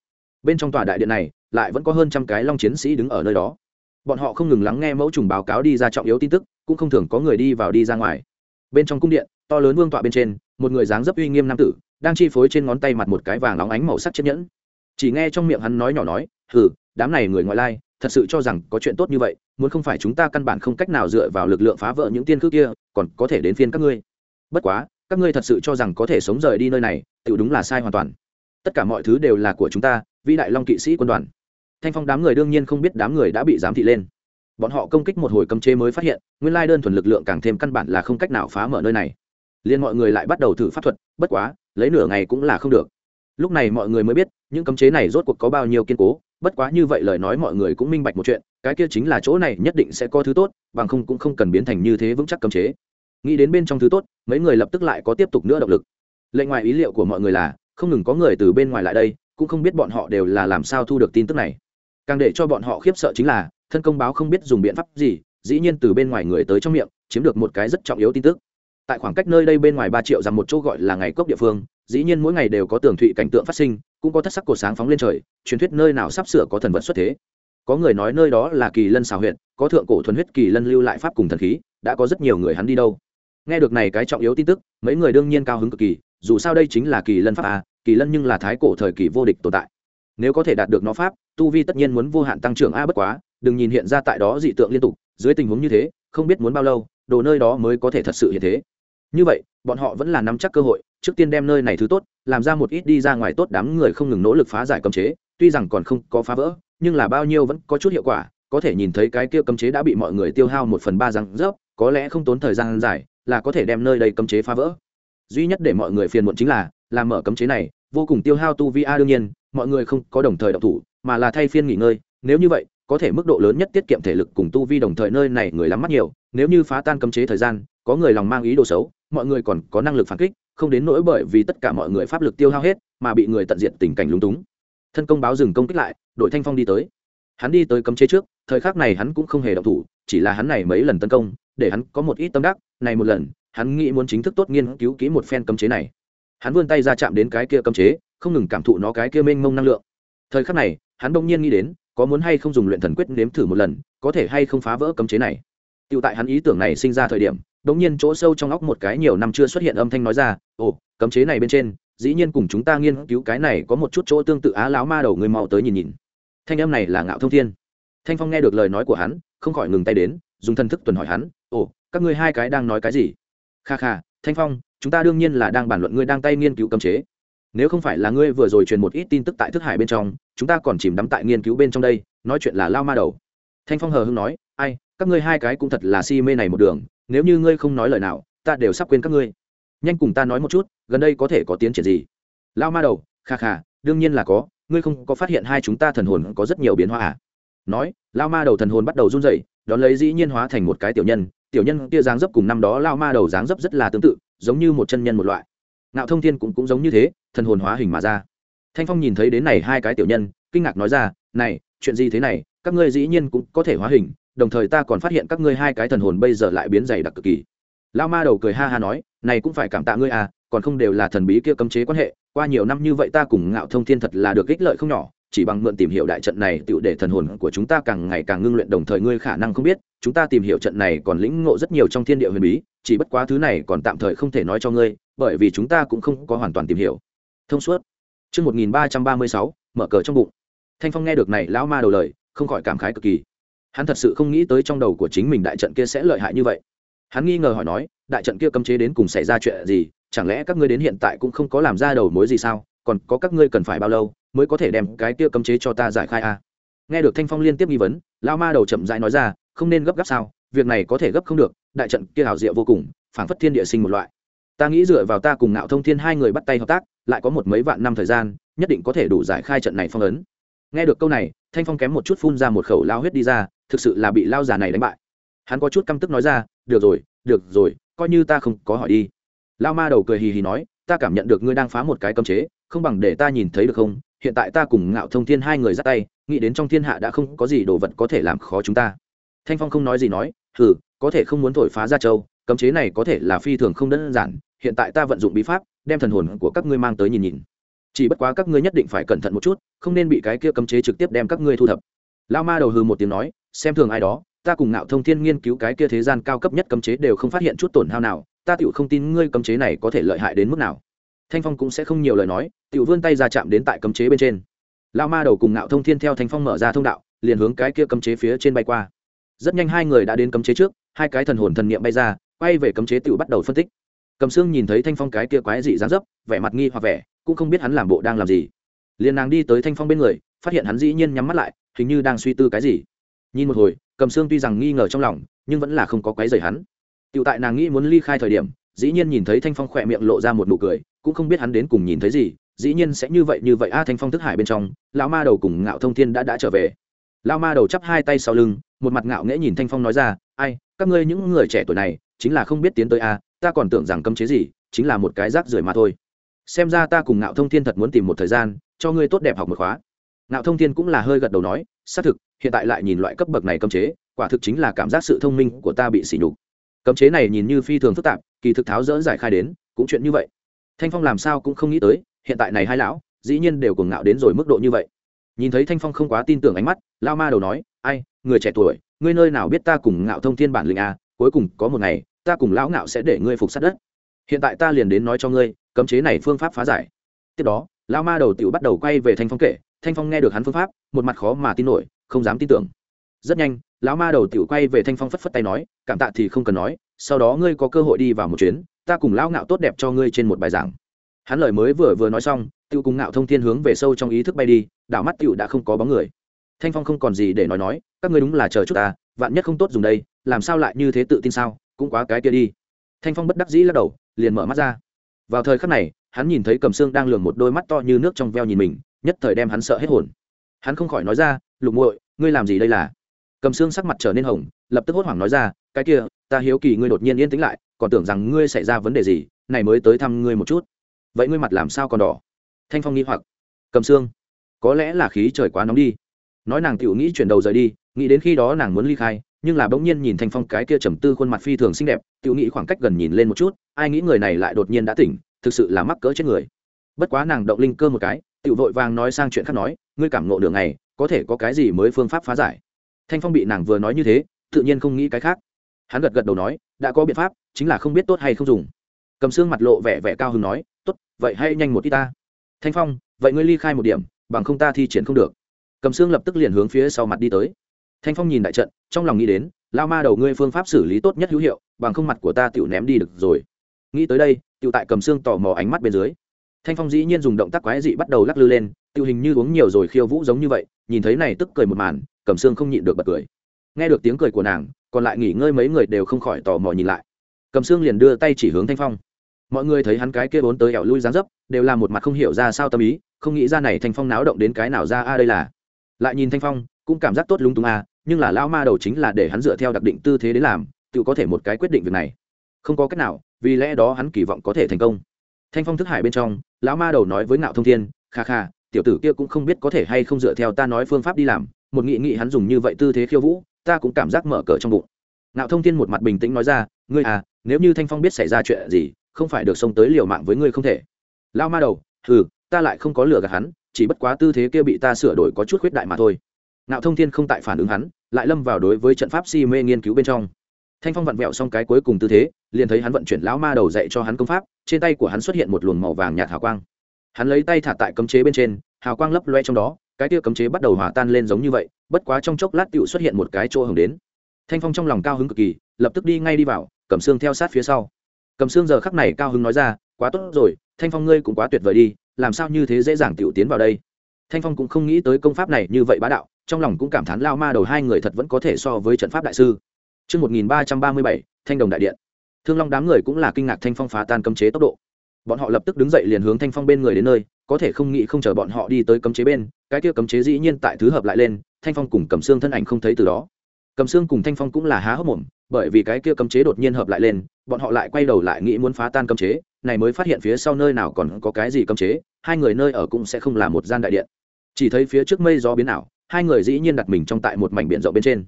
Bên trong tòa đại điện này, lại vẫn có hơn trăm cái long chiến sĩ đứng ở nơi đó. Bọn họ không ngừng lắng nghe mẫu trùng báo cáo đi ra trọng yếu tin tức, cũng không thường có người đi vào đi ra ngoài. Bên trong cung điện, to lớn vương tọa bên trên, một người dáng dấp uy nghiêm nam tử, đang chi phối trên ngón tay mặt một cái vàng óng ánh màu sắc chiếc nhẫn. Chỉ nghe trong miệng hắn nói nhỏ nói, hừ, đám này người ngoại lai thật sự cho rằng có chuyện tốt như vậy, muốn không phải chúng ta căn bản không cách nào dựa vào lực lượng phá vỡ những tiên khước kia, còn có thể đến phiên các ngươi. Bất quá, các ngươi thật sự cho rằng có thể sống rời đi nơi này tự đúng là sai hoàn toàn. Tất cả mọi thứ đều là của chúng ta, vĩ đại long kỵ sĩ quân đoàn. Thanh phong đám người đương nhiên không biết đám người đã bị giám thị lên. Bọn họ công kích một hồi cấm chế mới phát hiện, nguyên lai đơn thuần lực lượng càng thêm căn bản là không cách nào phá mở nơi này. Liên mọi người lại bắt đầu thử pháp thuật, bất quá, lấy nửa ngày cũng là không được. Lúc này mọi người mới biết, những cấm chế này rốt cuộc có bao nhiêu kiên cố bất quá như vậy lời nói mọi người cũng minh bạch một chuyện, cái kia chính là chỗ này nhất định sẽ có thứ tốt, bằng không cũng không cần biến thành như thế vững chắc cấm chế. Nghĩ đến bên trong thứ tốt, mấy người lập tức lại có tiếp tục nữa động lực. Lệnh ngoài ý liệu của mọi người là, không ngừng có người từ bên ngoài lại đây, cũng không biết bọn họ đều là làm sao thu được tin tức này. Càng để cho bọn họ khiếp sợ chính là, thân công báo không biết dùng biện pháp gì, dĩ nhiên từ bên ngoài người tới trong miệng, chiếm được một cái rất trọng yếu tin tức. Tại khoảng cách nơi đây bên ngoài ba triệu rằng một chỗ gọi là ngày cốc địa phương dĩ nhiên mỗi ngày đều có tường thụy cảnh tượng phát sinh, cũng có thất sắc cổ sáng phóng lên trời, truyền thuyết nơi nào sắp sửa có thần vật xuất thế. Có người nói nơi đó là kỳ lân xào huyện, có thượng cổ thuần huyết kỳ lân lưu lại pháp cùng thần khí, đã có rất nhiều người hắn đi đâu. Nghe được này cái trọng yếu tin tức, mấy người đương nhiên cao hứng cực kỳ, dù sao đây chính là kỳ lân pháp a kỳ lân nhưng là thái cổ thời kỳ vô địch tồn tại. Nếu có thể đạt được nó pháp, tu vi tất nhiên muốn vô hạn tăng trưởng a bất quá, đừng nhìn hiện ra tại đó dị tượng liên tục, dưới tình huống như thế, không biết muốn bao lâu, đồ nơi đó mới có thể thật sự hiện thế. Như vậy, bọn họ vẫn là nắm chắc cơ hội trước tiên đem nơi này thứ tốt, làm ra một ít đi ra ngoài tốt đám người không ngừng nỗ lực phá giải cấm chế, tuy rằng còn không có phá vỡ, nhưng là bao nhiêu vẫn có chút hiệu quả, có thể nhìn thấy cái kia cấm chế đã bị mọi người tiêu hao một phần ba răng rớp, có lẽ không tốn thời gian dài, là có thể đem nơi đây cấm chế phá vỡ. Duy nhất để mọi người phiền muộn chính là làm mở cấm chế này, vô cùng tiêu hao tu vi a, đương nhiên, mọi người không có đồng thời độc thủ, mà là thay phiên nghỉ ngơi, nếu như vậy, có thể mức độ lớn nhất tiết kiệm thể lực cùng tu vi đồng thời nơi này người lắm mắt nhiều, nếu như phá tan cấm chế thời gian, có người lòng mang ý đồ xấu mọi người còn có năng lực phản kích, không đến nỗi bởi vì tất cả mọi người pháp lực tiêu hao hết mà bị người tận diện tình cảnh lúng túng. Thân công báo dừng công kích lại, đội thanh phong đi tới. Hắn đi tới cấm chế trước, thời khắc này hắn cũng không hề động thủ, chỉ là hắn này mấy lần tấn công, để hắn có một ít tâm đắc, này một lần, hắn nghĩ muốn chính thức tốt nghiên cứu kỹ một phen cấm chế này. Hắn vươn tay ra chạm đến cái kia cấm chế, không ngừng cảm thụ nó cái kia mênh mông năng lượng. Thời khắc này, hắn đông nhiên nghĩ đến, có muốn hay không dùng luyện thần quyết nếm thử một lần, có thể hay không phá vỡ cấm chế này. Tựu tại hắn ý tưởng này sinh ra thời điểm đống nhiên chỗ sâu trong óc một cái nhiều năm chưa xuất hiện âm thanh nói ra, ồ, cấm chế này bên trên, dĩ nhiên cùng chúng ta nghiên cứu cái này có một chút chỗ tương tự á láo ma đầu người mau tới nhìn nhìn. Thanh âm này là ngạo thông thiên. Thanh phong nghe được lời nói của hắn, không khỏi ngừng tay đến, dùng thân thức tuần hỏi hắn, ồ, các ngươi hai cái đang nói cái gì? Kha kha, thanh phong, chúng ta đương nhiên là đang bàn luận ngươi đang tay nghiên cứu cấm chế. Nếu không phải là ngươi vừa rồi truyền một ít tin tức tại thức hải bên trong, chúng ta còn chìm đắm tại nghiên cứu bên trong đây, nói chuyện là lao ma đầu. Thanh phong hờ hưng nói, ai các ngươi hai cái cũng thật là si mê này một đường, nếu như ngươi không nói lời nào, ta đều sắp quên các ngươi. Nhanh cùng ta nói một chút, gần đây có thể có tiến triển gì? Lao ma đầu, kha kha, đương nhiên là có, ngươi không có phát hiện hai chúng ta thần hồn có rất nhiều biến hóa à? Nói lao ma đầu thần hồn bắt đầu run rẩy, đón lấy dĩ nhiên hóa thành một cái tiểu nhân tiểu nhân kia dáng dấp cùng năm đó lao ma đầu dáng dấp rất là tương tự, giống như một chân nhân một loại. Nạo thông thiên cũng cũng giống như thế, thần hồn hóa hình mà ra. Thanh phong nhìn thấy đến này hai cái tiểu nhân, kinh ngạc nói ra, này, chuyện gì thế này? Các ngươi dĩ nhiên cũng có thể hóa hình đồng thời ta còn phát hiện các ngươi hai cái thần hồn bây giờ lại biến dày đặc cực kỳ lao ma đầu cười ha ha nói này cũng phải cảm tạ ngươi à còn không đều là thần bí kia cấm chế quan hệ qua nhiều năm như vậy ta cùng ngạo thông thiên thật là được ích lợi không nhỏ chỉ bằng mượn tìm hiểu đại trận này tựu để thần hồn của chúng ta càng ngày càng ngưng luyện đồng thời ngươi khả năng không biết chúng ta tìm hiểu trận này còn lĩnh ngộ rất nhiều trong thiên địa huyền bí chỉ bất quá thứ này còn tạm thời không thể nói cho ngươi bởi vì chúng ta cũng không có hoàn toàn tìm hiểu thông suốt Trước 1336, mở cờ trong bụng. Thanh Phong nghe được này lão ma đầu lời, không khỏi cảm khái cực kỳ. Hắn thật sự không nghĩ tới trong đầu của chính mình đại trận kia sẽ lợi hại như vậy. Hắn nghi ngờ hỏi nói, đại trận kia cấm chế đến cùng xảy ra chuyện gì, chẳng lẽ các ngươi đến hiện tại cũng không có làm ra đầu mối gì sao? Còn có các ngươi cần phải bao lâu mới có thể đem cái kia cấm chế cho ta giải khai a? À? Nghe được Thanh Phong liên tiếp nghi vấn, lão ma đầu chậm rãi nói ra, không nên gấp gáp sao, việc này có thể gấp không được, đại trận kia hào diệu vô cùng, phảng phất thiên địa sinh một loại ta nghĩ dựa vào ta cùng ngạo thông thiên hai người bắt tay hợp tác lại có một mấy vạn năm thời gian nhất định có thể đủ giải khai trận này phong ấn nghe được câu này thanh phong kém một chút phun ra một khẩu lao huyết đi ra thực sự là bị lao già này đánh bại. Hắn có chút căm tức nói ra, được rồi được rồi, coi như ta không có hỏi đi. Lao ma đầu cười hì hì nói, ta cảm nhận được ngươi đang phá một cái cấm chế, không bằng để ta nhìn thấy được không? Hiện tại ta cùng ngạo thông thiên hai người ra tay, nghĩ đến trong thiên hạ đã không có gì đồ vật có thể làm khó chúng ta. Thanh phong không nói gì nói, hừ, có thể không muốn thổi phá ra châu, cấm chế này có thể là phi thường không đơn giản, hiện tại ta vận dụng bí pháp, đem thần hồn của các ngươi mang tới nhìn nhìn. Chỉ bất quá các ngươi nhất định phải cẩn thận một chút, không nên bị cái kia cấm chế trực tiếp đem các ngươi thu thập. Lao ma đầu hư một tiếng nói xem thường ai đó, ta cùng ngạo thông thiên nghiên cứu cái kia thế gian cao cấp nhất cấm chế đều không phát hiện chút tổn hao nào, ta tựu không tin ngươi cấm chế này có thể lợi hại đến mức nào. Thanh phong cũng sẽ không nhiều lời nói tựu vươn tay ra chạm đến tại cấm chế bên trên. Lao ma đầu cùng ngạo thông thiên theo thanh phong mở ra thông đạo, liền hướng cái kia cấm chế phía trên bay qua. Rất nhanh hai người đã đến cấm chế trước, hai cái thần hồn thần niệm bay ra, quay về cấm chế tựu bắt đầu phân tích. Cầm xương nhìn thấy thanh phong cái kia quái dị dáng dấp, vẻ mặt nghi hoặc vẻ, cũng không biết hắn làm bộ đang làm gì. Liền nàng đi tới thanh phong bên người, phát hiện hắn dĩ nhiên nhắm mắt lại, hình như đang suy tư cái gì nhìn một hồi, cầm xương tuy rằng nghi ngờ trong lòng, nhưng vẫn là không có quái dày hắn. Tựu tại nàng nghĩ muốn ly khai thời điểm, dĩ nhiên nhìn thấy thanh phong khỏe miệng lộ ra một nụ cười, cũng không biết hắn đến cùng nhìn thấy gì, dĩ nhiên sẽ như vậy như vậy. A, thanh phong thức hải bên trong, lão ma đầu cùng ngạo thông thiên đã đã trở về. Lão ma đầu chắp hai tay sau lưng, một mặt ngạo nghễ nhìn thanh phong nói ra, ai, các ngươi những người trẻ tuổi này, chính là không biết tiến tới a, ta còn tưởng rằng cấm chế gì, chính là một cái rác rưởi mà thôi. Xem ra ta cùng ngạo thông thiên thật muốn tìm một thời gian, cho ngươi tốt đẹp học một khóa nạo thông thiên cũng là hơi gật đầu nói, xác thực, hiện tại lại nhìn loại cấp bậc này cấm chế, quả thực chính là cảm giác sự thông minh của ta bị sỉ nhục. Cấm chế này nhìn như phi thường phức tạp, kỳ thực tháo dỡ giải khai đến, cũng chuyện như vậy. Thanh phong làm sao cũng không nghĩ tới, hiện tại này hai lão, dĩ nhiên đều cuồng ngạo đến rồi mức độ như vậy. Nhìn thấy thanh phong không quá tin tưởng ánh mắt lão ma đầu nói, ai, người trẻ tuổi, ngươi nơi nào biết ta cùng ngạo thông thiên bản lĩnh à cuối cùng có một ngày, ta cùng lão ngạo sẽ để ngươi phục sát đất. Hiện tại ta liền đến nói cho ngươi, cấm chế này phương pháp phá giải. Tiếp đó lão ma đầu tiểu bắt đầu quay về thanh phong kể thanh phong nghe được hắn phương pháp, một mặt khó mà tin nổi, không dám tin tưởng. Rất nhanh, lão ma đầu t quay về thanh phong phất phất tay nói, cảm tạ thì không cần nói, sau đó ngươi có cơ hội đi vào một chuyến, ta cùng lão ngạo tốt đẹp cho ngươi trên một bài giảng. Hắn lời mới vừa vừa nói xong tiêu cùng ngạo thông thiên hướng về sâu trong ý thức bay đi, đảo mắt tiêu đã không có bóng người. Thanh phong không còn gì để nói nói, các ngươi đúng là chờ chút ta, vạn nhất không tốt dùng đây, làm sao lại như thế tự tin sao, cũng quá cái kia đi. Thanh phong bất đắc dĩ lắc đầu, liền mở mắt ra. Vào thời khắc này, hắn nhìn thấy cầm xương đang lường một đôi mắt to như nước trong veo nhìn mình nhất thời đem hắn sợ hết hồn. Hắn không khỏi nói ra, lục muội, ngươi làm gì đây là? Cầm xương sắc mặt trở nên hồng, lập tức hốt hoảng nói ra, cái kia, ta hiếu kỳ ngươi đột nhiên yên tĩnh lại, còn tưởng rằng ngươi xảy ra vấn đề gì, này mới tới thăm ngươi một chút. Vậy ngươi mặt làm sao còn đỏ? Thanh phong nghi hoặc. Cầm xương, có lẽ là khí trời quá nóng đi. Nói nàng tiểu nghĩ chuyển đầu rời đi, nghĩ đến khi đó nàng muốn ly khai, nhưng là bỗng nhiên nhìn thanh phong cái kia trầm tư khuôn mặt phi thường xinh đẹp, tiểu nghĩ khoảng cách gần nhìn lên một chút, ai nghĩ người này lại đột nhiên đã tỉnh, thực sự là mắc cỡ chết người. Bất quá nàng động linh cơ một cái tiểu vội vàng nói sang chuyện khác nói, ngươi cảm nộ đường này có thể có cái gì mới phương pháp phá giải? Thanh phong bị nàng vừa nói như thế, tự nhiên không nghĩ cái khác. Hắn gật gật đầu nói, đã có biện pháp, chính là không biết tốt hay không dùng. Cầm xương mặt lộ vẻ vẻ cao hứng nói, tốt, vậy hay nhanh một ít ta. Thanh phong, vậy ngươi ly khai một điểm, bằng không ta thi triển không được. Cầm xương lập tức liền hướng phía sau mặt đi tới. Thanh phong nhìn đại trận, trong lòng nghĩ đến lao ma đầu ngươi phương pháp xử lý tốt nhất hữu hiệu, bằng không mặt của ta tựu ném đi được rồi. Nghĩ tới đây tựu tại cầm xương tò mò ánh mắt bên dưới thanh phong dĩ nhiên dùng động tác quái dị bắt đầu lắc lư lên tự hình như uống nhiều rồi khiêu vũ giống như vậy, nhìn thấy này tức cười một màn Cẩm xương không nhịn được bật cười. Nghe được tiếng cười của nàng, còn lại nghỉ ngơi mấy người đều không khỏi tò mò nhìn lại. Cẩm xương liền đưa tay chỉ hướng thanh phong. Mọi người thấy hắn cái kia bốn tới ẻo lui dáng dấp, đều là một mặt không hiểu ra sao tâm ý, không nghĩ ra này thanh phong náo động đến cái nào ra a đây là. Lại nhìn thanh phong, cũng cảm giác tốt lúng túng a, nhưng là lão ma đầu chính là để hắn dựa theo đặc định tư thế đến làm, tự có thể một cái quyết định việc này. Không có cách nào, vì lẽ đó hắn kỳ vọng có thể thành công. Thanh phong thức hải bên trong lão ma đầu nói với ngạo thông thiên, kha kha, tiểu tử kia cũng không biết có thể hay không dựa theo ta nói phương pháp đi làm, một nghị nghị hắn dùng như vậy tư thế khiêu vũ, ta cũng cảm giác mở cờ trong bụng. Ngạo thông thiên một mặt bình tĩnh nói ra, ngươi à nếu như thanh phong biết xảy ra chuyện gì, không phải được xông tới liều mạng với ngươi không thể. Lao ma đầu ừ ta lại không có lừa gạt hắn, chỉ bất quá tư thế kia bị ta sửa đổi có chút khuyết đại mà thôi. Ngạo thông thiên không tại phản ứng hắn, lại lâm vào đối với trận pháp si mê nghiên cứu bên trong thanh phong vặn vẹo xong cái cuối cùng tư thế, liền thấy hắn vận chuyển lão ma đầu dạy cho hắn công pháp, trên tay của hắn xuất hiện một luồng màu vàng nhạt hào quang. Hắn lấy tay thả tại cấm chế bên trên, hào quang lấp loe trong đó, cái tia cấm chế bắt đầu hòa tan lên giống như vậy, bất quá trong chốc lát tựu xuất hiện một cái chỗ hồng đến. Thanh phong trong lòng cao hứng cực kỳ, lập tức đi ngay đi vào, cầm xương theo sát phía sau. Cầm xương giờ khắc này cao hứng nói ra, quá tốt rồi, thanh phong ngươi cũng quá tuyệt vời đi, làm sao như thế dễ dàng tựu tiến vào đây? Thanh phong cũng không nghĩ tới công pháp này như vậy bá đạo, trong lòng cũng cảm thán lao ma đầu hai người thật vẫn có thể so với trận pháp đại sư. Trước 1337, Thanh Đồng Đại Điện. Thương Long đám người cũng là kinh ngạc Thanh Phong phá tan cấm chế tốc độ. Bọn họ lập tức đứng dậy liền hướng Thanh Phong bên người đến nơi, có thể không nghĩ không chờ bọn họ đi tới cấm chế bên, cái kia cấm chế dĩ nhiên tại thứ hợp lại lên, Thanh Phong cùng Cầm Xương thân ảnh không thấy từ đó. Cầm Xương cùng Thanh Phong cũng là há hốc mồm, bởi vì cái kia cấm chế đột nhiên hợp lại lên, bọn họ lại quay đầu lại nghĩ muốn phá tan cấm chế, này mới phát hiện phía sau nơi nào còn có cái gì cấm chế, hai người nơi ở cũng sẽ không là một gian đại điện. Chỉ thấy phía trước mây gió biến ảo, hai người dĩ nhiên đặt mình trong tại một mảnh biển rộng bên trên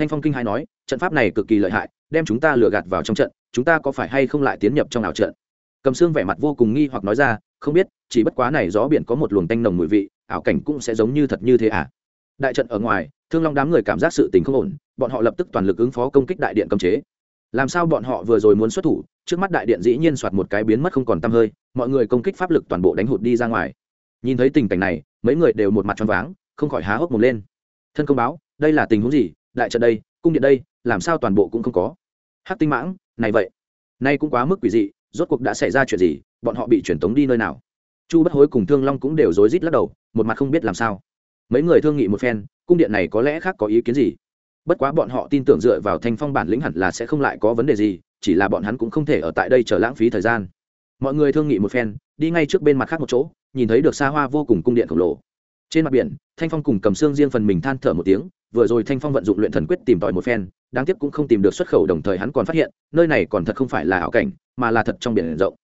thanh phong kinh hai nói, trận pháp này cực kỳ lợi hại, đem chúng ta lừa gạt vào trong trận, chúng ta có phải hay không lại tiến nhập trong ảo trận? Cầm xương vẻ mặt vô cùng nghi hoặc nói ra, không biết, chỉ bất quá này gió biển có một luồng tanh nồng mùi vị, ảo cảnh cũng sẽ giống như thật như thế à? Đại trận ở ngoài, thương long đám người cảm giác sự tình không ổn, bọn họ lập tức toàn lực ứng phó công kích đại điện cấm chế. Làm sao bọn họ vừa rồi muốn xuất thủ, trước mắt đại điện dĩ nhiên soạt một cái biến mất không còn t hơi, mọi người công kích pháp lực toàn bộ đánh hụt đi ra ngoài. Nhìn thấy tình cảnh này, mấy người đều một mặt choáng váng, không khỏi há hốc mồm lên. Thân công báo, đây là tình huống gì? Đại trận đây, cung điện đây, làm sao toàn bộ cũng không có? Hắc tinh mãng, này vậy, nay cũng quá mức quỷ dị, rốt cuộc đã xảy ra chuyện gì, bọn họ bị truyền tống đi nơi nào? Chu bất hối cùng thương long cũng đều rối rít lắc đầu, một mặt không biết làm sao. Mấy người thương nghị một phen, cung điện này có lẽ khác có ý kiến gì? Bất quá bọn họ tin tưởng dựa vào thanh phong bản lĩnh hẳn là sẽ không lại có vấn đề gì, chỉ là bọn hắn cũng không thể ở tại đây chờ lãng phí thời gian. Mọi người thương nghị một phen, đi ngay trước bên mặt khác một chỗ, nhìn thấy được xa hoa vô cùng cung điện khổng lồ trên mặt biển, thanh phong cùng cầm xương riêng phần mình than thở một tiếng, vừa rồi thanh phong vận dụng luyện thần quyết tìm tòi một phen, đáng tiếc cũng không tìm được xuất khẩu đồng thời hắn còn phát hiện, nơi này còn thật không phải là ảo cảnh, mà là thật trong biển rộng.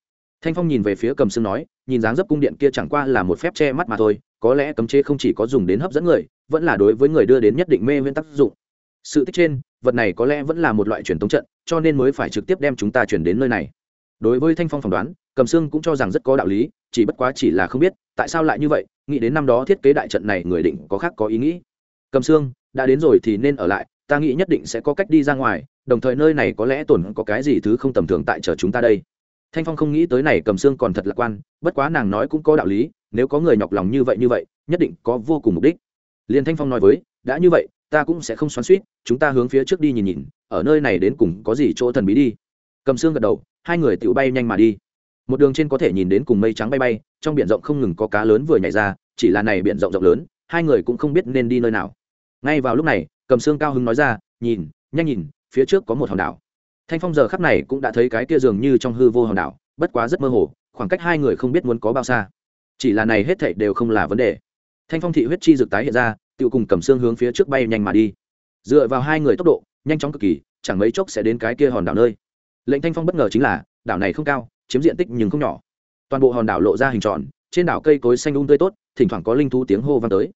Thanh phong nhìn về phía cầm xương nói, nhìn dáng dấp cung điện kia chẳng qua là một phép che mắt mà thôi, có lẽ cấm chế không chỉ có dùng đến hấp dẫn người, vẫn là đối với người đưa đến nhất định mê nguyên tác dụng. Sự tích trên, vật này có lẽ vẫn là một loại truyền thống trận, cho nên mới phải trực tiếp đem chúng ta chuyển đến nơi này đối với thanh phong phỏng đoán, cầm sương cũng cho rằng rất có đạo lý, chỉ bất quá chỉ là không biết, tại sao lại như vậy, nghĩ đến năm đó thiết kế đại trận này người định có khác có ý nghĩ. Cầm sương, đã đến rồi thì nên ở lại, ta nghĩ nhất định sẽ có cách đi ra ngoài, đồng thời nơi này có lẽ tổn có cái gì thứ không tầm thường tại chờ chúng ta đây. Thanh phong không nghĩ tới này cầm sương còn thật lạc quan, bất quá nàng nói cũng có đạo lý, nếu có người nhọc lòng như vậy như vậy, nhất định có vô cùng mục đích. Liền thanh phong nói với, đã như vậy, ta cũng sẽ không xoắn suýt chúng ta hướng phía trước đi nhìn nhìn, ở nơi này đến cùng có gì chỗ thần bí đi. Cầm xương gật đầu hai người tự bay nhanh mà đi. Một đường trên có thể nhìn đến cùng mây trắng bay bay, trong biển rộng không ngừng có cá lớn vừa nhảy ra, chỉ là này biển rộng rộng lớn, hai người cũng không biết nên đi nơi nào. Ngay vào lúc này, cầm xương cao hứng nói ra, nhìn, nhanh nhìn, phía trước có một hòn đảo. Thanh phong giờ khắp này cũng đã thấy cái kia dường như trong hư vô hòn đảo, bất quá rất mơ hồ, khoảng cách hai người không biết muốn có bao xa. Chỉ là này hết thảy đều không là vấn đề. Thanh phong thị huyết chi dược tái hiện ra tự cùng cầm xương hướng phía trước bay nhanh mà đi. Dựa vào hai người tốc độ, nhanh chóng cực kỳ, chẳng mấy chốc sẽ đến cái kia hòn đảo nơi lệnh thanh phong bất ngờ chính là, đảo này không cao, chiếm diện tích nhưng không nhỏ. Toàn bộ hòn đảo lộ ra hình tròn, trên đảo cây cối xanh ung um tươi tốt, thỉnh thoảng có linh thú tiếng hô vang tới.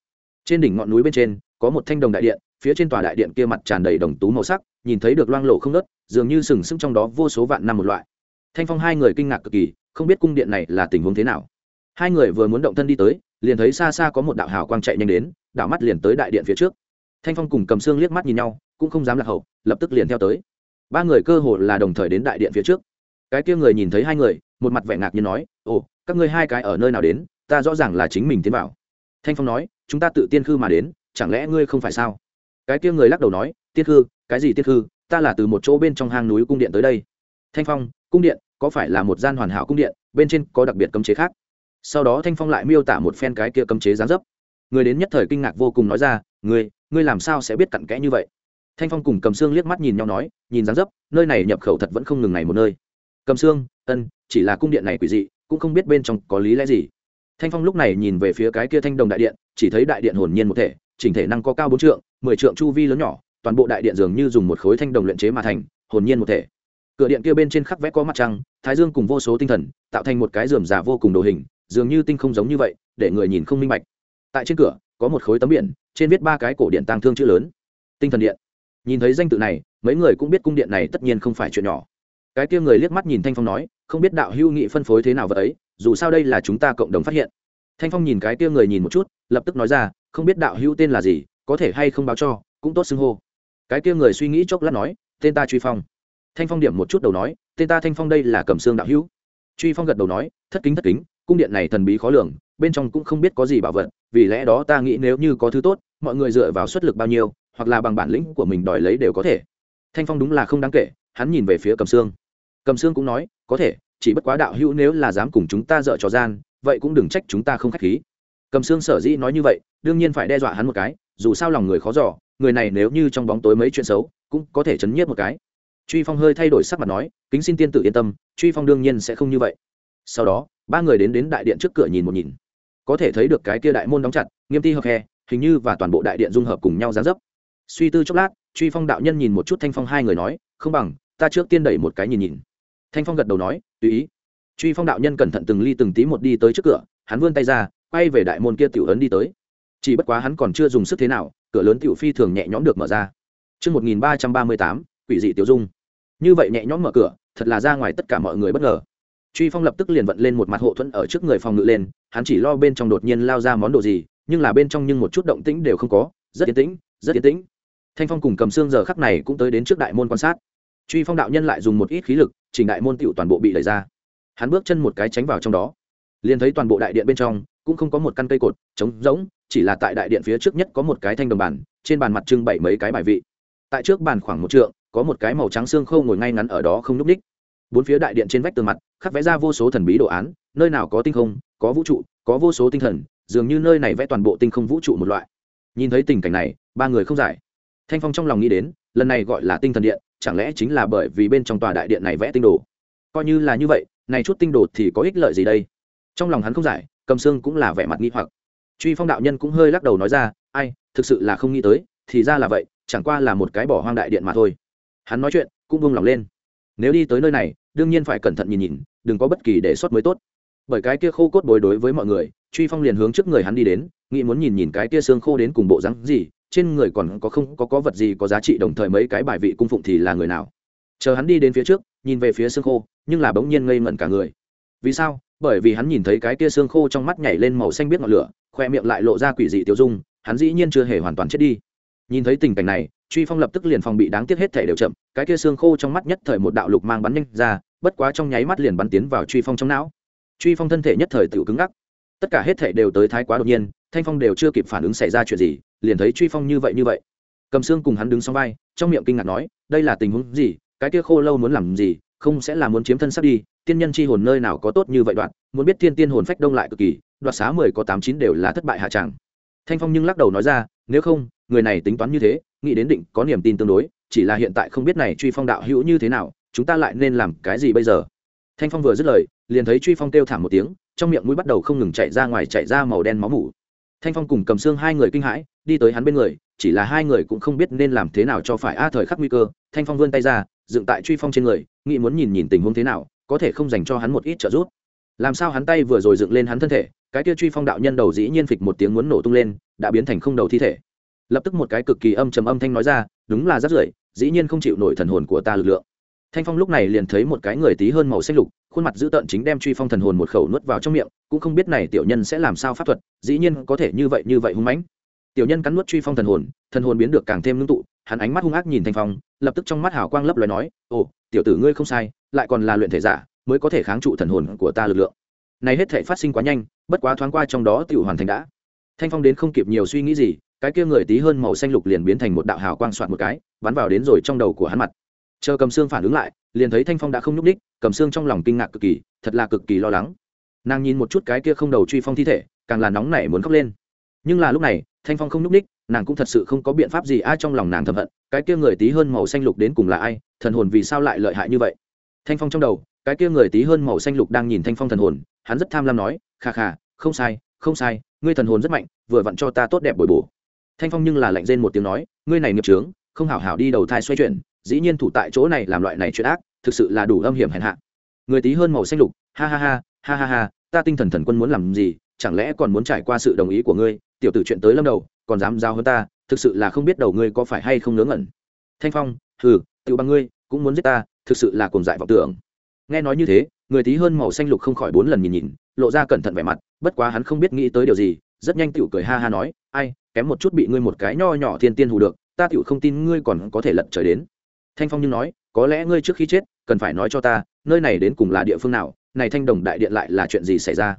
Trên đỉnh ngọn núi bên trên, có một thanh đồng đại điện, phía trên tòa đại điện kia mặt tràn đầy đồng tú màu sắc, nhìn thấy được loang lộ không nớt dường như sừng sững trong đó vô số vạn năm một loại. Thanh phong hai người kinh ngạc cực kỳ, không biết cung điện này là tình huống thế nào. Hai người vừa muốn động thân đi tới, liền thấy xa xa có một đạo hào quang chạy nhanh đến, đảo mắt liền tới đại điện phía trước. Thanh phong cùng cầm xương liếc mắt nhìn nhau, cũng không dám lạc hậu, lập tức liền theo tới ba người cơ hồ là đồng thời đến đại điện phía trước. Cái kia người nhìn thấy hai người, một mặt vẻ ngạc nhiên nói, ồ, các ngươi hai cái ở nơi nào đến? Ta rõ ràng là chính mình tiến vào. Thanh phong nói, chúng ta tự tiên khư mà đến, chẳng lẽ ngươi không phải sao? Cái kia người lắc đầu nói, tiên khư, cái gì tiên khư? Ta là từ một chỗ bên trong hang núi cung điện tới đây. Thanh phong, cung điện, có phải là một gian hoàn hảo cung điện, bên trên có đặc biệt cấm chế khác? Sau đó thanh phong lại miêu tả một phen cái kia cấm chế gián dấp. Người đến nhất thời kinh ngạc vô cùng nói ra, ngươi ngươi làm sao sẽ biết cặn kẽ như vậy? Thanh phong cùng cầm xương liếc mắt nhìn nhau nói, nhìn dáng dấp, nơi này nhập khẩu thật vẫn không ngừng này một nơi. Cầm xương ân, chỉ là cung điện này quỷ dị, cũng không biết bên trong có lý lẽ gì. Thanh phong lúc này nhìn về phía cái kia thanh đồng đại điện, chỉ thấy đại điện hồn nhiên một thể, chỉnh thể năng có cao bốn trượng, mười trượng chu vi lớn nhỏ, toàn bộ đại điện dường như dùng một khối thanh đồng luyện chế mà thành, hồn nhiên một thể. Cửa điện kia bên trên khắc vẽ có mặt trăng, thái dương cùng vô số tinh thần, tạo thành một cái rườm rà vô cùng đồ hình, dường như tinh không giống như vậy, để người nhìn không minh bạch. Tại trên cửa, có một khối tấm biển, trên viết ba cái cổ điện tăng thương chữ lớn. Tinh thần điện nhìn thấy danh tự này, mấy người cũng biết cung điện này tất nhiên không phải chuyện nhỏ. Cái kia người liếc mắt nhìn thanh phong nói, không biết đạo hữu nghị phân phối thế nào vật ấy, dù sao đây là chúng ta cộng đồng phát hiện. Thanh phong nhìn cái kia người nhìn một chút, lập tức nói ra, không biết đạo hữu tên là gì, có thể hay không báo cho, cũng tốt xưng hô. Cái kia người suy nghĩ chốc lát nói, tên ta truy phong. Thanh phong điểm một chút đầu nói, tên ta thanh phong đây là cầm xương đạo hữu. Truy phong gật đầu nói, thất kính thất kính, cung điện này thần bí khó lường, bên trong cũng không biết có gì bảo vật, vì lẽ đó ta nghĩ nếu như có thứ tốt, mọi người dựa vào suất lực bao nhiêu hoặc là bằng bản lĩnh của mình đòi lấy đều có thể. Thanh phong đúng là không đáng kể, hắn nhìn về phía cầm sương. Cầm sương cũng nói, có thể, chỉ bất quá đạo hữu nếu là dám cùng chúng ta dợ trò gian, vậy cũng đừng trách chúng ta không k h á c h khí. Cầm sương sở dĩ nói như vậy, đương nhiên phải đe dọa hắn một cái, dù sao lòng người khó giỏ người này nếu như trong bóng tối mấy chuyện xấu, cũng có thể chấn nhiếp một cái. Truy phong hơi thay đổi sắc mặt nói, kính xin tiên tử yên tâm, truy phong đương nhiên sẽ không như vậy. Sau đó, ba người đến đến đại điện trước cửa nhìn một nhìn. Có thể thấy được cái kia đại môn đóng chặt, nghiêm ti hợp khe hình như và toàn bộ đại điện dung hợp cùng nhau gián dấp suy tư chốc lát truy phong đạo nhân nhìn một chút thanh phong hai người nói không bằng ta trước tiên đẩy một cái nhìn nhìn. Thanh phong gật đầu nói tùy ý. Truy phong đạo nhân cẩn thận từng ly từng tí một đi tới trước cửa hắn vươn tay ra quay về đại môn kia tiểu ấn đi tới. Chỉ bất quá hắn còn chưa dùng sức thế nào cửa lớn tiểu phi thường nhẹ nhõm được mở ra. Trước 1338, quỷ dị tiểu dung. Như vậy nhẹ nhõm mở cửa, thật là ra ngoài tất cả mọi người bất ngờ. Truy phong lập tức liền vận lên một mặt hộ thuẫn ở trước người phòng ngự lên hắn chỉ lo bên trong đột nhiên lao ra món đồ gì nhưng là bên trong nhưng một chút động tĩnh đều không có rất yên tĩnh rất yên tĩnh thanh phong cùng cầm xương giờ khắc này cũng tới đến trước đại môn quan sát. Truy phong đạo nhân lại dùng một ít khí lực, chỉnh đại môn tựu toàn bộ bị đẩy ra. Hắn bước chân một cái tránh vào trong đó. Liền thấy toàn bộ đại điện bên trong, cũng không có một căn cây cột, trống rỗng, chỉ là tại đại điện phía trước nhất có một cái thanh đồng bàn, trên bàn mặt trưng bày mấy cái bài vị. Tại trước bàn khoảng một trượng, có một cái màu trắng xương khâu ngồi ngay ngắn ở đó không n ú c ních bốn phía đại điện trên vách tường mặt, khắc vẽ ra vô số thần bí đồ án, nơi nào có tinh không, có vũ trụ, có vô số tinh thần, dường như nơi này vẽ toàn bộ tinh không vũ trụ một loại. Nhìn thấy tình cảnh này, ba người không giải thanh phong trong lòng nghĩ đến, lần này gọi là tinh thần điện, chẳng lẽ chính là bởi vì bên trong tòa đại điện này vẽ tinh đồ? Coi như là như vậy, này chút tinh đồ thì có ích lợi gì đây? Trong lòng hắn không giải, cầm xương cũng là vẻ mặt nghi hoặc. Truy phong đạo nhân cũng hơi lắc đầu nói ra, ai, thực sự là không nghĩ tới, thì ra là vậy, chẳng qua là một cái bỏ hoang đại điện mà thôi. Hắn nói chuyện, cũng vung lòng lên. Nếu đi tới nơi này, đương nhiên phải cẩn thận nhìn nhìn, đừng có bất kỳ đề xuất mới tốt. Bởi cái kia khô cốt bối đối với mọi người, truy phong liền hướng trước người hắn đi đến, nghĩ muốn nhìn nhìn cái kia xương khô đến cùng bộ rắn gì trên người còn có không có có vật gì có giá trị, đồng thời mấy cái bài vị cung phụng thì là người nào? Chờ hắn đi đến phía trước, nhìn về phía xương khô, nhưng là bỗng nhiên ngây ngẩn cả người. Vì sao? Bởi vì hắn nhìn thấy cái kia xương khô trong mắt nhảy lên màu xanh biết ngọn lửa, khoe miệng lại lộ ra quỷ dị tiêu dung, hắn dĩ nhiên chưa hề hoàn toàn chết đi. Nhìn thấy tình cảnh này, truy phong lập tức liền phòng bị đáng tiếc hết thể đều chậm, cái kia xương khô trong mắt nhất thời một đạo lục mang bắn nhanh ra, bất quá trong nháy mắt liền bắn tiến vào truy phong trong não. Truy phong thân thể nhất thời tự cứng ngắc. Tất cả hết thể đều tới thái quá đột nhiên, thanh phong đều chưa kịp phản ứng xảy ra chuyện gì liền thấy truy phong như vậy như vậy. Cầm xương cùng hắn đứng sau vai, trong miệng kinh ngạc nói, đây là tình huống gì? Cái kia khô lâu muốn làm gì? Không sẽ là muốn chiếm thân sắp đi. Tiên nhân chi hồn nơi nào có tốt như vậy đoạn? Muốn biết thiên tiên hồn phách đông lại cực kỳ, đoạt xá mười có tám chín đều là thất bại hạ tràng thanh phong nhưng lắc đầu nói ra, nếu không, người này tính toán như thế, nghĩ đến định có niềm tin tương đối, chỉ là hiện tại không biết này truy phong đạo hữu như thế nào, chúng ta lại nên làm cái gì bây giờ? Thanh phong vừa dứt lời, liền thấy truy phong kêu thảm một tiếng, trong miệng mũi bắt đầu không ngừng chạy ra ngoài chạy ra màu đen máu mủ. Thanh phong cùng cầm xương hai người kinh hãi đi tới hắn bên người, chỉ là hai người cũng không biết nên làm thế nào cho phải a thời khắc nguy cơ, thanh phong vươn tay ra, dựng tại truy phong trên người, nghĩ muốn nhìn nhìn tình huống thế nào, có thể không dành cho hắn một ít trợ giúp. Làm sao hắn tay vừa rồi dựng lên hắn thân thể, cái kia truy phong đạo nhân đầu dĩ nhiên phịch một tiếng muốn nổ tung lên, đã biến thành không đầu thi thể. Lập tức một cái cực kỳ âm trầm âm thanh nói ra, đúng là rất rưởi, dĩ nhiên không chịu nổi thần hồn của ta lực lượng. Thanh phong lúc này liền thấy một cái người tí hơn màu xanh lục, khuôn mặt dữ tợn chính đem truy phong thần hồn một khẩu nuốt vào trong miệng, cũng không biết này tiểu nhân sẽ làm sao pháp thuật, dĩ nhiên có thể như vậy như vậy hung mãnh tiểu nhân cắn nuốt truy phong thần hồn thần hồn biến được càng thêm ngưng tụ, hắn ánh mắt hung ác nhìn thanh phong, lập tức trong mắt hào quang lấp loài nói, ồ, tiểu tử ngươi không sai, lại còn là luyện thể giả, mới có thể kháng trụ thần hồn của ta lực lượng. Này hết thể phát sinh quá nhanh, bất quá thoáng qua trong đó tiểu hoàn thành đã. Thanh phong đến không kịp nhiều suy nghĩ gì, cái kia người tí hơn màu xanh lục liền biến thành một đạo hào quang soạn một cái, bắn vào đến rồi trong đầu của hắn mặt. Chờ cầm xương phản ứng lại, liền thấy thanh phong đã không nhúc ních cầm xương trong lòng kinh ngạc cực kỳ, thật là cực kỳ lo lắng. Nàng nhìn một chút cái kia không đầu truy phong thi thể, càng là nóng nảy muốn khóc lên nhưng là lúc này, thanh phong không nhúc ních, nàng cũng thật sự không có biện pháp gì, ai trong lòng nàng thầm hận, cái kia người tí hơn màu xanh lục đến cùng là ai, thần hồn vì sao lại lợi hại như vậy? Thanh phong trong đầu, cái kia người tí hơn màu xanh lục đang nhìn thanh phong thần hồn, hắn rất tham lam nói khà khà không sai không sai, ngươi thần hồn rất mạnh, vừa vặn cho ta tốt đẹp bồi bổ. Thanh phong nhưng là lạnh rên một tiếng nói, ngươi này nghiệp trướng không hảo hảo đi đầu thai xoay chuyển, dĩ nhiên thủ tại chỗ này làm loại này chuyện ác, thực sự là đủ âm hiểm hèn hạ. Người tí hơn màu xanh lục, ha ha ha ha ha ha, ta tinh thần thần quân muốn làm gì, chẳng lẽ còn muốn trải qua sự đồng ý của ngươi tiểu tử chuyện tới lâm đầu, còn dám giao hơn ta, thực sự là không biết đầu ngươi có phải hay không ngớ ngẩn. Thanh phong, hừ tự bằng ngươi, cũng muốn giết ta, thực sự là cùng dại vọng tưởng. Nghe nói như thế, người tí hơn màu xanh lục không khỏi bốn lần nhìn nhìn, lộ ra cẩn thận vẻ mặt, bất quá hắn không biết nghĩ tới điều gì, rất nhanh tiểu cười ha ha nói, ai, kém một chút bị ngươi một cái nho nhỏ thiên tiên hù được, ta tiểu không tin ngươi còn có thể lận trời đến. Thanh phong nhưng nói, có lẽ ngươi trước khi chết, cần phải nói cho ta, nơi này đến cùng là địa phương nào, này thanh đồng đại điện lại là chuyện gì xảy ra?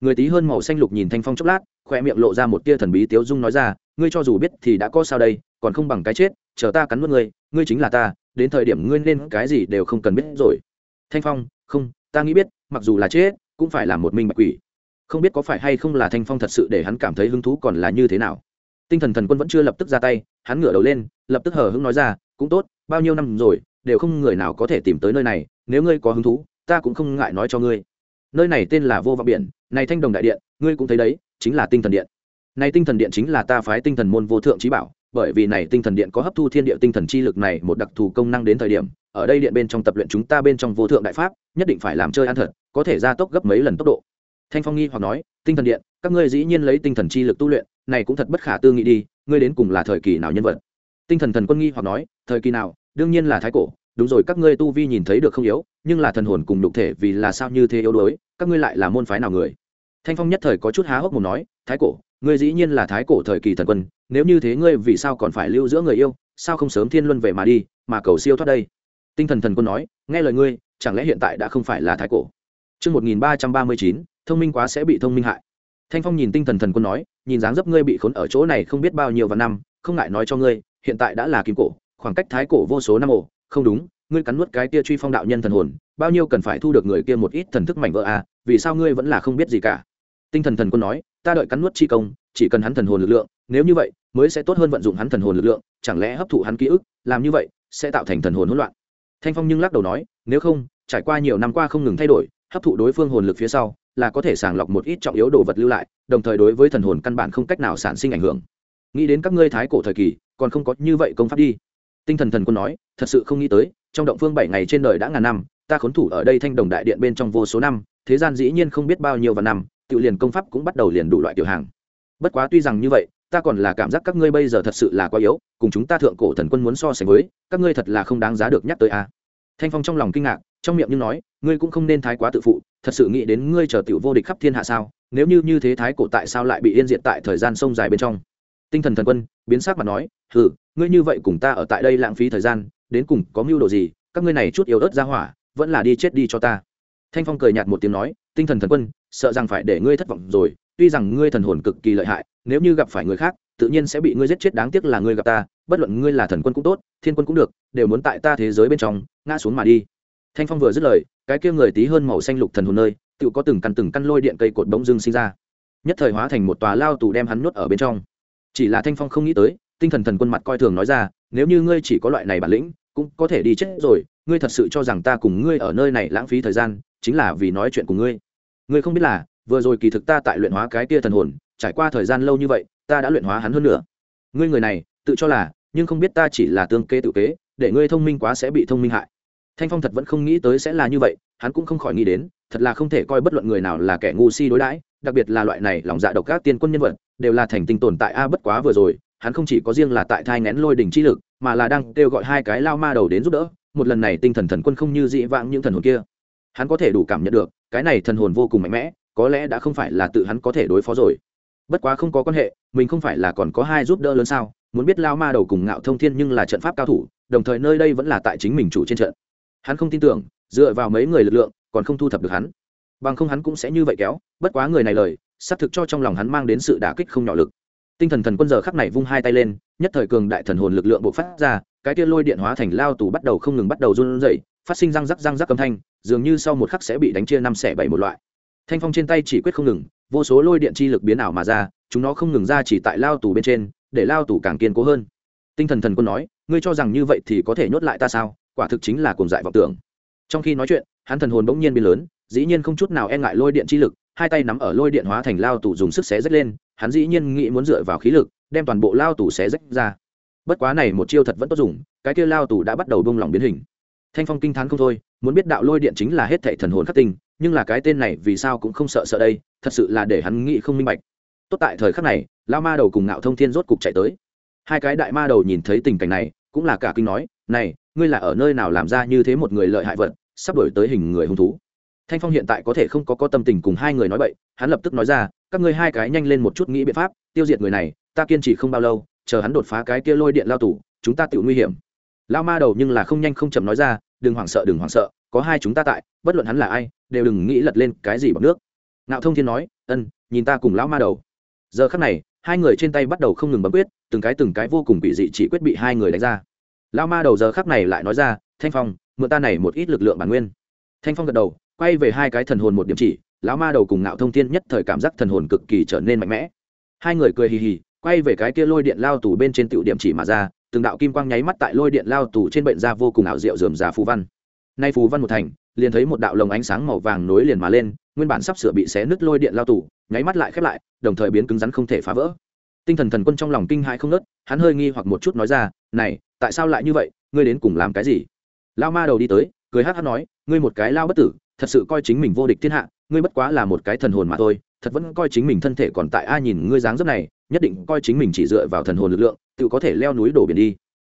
Người tí hơn màu xanh lục nhìn thanh phong chốc lát khoe miệng lộ ra một tia thần bí tiếu dung nói ra, ngươi cho dù biết thì đã có sao đây, còn không bằng cái chết, chờ ta cắn nuốt ngươi ngươi chính là ta, đến thời điểm ngươi nên cái gì đều không cần biết rồi. Thanh phong, không, ta nghĩ biết, mặc dù là chết, cũng phải là một minh bạch quỷ. Không biết có phải hay không là thanh phong thật sự để hắn cảm thấy hứng thú còn là như thế nào? Tinh thần thần quân vẫn chưa lập tức ra tay, hắn ngửa đầu lên, lập tức hờ hững nói ra, cũng tốt, bao nhiêu năm rồi, đều không người nào có thể tìm tới nơi này, nếu ngươi có hứng thú, ta cũng không ngại nói cho ngươi. Nơi này tên là vô vọng biển, này thanh đồng đại điện, ngươi cũng thấy đấy chính là tinh thần điện. Này tinh thần điện chính là ta phái tinh thần môn vô thượng trí bảo, bởi vì này tinh thần điện có hấp thu thiên địa tinh thần chi lực này một đặc thù công năng đến thời điểm, ở đây điện bên trong tập luyện chúng ta bên trong vô thượng đại pháp, nhất định phải làm chơi ăn thật, có thể gia tốc gấp mấy lần tốc độ. Thanh phong nghi hoặc nói, tinh thần điện, các ngươi dĩ nhiên lấy tinh thần chi lực tu luyện, này cũng thật bất khả tư nghị đi, ngươi đến cùng là thời kỳ nào nhân vật? Tinh thần thần quân nghi hoặc nói, thời kỳ nào, đương nhiên là thái cổ, đúng rồi, các ngươi tu vi nhìn thấy được không yếu, nhưng là thần hồn cùng nhục thể vì là sao như thế yếu đuối, các ngươi lại là môn phái nào người? Thanh phong nhất thời có chút há hốc mồm nói thái cổ ngươi dĩ nhiên là thái cổ thời kỳ thần quân nếu như thế ngươi vì sao còn phải lưu giữa người yêu sao không sớm thiên luân về mà đi mà cầu siêu thoát đây tinh thần thần quân nói nghe lời ngươi chẳng lẽ hiện tại đã không phải là thái cổ Chương 1339, thông minh quá sẽ bị thông minh hại. Thanh Phong nhìn tinh thần thần quân nói, nhìn dáng dấp ngươi bị khốn ở chỗ này không biết bao nhiêu và năm, không ngại nói cho ngươi, hiện tại đã là kim cổ, khoảng cách thái cổ vô số năm ổ, không đúng, ngươi cắn nuốt cái kia truy phong đạo nhân thần hồn, bao nhiêu cần phải thu được người kia một ít thần thức mảnh vỡ à, vì sao ngươi vẫn là không biết gì cả? Tinh thần thần quân nói, ta đợi cắn nuốt chi công, chỉ cần hắn thần hồn lực lượng, nếu như vậy, mới sẽ tốt hơn vận dụng hắn thần hồn lực lượng, chẳng lẽ hấp thụ hắn ký ức, làm như vậy sẽ tạo thành thần hồn hỗn loạn. Thanh Phong nhưng lắc đầu nói, nếu không, trải qua nhiều năm qua không ngừng thay đổi, hấp thụ đối phương hồn lực phía sau, là có thể sàng lọc một ít trọng yếu đồ vật lưu lại, đồng thời đối với thần hồn căn bản không cách nào sản sinh ảnh hưởng. Nghĩ đến các ngươi thái cổ thời kỳ, còn không có như vậy công pháp đi tinh thần thần quân nói thật sự không nghĩ tới trong động phương bảy ngày trên đời đã ngàn năm ta khốn thủ ở đây thanh đồng đại điện bên trong vô số năm thế gian dĩ nhiên không biết bao nhiêu và năm tự liền công pháp cũng bắt đầu liền đủ loại tiểu hàng. Bất quá tuy rằng như vậy, ta còn là cảm giác các ngươi bây giờ thật sự là quá yếu, cùng chúng ta thượng cổ thần quân muốn so sánh với, các ngươi thật là không đáng giá được nhắc tới a. Thanh phong trong lòng kinh ngạc, trong miệng như nói, ngươi cũng không nên thái quá tự phụ, thật sự nghĩ đến ngươi chờ tiểu vô địch khắp thiên hạ sao, nếu như như thế thái cổ tại sao lại bị yên diệt tại thời gian sông dài bên trong? Tinh thần thần quân, biến sắc mà nói, hừ, ngươi như vậy cùng ta ở tại đây lãng phí thời gian, đến cùng có mưu đồ gì, các ngươi này chút yếu ớt ra hỏa, vẫn là đi chết đi cho ta. Thanh phong cười nhạt một tiếng nói tinh thần thần quân, sợ rằng phải để ngươi thất vọng rồi. Tuy rằng ngươi thần hồn cực kỳ lợi hại, nếu như gặp phải người khác, tự nhiên sẽ bị ngươi giết chết đáng tiếc là ngươi gặp ta. Bất luận ngươi là thần quân cũng tốt, thiên quân cũng được, đều muốn tại ta thế giới bên trong, ngã xuống mà đi. Thanh phong vừa dứt lời, cái kia người tí hơn màu xanh lục thần hồn nơi tự có từng căn từng căn lôi điện cây cột bỗng dưng sinh ra. Nhất thời hóa thành một tòa lao tù đem hắn nuốt ở bên trong. Chỉ là thanh phong không nghĩ tới, tinh thần thần quân mặt coi thường nói ra, nếu như ngươi chỉ có loại này bản lĩnh, cũng có thể đi chết rồi, ngươi thật sự cho rằng ta cùng ngươi ở nơi này lãng phí thời gian, chính là vì nói chuyện của ngươi ngươi không biết là, vừa rồi kỳ thực ta tại luyện hóa cái kia thần hồn, trải qua thời gian lâu như vậy, ta đã luyện hóa hắn hơn nữa. Ngươi người này, tự cho là, nhưng không biết ta chỉ là tương kế tự kế, để ngươi thông minh quá sẽ bị thông minh hại. Thanh phong thật vẫn không nghĩ tới sẽ là như vậy, hắn cũng không khỏi nghĩ đến, thật là không thể coi bất luận người nào là kẻ ngu si đối đãi, đặc biệt là loại này lòng dạ độc các tiên quân nhân vật, đều là thành tinh tồn tại a bất quá vừa rồi, hắn không chỉ có riêng là tại thai ngén lôi đỉnh chi lực, mà là đang kêu gọi hai cái lao ma đầu đến giúp đỡ, một lần này tinh thần thần quân không như dị vãng những thần hồn kia. Hắn có thể đủ cảm nhận được cái này thần hồn vô cùng mạnh mẽ, có lẽ đã không phải là tự hắn có thể đối phó rồi. Bất quá không có quan hệ, mình không phải là còn có hai giúp đỡ lớn sao? Muốn biết lao ma đầu cùng ngạo thông thiên nhưng là trận pháp cao thủ, đồng thời nơi đây vẫn là tại chính mình chủ trên trận. Hắn không tin tưởng, dựa vào mấy người lực lượng, còn không thu thập được hắn. Bằng không hắn cũng sẽ như vậy kéo, bất quá người này lời, xác thực cho trong lòng hắn mang đến sự đả kích không nhỏ lực. Tinh thần thần quân giờ khắc này vung hai tay lên, nhất thời cường đại thần hồn lực lượng bộc phát ra, cái kia lôi điện hóa thành lao tù bắt đầu không ngừng bắt đầu run rẩy, phát sinh răng rắc răng rắc âm thanh dường như sau một khắc sẽ bị đánh chia năm xẻ bảy một loại. Thanh phong trên tay chỉ quyết không ngừng, vô số lôi điện chi lực biến ảo mà ra, chúng nó không ngừng ra chỉ tại lao tù bên trên, để lao tù càng kiên cố hơn. Tinh thần thần quân nói, ngươi cho rằng như vậy thì có thể nhốt lại ta sao? Quả thực chính là cùng dại vọng tưởng. Trong khi nói chuyện, hắn thần hồn bỗng nhiên biến lớn, dĩ nhiên không chút nào e ngại lôi điện chi lực, hai tay nắm ở lôi điện hóa thành lao tù dùng sức xé rách lên, hắn dĩ nhiên nghĩ muốn dựa vào khí lực, đem toàn bộ lao tù xé rách ra. Bất quá này một chiêu thật vẫn tốt dùng, cái kia lao tù đã bắt đầu bông lỏng biến hình. Thanh phong kinh t h á n không thôi muốn biết đạo lôi điện chính là hết thệ thần hồn khắc tinh, nhưng là cái tên này vì sao cũng không sợ sợ đây, thật sự là để hắn nghĩ không minh bạch. Tốt tại thời khắc này lao ma đầu cùng ngạo thông thiên rốt cục chạy tới. Hai cái đại ma đầu nhìn thấy tình cảnh này, cũng là cả kinh nói, này, ngươi là ở nơi nào làm ra như thế một người lợi hại vật, sắp đổi tới hình người hung thú? Thanh phong hiện tại có thể không có có tâm tình cùng hai người nói vậy hắn lập tức nói ra, các ngươi hai cái nhanh lên một chút nghĩ biện pháp, tiêu diệt người này, ta kiên trì không bao lâu, chờ hắn đột phá cái kia lôi điện lao tủ chúng ta tự nguy hiểm. Lao ma đầu nhưng là không nhanh không chậm nói ra đừng hoảng sợ, đừng hoảng sợ, có hai chúng ta tại, bất luận hắn là ai, đều đừng nghĩ lật lên cái gì bằng nước. Ngạo thông thiên nói, ân, nhìn ta cùng lão ma đầu. Giờ khắc này, hai người trên tay bắt đầu không ngừng bấm quyết, từng cái từng cái vô cùng bị dị chỉ quyết bị hai người đánh ra. Lão ma đầu giờ khắc này lại nói ra, thanh phong, mượn ta này một ít lực lượng bản nguyên. Thanh phong gật đầu, quay về hai cái thần hồn một điểm chỉ, lão ma đầu cùng ngạo thông thiên nhất thời cảm giác thần hồn cực kỳ trở nên mạnh mẽ. Hai người cười hì hì, quay về cái kia lôi điện lao tù bên trên tiểu điểm chỉ mà ra từng đạo kim quang nháy mắt tại lôi điện lao tù trên bệnh ra vô cùng ảo diệu dườm già phù văn. Nay phù văn một thành, liền thấy một đạo lồng ánh sáng màu vàng nối liền mà lên, nguyên bản sắp sửa bị xé nứt lôi điện lao tù, nháy mắt lại khép lại, đồng thời biến cứng rắn không thể phá vỡ. Tinh thần thần quân trong lòng kinh hãi không nớt hắn hơi nghi hoặc một chút nói ra, này, tại sao lại như vậy? Ngươi đến cùng làm cái gì? Lao ma đầu đi tới, cười hát hát nói, ngươi một cái lao bất tử, thật sự coi chính mình vô địch thiên hạ, ngươi bất quá là một cái thần hồn mà thôi, thật vẫn coi chính mình thân thể còn tại ai nhìn ngươi dáng dấp này nhất định coi chính mình chỉ dựa vào thần hồn lực lượng, tự có thể leo núi đổ biển đi.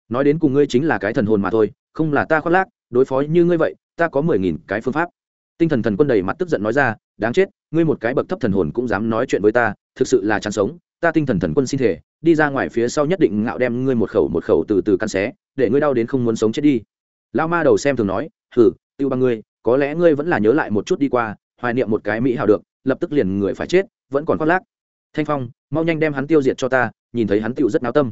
Nói đến cùng ngươi chính là cái thần hồn mà thôi, không là ta khoác lác, đối phó như ngươi vậy, ta có mười nghìn cái phương pháp. Tinh thần thần quân đầy mặt tức giận nói ra, đáng chết, ngươi một cái bậc thấp thần hồn cũng dám nói chuyện với ta, thực sự là chán sống, ta tinh thần thần quân xin thể đi ra ngoài phía sau nhất định ngạo đem ngươi một khẩu một khẩu từ từ căn xé, để ngươi đau đến không muốn sống chết đi. Lao ma đầu xem thường nói hử tiêu bằng ngươi, có lẽ ngươi vẫn là nhớ lại một chút đi qua, hoài niệm một cái mỹ hào được, lập tức liền người phải chết, vẫn còn khoác lác thanh phong mau nhanh đem hắn tiêu diệt cho ta nhìn thấy hắn tựu rất náo tâm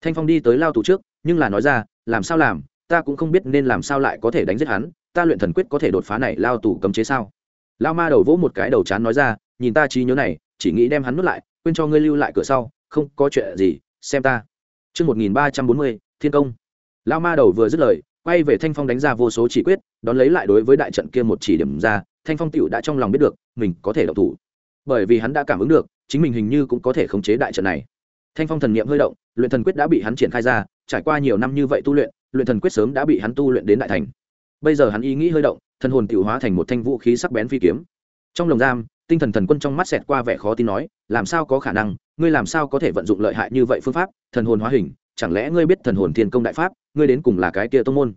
thanh phong đi tới lao tù trước nhưng là nói ra làm sao làm ta cũng không biết nên làm sao lại có thể đánh giết hắn ta luyện thần quyết có thể đột phá này lao tù cấm chế sao lao ma đầu vỗ một cái đầu chán nói ra nhìn ta trí nhớ này chỉ nghĩ đem hắn nuốt lại quên cho ngươi lưu lại cửa sau không có chuyện gì xem ta Trước 1340, thiên công. Lao ma đầu vừa dứt lời, quay về Thanh Phong đánh ra vô số chỉ quyết, đón lấy lại đối với đại trận kia một chỉ điểm ra, Thanh Phong tiểu đã trong lòng biết được, mình có thể động thủ. Bởi vì hắn đã cảm ứng được, chính mình hình như cũng có thể khống chế đại trận này. Thanh phong thần niệm hơi động, luyện thần quyết đã bị hắn triển khai ra, trải qua nhiều năm như vậy tu luyện luyện thần quyết sớm đã bị hắn tu luyện đến đại thành. Bây giờ hắn ý nghĩ hơi động, thần hồn tự hóa thành một thanh vũ khí sắc bén phi kiếm. Trong lồng giam, tinh thần thần quân trong mắt xẹt qua vẻ khó tin nói, làm sao có khả năng? Ngươi làm sao có thể vận dụng lợi hại như vậy phương pháp? Thần hồn hóa hình, chẳng lẽ ngươi biết thần hồn thiên công đại pháp? Ngươi đến cùng là cái kia tông môn?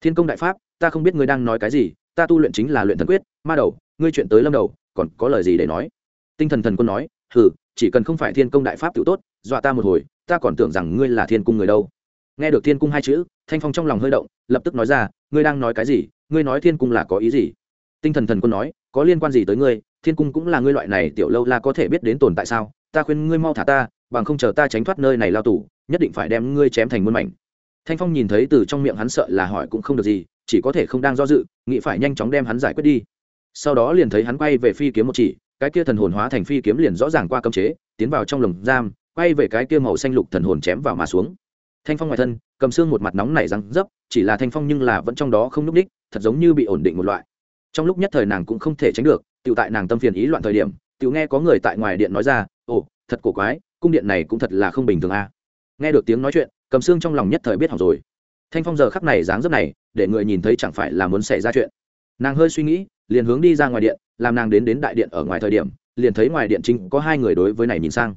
Thiên công đại pháp? Ta không biết ngươi đang nói cái gì. Ta tu luyện chính là luyện thần quyết. Ma đầu, ngươi chuyện tới lâm đầu, còn có lời gì để nói? Tinh thần thần quân nói hừ, chỉ cần không phải thiên công đại pháp tự tốt, dọa ta một hồi, ta còn tưởng rằng ngươi là thiên cung người đâu. Nghe được thiên cung hai chữ, thanh phong trong lòng hơi động, lập tức nói ra, ngươi đang nói cái gì, ngươi nói thiên cung là có ý gì? Tinh thần thần quân nói, có liên quan gì tới ngươi, thiên cung cũng là ngươi loại này tiểu lâu la có thể biết đến tồn tại sao? Ta khuyên ngươi mau thả ta, bằng không chờ ta tránh thoát nơi này lao tù, nhất định phải đem ngươi chém thành muôn mảnh. Thanh phong nhìn thấy từ trong miệng hắn sợ là hỏi cũng không được gì, chỉ có thể không đang do dự, nghĩ phải nhanh chóng đem hắn giải quyết đi. Sau đó liền thấy hắn quay về phi kiếm một chỉ cái kia thần hồn hóa thành phi kiếm liền rõ ràng qua cấm chế, tiến vào trong lồng giam, quay về cái kia màu xanh lục thần hồn chém vào mà xuống. Thanh phong ngoài thân, cầm xương một mặt nóng nảy răng dấp, chỉ là thanh phong nhưng là vẫn trong đó không n ú c ních thật giống như bị ổn định một loại. Trong lúc nhất thời nàng cũng không thể tránh được tự tại nàng tâm phiền ý loạn thời điểm tự nghe có người tại ngoài điện nói ra, ồ, thật cổ quái, cung điện này cũng thật là không bình thường a. Nghe được tiếng nói chuyện, cầm xương trong lòng nhất thời biết học rồi. Thanh phong giờ khắc này dáng dấp này, để người nhìn thấy chẳng phải là muốn xảy ra chuyện nàng hơi suy nghĩ, liền hướng đi ra ngoài điện, làm nàng đến đến đại điện ở ngoài thời điểm, liền thấy ngoài điện chính có hai người đối với này nhìn sang.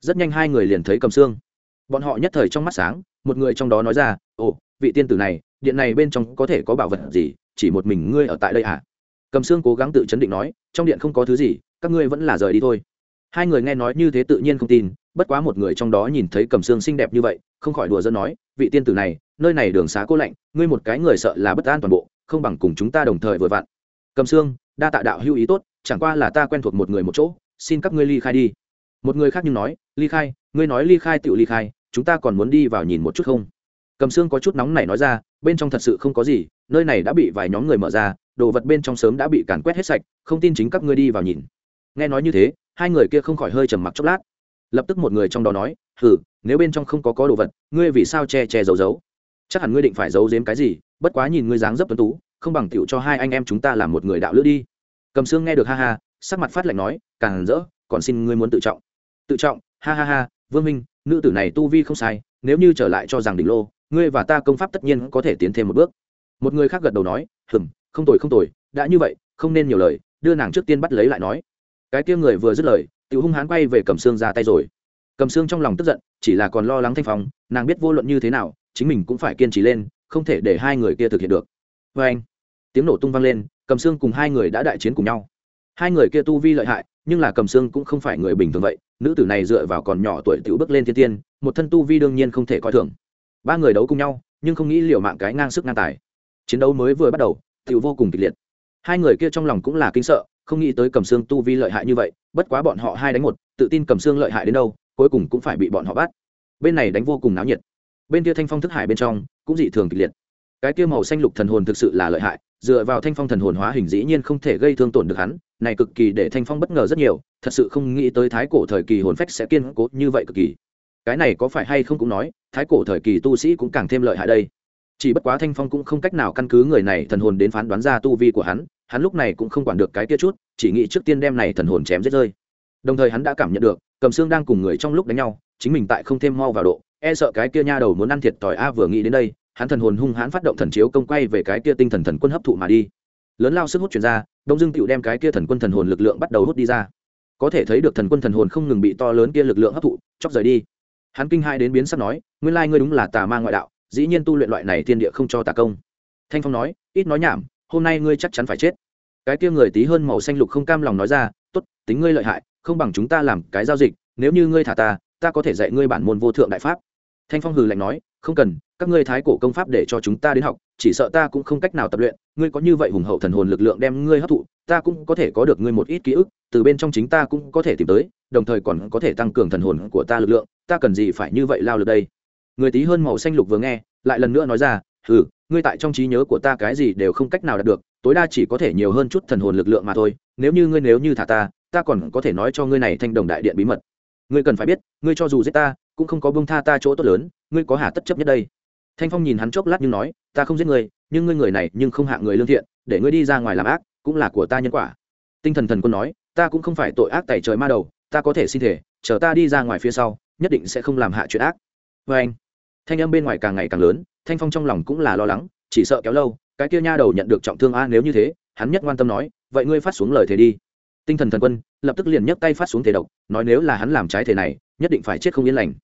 Rất nhanh hai người liền thấy cầm xương. Bọn họ nhất thời trong mắt sáng, một người trong đó nói ra, ồ, vị tiên tử này, điện này bên trong có thể có bảo vật gì, chỉ một mình ngươi ở tại đây à? Cầm xương cố gắng tự chấn định nói, trong điện không có thứ gì, các ngươi vẫn là rời đi thôi. Hai người nghe nói như thế tự nhiên không tin, bất quá một người trong đó nhìn thấy cầm xương xinh đẹp như vậy, không khỏi đùa dân nói, vị tiên tử này, nơi này đường xá cô lạnh, ngươi một cái người sợ là bất an toàn bộ không bằng cùng chúng ta đồng thời vừa vặn. Cầm xương, đa tạ đạo hữu ý tốt, chẳng qua là ta quen thuộc một người một chỗ, xin các ngươi ly khai đi. Một người khác nhưng nói, ly khai, ngươi nói ly khai tự ly khai, chúng ta còn muốn đi vào nhìn một chút không? Cầm xương có chút nóng này nói ra, bên trong thật sự không có gì, nơi này đã bị vài nhóm người mở ra, đồ vật bên trong sớm đã bị càn quét hết sạch, không tin chính các ngươi đi vào nhìn. Nghe nói như thế, hai người kia không khỏi hơi trầm mặc chốc lát. Lập tức một người trong đó nói, hừ, nếu bên trong không có có đồ vật, ngươi vì sao che che giấu giấu? Chắc hẳn ngươi định phải giấu giếm cái gì, bất quá nhìn ngươi dáng dấp tuấn tú, không bằng tựu cho hai anh em chúng ta làm một người đạo lữ đi. Cầm Sương nghe được ha ha, sắc mặt phát lạnh nói, càng rỡ, còn xin ngươi muốn tự trọng. Tự trọng, ha ha ha, vương minh, nữ tử này tu vi không sai, nếu như trở lại cho rằng đỉnh lô, ngươi và ta công pháp tất nhiên có thể tiến thêm một bước. Một người khác gật đầu nói, hừm, không tồi không tồi, đã như vậy, không nên nhiều lời. Đưa nàng trước tiên bắt lấy lại nói. Cái kia người vừa dứt lời, Tiểu hung hãn quay về cầm xương ra tay rồi. Cầm xương trong lòng tức giận, chỉ là còn lo lắng thanh phong, nàng biết vô luận như thế nào chính mình cũng phải kiên trì lên, không thể để hai người kia thực hiện được. Vê anh, tiếng nổ tung vang lên, cầm xương cùng hai người đã đại chiến cùng nhau. Hai người kia tu vi lợi hại, nhưng là cầm xương cũng không phải người bình thường vậy, nữ tử này dựa vào còn nhỏ tuổi tự bước lên thiên tiên, một thân tu vi đương nhiên không thể coi thường. Ba người đấu cùng nhau, nhưng không nghĩ liều mạng cái ngang sức ngang tài. Chiến đấu mới vừa bắt đầu tự vô cùng kịch liệt. Hai người kia trong lòng cũng là kinh sợ, không nghĩ tới cầm xương tu vi lợi hại như vậy, bất quá bọn họ hai đánh một, tự tin cầm xương lợi hại đến đâu, cuối cùng cũng phải bị bọn họ bắt. Bên này đánh vô cùng náo nhiệt bên kia thanh phong thức hải bên trong cũng dị thường kịch liệt. Cái kia màu xanh lục thần hồn thực sự là lợi hại, dựa vào thanh phong thần hồn hóa hình dĩ nhiên không thể gây thương tổn được hắn, này cực kỳ để thanh phong bất ngờ rất nhiều, thật sự không nghĩ tới thái cổ thời kỳ hồn phách sẽ kiên cố như vậy cực kỳ. Cái này có phải hay không cũng nói, thái cổ thời kỳ tu sĩ cũng càng thêm lợi hại đây. Chỉ bất quá thanh phong cũng không cách nào căn cứ người này thần hồn đến phán đoán ra tu vi của hắn hắn lúc này cũng không quản được cái kia chút, chỉ nghĩ trước tiên đem này thần hồn chém giết rơi. Đồng thời hắn đã cảm nhận được, cầm xương đang cùng người trong lúc đánh nhau, chính mình tại không thêm mau vào độ e sợ cái kia nha đầu muốn ăn thiệt tỏi a vừa nghĩ đến đây, hắn thần hồn hung hãn phát động thần chiếu công quay về cái kia tinh thần thần quân hấp thụ mà đi. Lớn lao sức hút chuyển ra, đông dương tựu đem cái kia thần quân thần hồn lực lượng bắt đầu hút đi ra. Có thể thấy được thần quân thần hồn không ngừng bị to lớn kia lực lượng hấp thụ chóc rời đi. Hắn kinh hai đến biến sắc nói, nguyên lai ngươi đúng là tà ma ngoại đạo, dĩ nhiên tu luyện loại này thiên địa không cho tà công. Thanh phong nói, ít nói nhảm, hôm nay ngươi chắc chắn phải chết. Cái kia người tí hơn màu xanh lục không cam lòng nói ra, tốt, tính ngươi lợi hại, không bằng chúng ta làm cái giao dịch, nếu như ngươi thả ta ta có thể dạy ngươi bản môn vô thượng đại pháp thanh phong hừ lạnh nói, không cần, các ngươi thái cổ công pháp để cho chúng ta đến học, chỉ sợ ta cũng không cách nào tập luyện. Ngươi có như vậy hùng hậu thần hồn lực lượng đem ngươi hấp thụ, ta cũng có thể có được ngươi một ít ký ức, từ bên trong chính ta cũng có thể tìm tới, đồng thời còn có thể tăng cường thần hồn của ta lực lượng, ta cần gì phải như vậy lao lực đây? Người tí hơn màu xanh lục vừa nghe, lại lần nữa nói ra ừ ngươi tại trong trí nhớ của ta cái gì đều không cách nào đạt được, tối đa chỉ có thể nhiều hơn chút thần hồn lực lượng mà thôi, nếu như ngươi nếu như thả ta ta còn có thể nói cho ngươi này thanh đồng đại điện bí mật. Ngươi cần phải biết, ngươi cho dù giết ta cũng không có bông tha ta chỗ tốt lớn, ngươi có hà tất chấp nhất đây. Thanh phong nhìn hắn chốc lát nhưng nói, ta không giết ngươi, nhưng ngươi người này nhưng không hạ người lương thiện, để ngươi đi ra ngoài làm ác, cũng là của ta nhân quả. Tinh thần thần quân nói, ta cũng không phải tội ác tẩy trời ma đầu, ta có thể xin thể, chờ ta đi ra ngoài phía sau, nhất định sẽ không làm hạ chuyện ác. Vê anh, thanh âm bên ngoài càng ngày càng lớn, thanh phong trong lòng cũng là lo lắng, chỉ sợ kéo lâu, cái kia nha đầu nhận được trọng thương a, nếu như thế, hắn nhất quan tâm nói, vậy ngươi phát xuống lời thế đi. Tinh thần thần quân, lập tức liền nhấc tay phát xuống thể độc, nói nếu là hắn làm trái thể này, nhất định phải chết không yên lành.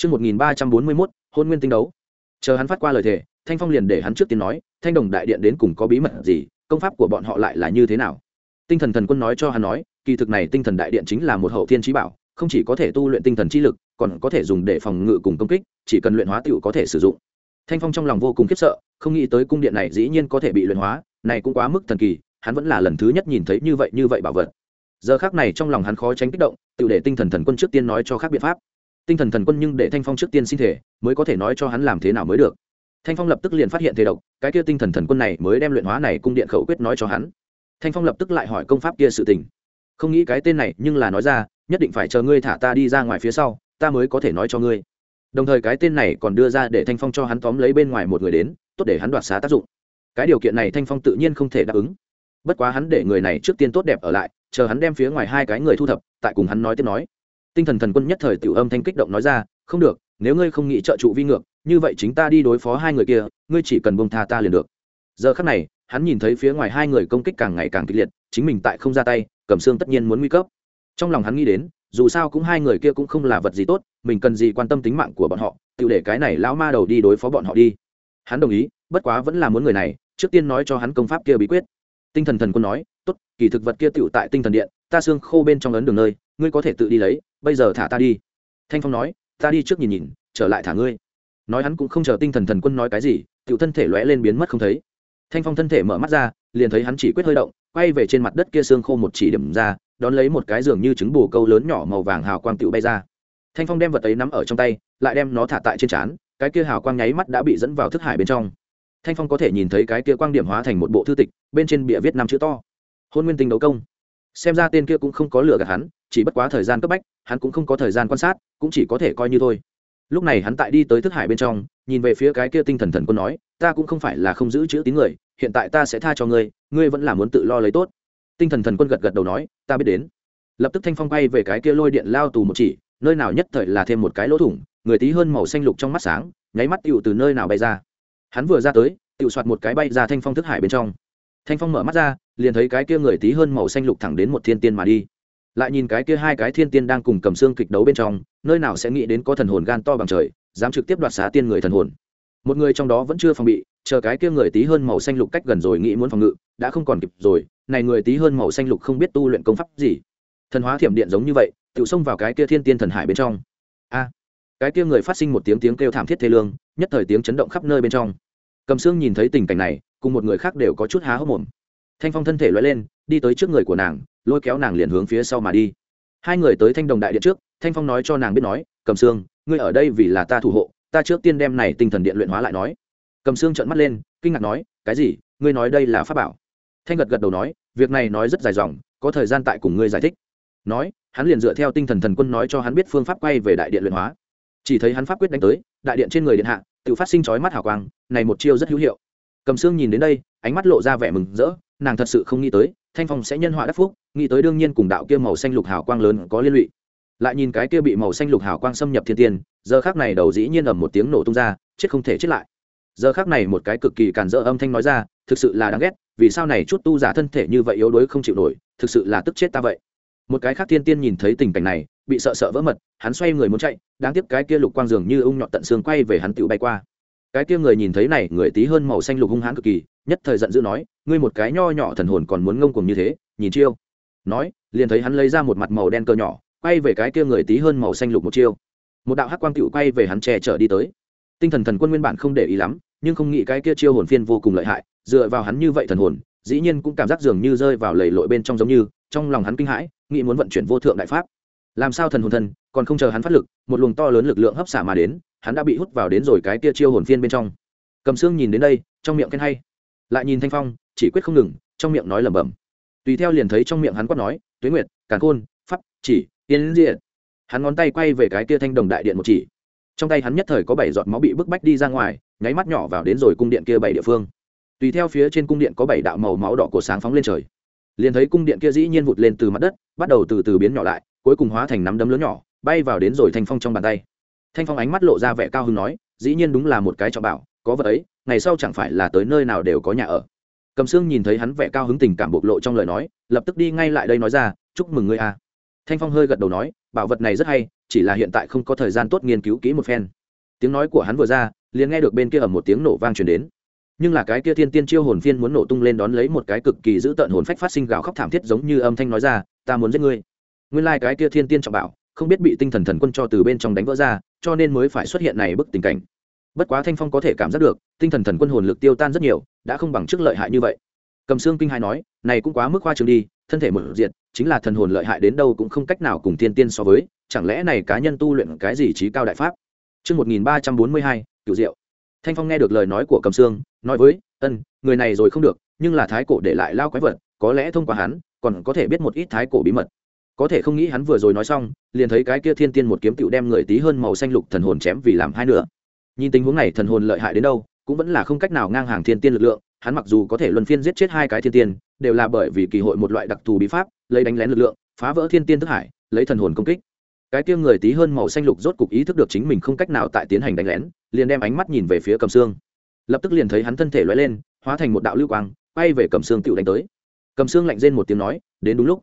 Trước 1341, hôn nguyên tinh đấu. Chờ hắn phát qua lời thề, Thanh Phong liền để hắn trước tiên nói, Thanh Đồng Đại Điện đến cùng có bí mật gì, công pháp của bọn họ lại là như thế nào. Tinh thần thần quân nói cho hắn nói, kỳ thực này Tinh thần Đại Điện chính là một hậu thiên chí bảo, không chỉ có thể tu luyện tinh thần chi lực, còn có thể dùng để phòng ngự cùng công kích, chỉ cần luyện hóa tiểu có thể sử dụng. Thanh Phong trong lòng vô cùng khiếp sợ, không nghĩ tới cung điện này dĩ nhiên có thể bị luyện hóa, này cũng quá mức thần kỳ, hắn vẫn là lần thứ nhất nhìn thấy như vậy như vậy bảo vật giờ khắc này trong lòng hắn khó tránh kích động tự để tinh thần thần quân trước tiên nói cho khác biện pháp tinh thần thần quân nhưng để thanh phong trước tiên xin thể, mới có thể nói cho hắn làm thế nào mới được. Thanh phong lập tức liền phát hiện thế độc, cái kia tinh thần thần quân này mới đem luyện hóa này cung điện khẩu quyết nói cho hắn. Thanh phong lập tức lại hỏi công pháp kia sự tình. Không nghĩ cái tên này nhưng là nói ra, nhất định phải chờ ngươi thả ta đi ra ngoài phía sau, ta mới có thể nói cho ngươi. Đồng thời cái tên này còn đưa ra để thanh phong cho hắn tóm lấy bên ngoài một người đến, tốt để hắn đoạt xá tác dụng. Cái điều kiện này thanh phong tự nhiên không thể đáp ứng. Bất quá hắn để người này trước tiên tốt đẹp ở lại, chờ hắn đem phía ngoài hai cái người thu thập, tại cùng hắn nói tiếp nói tinh thần thần quân nhất thời tiểu âm thanh kích động nói ra, không được, nếu ngươi không nghĩ trợ trụ vi ngược, như vậy chính ta đi đối phó hai người kia, ngươi chỉ cần bông tha ta liền được. Giờ khắc này, hắn nhìn thấy phía ngoài hai người công kích càng ngày càng kịch liệt, chính mình tại không ra tay, cầm xương tất nhiên muốn nguy cấp. Trong lòng hắn nghĩ đến, dù sao cũng hai người kia cũng không là vật gì tốt, mình cần gì quan tâm tính mạng của bọn họ, tự để cái này lão ma đầu đi đối phó bọn họ đi. Hắn đồng ý, bất quá vẫn là muốn người này, trước tiên nói cho hắn công pháp kia bí quyết. Tinh thần thần quân nói, tốt, kỳ thực vật kia tựu tại tinh thần điện, ta xương khô bên trong ấn đường nơi ngươi có thể tự đi lấy, bây giờ thả ta đi. Thanh phong nói, ta đi trước nhìn nhìn, trở lại thả ngươi. Nói hắn cũng không chờ tinh thần thần quân nói cái gì tựu thân thể lóe lên biến mất không thấy. Thanh phong thân thể mở mắt ra, liền thấy hắn chỉ quyết hơi động, quay về trên mặt đất kia xương khô một chỉ điểm ra, đón lấy một cái giường như trứng bù câu lớn nhỏ màu vàng hào quang tựu bay ra. Thanh phong đem vật ấy nắm ở trong tay, lại đem nó thả tại trên trán, cái kia hào quang nháy mắt đã bị dẫn vào thức hải bên trong. Thanh phong có thể nhìn thấy cái kia quang điểm hóa thành một bộ thư tịch, bên trên bìa viết năm chữ to. Hôn nguyên tinh đấu công. Xem ra tên kia cũng không có lựa gạt hắn chỉ bất quá thời gian cấp bách, hắn cũng không có thời gian quan sát, cũng chỉ có thể coi như thôi. Lúc này hắn tại đi tới thức hải bên trong, nhìn về phía cái kia tinh thần thần quân nói, ta cũng không phải là không giữ chữ tín người, hiện tại ta sẽ tha cho ngươi ngươi vẫn là muốn tự lo lấy tốt. Tinh thần thần quân gật gật đầu nói, ta biết đến. Lập tức thanh phong bay về cái kia lôi điện lao tù một chỉ, nơi nào nhất thời là thêm một cái lỗ thủng, người tí hơn màu xanh lục trong mắt sáng, nháy mắt tựu từ nơi nào bay ra. Hắn vừa ra tới tựu soạt một cái bay ra thanh phong thức hải bên trong. Thanh phong mở mắt ra, liền thấy cái kia người tí hơn màu xanh lục thẳng đến một thiên tiên mà đi lại nhìn cái kia hai cái thiên tiên đang cùng cầm xương kịch đấu bên trong, nơi nào sẽ nghĩ đến có thần hồn gan to bằng trời, dám trực tiếp đoạt xá tiên người thần hồn. Một người trong đó vẫn chưa phòng bị, chờ cái kia người tí hơn màu xanh lục cách gần rồi nghĩ muốn phòng ngự, đã không còn kịp rồi, này người tí hơn màu xanh lục không biết tu luyện công pháp gì. Thần hóa thiểm điện giống như vậy, tự xông vào cái kia thiên tiên thần hải bên trong. A, cái kia người phát sinh một tiếng tiếng kêu thảm thiết thê lương, nhất thời tiếng chấn động khắp nơi bên trong. Cầm xương nhìn thấy tình cảnh này, cùng một người khác đều có chút há hốc mồm. Thanh phong thân thể loại lên, đi tới trước người của nàng lôi kéo nàng liền hướng phía sau mà đi. Hai người tới thanh đồng đại điện trước, thanh phong nói cho nàng biết nói, cầm xương ngươi ở đây vì là ta thủ hộ, ta trước tiên đem này tinh thần điện luyện hóa lại nói. Cầm xương trợn mắt lên, kinh ngạc nói, cái gì? Ngươi nói đây là pháp bảo? Thanh gật gật đầu nói, việc này nói rất dài dòng, có thời gian tại cùng ngươi giải thích. Nói, hắn liền dựa theo tinh thần thần quân nói cho hắn biết phương pháp quay về đại điện luyện hóa. Chỉ thấy hắn pháp quyết đánh tới, đại điện trên người điện hạ, tự phát sinh chói mắt hào quang, này một chiêu rất hữu hiệu. Cầm xương nhìn đến đây, ánh mắt lộ ra vẻ mừng rỡ, nàng thật sự không nghĩ tới, thanh phong sẽ nhân họa đắc phúc nghĩ tới đương nhiên cùng đạo kia màu xanh lục hào quang lớn có liên lụy. Lại nhìn cái kia bị màu xanh lục hào quang xâm nhập thiên tiên, giờ khác này đầu dĩ nhiên ầm một tiếng nổ tung ra, chết không thể chết lại. Giờ khác này một cái cực kỳ cản dỡ âm thanh nói ra, thực sự là đáng ghét, vì sao này chút tu giả thân thể như vậy yếu đuối không chịu nổi, thực sự là tức chết ta vậy. Một cái khác thiên tiên nhìn thấy tình cảnh này, bị sợ sợ vỡ mật, hắn xoay người muốn chạy, đáng tiếc cái kia lục quang dường như ung nhọn tận xương quay về hắn tự bay qua. Cái kia người nhìn thấy này, người tí hơn màu xanh lục hung hãn cực kỳ, nhất thời giận dữ nói, ngươi một cái nho nhỏ thần hồn còn muốn ngông cuồng như thế, nhìn chiêu nói, liền thấy hắn lấy ra một mặt màu đen cờ nhỏ, quay về cái kia người tí hơn màu xanh lục một chiêu. Một đạo hắc quang tựu quay về hắn che chở đi tới. Tinh thần thần quân nguyên bản không để ý lắm, nhưng không nghĩ cái kia chiêu hồn phiên vô cùng lợi hại, dựa vào hắn như vậy thần hồn, dĩ nhiên cũng cảm giác dường như rơi vào lầy lội bên trong giống như, trong lòng hắn kinh hãi, nghĩ muốn vận chuyển vô thượng đại pháp. Làm sao thần hồn thân, còn không chờ hắn phát lực, một luồng to lớn lực lượng hấp xả mà đến, hắn đã bị hút vào đến rồi cái kia chiêu hồn phiên bên trong. Cầm xương nhìn đến đây, trong miệng khen hay. Lại nhìn thanh phong, chỉ quyết không ngừng, trong miệng nói lẩm bẩm tùy theo liền thấy trong miệng hắn quát nói, tuế nguyệt, càn khôn, pháp, chỉ yên diện. Hắn ngón tay quay về cái kia thanh đồng đại điện một chỉ. Trong tay hắn nhất thời có bảy giọt máu bị bức bách đi ra ngoài, nháy mắt nhỏ vào đến rồi cung điện kia bảy địa phương. Tùy theo phía trên cung điện có bảy đạo màu máu đỏ của sáng phóng lên trời. Liền thấy cung điện kia dĩ nhiên vụt lên từ mặt đất, bắt đầu từ từ biến nhỏ lại, cuối cùng hóa thành nắm đấm lớn nhỏ, bay vào đến rồi thanh phong trong bàn tay. Thanh phong ánh mắt lộ ra vẻ cao hứng nói, dĩ nhiên đúng là một cái trọng bảo, có vật ấy, ngày sau chẳng phải là tới nơi nào đều có nhà ở cầm sương nhìn thấy hắn vẻ cao hứng tình cảm bộc lộ trong lời nói, lập tức đi ngay lại đây nói ra, chúc mừng ngươi a. Thanh phong hơi gật đầu nói, bảo vật này rất hay, chỉ là hiện tại không có thời gian tốt nghiên cứu kỹ một phen. Tiếng nói của hắn vừa ra, liền nghe được bên kia ở một tiếng nổ vang truyền đến. Nhưng là cái kia thiên tiên chiêu hồn phiên muốn nổ tung lên đón lấy một cái cực kỳ dữ tợn hồn phách phát sinh gào khóc thảm thiết giống như âm thanh nói ra, ta muốn giết ngươi. Nguyên lai cái kia thiên tiên trọng bảo, không biết bị tinh thần thần quân cho từ bên trong đánh vỡ ra, cho nên mới phải xuất hiện này bức tình cảnh bất quá thanh phong có thể cảm giác được tinh thần thần quân hồn lực tiêu tan rất nhiều đã không bằng trước lợi hại như vậy cầm xương kinh hai nói này cũng quá mức khoa trương đi thân thể mở diệt chính là thần hồn lợi hại đến đâu cũng không cách nào cùng thiên tiên so với chẳng lẽ này cá nhân tu luyện cái gì trí cao đại pháp Trước 1342, cựu diệu. Thanh Phong nghe được lời nói của Cầm Sương, nói với, ân, người này rồi không được, nhưng là thái cổ để lại lao quái vật, có lẽ thông qua hắn, còn có thể biết một ít thái cổ bí mật. Có thể không nghĩ hắn vừa rồi nói xong, liền thấy cái kia thiên tiên một kiếm tiểu đem người tí hơn màu xanh lục thần hồn chém vì làm hai nửa. Nhìn tình huống này thần hồn lợi hại đến đâu, cũng vẫn là không cách nào ngang hàng thiên tiên lực lượng, hắn mặc dù có thể luân phiên giết chết hai cái thiên tiên, đều là bởi vì kỳ hội một loại đặc thù bí pháp, lấy đánh lén lực lượng, phá vỡ thiên tiên thức hải, lấy thần hồn công kích. Cái kia người tí hơn màu xanh lục rốt cục ý thức được chính mình không cách nào tại tiến hành đánh lén liền đem ánh mắt nhìn về phía cầm xương. Lập tức liền thấy hắn thân thể loay lên hóa thành một đạo lưu quang bay về cầm xương tựu đánh tới. Cầm xương lạnh rên một tiếng nói đến đúng lúc.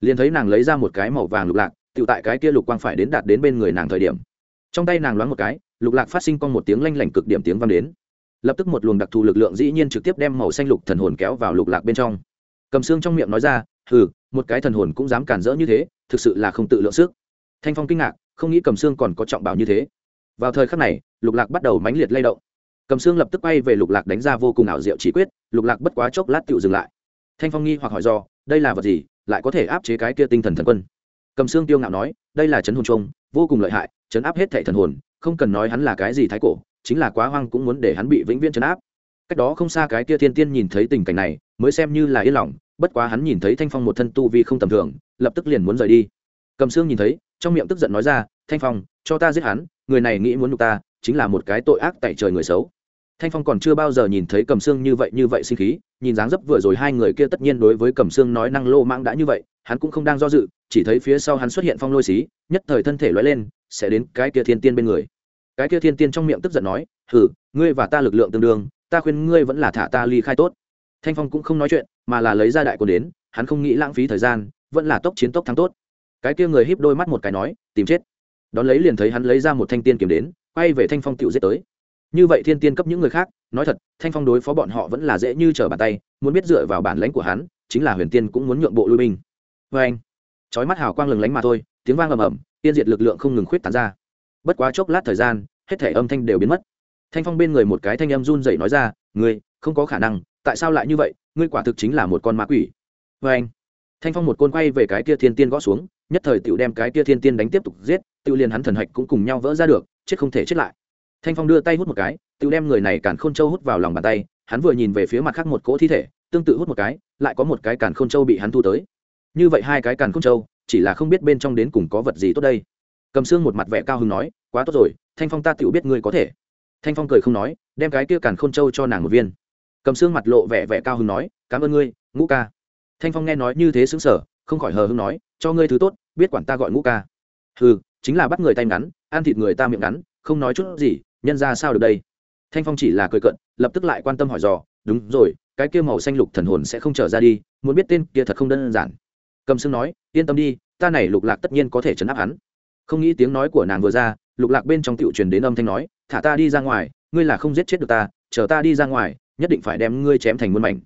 Liền thấy nàng lấy ra một cái màu vàng lục lạc tựu tại cái kia lục quang phải đến đạt đến bên người nàng thời điểm. Trong tay nàng loáng một cái lục lạc phát sinh con một tiếng lanh lảnh cực điểm tiếng vang đến. Lập tức một luồng đặc thù lực lượng dĩ nhiên trực tiếp đem màu xanh lục thần hồn kéo vào lục lạc bên trong. Cầm xương trong miệng nói ra, hừ, một cái thần hồn cũng dám cản rỡ như thế, thực sự là không tự lượng sức. Thanh phong kinh ngạc, không nghĩ cầm xương còn có trọng bảo như thế. Vào thời khắc này, lục lạc bắt đầu mãnh liệt lay động. Cầm xương lập tức bay về lục lạc đánh ra vô cùng ảo diệu chỉ quyết, lục lạc bất quá chốc lát tựu dừng lại. Thanh phong nghi hoặc hỏi do, đây là vật gì? Lại có thể áp chế cái kia tinh thần thần quân? Cầm xương tiêu ngạo nói, đây là chấn hồn trông vô cùng lợi hại, chấn áp hết thệ thần hồn không cần nói hắn là cái gì thái cổ, chính là quá hoang cũng muốn để hắn bị vĩnh viễn chấn áp. Cách đó không xa cái kia thiên tiên nhìn thấy tình cảnh này, mới xem như là yên lòng, bất quá hắn nhìn thấy thanh phong một thân tu vi không tầm thường, lập tức liền muốn rời đi. Cầm xương nhìn thấy, trong miệng tức giận nói ra, thanh phong, cho ta giết hắn, người này nghĩ muốn nhục ta, chính là một cái tội ác tại trời người xấu thanh phong còn chưa bao giờ nhìn thấy cầm xương như vậy như vậy sinh khí, nhìn dáng dấp vừa rồi hai người kia tất nhiên đối với cầm xương nói năng lô mang đã như vậy, hắn cũng không đang do dự, chỉ thấy phía sau hắn xuất hiện phong lôi xí, nhất thời thân thể loay lên, sẽ đến cái kia thiên tiên bên người. Cái kia thiên tiên trong miệng tức giận nói hử ngươi và ta lực lượng tương đương, ta khuyên ngươi vẫn là thả ta ly khai tốt. Thanh phong cũng không nói chuyện, mà là lấy ra đại quân đến, hắn không nghĩ lãng phí thời gian, vẫn là tốc chiến tốc thắng tốt. Cái kia người híp đôi mắt một cái nói, tìm chết. Đón lấy liền thấy hắn lấy ra một thanh tiên kiếm đến, quay về thanh phong tựu giết tới như vậy thiên tiên cấp những người khác, nói thật, thanh phong đối phó bọn họ vẫn là dễ như trở bàn tay, muốn biết dựa vào bản lãnh của hắn, chính là huyền tiên cũng muốn nhượng bộ lui binh. Vê anh trói mắt hào quang lừng lánh mà thôi, tiếng vang ầm ầm, tiên diệt lực lượng không ngừng khuyết tán ra. Bất quá chốc lát thời gian, hết thể âm thanh đều biến mất. Thanh phong bên người một cái thanh âm run dậy nói ra, ngươi, không có khả năng, tại sao lại như vậy? Ngươi quả thực chính là một con ma quỷ. Vê anh, thanh phong một côn quay về cái kia thiên tiên gõ xuống, nhất thời tựu đem cái kia thiên tiên đánh tiếp tục giết tựu liền hắn thần hạch cũng cùng nhau vỡ ra được, chết không thể chết lại thanh phong đưa tay hút một cái, tự đem người này cản khôn châu hút vào lòng bàn tay, hắn vừa nhìn về phía mặt khác một cỗ thi thể, tương tự hút một cái, lại có một cái cản khôn châu bị hắn thu tới. Như vậy hai cái cản khôn châu, chỉ là không biết bên trong đến cùng có vật gì tốt đây. Cầm xương một mặt vẻ cao hứng nói, quá tốt rồi, thanh phong ta tự biết ngươi có thể. Thanh phong cười không nói, đem cái kia cản khôn châu cho nàng một viên. Cầm xương mặt lộ vẻ vẻ cao hứng nói, cảm ơn ngươi, ngũ ca. Thanh phong nghe nói như thế xứng sở không khỏi hờ hưng nói, cho ngươi thứ tốt, biết quản ta gọi ngũ ca. Ừ chính là bắt người tay ngắn, ăn thịt người ta miệng ngắn, không nói chút gì nhân ra sao được đây? Thanh phong chỉ là cười cận lập tức lại quan tâm hỏi dò, đúng rồi, cái kia màu xanh lục thần hồn sẽ không trở ra đi, muốn biết tên kia thật không đơn giản. Cầm sương nói, yên tâm đi, ta này lục lạc tất nhiên có thể chấn áp hắn. Không nghĩ tiếng nói của nàng vừa ra, lục lạc bên trong tiệu truyền đến âm thanh nói, thả ta đi ra ngoài, ngươi là không giết chết được ta, chờ ta đi ra ngoài, nhất định phải đem ngươi chém thành muôn mảnh.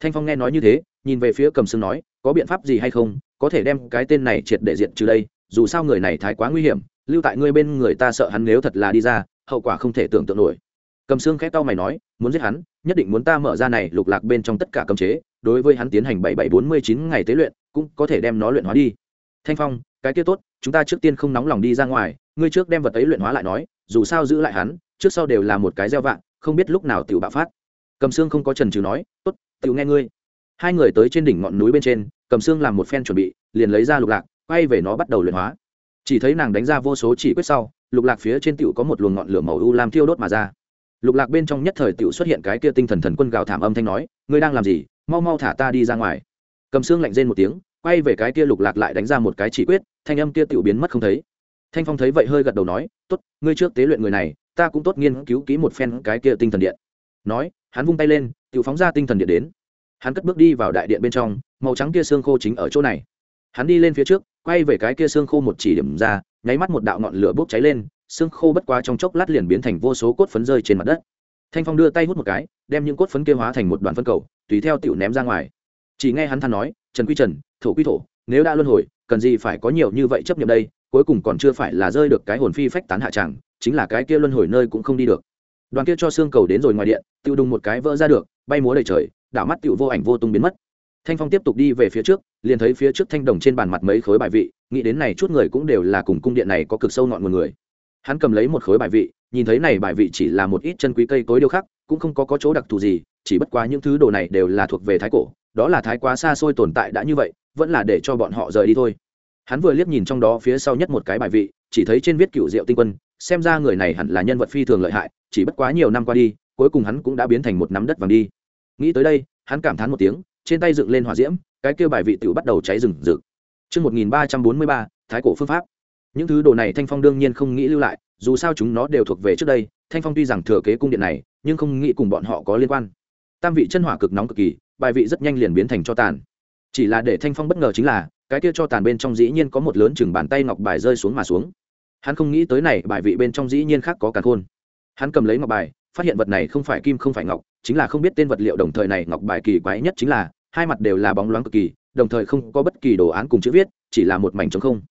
Thanh phong nghe nói như thế, nhìn về phía cầm sương nói, có biện pháp gì hay không? Có thể đem cái tên này triệt để diện trừ đây, dù sao người này thái quá nguy hiểm, lưu tại ngươi bên người ta sợ hắn nếu thật là đi ra hậu quả không thể tưởng tượng nổi. Cầm xương khẽ tao mày nói, muốn giết hắn, nhất định muốn ta mở ra này lục lạc bên trong tất cả cấm chế, đối với hắn tiến hành bảy bảy bốn mươi chín ngày tế luyện, cũng có thể đem nó luyện hóa đi. Thanh phong, cái kia tốt, chúng ta trước tiên không nóng lòng đi ra ngoài, ngươi trước đem vật ấy luyện hóa lại nói, dù sao giữ lại hắn, trước sau đều là một cái gieo vạn không biết lúc nào tiểu bạo phát. Cầm xương không có trần trừ nói, tốt, tiểu nghe ngươi. Hai người tới trên đỉnh ngọn núi bên trên, cầm xương làm một phen chuẩn bị, liền lấy ra lục lạc, quay về nó bắt đầu luyện hóa. Chỉ thấy nàng đánh ra vô số chỉ quyết sau lục lạc phía trên tiểu có một luồng ngọn lửa màu u lam thiêu đốt mà ra. Lục lạc bên trong nhất thời tiểu xuất hiện cái kia tinh thần thần quân gào thảm âm thanh nói, ngươi đang làm gì? Mau mau thả ta đi ra ngoài. Cầm xương lạnh rên một tiếng, quay về cái kia lục lạc lại đánh ra một cái chỉ quyết, thanh âm kia tiểu biến mất không thấy. Thanh phong thấy vậy hơi gật đầu nói, tốt, ngươi trước tế luyện người này, ta cũng tốt nghiên cứu kỹ một phen cái kia tinh thần điện. Nói, hắn vung tay lên, tiểu phóng ra tinh thần điện đến. Hắn cất bước đi vào đại điện bên trong, màu trắng kia xương khô chính ở chỗ này. Hắn đi lên phía trước, quay về cái kia xương khô một chỉ điểm ra nháy mắt một đạo ngọn lửa bốc cháy lên, xương khô bất quá trong chốc lát liền biến thành vô số cốt phấn rơi trên mặt đất. Thanh phong đưa tay hút một cái, đem những cốt phấn kia hóa thành một đoàn phân cầu, tùy theo tiểu ném ra ngoài. Chỉ nghe hắn than nói, trần quy trần, thổ quy thổ, nếu đã luân hồi, cần gì phải có nhiều như vậy chấp nhận đây, cuối cùng còn chưa phải là rơi được cái hồn phi phách tán hạ tràng chính là cái kia luân hồi nơi cũng không đi được. Đoàn kia cho xương cầu đến rồi ngoài điện tiêu đùng một cái vỡ ra được, bay múa đầy trời, đảo mắt tiêu vô ảnh vô tung biến mất thanh phong tiếp tục đi về phía trước liền thấy phía trước thanh đồng trên bàn mặt mấy khối bài vị nghĩ đến này chút người cũng đều là cùng cung điện này có cực sâu ngọn một người. Hắn cầm lấy một khối bài vị nhìn thấy này bài vị chỉ là một ít chân quý cây cối điêu khắc cũng không có, có chỗ đặc thù gì chỉ bất quá những thứ đồ này đều là thuộc về thái cổ đó là thái quá xa xôi tồn tại đã như vậy vẫn là để cho bọn họ rời đi thôi. Hắn vừa liếc nhìn trong đó phía sau nhất một cái bài vị chỉ thấy trên viết cựu diệu tinh quân xem ra người này hẳn là nhân vật phi thường lợi hại chỉ bất quá nhiều năm qua đi cuối cùng hắn cũng đã biến thành một nắm đất vàng đi. Nghĩ tới đây hắn cảm thán một tiếng trên tay dựng lên hỏa diễm cái kêu bài vị tự bắt đầu cháy rừng rực Trước 1343, Thái cổ phương pháp. Những thứ đồ này Thanh Phong đương nhiên không nghĩ lưu lại, dù sao chúng nó đều thuộc về trước đây, Thanh Phong tuy rằng thừa kế cung điện này, nhưng không nghĩ cùng bọn họ có liên quan. Tam vị chân hỏa cực nóng cực kỳ, bài vị rất nhanh liền biến thành cho tàn. Chỉ là để Thanh Phong bất ngờ chính là, cái kia cho tàn bên trong dĩ nhiên có một lớn chừng bàn tay ngọc bài rơi xuống mà xuống. Hắn không nghĩ tới này, bài vị bên trong dĩ nhiên khác có cả khôn. Hắn cầm lấy ngọc bài, phát hiện vật này không phải kim không phải ngọc, chính là không biết tên vật liệu đồng thời này ngọc bài kỳ quái nhất chính là hai mặt đều là bóng loáng cực kỳ, đồng thời không có bất kỳ đồ án cùng chữ viết, chỉ là một mảnh trống không.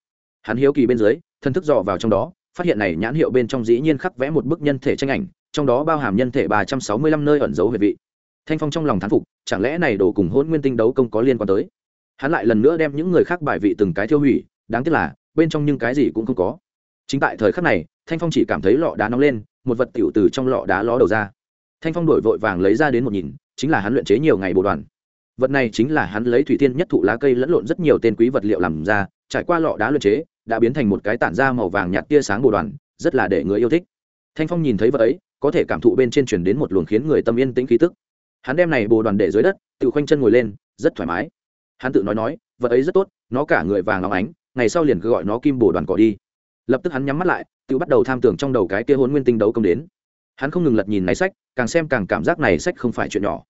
Hắn hiếu kỳ bên dưới, thân thức dò vào trong đó, phát hiện này nhãn hiệu bên trong dĩ nhiên khắc vẽ một bức nhân thể tranh ảnh, trong đó bao hàm nhân thể ba trăm sáu mươi lăm nơi ẩn dấu huyệt vị. Thanh phong trong lòng thán phục, chẳng lẽ này đồ cùng hôn nguyên tinh đấu công có liên quan tới? Hắn lại lần nữa đem những người khác bài vị từng cái thiêu hủy, đáng tiếc là, bên trong nhưng cái gì cũng không có. Chính tại thời khắc này, thanh phong chỉ cảm thấy lọ đá nóng lên, một vật tiểu từ trong lọ đá ló đầu ra. Thanh phong đổi vội vàng lấy ra đến một nhìn, chính là hắn luyện chế nhiều ngày bồ đoàn vật này chính là hắn lấy thủy tiên nhất thụ lá cây lẫn lộn rất nhiều tên quý vật liệu làm ra, trải qua lọ đá luyện chế, đã biến thành một cái tản da màu vàng nhạt tia sáng bồ đoàn, rất là để người yêu thích. Thanh phong nhìn thấy vật ấy, có thể cảm thụ bên trên chuyển đến một luồng khiến người tâm yên tĩnh khí tức. Hắn đem này bồ đoàn để dưới đất, tự khoanh chân ngồi lên, rất thoải mái. Hắn tự nói nói, vật ấy rất tốt, nó cả người vàng óng ánh, ngày sau liền cứ gọi nó kim bồ đoàn cỏ đi. Lập tức hắn nhắm mắt lại, tự bắt đầu tham tưởng trong đầu cái kia hôn nguyên tinh đấu công đến. Hắn không ngừng lật nhìn này sách, càng xem càng cảm giác này sách không phải chuyện nhỏ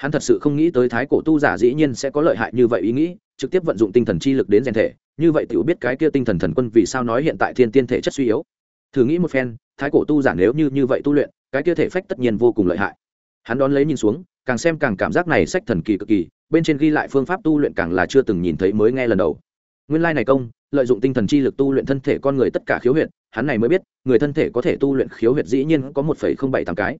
hắn thật sự không nghĩ tới thái cổ tu giả dĩ nhiên sẽ có lợi hại như vậy ý nghĩ, trực tiếp vận dụng tinh thần chi lực đến rèn thể. Như vậy tiểu biết cái kia tinh thần thần quân vì sao nói hiện tại thiên tiên thể chất suy yếu? Thử nghĩ một phen, thái cổ tu giả nếu như như vậy tu luyện, cái kia thể phách tất nhiên vô cùng lợi hại. Hắn đón lấy nhìn xuống, càng xem càng cảm giác này sách thần kỳ cực kỳ, bên trên ghi lại phương pháp tu luyện càng là chưa từng nhìn thấy mới nghe lần đầu. Nguyên lai này công, lợi dụng tinh thần chi lực tu luyện thân thể con người tất cả khiếu huyệt, hắn này mới biết, người thân thể có thể tu luyện khiếu huyệt dĩ nhiên có một phẩy không bảy tám cái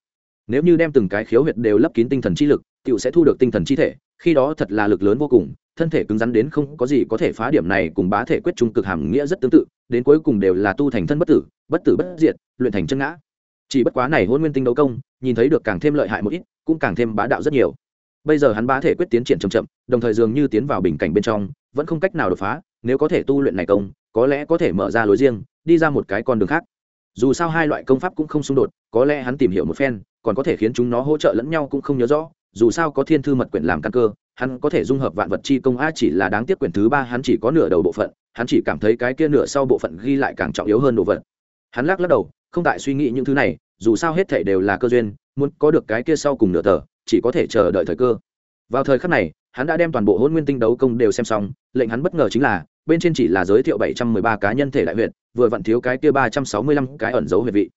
nếu như đem từng cái khiếu huyệt đều lấp kín tinh thần chi lực tựu sẽ thu được tinh thần chi thể, khi đó thật là lực lớn vô cùng, thân thể cứng rắn đến không có gì có thể phá điểm này cùng bá thể quyết trung cực hàm nghĩa rất tương tự, đến cuối cùng đều là tu thành thân bất tử bất tử bất diệt, luyện thành chân ngã. Chỉ bất quá này hôn nguyên tinh đấu công, nhìn thấy được càng thêm lợi hại một ít, cũng càng thêm bá đạo rất nhiều. Bây giờ hắn bá thể quyết tiến triển chậm chậm, đồng thời dường như tiến vào bình cảnh bên trong, vẫn không cách nào đột phá, nếu có thể tu luyện này công, có lẽ có thể mở ra lối riêng, đi ra một cái con đường khác. Dù sao hai loại công pháp cũng không xung đột, có lẽ hắn tìm hiểu một phen còn có thể khiến chúng nó hỗ trợ lẫn nhau cũng không nhớ rõ, dù sao có thiên thư mật quyển làm căn cơ, hắn có thể dung hợp vạn vật chi công a chỉ là đáng tiếc quyển thứ ba, hắn chỉ có nửa đầu bộ phận, hắn chỉ cảm thấy cái kia nửa sau bộ phận ghi lại càng trọng yếu hơn đồ vật. Hắn lắc lắc đầu, không tại suy nghĩ những thứ này, dù sao hết thể đều là cơ duyên, muốn có được cái kia sau cùng nửa tờ, chỉ có thể chờ đợi thời cơ. Vào thời khắc này, hắn đã đem toàn bộ hôn nguyên tinh đấu công đều xem xong, lệnh hắn bất ngờ chính là, bên trên chỉ là giới thiệu bảy trăm mười ba cá nhân thể đại huyện vừa vặn thiếu cái kia ba trăm sáu mươi lăm cái ẩn dấu huyệt vị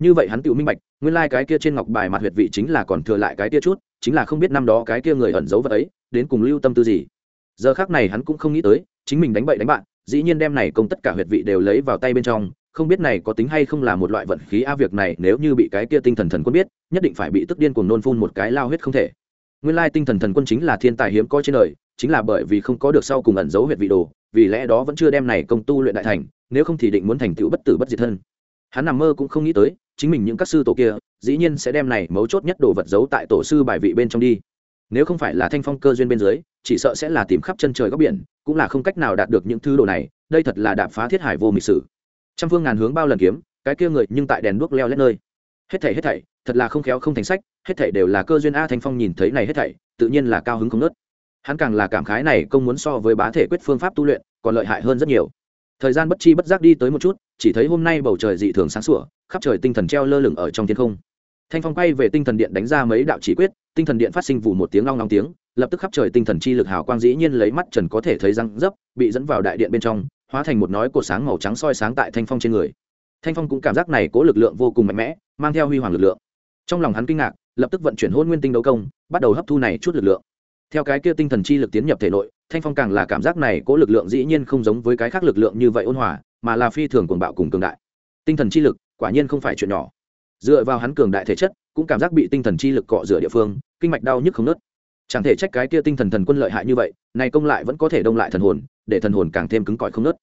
như vậy hắn tự minh bạch, nguyên lai、like、cái kia trên ngọc bài mặt huyệt vị chính là còn thừa lại cái kia chút, chính là không biết năm đó cái kia người ẩn giấu vật ấy, đến cùng lưu tâm tư gì. Giờ khác này hắn cũng không nghĩ tới, chính mình đánh bậy đánh bạn, dĩ nhiên đem này công tất cả huyệt vị đều lấy vào tay bên trong, không biết này có tính hay không là một loại vận khí a việc này, nếu như bị cái kia tinh thần thần quân biết, nhất định phải bị tức điên cuồng nôn phun một cái lao huyết không thể. Nguyên lai tinh thần thần quân chính là thiên tài hiếm có trên đời, chính là bởi vì không có được sau cùng ẩn giấu huyệt vị đồ, vì lẽ đó vẫn chưa đem này công tu luyện đại thành, nếu không thì định muốn thành tựu bất tử bất diệt thân. Hắn nằm mơ cũng không nghĩ tới chính mình những các sư tổ kia, dĩ nhiên sẽ đem này mấu chốt nhất đồ vật giấu tại tổ sư bài vị bên trong đi. Nếu không phải là thanh phong cơ duyên bên dưới, chỉ sợ sẽ là tìm khắp chân trời góc biển, cũng là không cách nào đạt được những thứ đồ này, đây thật là đạp phá thiết hải vô mịch sử trăm phương ngàn hướng bao lần kiếm, cái kia người nhưng tại đèn đuốc leo lét nơi. Hết thảy hết thảy, thật là không khéo không thành sách, hết thảy đều là cơ duyên a thanh phong nhìn thấy này hết thảy, tự nhiên là cao hứng không nớt hắn càng là cảm khái này công muốn so với bá thể quyết phương pháp tu luyện, còn lợi hại hơn rất nhiều thời gian bất chi bất giác đi tới một chút, chỉ thấy hôm nay bầu trời dị thường sáng sủa, khắp trời tinh thần treo lơ lửng ở trong thiên không. Thanh phong quay về tinh thần điện đánh ra mấy đạo chỉ quyết, tinh thần điện phát sinh vụ một tiếng long long tiếng, lập tức khắp trời tinh thần chi lực hào quang dĩ nhiên lấy mắt trần có thể thấy răng dấp, bị dẫn vào đại điện bên trong, hóa thành một nói cột sáng màu trắng soi sáng tại thanh phong trên người. Thanh phong cũng cảm giác này có lực lượng vô cùng mạnh mẽ, mang theo huy hoàng lực lượng. Trong lòng hắn kinh ngạc, lập tức vận chuyển hôn nguyên tinh đấu công, bắt đầu hấp thu này chút lực lượng theo cái kia tinh thần chi lực tiến nhập thể nội, thanh phong càng là cảm giác này cỗ lực lượng dĩ nhiên không giống với cái khác lực lượng như vậy ôn hòa, mà là phi thường cuồng bạo cùng cường đại. Tinh thần chi lực, quả nhiên không phải chuyện nhỏ. Dựa vào hắn cường đại thể chất, cũng cảm giác bị tinh thần chi lực cọ rửa địa phương, kinh mạch đau nhức không nớt chẳng thể trách cái kia tinh thần thần quân lợi hại như vậy, này công lại vẫn có thể đông lại thần hồn, để thần hồn càng thêm cứng cỏi không nớt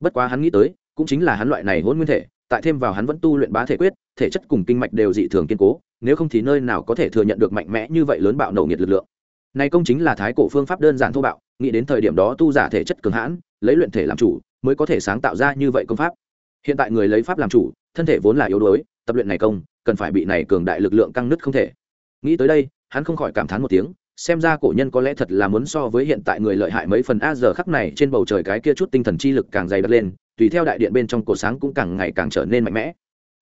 bất quá hắn nghĩ tới, cũng chính là hắn loại này hôn nguyên thể, tại thêm vào hắn vẫn tu luyện bá thể quyết, thể chất cùng kinh mạch đều dị thường kiên cố, nếu không thì nơi nào có thể thừa nhận được mạnh mẽ như vậy lớn bạo nổ nhiệt lực lượng này công chính là thái cổ phương pháp đơn giản thô bạo, nghĩ đến thời điểm đó tu giả thể chất cường hãn, lấy luyện thể làm chủ, mới có thể sáng tạo ra như vậy công pháp. Hiện tại người lấy pháp làm chủ, thân thể vốn là yếu đuối, tập luyện này công, cần phải bị này cường đại lực lượng căng nứt không thể. Nghĩ tới đây, hắn không khỏi cảm thán một tiếng, xem ra cổ nhân có lẽ thật là muốn so với hiện tại người lợi hại mấy phần a giờ khắc này trên bầu trời cái kia chút tinh thần chi lực càng dày đặc lên, tùy theo đại điện bên trong cổ sáng cũng càng ngày càng trở nên mạnh mẽ.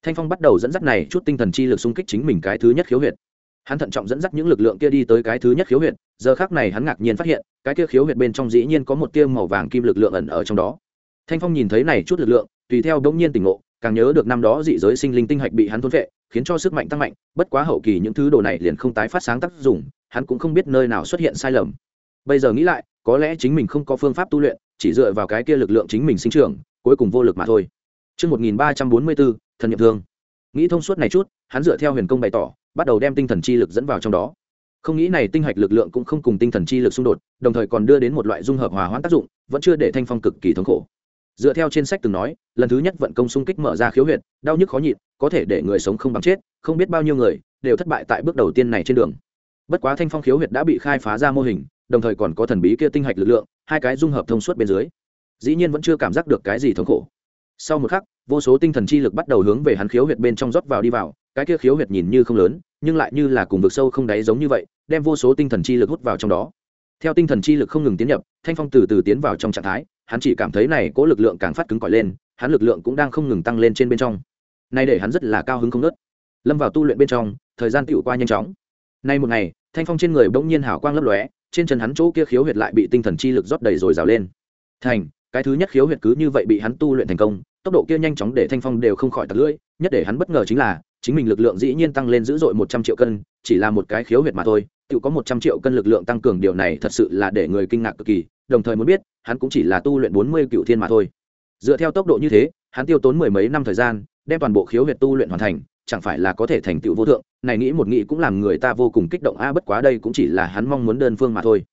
Thanh phong bắt đầu dẫn dắt này chút tinh thần chi lực xung kích chính mình cái thứ nhất khiếu huyệt hắn thận trọng dẫn dắt những lực lượng kia đi tới cái thứ nhất khiếu huyệt giờ khắc này hắn ngạc nhiên phát hiện cái kia khiếu huyệt bên trong dĩ nhiên có một tia màu vàng kim lực lượng ẩn ở trong đó. Thanh phong nhìn thấy này chút lực lượng tùy theo đống nhiên tỉnh ngộ càng nhớ được năm đó dị giới sinh linh tinh hạch bị hắn thôn vệ khiến cho sức mạnh tăng mạnh bất quá hậu kỳ những thứ đồ này liền không tái phát sáng tác dụng hắn cũng không biết nơi nào xuất hiện sai lầm. Bây giờ nghĩ lại có lẽ chính mình không có phương pháp tu luyện chỉ dựa vào cái kia lực lượng chính mình sinh trưởng cuối cùng vô lực mà thôi. Trước 1344, thần nhiệm thương. Nghĩ thông suốt này chút, hắn dựa theo huyền công bày tỏ, bắt đầu đem tinh thần chi lực dẫn vào trong đó. Không nghĩ này tinh hạch lực lượng cũng không cùng tinh thần chi lực xung đột, đồng thời còn đưa đến một loại dung hợp hòa hoãn tác dụng, vẫn chưa để thanh phong cực kỳ thống khổ. Dựa theo trên sách từng nói, lần thứ nhất vận công xung kích mở ra khiếu huyệt, đau nhức khó nhịn, có thể để người sống không bằng chết, không biết bao nhiêu người đều thất bại tại bước đầu tiên này trên đường bất quá thanh phong khiếu huyệt đã bị khai phá ra mô hình đồng thời còn có thần bí kia tinh hạch lực lượng hai cái dung hợp thông suốt bên dưới dĩ nhiên vẫn chưa cảm giác được cái gì thống khổ sau một khắc vô số tinh thần chi lực bắt đầu hướng về hắn khiếu huyệt bên trong rót vào đi vào cái kia khiếu huyệt nhìn như không lớn, nhưng lại như là cùng vực sâu không đáy giống như vậy, đem vô số tinh thần chi lực hút vào trong đó. Theo tinh thần chi lực không ngừng tiến nhập, thanh phong từ từ tiến vào trong trạng thái, hắn chỉ cảm thấy này cố lực lượng càng phát cứng cỏi lên, hắn lực lượng cũng đang không ngừng tăng lên trên bên trong. Nay để hắn rất là cao hứng không nớt lâm vào tu luyện bên trong, thời gian tựu qua nhanh chóng. Nay một ngày, thanh phong trên người bỗng nhiên hào quang lấp lóe, trên chân hắn chỗ kia khiếu huyệt lại bị tinh thần chi lực rót đầy rồi rào lên. Thành, cái thứ nhất khiếu huyệt cứ như vậy bị hắn tu luyện thành công, tốc độ kia nhanh chóng để thanh phong đều không khỏi tật lưỡi, nhất để hắn bất ngờ chính là chính mình lực lượng dĩ nhiên tăng lên dữ dội một trăm triệu cân, chỉ là một cái khiếu huyệt mà thôi, tự có một trăm triệu cân lực lượng tăng cường điều này thật sự là để người kinh ngạc cực kỳ, đồng thời muốn biết, hắn cũng chỉ là tu luyện bốn mươi cựu thiên mà thôi. Dựa theo tốc độ như thế, hắn tiêu tốn mười mấy năm thời gian, đem toàn bộ khiếu huyệt tu luyện hoàn thành, chẳng phải là có thể thành tựu vô thượng, này nghĩ một nghĩ cũng làm người ta vô cùng kích động, a, bất quá đây cũng chỉ là hắn mong muốn đơn phương mà thôi.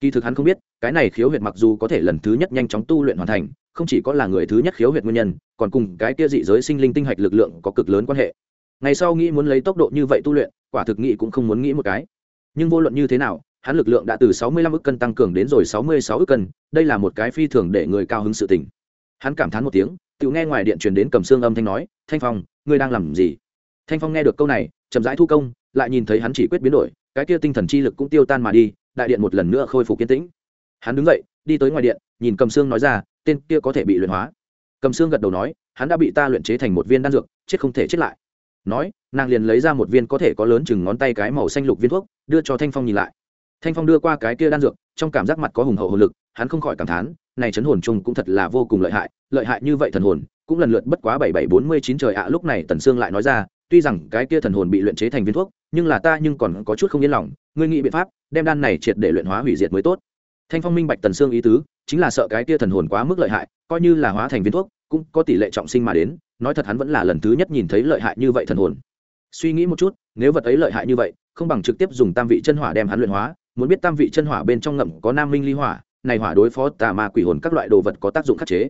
Kỳ thực hắn không biết, cái này khiếu huyệt mặc dù có thể lần thứ nhất nhanh chóng tu luyện hoàn thành, không chỉ có là người thứ nhất khiếu huyệt nguyên nhân, còn cùng cái kia dị giới sinh linh tinh hạch lực lượng có cực lớn quan hệ ngày sau nghĩ muốn lấy tốc độ như vậy tu luyện, quả thực nghĩ cũng không muốn nghĩ một cái. Nhưng vô luận như thế nào, hắn lực lượng đã từ sáu mươi lăm ức cân tăng cường đến rồi sáu mươi sáu ức cân, đây là một cái phi thường để người cao hứng sự tình. Hắn cảm thán một tiếng, tự nghe ngoài điện truyền đến cầm xương âm thanh nói, thanh phong, ngươi đang làm gì? Thanh phong nghe được câu này, chậm rãi thu công, lại nhìn thấy hắn chỉ quyết biến đổi, cái kia tinh thần chi lực cũng tiêu tan mà đi, đại điện một lần nữa khôi phục kiên tĩnh. Hắn đứng dậy, đi tới ngoài điện, nhìn cầm xương nói ra, tên kia có thể bị luyện hóa. Cầm xương gật đầu nói, hắn đã bị ta luyện chế thành một viên đan dược, chết không thể chết lại nói, nàng liền lấy ra một viên có thể có lớn chừng ngón tay cái màu xanh lục viên thuốc, đưa cho thanh phong nhìn lại. Thanh phong đưa qua cái kia đan dược, trong cảm giác mặt có hùng hậu hồn lực, hắn không khỏi cảm thán, này chấn hồn chung cũng thật là vô cùng lợi hại lợi hại như vậy thần hồn, cũng lần lượt bất quá bảy bảy bốn mươi chín trời ạ, lúc này tần sương lại nói ra, tuy rằng cái kia thần hồn bị luyện chế thành viên thuốc, nhưng là ta nhưng còn có chút không yên lòng, ngươi nghĩ biện pháp, đem đan này triệt để luyện hóa hủy diệt mới tốt. Thanh phong minh bạch tần sương ý tứ, chính là sợ cái kia thần hồn quá mức lợi hại, coi như là hóa thành viên thuốc, cũng có tỷ lệ trọng sinh mà đến nói thật hắn vẫn là lần thứ nhất nhìn thấy lợi hại như vậy thần hồn. Suy nghĩ một chút, nếu vật ấy lợi hại như vậy, không bằng trực tiếp dùng tam vị chân hỏa đem hắn luyện hóa, muốn biết tam vị chân hỏa bên trong ngậm có nam minh ly hỏa, này hỏa đối phó tà ma quỷ hồn các loại đồ vật có tác dụng khắc chế.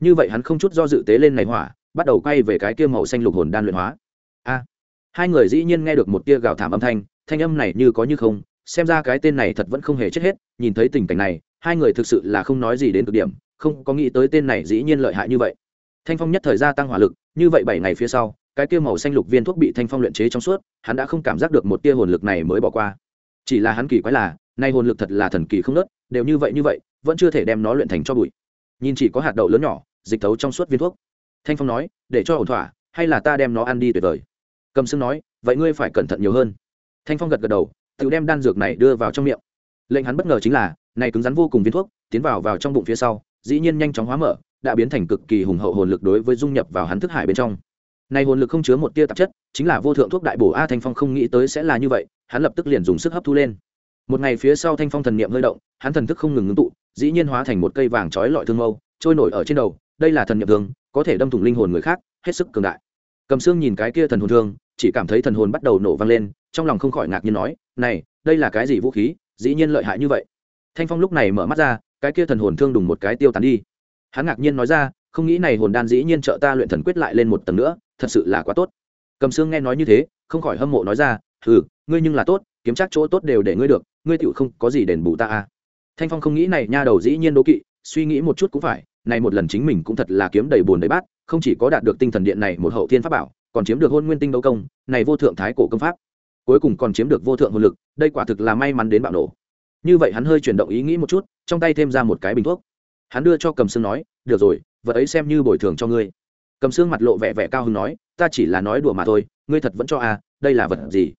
Như vậy hắn không chút do dự tế lên này hỏa, bắt đầu quay về cái kia màu xanh lục hồn đan luyện hóa. A! Hai người dĩ nhiên nghe được một tia gào thảm âm thanh thanh âm này như có như không, xem ra cái tên này thật vẫn không hề chết hết, nhìn thấy tình cảnh này, hai người thực sự là không nói gì đến cực điểm, không có nghĩ tới tên này dĩ nhiên lợi hại như vậy thanh phong nhất thời gia tăng hỏa lực, như vậy bảy ngày phía sau, cái tia màu xanh lục viên thuốc bị thanh phong luyện chế trong suốt, hắn đã không cảm giác được một tia hồn lực này mới bỏ qua. Chỉ là hắn kỳ quái là, nay hồn lực thật là thần kỳ không nớt, đều như vậy như vậy, vẫn chưa thể đem nó luyện thành cho bụi. Nhìn chỉ có hạt đậu lớn nhỏ, dịch thấu trong suốt viên thuốc. Thanh phong nói, để cho ổn thỏa, hay là ta đem nó ăn đi tuyệt vời? Cầm Sưng nói, vậy ngươi phải cẩn thận nhiều hơn. Thanh phong gật gật đầu, tự đem đan dược này đưa vào trong miệng. Lệnh hắn bất ngờ chính là, này cứng rắn vô cùng viên thuốc, tiến vào vào trong bụng phía sau, dĩ nhiên nhanh chóng hóa mở đã biến thành cực kỳ hùng hậu hồn lực đối với dung nhập vào hắn thức hải bên trong. Này hồn lực không chứa một tia tạp chất, chính là vô thượng thuốc đại bổ a thanh phong không nghĩ tới sẽ là như vậy, hắn lập tức liền dùng sức hấp thu lên. Một ngày phía sau thanh phong thần niệm hơi động, hắn thần thức không ngừng ngưng tụ, dĩ nhiên hóa thành một cây vàng trói lọi thương mâu, trôi nổi ở trên đầu, đây là thần niệm thương, có thể đâm thủng linh hồn người khác, hết sức cường đại. Cầm xương nhìn cái kia thần hồn thương, chỉ cảm thấy thần hồn bắt đầu nổ vang lên, trong lòng không khỏi ngạc nhiên nói, này, đây là cái gì vũ khí, dĩ nhiên lợi hại như vậy. Thanh phong lúc này mở mắt ra, cái kia thần hồn thương đùng một cái tiêu tán đi hắn ngạc nhiên nói ra, không nghĩ này hồn đan dĩ nhiên trợ ta luyện thần quyết lại lên một tầng nữa, thật sự là quá tốt. Cầm xương nghe nói như thế, không khỏi hâm mộ nói ra ừ ngươi nhưng là tốt, kiếm chắc chỗ tốt đều để ngươi được, ngươi tựu không có gì đền bù ta à. Thanh phong không nghĩ này nha đầu dĩ nhiên đố kỵ, suy nghĩ một chút cũng phải, này một lần chính mình cũng thật là kiếm đầy bùn đầy bát, không chỉ có đạt được tinh thần điện này một hậu thiên pháp bảo, còn chiếm được hôn nguyên tinh đấu công, này vô thượng thái cổ công pháp. Cuối cùng còn chiếm được vô thượng hồn lực, đây quả thực là may mắn đến bạo nổ. Như vậy hắn hơi chuyển động ý nghĩ một chút, trong tay thêm ra một cái bình thuốc hắn đưa cho cầm xương nói, được rồi, vật ấy xem như bồi thường cho ngươi. Cầm xương mặt lộ vẻ vẻ cao hứng nói, ta chỉ là nói đùa mà thôi, ngươi thật vẫn cho à đây là vật gì?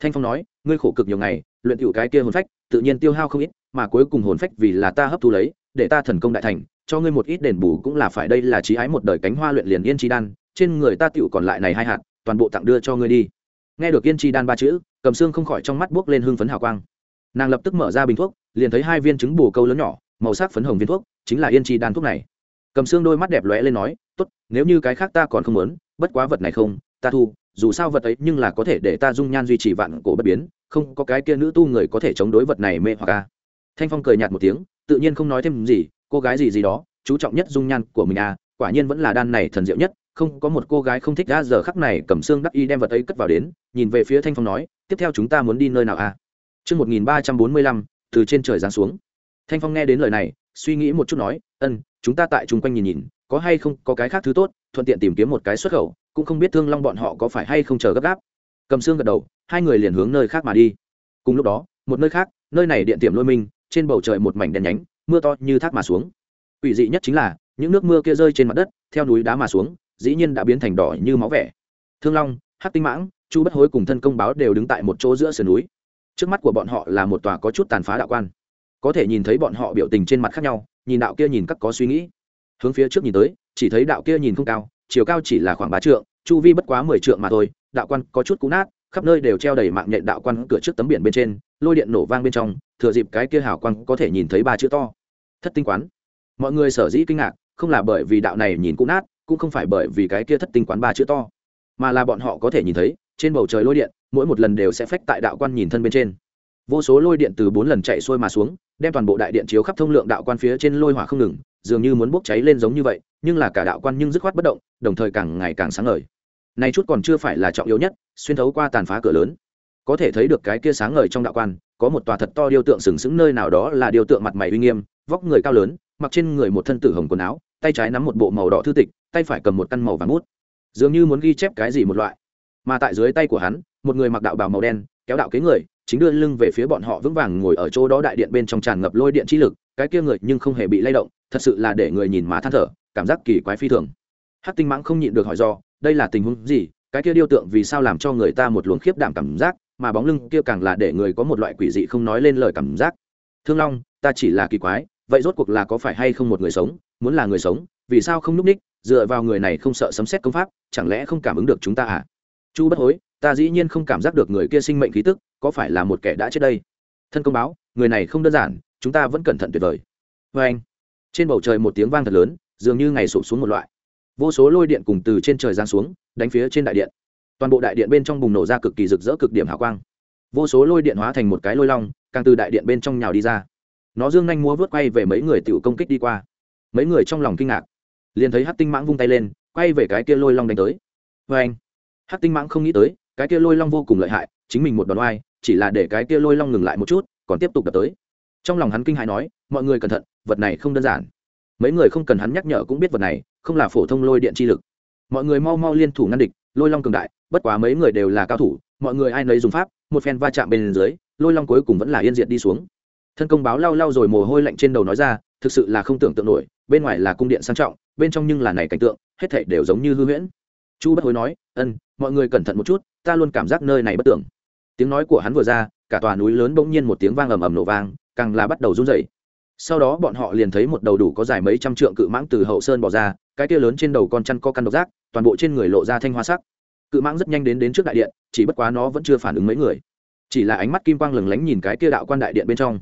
Thanh phong nói, ngươi khổ cực nhiều ngày, luyện cựu cái kia hồn phách, tự nhiên tiêu hao không ít, mà cuối cùng hồn phách vì là ta hấp thu lấy, để ta thần công đại thành, cho ngươi một ít đền bù cũng là phải đây là trí ái một đời cánh hoa luyện liền yên chi đan, trên người ta tựu còn lại này hai hạt, toàn bộ tặng đưa cho ngươi đi. Nghe được yên chi đan ba chữ, cầm xương không khỏi trong mắt buốc lên hưng phấn hào quang. Nàng lập tức mở ra bình thuốc, liền thấy hai viên trứng bù câu lớn nhỏ màu sắc phấn hồng viên thuốc chính là yên chi đan thuốc này. Cầm xương đôi mắt đẹp lóe lên nói tốt nếu như cái khác ta còn không muốn bất quá vật này không ta thu dù sao vật ấy nhưng là có thể để ta dung nhan duy trì vạn cổ bất biến không có cái kia nữ tu người có thể chống đối vật này mê hoặc a thanh phong cười nhạt một tiếng tự nhiên không nói thêm gì cô gái gì gì đó chú trọng nhất dung nhan của mình à quả nhiên vẫn là đan này thần diệu nhất không có một cô gái không thích ra giờ khắc này cầm xương đắc y đem vật ấy cất vào đến nhìn về phía thanh phong nói tiếp theo chúng ta muốn đi nơi nào à? Trước 1345, từ trên trời giáng xuống. Thanh Phong nghe đến lời này, suy nghĩ một chút nói, ân, chúng ta tại chung quanh nhìn nhìn, có hay không có cái khác thứ tốt, thuận tiện tìm kiếm một cái xuất khẩu, cũng không biết Thương Long bọn họ có phải hay không chờ gấp gáp. Cầm xương gật đầu, hai người liền hướng nơi khác mà đi. Cùng lúc đó, một nơi khác, nơi này điện tiệm lôi minh, trên bầu trời một mảnh đen nhánh, mưa to như thác mà xuống. Quỷ dị nhất chính là, những nước mưa kia rơi trên mặt đất, theo núi đá mà xuống, dĩ nhiên đã biến thành đỏ như máu vẻ. Thương Long, Hắc Tinh Mãng, Chu Bất Hối cùng thân công báo đều đứng tại một chỗ giữa sườn núi, trước mắt của bọn họ là một tòa có chút tàn phá đạo quan có thể nhìn thấy bọn họ biểu tình trên mặt khác nhau, nhìn đạo kia nhìn các có suy nghĩ. Hướng phía trước nhìn tới, chỉ thấy đạo kia nhìn không cao, chiều cao chỉ là khoảng ba trượng, chu vi bất quá mười trượng mà thôi, đạo quan có chút cú nát, khắp nơi đều treo đầy mạng nhện đạo quan cửa trước tấm biển bên trên, lôi điện nổ vang bên trong, thừa dịp cái kia hào quang có thể nhìn thấy ba chữ to. Thất tinh quán. Mọi người sở dĩ kinh ngạc, không là bởi vì đạo này nhìn cũ nát, cũng không phải bởi vì cái kia thất tinh quán ba chữ to, mà là bọn họ có thể nhìn thấy, trên bầu trời lôi điện, mỗi một lần đều sẽ phách tại đạo quan nhìn thân bên trên. Vô số lôi điện từ bốn lần chạy xuôi mà xuống đem toàn bộ đại điện chiếu khắp thông lượng đạo quan phía trên lôi hỏa không ngừng, dường như muốn bốc cháy lên giống như vậy, nhưng là cả đạo quan nhưng dứt khoát bất động, đồng thời càng ngày càng sáng ngời. Này chút còn chưa phải là trọng yếu nhất, xuyên thấu qua tàn phá cửa lớn. Có thể thấy được cái kia sáng ngời trong đạo quan, có một tòa thật to điêu tượng sừng sững nơi nào đó là điêu tượng mặt mày uy nghiêm, vóc người cao lớn, mặc trên người một thân tử hồng quần áo, tay trái nắm một bộ màu đỏ thư tịch, tay phải cầm một căn màu vàng bút. Dường như muốn ghi chép cái gì một loại. Mà tại dưới tay của hắn, một người mặc đạo bào màu đen kéo đạo kế người, chính đưa lưng về phía bọn họ vững vàng ngồi ở chỗ đó đại điện bên trong tràn ngập lôi điện chi lực, cái kia người nhưng không hề bị lay động, thật sự là để người nhìn má than thở, cảm giác kỳ quái phi thường. Hát tinh mãng không nhịn được hỏi do, đây là tình huống gì, cái kia điêu tượng vì sao làm cho người ta một luồng khiếp đảm cảm giác, mà bóng lưng kia càng là để người có một loại quỷ dị không nói lên lời cảm giác. Thương long, ta chỉ là kỳ quái, vậy rốt cuộc là có phải hay không một người sống, muốn là người sống, vì sao không núp ních, dựa vào người này không sợ sấm xét công pháp, chẳng lẽ không cảm ứng được chúng ta à? Chu bất hối ta dĩ nhiên không cảm giác được người kia sinh mệnh khí tức, có phải là một kẻ đã chết đây? Thân công báo, người này không đơn giản, chúng ta vẫn cẩn thận tuyệt vời. Vê anh, trên bầu trời một tiếng vang thật lớn, dường như ngày sụp xuống một loại. Vô số lôi điện cùng từ trên trời giáng xuống, đánh phía trên đại điện. Toàn bộ đại điện bên trong bùng nổ ra cực kỳ rực rỡ cực điểm hào quang. Vô số lôi điện hóa thành một cái lôi long, càng từ đại điện bên trong nhào đi ra. Nó dương nhanh múa vớt quay về mấy người tự công kích đi qua. Mấy người trong lòng kinh ngạc. Liền thấy hát tinh mãng vung tay lên, quay về cái kia lôi long đánh tới. Vê anh hát tinh mãng không nghĩ tới cái kia lôi long vô cùng lợi hại, chính mình một đòn oai, chỉ là để cái kia lôi long ngừng lại một chút, còn tiếp tục đập tới. Trong lòng hắn kinh hãi nói, mọi người cẩn thận, vật này không đơn giản. Mấy người không cần hắn nhắc nhở cũng biết vật này, không là phổ thông lôi điện chi lực. Mọi người mau mau liên thủ ngăn địch, lôi long cường đại, bất quá mấy người đều là cao thủ, mọi người ai nấy dùng pháp, một phen va chạm bên dưới, lôi long cuối cùng vẫn là yên diệt đi xuống. Thân công báo lau lau rồi mồ hôi lạnh trên đầu nói ra, thực sự là không tưởng tượng nổi, bên ngoài là cung điện sang trọng, bên trong nhưng là này cảnh tượng, hết thảy đều giống như hư huyễn. Chu bất hối nói, ân, mọi người cẩn thận một chút ta luôn cảm giác nơi này bất tưởng tiếng nói của hắn vừa ra, cả tòa núi lớn bỗng nhiên một tiếng vang ầm ầm nổ vang, càng là bắt đầu run rẩy. Sau đó bọn họ liền thấy một đầu đủ có dài mấy trăm trượng cự mãng từ hậu sơn bỏ ra, cái kia lớn trên đầu con chăn co căn độc giác, toàn bộ trên người lộ ra thanh hoa sắc. Cự mãng rất nhanh đến đến trước đại điện, chỉ bất quá nó vẫn chưa phản ứng mấy người. Chỉ là ánh mắt kim quang lừng lánh nhìn cái kia đạo quan đại điện bên trong.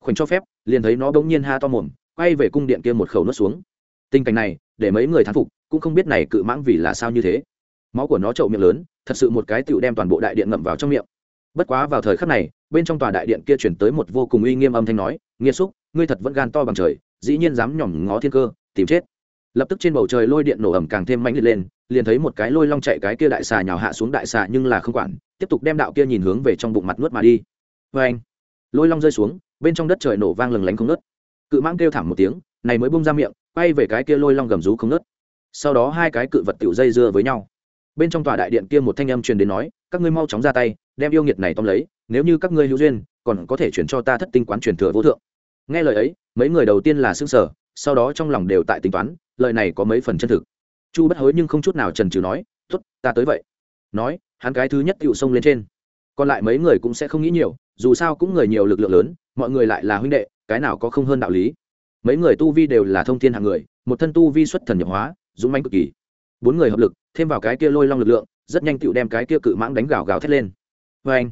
Khoảnh cho phép, liền thấy nó bỗng nhiên ha to mồm, quay về cung điện kia một khẩu nuốt xuống. Tình cảnh này, để mấy người thán phục, cũng không biết này cự mãng vì là sao như thế máu của nó trậu miệng lớn, thật sự một cái tựu đem toàn bộ đại điện ngậm vào trong miệng. Bất quá vào thời khắc này, bên trong tòa đại điện kia chuyển tới một vô cùng uy nghiêm âm thanh nói nghiêm xúc, ngươi thật vẫn gan to bằng trời, dĩ nhiên dám nhỏm ngó thiên cơ, tìm chết. Lập tức trên bầu trời lôi điện nổ ẩm càng thêm mãnh liệt lên, liền thấy một cái lôi long chạy cái kia đại xà nhào hạ xuống đại xà nhưng là không quản, tiếp tục đem đạo kia nhìn hướng về trong bụng mặt nuốt mà đi. Vê anh, lôi long rơi xuống, bên trong đất trời nổ vang lừng lánh không nớt cự mãng kêu thảm một tiếng, này mới bung ra miệng, quay về cái kia lôi long gầm rú không nớt sau đó hai cái cự vật tiểu dây dưa với nhau bên trong tòa đại điện kia một thanh âm truyền đến nói, các ngươi mau chóng ra tay, đem yêu nghiệt này tóm lấy, nếu như các ngươi hữu duyên, còn có thể chuyển cho ta thất tinh quán truyền thừa vô thượng. Nghe lời ấy, mấy người đầu tiên là xương sở sau đó trong lòng đều tại tính toán, lời này có mấy phần chân thực. Chu bất hối nhưng không chút nào trần trừ nói t ố t ta tới vậy. Nói, hắn cái thứ nhất tựu xông lên trên. Còn lại mấy người cũng sẽ không nghĩ nhiều, dù sao cũng người nhiều lực lượng lớn, mọi người lại là huynh đệ, cái nào có không hơn đạo lý. Mấy người tu vi đều là thông thiên hạng người, một thân tu vi xuất thần nhập hóa, dũng manh cực kỳ bốn người hợp lực, thêm vào cái kia lôi long lực lượng, rất nhanh tựu đem cái kia cự mãng đánh gào gào thét lên. Vê anh,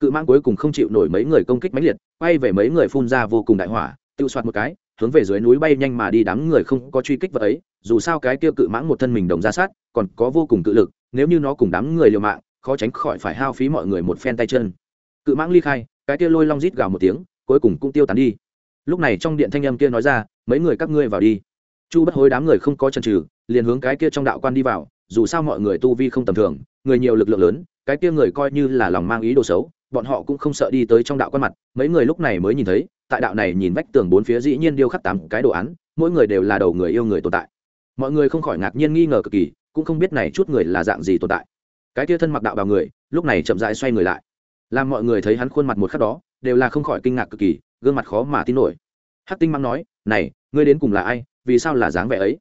cự mãng cuối cùng không chịu nổi mấy người công kích mãnh liệt, quay về mấy người phun ra vô cùng đại hỏa tự soạt một cái, hướng về dưới núi bay nhanh mà đi đám người không có truy kích vật ấy, dù sao cái kia cự mãng một thân mình đồng ra sát, còn có vô cùng cự lực, nếu như nó cùng đám người liều mạng, khó tránh khỏi phải hao phí mọi người một phen tay chân. Cự mãng ly khai, cái kia lôi long rít gào một tiếng, cuối cùng cũng tiêu tán đi. Lúc này trong điện thanh âm kia nói ra, mấy người các ngươi vào đi. Chu bất hối đám người không có chần trừ liền hướng cái kia trong đạo quan đi vào, dù sao mọi người tu vi không tầm thường, người nhiều lực lượng lớn, cái kia người coi như là lòng mang ý đồ xấu, bọn họ cũng không sợ đi tới trong đạo quan mặt. Mấy người lúc này mới nhìn thấy, tại đạo này nhìn vách tường bốn phía dĩ nhiên điêu khắc tám cái đồ án, mỗi người đều là đầu người yêu người tồn tại. Mọi người không khỏi ngạc nhiên nghi ngờ cực kỳ, cũng không biết này chút người là dạng gì tồn tại. Cái kia thân mặc đạo vào người, lúc này chậm rãi xoay người lại. Làm mọi người thấy hắn khuôn mặt một khắc đó, đều là không khỏi kinh ngạc cực kỳ, gương mặt khó mà tin nổi. Hắc tinh mang nói, này, ngươi đến cùng là ai? Vì sao là dáng vẻ ấy?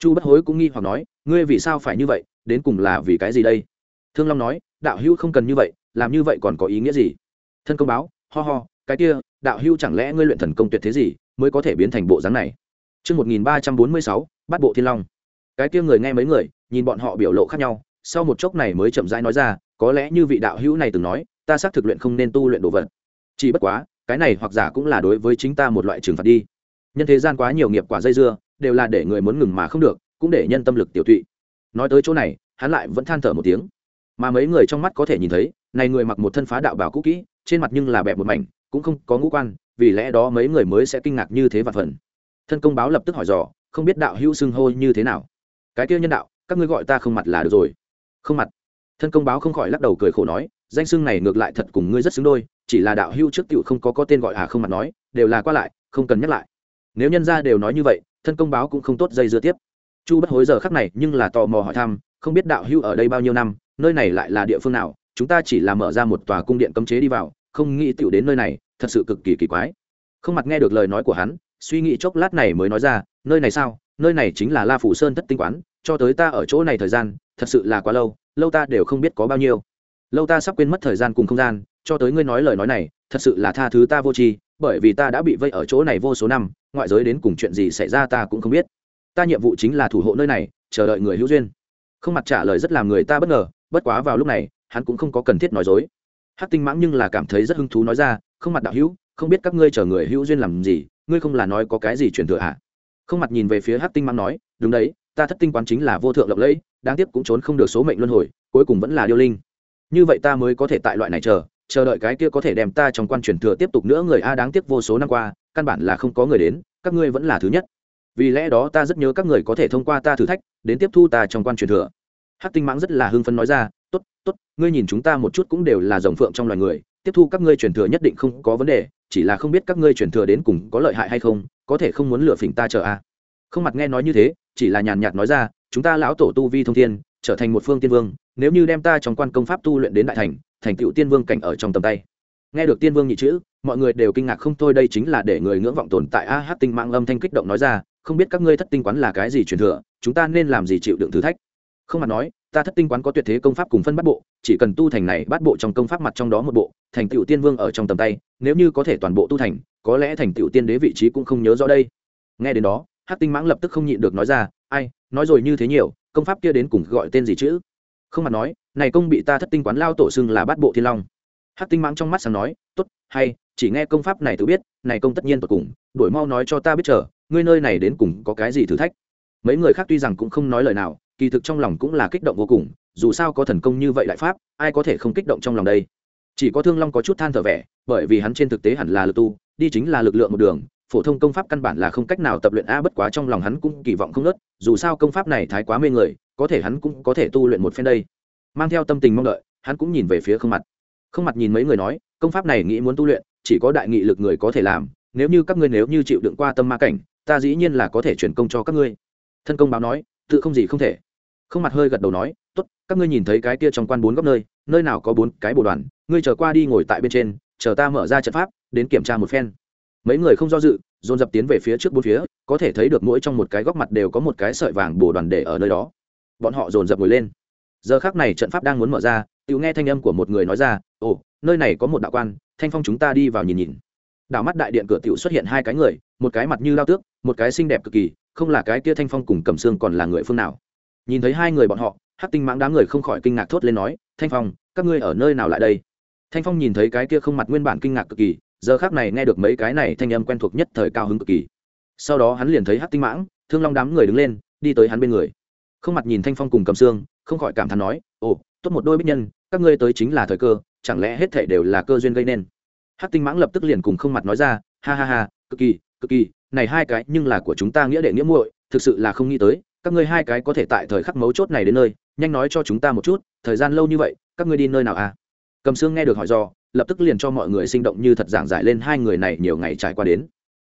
Chu bất hối cũng nghi hoặc nói ngươi vì sao phải như vậy đến cùng là vì cái gì đây thương long nói đạo hữu không cần như vậy làm như vậy còn có ý nghĩa gì thân công báo ho ho cái kia đạo hữu chẳng lẽ ngươi luyện thần công tuyệt thế gì mới có thể biến thành bộ dáng này Trước 1346, bắt bộ thiên long. Cái kia người nghe mấy người, nhìn bọn họ biểu lộ khác nhau, sau một chốc này mới chậm rãi nói ra, có lẽ như vị đạo hữu này từng nói, ta xác thực luyện không nên tu luyện đồ vật. Chỉ bất quá, cái này hoặc giả cũng là đối với chính ta một loại trừng phạt đi. Nhân thế gian quá nhiều nghiệp quả dây dưa, đều là để người muốn ngừng mà không được, cũng để nhân tâm lực tiểu tụy. Nói tới chỗ này hắn lại vẫn than thở một tiếng. Mà mấy người trong mắt có thể nhìn thấy này người mặc một thân phá đạo bảo cũ kỹ trên mặt nhưng là bẹp một mảnh cũng không có ngũ quan vì lẽ đó mấy người mới sẽ kinh ngạc như thế và phần. Thân công báo lập tức hỏi dò không biết đạo hữu xưng hô như thế nào. Cái kia nhân đạo các ngươi gọi ta không mặt là được rồi. Không mặt. Thân công báo không khỏi lắc đầu cười khổ nói danh xưng này ngược lại thật cùng ngươi rất xứng đôi chỉ là đạo hữu trước tiểu không có có tên gọi à không mặt nói đều là qua lại không cần nhắc lại. Nếu nhân ra đều nói như vậy thân công báo cũng không tốt dây dưa tiếp. Chu bất hối giờ khắc này nhưng là tò mò hỏi thăm, không biết đạo hưu ở đây bao nhiêu năm, nơi này lại là địa phương nào, chúng ta chỉ là mở ra một tòa cung điện cấm chế đi vào, không nghĩ tựu đến nơi này, thật sự cực kỳ kỳ quái. Không mặt nghe được lời nói của hắn, suy nghĩ chốc lát này mới nói ra, nơi này sao? Nơi này chính là la phủ sơn thất tinh quán, cho tới ta ở chỗ này thời gian, thật sự là quá lâu lâu ta đều không biết có bao nhiêu. Lâu ta sắp quên mất thời gian cùng không gian, cho tới ngươi nói lời nói này, thật sự là tha thứ ta vô tri bởi vì ta đã bị vây ở chỗ này vô số năm, ngoại giới đến cùng chuyện gì xảy ra ta cũng không biết. Ta nhiệm vụ chính là thủ hộ nơi này, chờ đợi người hữu duyên. Không mặt trả lời rất làm người ta bất ngờ, bất quá vào lúc này, hắn cũng không có cần thiết nói dối. Hát tinh mãng nhưng là cảm thấy rất hứng thú nói ra, không mặt đạo hữu, không biết các ngươi chờ người hữu duyên làm gì, ngươi không là nói có cái gì truyền thừa hả? Không mặt nhìn về phía hát tinh mãng nói, đúng đấy, ta thất tinh quán chính là vô thượng lộng lẫy, đáng tiếc cũng trốn không được số mệnh luân hồi, cuối cùng vẫn là điêu linh. Như vậy ta mới có thể tại loại này chờ chờ đợi cái kia có thể đem ta trong quan truyền thừa tiếp tục nữa người a đáng tiếc vô số năm qua, căn bản là không có người đến, các ngươi vẫn là thứ nhất vì lẽ đó ta rất nhớ các người có thể thông qua ta thử thách, đến tiếp thu ta trong quan truyền thừa hát tinh mãng rất là hưng phấn nói ra t ố t t ố t ngươi nhìn chúng ta một chút cũng đều là dòng phượng trong loài người, tiếp thu các ngươi truyền thừa nhất định không có vấn đề, chỉ là không biết các ngươi truyền thừa đến cùng có lợi hại hay không, có thể không muốn lựa phỉnh ta chờ a à. không mặt nghe nói như thế, chỉ là nhàn nhạt nói ra, chúng ta lão tổ tu vi thông thiên, trở thành một phương tiên vương, nếu như đem ta trong quan công pháp tu luyện đến đại thành thành tựu tiên vương cảnh ở trong tầm tay. Nghe được tiên vương nhị chữ, mọi người đều kinh ngạc không thôi, đây chính là để người ngưỡng vọng tồn tại a hát tinh mạng âm thanh kích động nói ra, không biết các ngươi thất tinh quán là cái gì truyền thừa, chúng ta nên làm gì chịu đựng thử thách? Không mà nói, ta thất tinh quán có tuyệt thế công pháp cùng phân bắt bộ, chỉ cần tu thành này, bắt bộ trong công pháp mặt trong đó một bộ, thành tựu tiên vương ở trong tầm tay, nếu như có thể toàn bộ tu thành, có lẽ thành tựu tiên đế vị trí cũng không nhớ rõ đây. Nghe đến đó hát tinh mãng lập tức không nhịn được nói ra, ai, nói rồi như thế nhiều, công pháp kia đến cùng gọi tên gì chứ? Không mặt nói, này công bị ta thất tinh quán lao tổ xưng là bát bộ thiên long. Hát tinh mãng trong mắt sáng nói, tốt, hay, chỉ nghe công pháp này tự biết, này công tất nhiên tột cùng, đổi mau nói cho ta biết chờ, ngươi nơi này đến cùng có cái gì thử thách? Mấy người khác tuy rằng cũng không nói lời nào, kỳ thực trong lòng cũng là kích động vô cùng, dù sao có thần công như vậy đại pháp, ai có thể không kích động trong lòng đây? Chỉ có thương long có chút than thở vẻ, bởi vì hắn trên thực tế hẳn là lực tu, đi chính là lực lượng một đường, phổ thông công pháp căn bản là không cách nào tập luyện, a, bất quá trong lòng hắn cũng kỳ vọng không nớt dù sao công pháp này thái quá mê người có thể hắn cũng có thể tu luyện một phen đây. Mang theo tâm tình mong đợi, hắn cũng nhìn về phía không mặt. Không mặt nhìn mấy người nói, công pháp này nghĩ muốn tu luyện, chỉ có đại nghị lực người có thể làm, nếu như các ngươi nếu như chịu đựng qua tâm ma cảnh, ta dĩ nhiên là có thể chuyển công cho các ngươi. Thân công báo nói, tự không gì không thể. Không mặt hơi gật đầu nói, tốt, các ngươi nhìn thấy cái kia trong quan bốn góc nơi nơi nào có bốn cái bồ đoàn, ngươi chờ qua đi ngồi tại bên trên, chờ ta mở ra trận pháp, đến kiểm tra một phen. Mấy người không do dự, dồn dập tiến về phía trước bốn phía, có thể thấy được mỗi trong một cái góc mặt đều có một cái sợi vàng bồ đoàn để ở nơi đó bọn họ dồn dập ngồi lên. Giờ khác này trận pháp đang muốn mở ra tự nghe thanh âm của một người nói ra, ồ, nơi này có một đạo quan, thanh phong chúng ta đi vào nhìn nhìn. Đảo mắt đại điện cửa tiểu xuất hiện hai cái người, một cái mặt như lao tước, một cái xinh đẹp cực kỳ, không là cái kia thanh phong cùng cầm xương còn là người phương nào. Nhìn thấy hai người bọn họ hát tinh mãng đám người không khỏi kinh ngạc thốt lên nói, thanh phong, các ngươi ở nơi nào lại đây? Thanh phong nhìn thấy cái kia không mặt nguyên bản kinh ngạc cực kỳ, giờ khác này nghe được mấy cái này thanh âm quen thuộc nhất thời cao hứng cực kỳ. Sau đó hắn liền thấy hát tinh mãng, thương long đám người đứng lên, đi tới hắn bên người không mặt nhìn thanh phong cùng cầm xương không khỏi cảm thán nói, ồ, tốt một đôi bích nhân, các ngươi tới chính là thời cơ, chẳng lẽ hết thể đều là cơ duyên gây nên? Hát tinh mãng lập tức liền cùng không mặt nói ra, ha ha ha, cực kỳ cực kỳ, này hai cái nhưng là của chúng ta nghĩa đệ nghĩa muội, thực sự là không nghĩ tới, các ngươi hai cái có thể tại thời khắc mấu chốt này đến nơi, nhanh nói cho chúng ta một chút, thời gian lâu như vậy, các ngươi đi nơi nào à? Cầm xương nghe được hỏi do lập tức liền cho mọi người sinh động như thật giảng giải lên hai người này nhiều ngày trải qua đến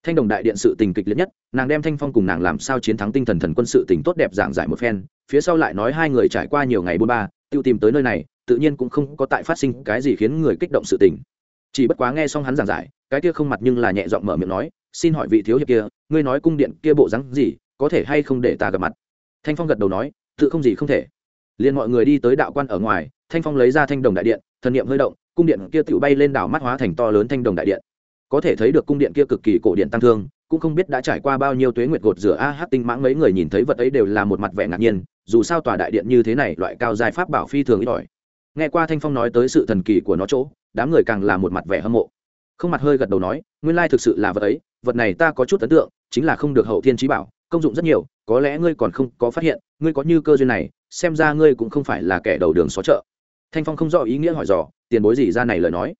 thanh đồng đại điện sự tình kịch liệt nhất, nàng đem thanh phong cùng nàng làm sao chiến thắng tinh thần thần quân sự tình tốt đẹp giảng giải một phen, phía sau lại nói hai người trải qua nhiều ngày bôn ba, tiêu tìm tới nơi này, tự nhiên cũng không có tại phát sinh cái gì khiến người kích động sự tình. Chỉ bất quá nghe xong hắn giảng giải, cái kia không mặt nhưng là nhẹ giọng mở miệng nói, xin hỏi vị thiếu hiệp kia, ngươi nói cung điện kia bộ rắn gì, có thể hay không để ta gặp mặt? Thanh phong gật đầu nói, tự không gì không thể. Liền mọi người đi tới đạo quan ở ngoài, thanh phong lấy ra thanh đồng đại điện, thần niệm hơi động, cung điện kia tự bay lên đảo mắt hóa thành to lớn thanh đồng đại điện có thể thấy được cung điện kia cực kỳ cổ điện tăng thương, cũng không biết đã trải qua bao nhiêu tuế nguyệt gột rửa a hát tinh mãng mấy người nhìn thấy vật ấy đều là một mặt vẻ ngạc nhiên, dù sao tòa đại điện như thế này loại cao dài pháp bảo phi thường ít ỏi. Nghe qua thanh phong nói tới sự thần kỳ của nó chỗ, đám người càng là một mặt vẻ hâm mộ. Không mặt hơi gật đầu nói, nguyên lai thực sự là vật ấy, vật này ta có chút ấn tượng, chính là không được hậu thiên trí bảo, công dụng rất nhiều, có lẽ ngươi còn không có phát hiện, ngươi có như cơ duyên này, xem ra ngươi cũng không phải là kẻ đầu đường xó chợ. Thanh phong không rõ ý nghĩa hỏi dò, tiền bối gì ra này lời nói.